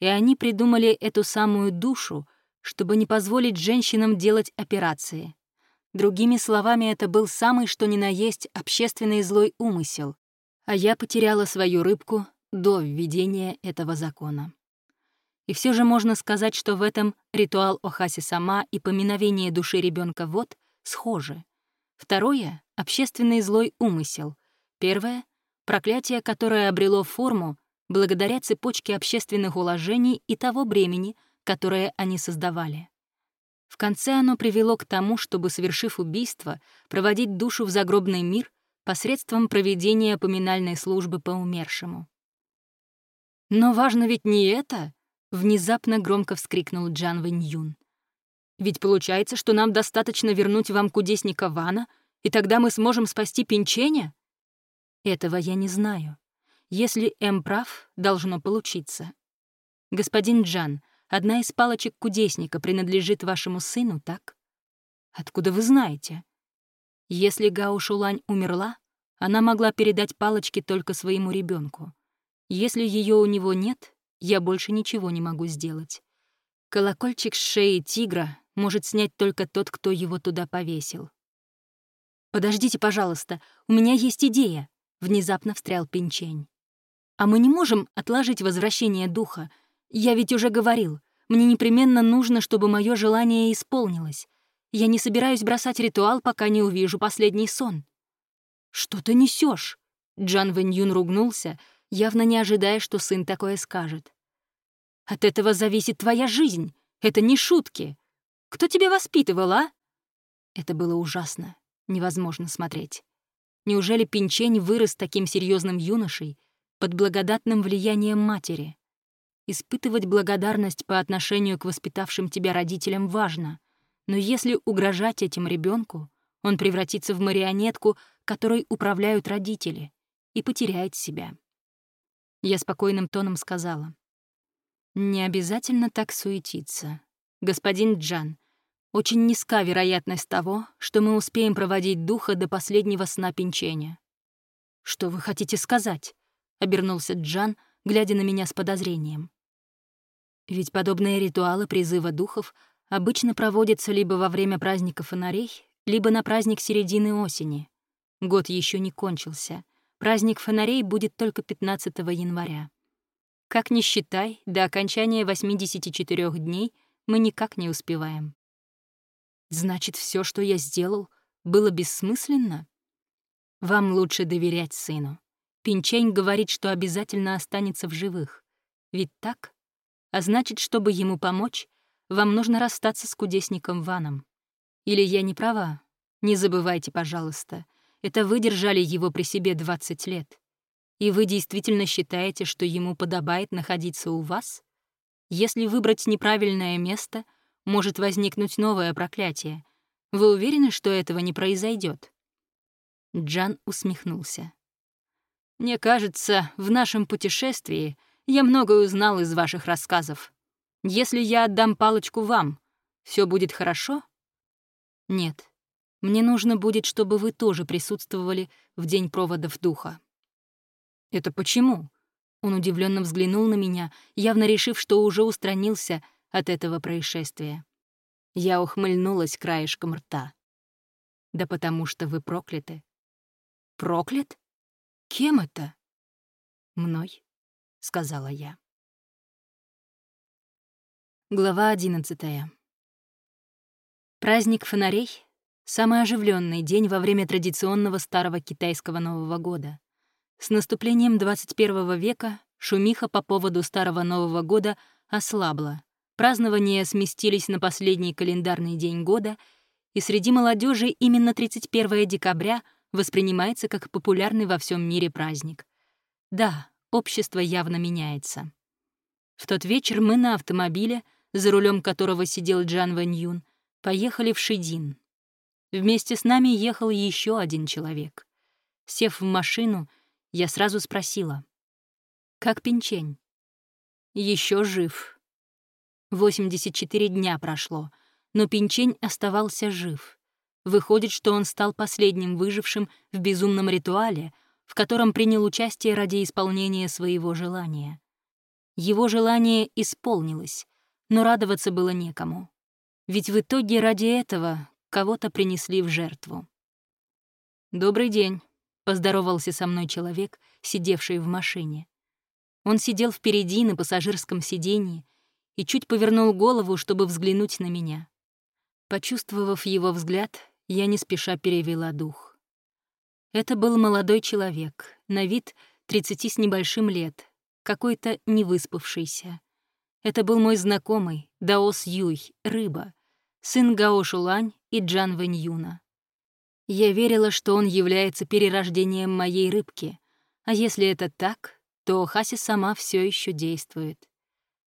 и они придумали эту самую душу, чтобы не позволить женщинам делать операции. Другими словами, это был самый что ни на есть общественный злой умысел, а я потеряла свою рыбку до введения этого закона. И все же можно сказать, что в этом ритуал Охаси сама и поминовение души ребенка вот схожи. Второе — общественный злой умысел. Первое — проклятие, которое обрело форму благодаря цепочке общественных уложений и того бремени, которое они создавали. В конце оно привело к тому, чтобы, совершив убийство, проводить душу в загробный мир посредством проведения поминальной службы по умершему. «Но важно ведь не это!» — внезапно громко вскрикнул Джан Вэнь Юн. Ведь получается, что нам достаточно вернуть вам кудесника Вана, и тогда мы сможем спасти Пинченя? Этого я не знаю. Если М прав, должно получиться. Господин Джан, одна из палочек кудесника принадлежит вашему сыну, так? Откуда вы знаете? Если Гао Шулань умерла, она могла передать палочки только своему ребенку. Если ее у него нет, я больше ничего не могу сделать. Колокольчик с шеи тигра может снять только тот, кто его туда повесил. «Подождите, пожалуйста, у меня есть идея», — внезапно встрял Пинчень. «А мы не можем отложить возвращение духа. Я ведь уже говорил, мне непременно нужно, чтобы мое желание исполнилось. Я не собираюсь бросать ритуал, пока не увижу последний сон». «Что ты несешь? Джан Вэньюн ругнулся, явно не ожидая, что сын такое скажет. «От этого зависит твоя жизнь. Это не шутки. Кто тебя воспитывал, а?» Это было ужасно, невозможно смотреть. Неужели Пинчень вырос таким серьезным юношей под благодатным влиянием матери? Испытывать благодарность по отношению к воспитавшим тебя родителям важно, но если угрожать этим ребенку, он превратится в марионетку, которой управляют родители, и потеряет себя. Я спокойным тоном сказала. «Не обязательно так суетиться. Господин Джан, очень низка вероятность того, что мы успеем проводить духа до последнего сна пинчения. «Что вы хотите сказать?» — обернулся Джан, глядя на меня с подозрением. Ведь подобные ритуалы призыва духов обычно проводятся либо во время праздника фонарей, либо на праздник середины осени. Год еще не кончился. Праздник фонарей будет только 15 января. Как ни считай, до окончания 84 дней — мы никак не успеваем. Значит, все, что я сделал, было бессмысленно? Вам лучше доверять сыну. Пинчень говорит, что обязательно останется в живых. Ведь так? А значит, чтобы ему помочь, вам нужно расстаться с кудесником Ваном. Или я не права? Не забывайте, пожалуйста, это вы держали его при себе 20 лет. И вы действительно считаете, что ему подобает находиться у вас? Если выбрать неправильное место, может возникнуть новое проклятие. Вы уверены, что этого не произойдет? Джан усмехнулся. «Мне кажется, в нашем путешествии я многое узнал из ваших рассказов. Если я отдам палочку вам, все будет хорошо?» «Нет, Мне нужно будет, чтобы вы тоже присутствовали в день проводов духа». «Это почему?» Он удивленно взглянул на меня, явно решив, что уже устранился от этого происшествия. Я ухмыльнулась краешком рта. «Да потому что вы прокляты». «Проклят? Кем это?» «Мной», — сказала я. Глава одиннадцатая. Праздник фонарей — самый оживленный день во время традиционного старого китайского Нового года. С наступлением 21 века шумиха по поводу Старого Нового года ослабла. Празднования сместились на последний календарный день года, и среди молодежи именно 31 декабря воспринимается как популярный во всем мире праздник. Да, общество явно меняется. В тот вечер мы на автомобиле — за рулем которого сидел Джан Вэнь Юн, поехали в Шидин. Вместе с нами ехал еще один человек. Сев в машину, я сразу спросила. «Как Пинчень?» Еще жив». 84 дня прошло, но Пинчень оставался жив. Выходит, что он стал последним выжившим в безумном ритуале, в котором принял участие ради исполнения своего желания. Его желание исполнилось, но радоваться было некому. Ведь в итоге ради этого кого-то принесли в жертву. «Добрый день», — поздоровался со мной человек, сидевший в машине. Он сидел впереди на пассажирском сиденье и чуть повернул голову, чтобы взглянуть на меня. Почувствовав его взгляд, я не спеша перевела дух. Это был молодой человек, на вид тридцати с небольшим лет, какой-то невыспавшийся. Это был мой знакомый, Даос Юй, рыба, сын Гао Шулань и Джан Вэнь Юна. Я верила, что он является перерождением моей рыбки, а если это так, то Хаси сама все еще действует.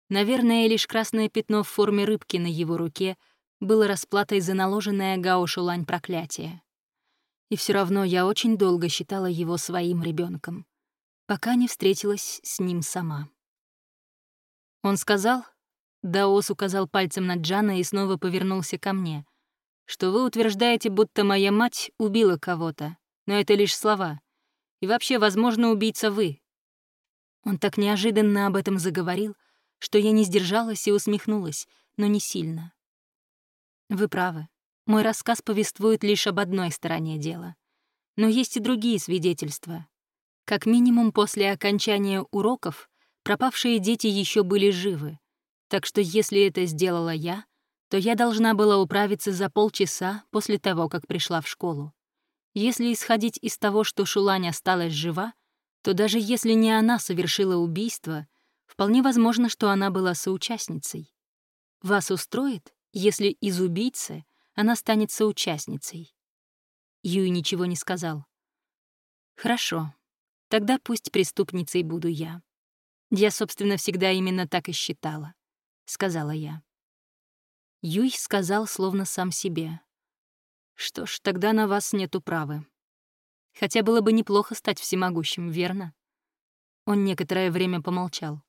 Наверное, лишь красное пятно в форме рыбки на его руке было расплатой за наложенное Гао Шулань проклятие. И все равно я очень долго считала его своим ребенком, пока не встретилась с ним сама. Он сказал, Даос указал пальцем на Джана и снова повернулся ко мне, что вы утверждаете, будто моя мать убила кого-то, но это лишь слова. И вообще, возможно, убийца вы. Он так неожиданно об этом заговорил, что я не сдержалась и усмехнулась, но не сильно. Вы правы. Мой рассказ повествует лишь об одной стороне дела. Но есть и другие свидетельства. Как минимум после окончания уроков пропавшие дети еще были живы, так что если это сделала я, то я должна была управиться за полчаса после того, как пришла в школу. Если исходить из того, что Шулань осталась жива, то даже если не она совершила убийство, вполне возможно, что она была соучастницей. Вас устроит, если из убийцы она станет соучастницей? Юй ничего не сказал. Хорошо, тогда пусть преступницей буду я. Я, собственно, всегда именно так и считала, — сказала я. Юй сказал, словно сам себе. Что ж, тогда на вас нет управы. Хотя было бы неплохо стать всемогущим, верно? Он некоторое время помолчал.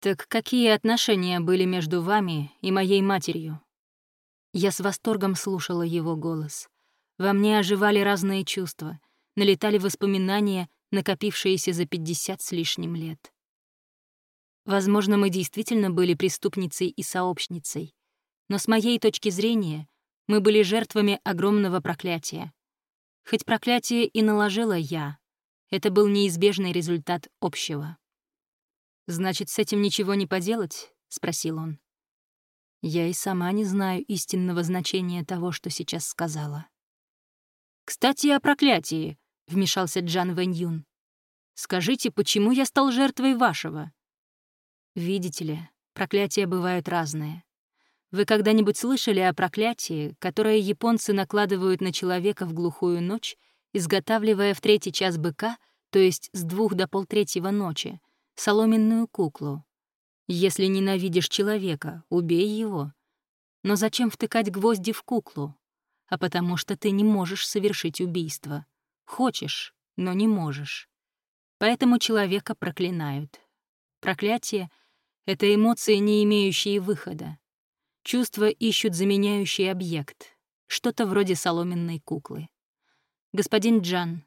«Так какие отношения были между вами и моей матерью?» Я с восторгом слушала его голос. Во мне оживали разные чувства, налетали воспоминания накопившиеся за 50 с лишним лет. Возможно, мы действительно были преступницей и сообщницей, но с моей точки зрения мы были жертвами огромного проклятия. Хоть проклятие и наложила я, это был неизбежный результат общего. «Значит, с этим ничего не поделать?» — спросил он. Я и сама не знаю истинного значения того, что сейчас сказала. «Кстати, о проклятии», — вмешался Джан Вэнь Юн. «Скажите, почему я стал жертвой вашего?» «Видите ли, проклятия бывают разные. Вы когда-нибудь слышали о проклятии, которое японцы накладывают на человека в глухую ночь, изготавливая в третий час быка, то есть с двух до полтретьего ночи, соломенную куклу? Если ненавидишь человека, убей его. Но зачем втыкать гвозди в куклу? А потому что ты не можешь совершить убийство. Хочешь, но не можешь. Поэтому человека проклинают. Проклятие — это эмоции, не имеющие выхода. Чувства ищут заменяющий объект. что-то вроде соломенной куклы. «Господин Джан,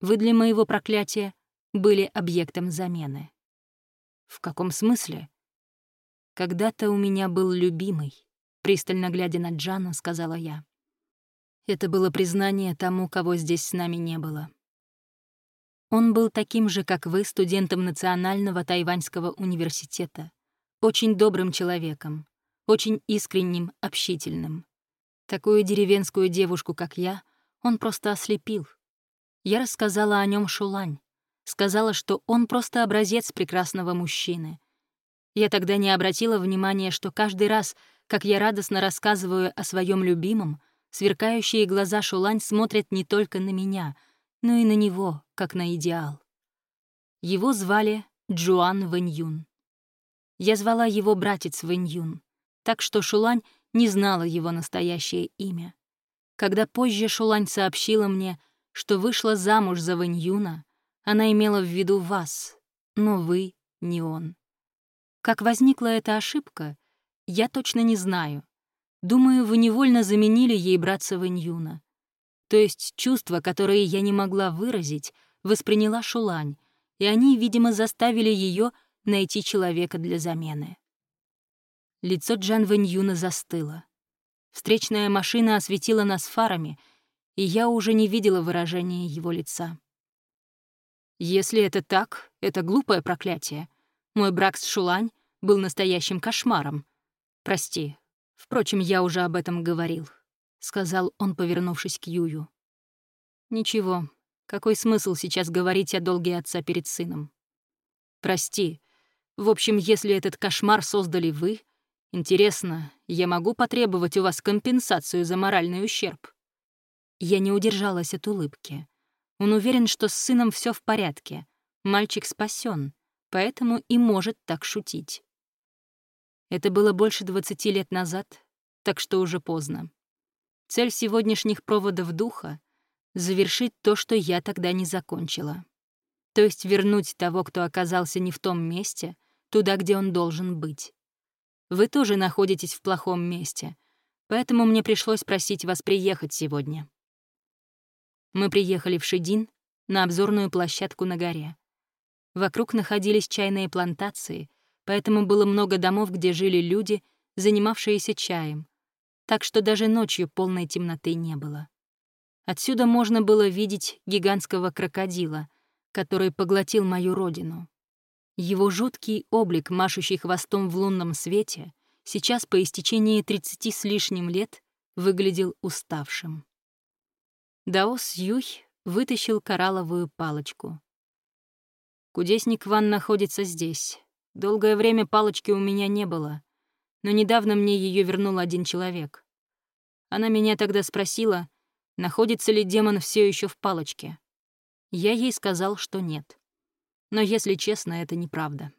вы для моего проклятия были объектом замены». «В каком смысле?» «Когда-то у меня был любимый», — пристально глядя на Джана, сказала я. Это было признание тому, кого здесь с нами не было. Он был таким же, как вы, студентом Национального тайваньского университета, очень добрым человеком, очень искренним, общительным. Такую деревенскую девушку, как я, он просто ослепил. Я рассказала о нем Шулань, сказала, что он просто образец прекрасного мужчины. Я тогда не обратила внимания, что каждый раз, как я радостно рассказываю о своем любимом, сверкающие глаза Шулань смотрят не только на меня, но и на него, как на идеал. Его звали Джуан Вэньюн. Я звала его братец Вэньюн, так что Шулань не знала его настоящее имя. Когда позже Шулань сообщила мне, что вышла замуж за Вэньюна, она имела в виду вас, но вы не он. Как возникла эта ошибка, я точно не знаю. Думаю, вы невольно заменили ей братца Вэньюна. То есть чувства, которые я не могла выразить, восприняла Шулань, и они, видимо, заставили ее найти человека для замены. Лицо Джан Вэньюна застыло. Встречная машина осветила нас фарами, и я уже не видела выражения его лица. Если это так, это глупое проклятие. Мой брак с Шулань был настоящим кошмаром. Прости. Впрочем, я уже об этом говорил, — сказал он, повернувшись к Юю. Ничего, какой смысл сейчас говорить о долге отца перед сыном? Прости. В общем, если этот кошмар создали вы, Интересно, я могу потребовать у вас компенсацию за моральный ущерб?» Я не удержалась от улыбки. Он уверен, что с сыном все в порядке. Мальчик спасен, поэтому и может так шутить. Это было больше 20 лет назад, так что уже поздно. Цель сегодняшних проводов духа — завершить то, что я тогда не закончила. То есть вернуть того, кто оказался не в том месте, туда, где он должен быть. Вы тоже находитесь в плохом месте, поэтому мне пришлось просить вас приехать сегодня. Мы приехали в Шидин на обзорную площадку на горе. Вокруг находились чайные плантации, поэтому было много домов, где жили люди, занимавшиеся чаем, так что даже ночью полной темноты не было. Отсюда можно было видеть гигантского крокодила, который поглотил мою родину. Его жуткий облик, машущий хвостом в лунном свете, сейчас по истечении тридцати с лишним лет выглядел уставшим. Даос Юй вытащил коралловую палочку. Кудесник Ван находится здесь. Долгое время палочки у меня не было, но недавно мне ее вернул один человек. Она меня тогда спросила, находится ли демон все еще в палочке. Я ей сказал, что нет. Но, если честно, это неправда.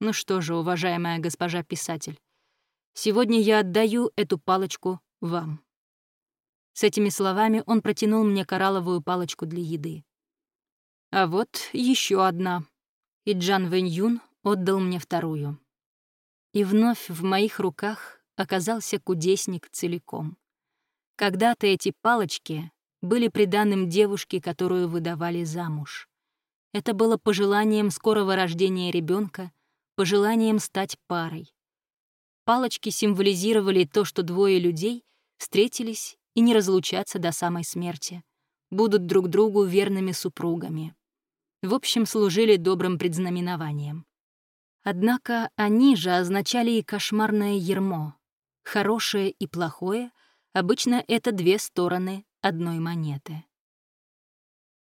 Ну что же, уважаемая госпожа писатель, сегодня я отдаю эту палочку вам. С этими словами он протянул мне коралловую палочку для еды. А вот еще одна. И Джан Вэнь Юн отдал мне вторую. И вновь в моих руках оказался кудесник целиком. Когда-то эти палочки были приданным девушке, которую выдавали замуж. Это было пожеланием скорого рождения ребенка, пожеланием стать парой. Палочки символизировали то, что двое людей встретились и не разлучатся до самой смерти, будут друг другу верными супругами. В общем, служили добрым предзнаменованием. Однако они же означали и кошмарное ермо. Хорошее и плохое — обычно это две стороны одной монеты.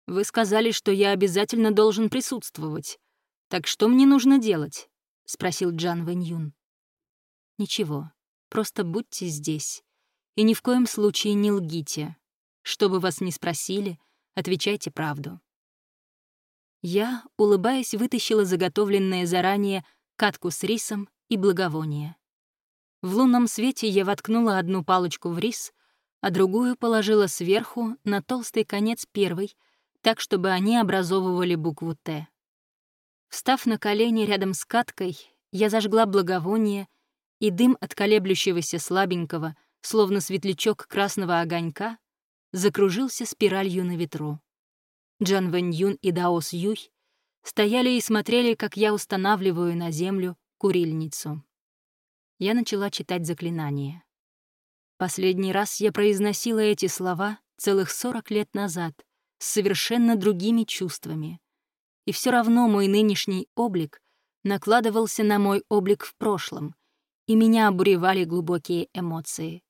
Вы сказали, что я обязательно должен присутствовать. Так что мне нужно делать?» — спросил Джан Вэньюн. «Ничего, просто будьте здесь. И ни в коем случае не лгите. Что бы вас ни спросили, отвечайте правду». Я, улыбаясь, вытащила заготовленное заранее катку с рисом и благовоние. В лунном свете я воткнула одну палочку в рис, а другую положила сверху на толстый конец первой, так, чтобы они образовывали букву «Т». Встав на колени рядом с каткой, я зажгла благовоние, и дым от колеблющегося слабенького, словно светлячок красного огонька, закружился спиралью на ветру. Джан Вэнь Юн и Даос Юй стояли и смотрели, как я устанавливаю на землю курильницу. Я начала читать заклинание. Последний раз я произносила эти слова целых сорок лет назад с совершенно другими чувствами. И все равно мой нынешний облик накладывался на мой облик в прошлом, и меня обуревали глубокие эмоции.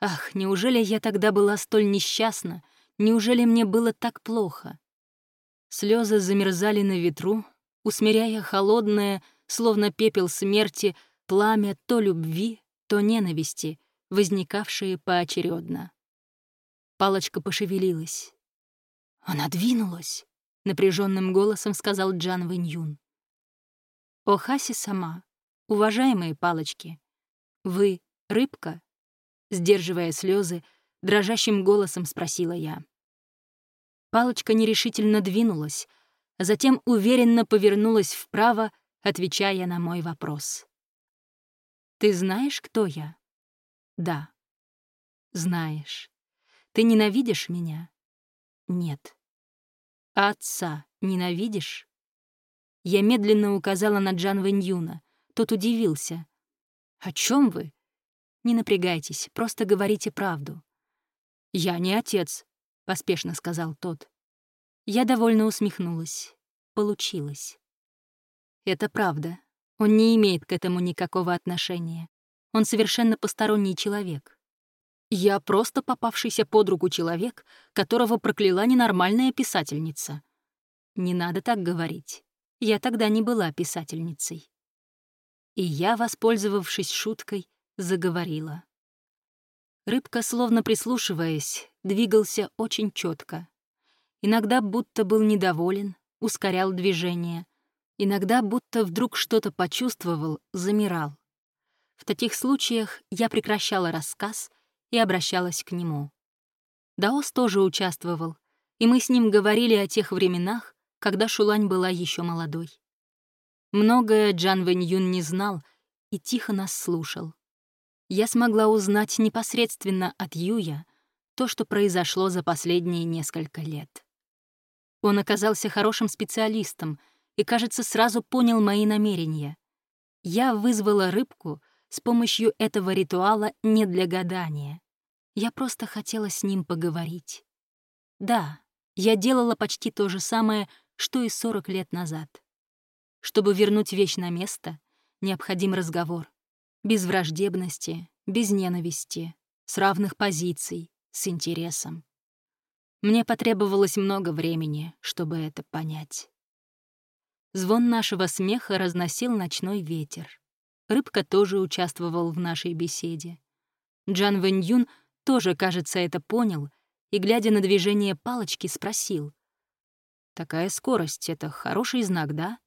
Ах, неужели я тогда была столь несчастна? Неужели мне было так плохо? Слезы замерзали на ветру, усмиряя холодное, словно пепел смерти, пламя то любви, то ненависти, возникавшие поочередно. Палочка пошевелилась. «Она двинулась», — напряженным голосом сказал Джан Вэньюн. «О Хаси сама, уважаемые палочки, вы рыбка?» Сдерживая слезы, дрожащим голосом спросила я. Палочка нерешительно двинулась, а затем уверенно повернулась вправо, отвечая на мой вопрос. «Ты знаешь, кто я?» «Да». «Знаешь. Ты ненавидишь меня?» «Нет». «А отца ненавидишь?» Я медленно указала на Джан Вэньюна. Тот удивился. «О чем вы?» «Не напрягайтесь, просто говорите правду». «Я не отец», — поспешно сказал тот. Я довольно усмехнулась. Получилось. Это правда. Он не имеет к этому никакого отношения. Он совершенно посторонний человек. Я просто попавшийся под руку человек, которого прокляла ненормальная писательница. Не надо так говорить. Я тогда не была писательницей. И я, воспользовавшись шуткой, заговорила. Рыбка, словно прислушиваясь, двигался очень четко. Иногда будто был недоволен, ускорял движение. Иногда будто вдруг что-то почувствовал, замирал. В таких случаях я прекращала рассказ и обращалась к нему. Даос тоже участвовал, и мы с ним говорили о тех временах, когда Шулань была еще молодой. Многое Джан Вэнь Юн не знал и тихо нас слушал. Я смогла узнать непосредственно от Юя то, что произошло за последние несколько лет. Он оказался хорошим специалистом и, кажется, сразу понял мои намерения. Я вызвала рыбку с помощью этого ритуала не для гадания. Я просто хотела с ним поговорить. Да, я делала почти то же самое, что и 40 лет назад. Чтобы вернуть вещь на место, необходим разговор. Без враждебности, без ненависти, с равных позиций, с интересом. Мне потребовалось много времени, чтобы это понять. Звон нашего смеха разносил ночной ветер. Рыбка тоже участвовал в нашей беседе. Джан Вэнь тоже, кажется, это понял и, глядя на движение палочки, спросил. «Такая скорость — это хороший знак, да?»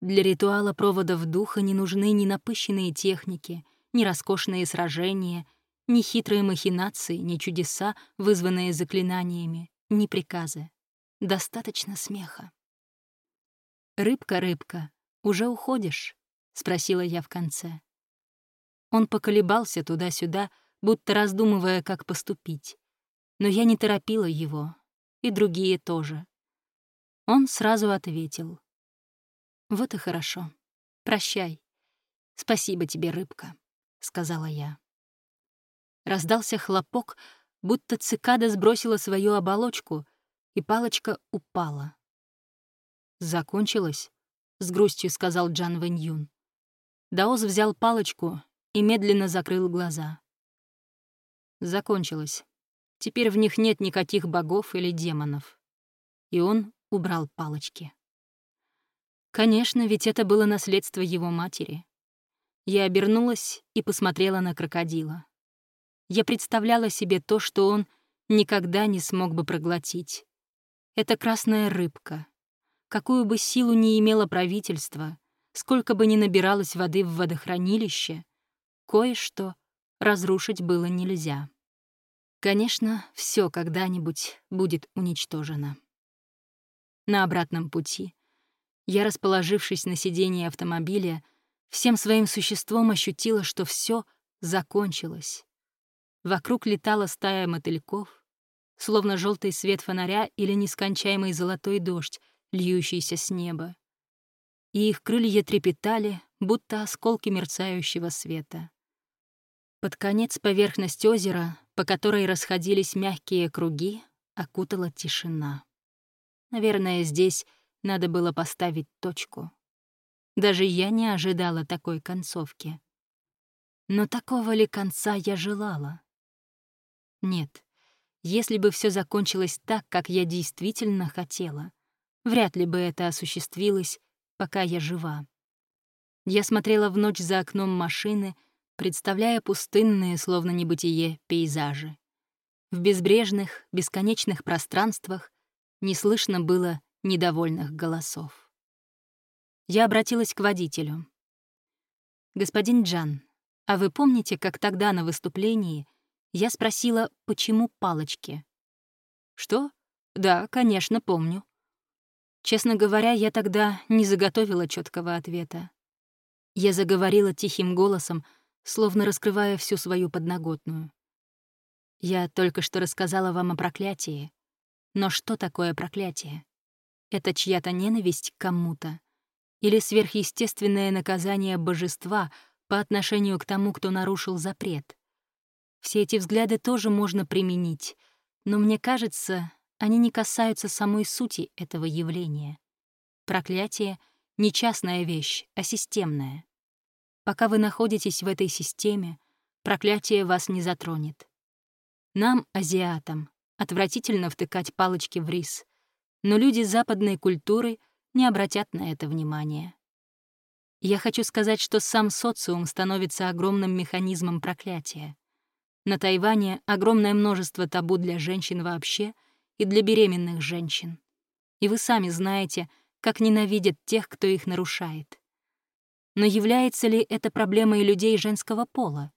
Для ритуала проводов духа не нужны ни напыщенные техники, ни роскошные сражения — ни хитрые махинации, ни чудеса, вызванные заклинаниями, ни приказы. Достаточно смеха. «Рыбка, рыбка, уже уходишь?» — спросила я в конце. Он поколебался туда-сюда, будто раздумывая, как поступить. Но я не торопила его, и другие тоже. Он сразу ответил. «Вот и хорошо. Прощай. Спасибо тебе, рыбка», — сказала я. Раздался хлопок, будто цикада сбросила свою оболочку, и палочка упала. «Закончилось?» — с грустью сказал Джан Вэнь Юн. Даос взял палочку и медленно закрыл глаза. Закончилось. Теперь в них нет никаких богов или демонов. И он убрал палочки. Конечно, ведь это было наследство его матери. Я обернулась и посмотрела на крокодила. Я представляла себе то, что он никогда не смог бы проглотить. Это красная рыбка. Какую бы силу ни имело правительство, сколько бы ни набиралось воды в водохранилище, кое-что разрушить было нельзя. Конечно, все когда-нибудь будет уничтожено. На обратном пути я, расположившись на сиденье автомобиля, всем своим существом ощутила, что все закончилось Вокруг летала стая мотыльков, словно желтый свет фонаря или нескончаемый золотой дождь, льющийся с неба. И их крылья трепетали, будто осколки мерцающего света. Под конец поверхность озера, по которой расходились мягкие круги, окутала тишина. Наверное, здесь надо было поставить точку. Даже я не ожидала такой концовки. Но такого ли конца я желала? Нет, если бы все закончилось так, как я действительно хотела, вряд ли бы это осуществилось, пока я жива. Я смотрела в ночь за окном машины, представляя пустынные, словно небытие, пейзажи. В безбрежных, бесконечных пространствах не слышно было недовольных голосов. Я обратилась к водителю. «Господин Джан, а вы помните, как тогда на выступлении я спросила, почему палочки?» «Что? Да, конечно, помню». Честно говоря, я тогда не заготовила четкого ответа. Я заговорила тихим голосом, словно раскрывая всю свою подноготную. Я только что рассказала вам о проклятии. Но что такое проклятие? Это чья-то ненависть к кому-то? Или сверхъестественное наказание божества по отношению к тому, кто нарушил запрет? Все эти взгляды тоже можно применить, но мне кажется, они не касаются самой сути этого явления. Проклятие — не частная вещь, а системная. Пока вы находитесь в этой системе, проклятие вас не затронет. Нам, азиатам, отвратительно втыкать палочки в рис, но люди западной культуры не обратят на это внимания. Я хочу сказать, что сам социум становится огромным механизмом проклятия. На Тайване огромное множество табу для женщин вообще и для беременных женщин. И вы сами знаете, как ненавидят тех, кто их нарушает. Но является ли это проблемой людей женского пола?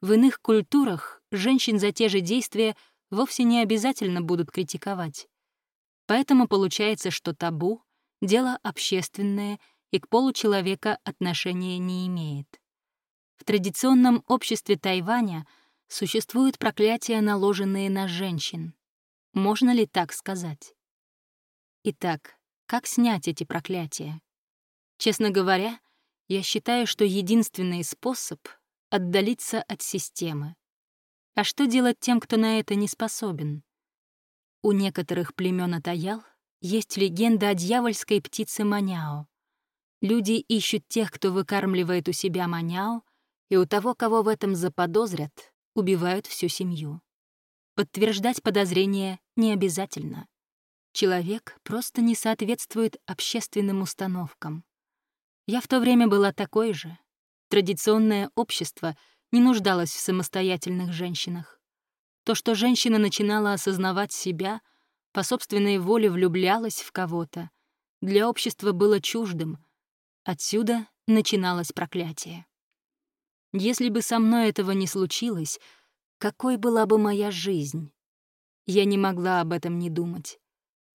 В иных культурах женщин за те же действия вовсе не обязательно будут критиковать. Поэтому получается, что табу — дело общественное и к полу человека отношения не имеет. В традиционном обществе Тайваня существуют проклятия, наложенные на женщин. Можно ли так сказать? Итак, как снять эти проклятия? Честно говоря, я считаю, что единственный способ — отдалиться от системы. А что делать тем, кто на это не способен? У некоторых племен Атаял есть легенда о дьявольской птице Маняо. Люди ищут тех, кто выкармливает у себя Маняо, и у того, кого в этом заподозрят, убивают всю семью. Подтверждать подозрения не обязательно. Человек просто не соответствует общественным установкам. Я в то время была такой же. Традиционное общество не нуждалось в самостоятельных женщинах. То, что женщина начинала осознавать себя, по собственной воле влюблялась в кого-то, для общества было чуждым. Отсюда начиналось проклятие. Если бы со мной этого не случилось, какой была бы моя жизнь? Я не могла об этом не думать.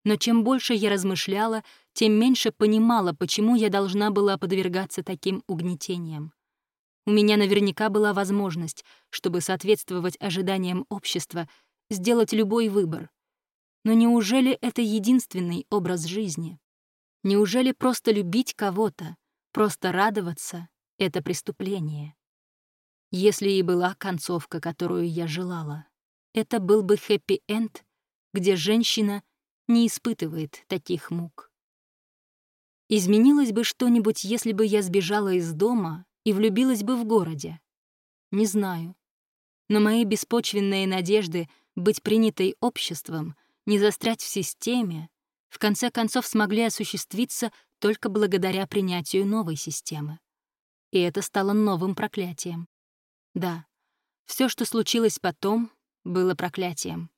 Но чем больше я размышляла, тем меньше понимала, почему я должна была подвергаться таким угнетениям. У меня наверняка была возможность, чтобы соответствовать ожиданиям общества, сделать любой выбор. Но неужели это единственный образ жизни? Неужели просто любить кого-то, просто радоваться — это преступление? Если и была концовка, которую я желала, это был бы хэппи-энд, где женщина не испытывает таких мук. Изменилось бы что-нибудь, если бы я сбежала из дома и влюбилась бы в городе? Не знаю. Но мои беспочвенные надежды быть принятой обществом, не застрять в системе, в конце концов смогли осуществиться только благодаря принятию новой системы. И это стало новым проклятием. Да, все, что случилось потом, было проклятием.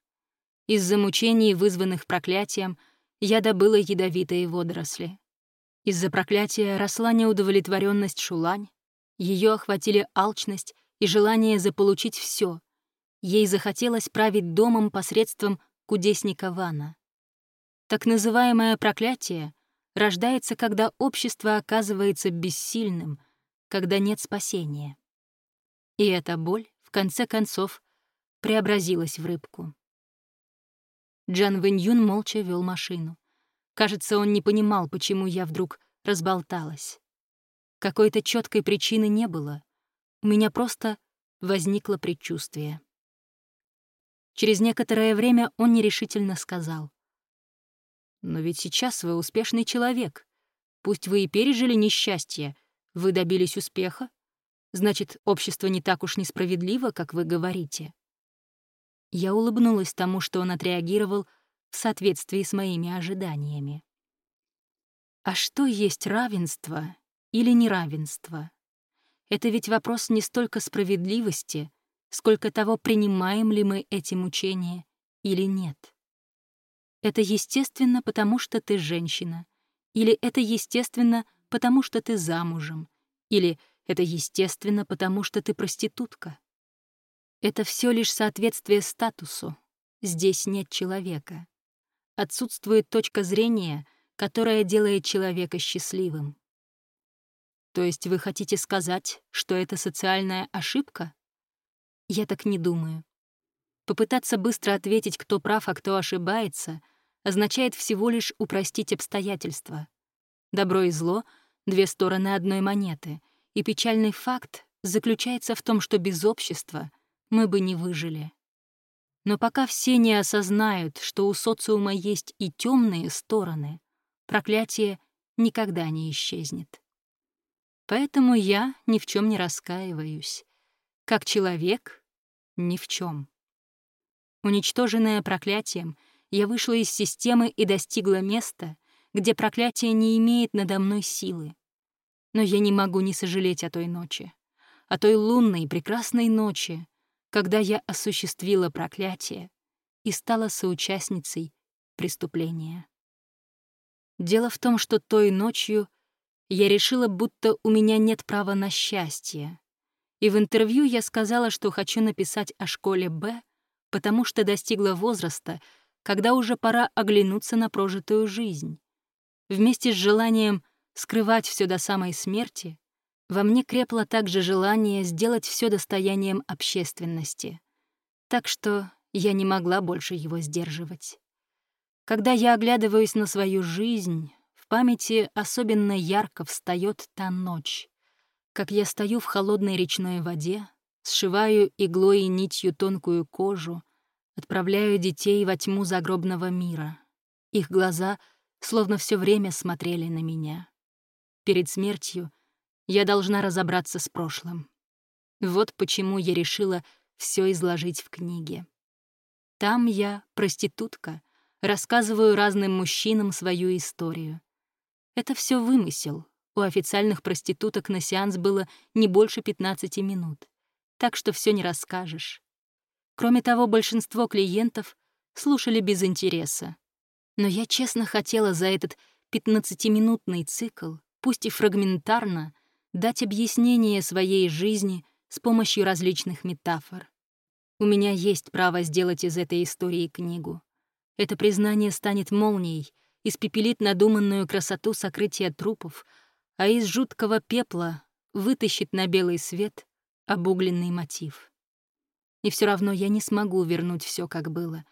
Из-за мучений, вызванных проклятием, я добыла ядовитые водоросли. Из-за проклятия росла неудовлетворенность Шулань, ее охватили алчность и желание заполучить все. Ей захотелось править домом посредством кудесника Вана. Так называемое проклятие рождается, когда общество оказывается бессильным, когда нет спасения. И эта боль, в конце концов, преобразилась в рыбку. Джан Вэньюн молча вел машину. Кажется, он не понимал, почему я вдруг разболталась. Какой-то четкой причины не было. У меня просто возникло предчувствие. Через некоторое время он нерешительно сказал. «Но ведь сейчас вы успешный человек. Пусть вы и пережили несчастье, вы добились успеха. Значит, общество не так уж несправедливо, как вы говорите». Я улыбнулась тому, что он отреагировал в соответствии с моими ожиданиями. А что есть равенство или неравенство? Это ведь вопрос не столько справедливости, сколько того, принимаем ли мы эти мучения или нет. Это естественно, потому что ты женщина, или это естественно, потому что ты замужем, или это естественно, потому что ты проститутка. Это все лишь соответствие статусу. Здесь нет человека. Отсутствует точка зрения, которая делает человека счастливым. То есть вы хотите сказать, что это социальная ошибка? Я так не думаю. Попытаться быстро ответить, кто прав, а кто ошибается, означает всего лишь упростить обстоятельства. Добро и зло — две стороны одной монеты, и печальный факт заключается в том, что без общества мы бы не выжили. Но пока все не осознают, что у социума есть и темные стороны, проклятие никогда не исчезнет. Поэтому я ни в чем не раскаиваюсь. Как человек — ни в чем. Уничтоженная проклятием, я вышла из системы и достигла места, где проклятие не имеет надо мной силы. Но я не могу не сожалеть о той ночи, о той лунной прекрасной ночи, когда я осуществила проклятие и стала соучастницей преступления. Дело в том, что той ночью я решила, будто у меня нет права на счастье, и в интервью я сказала, что хочу написать о школе «Б», потому что достигла возраста, когда уже пора оглянуться на прожитую жизнь. Вместе с желанием скрывать все до самой смерти, во мне крепло также желание сделать все достоянием общественности. Так что я не могла больше его сдерживать. Когда я оглядываюсь на свою жизнь, в памяти особенно ярко встает та ночь, как я стою в холодной речной воде, сшиваю иглой и нитью тонкую кожу, отправляю детей во тьму загробного мира. Их глаза словно все время смотрели на меня. Перед смертью я должна разобраться с прошлым. Вот почему я решила все изложить в книге. Там я проститутка, рассказываю разным мужчинам свою историю. Это все вымысел, у официальных проституток на сеанс было не больше 15 минут, так что все не расскажешь. Кроме того, большинство клиентов слушали без интереса. Но я честно хотела за этот 15-минутный цикл, пусть и фрагментарно, дать объяснение своей жизни с помощью различных метафор. У меня есть право сделать из этой истории книгу. Это признание станет молнией, испепелит надуманную красоту сокрытия трупов — а из жуткого пепла вытащит на белый свет обугленный мотив. И все равно я не смогу вернуть все, как было,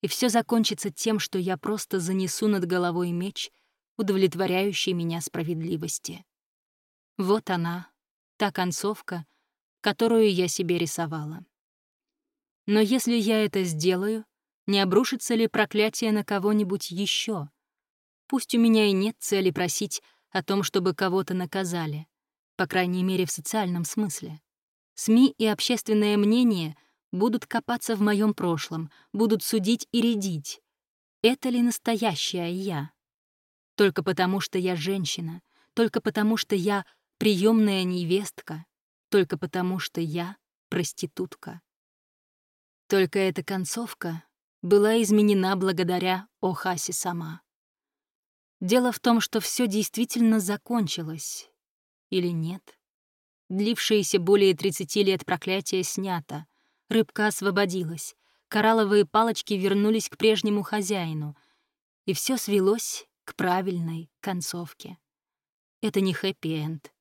и все закончится тем, что я просто занесу над головой меч, удовлетворяющий меня справедливости. Вот она, та концовка, которую я себе рисовала. Но если я это сделаю, не обрушится ли проклятие на кого-нибудь еще? Пусть у меня и нет цели просить о том, чтобы кого-то наказали, по крайней мере в социальном смысле. СМИ и общественное мнение будут копаться в моем прошлом, будут судить и рядить. Это ли настоящая я? Только потому, что я женщина, только потому, что я приемная невестка, только потому, что я проститутка. Только эта концовка была изменена благодаря Охаси сама. Дело в том, что все действительно закончилось. Или нет? Длившееся более 30 лет проклятие снято. Рыбка освободилась. Коралловые палочки вернулись к прежнему хозяину. И все свелось к правильной концовке. Это не хэппи-энд.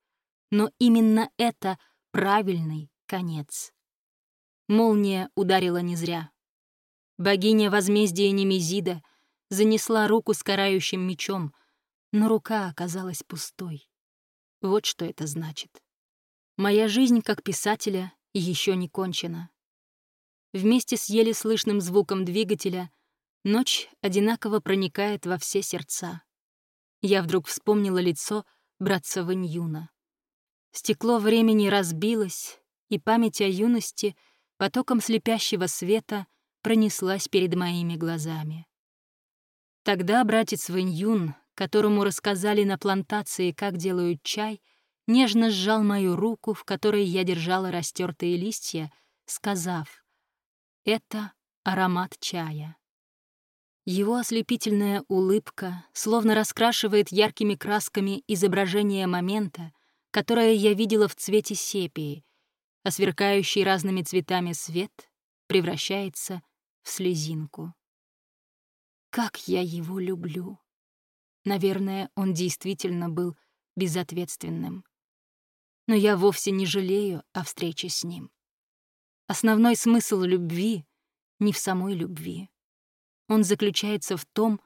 Но именно это правильный конец. молния ударила не зря. Богиня возмездия Немезида занесла руку с карающим мечом, но рука оказалась пустой. Вот что это значит. Моя жизнь как писателя еще не кончена. Вместе с еле слышным звуком двигателя ночь одинаково проникает во все сердца. Я вдруг вспомнила лицо братца Ваньюна. Стекло времени разбилось, и память о юности потоком слепящего света пронеслась перед моими глазами. Тогда братец Вэньюн, которому рассказали на плантации, как делают чай, нежно сжал мою руку, в которой я держала растертые листья, сказав «Это аромат чая». Его ослепительная улыбка словно раскрашивает яркими красками изображение момента, которое я видела в цвете сепии, а сверкающий разными цветами свет превращается в слезинку. Как я его люблю! Наверное, он действительно был безответственным. Но я вовсе не жалею о встрече с ним. Основной смысл любви не в самой любви. Он заключается в том,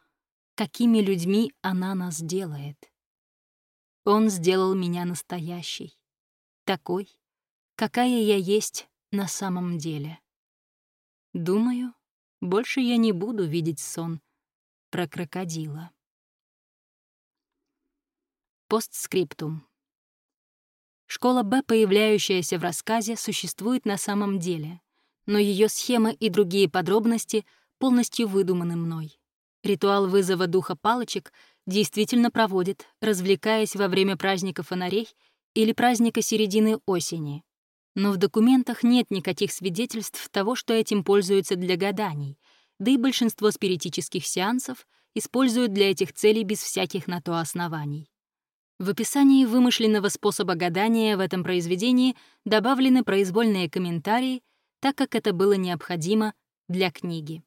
какими людьми она нас делает. Он сделал меня настоящей, такой, какая я есть на самом деле. Думаю, больше я не буду видеть сон про крокодила. Постскриптум. Школа Б, появляющаяся в рассказе, существует на самом деле, но ее схема и другие подробности — полностью выдуманы мной. Ритуал вызова духа палочек действительно проводит, развлекаясь во время праздника фонарей или праздника середины осени. Но в документах нет никаких свидетельств того, что этим пользуются для гаданий, да и большинство спиритических сеансов используют для этих целей без всяких на то оснований. В описании вымышленного способа гадания в этом произведении добавлены произвольные комментарии, так как это было необходимо для книги.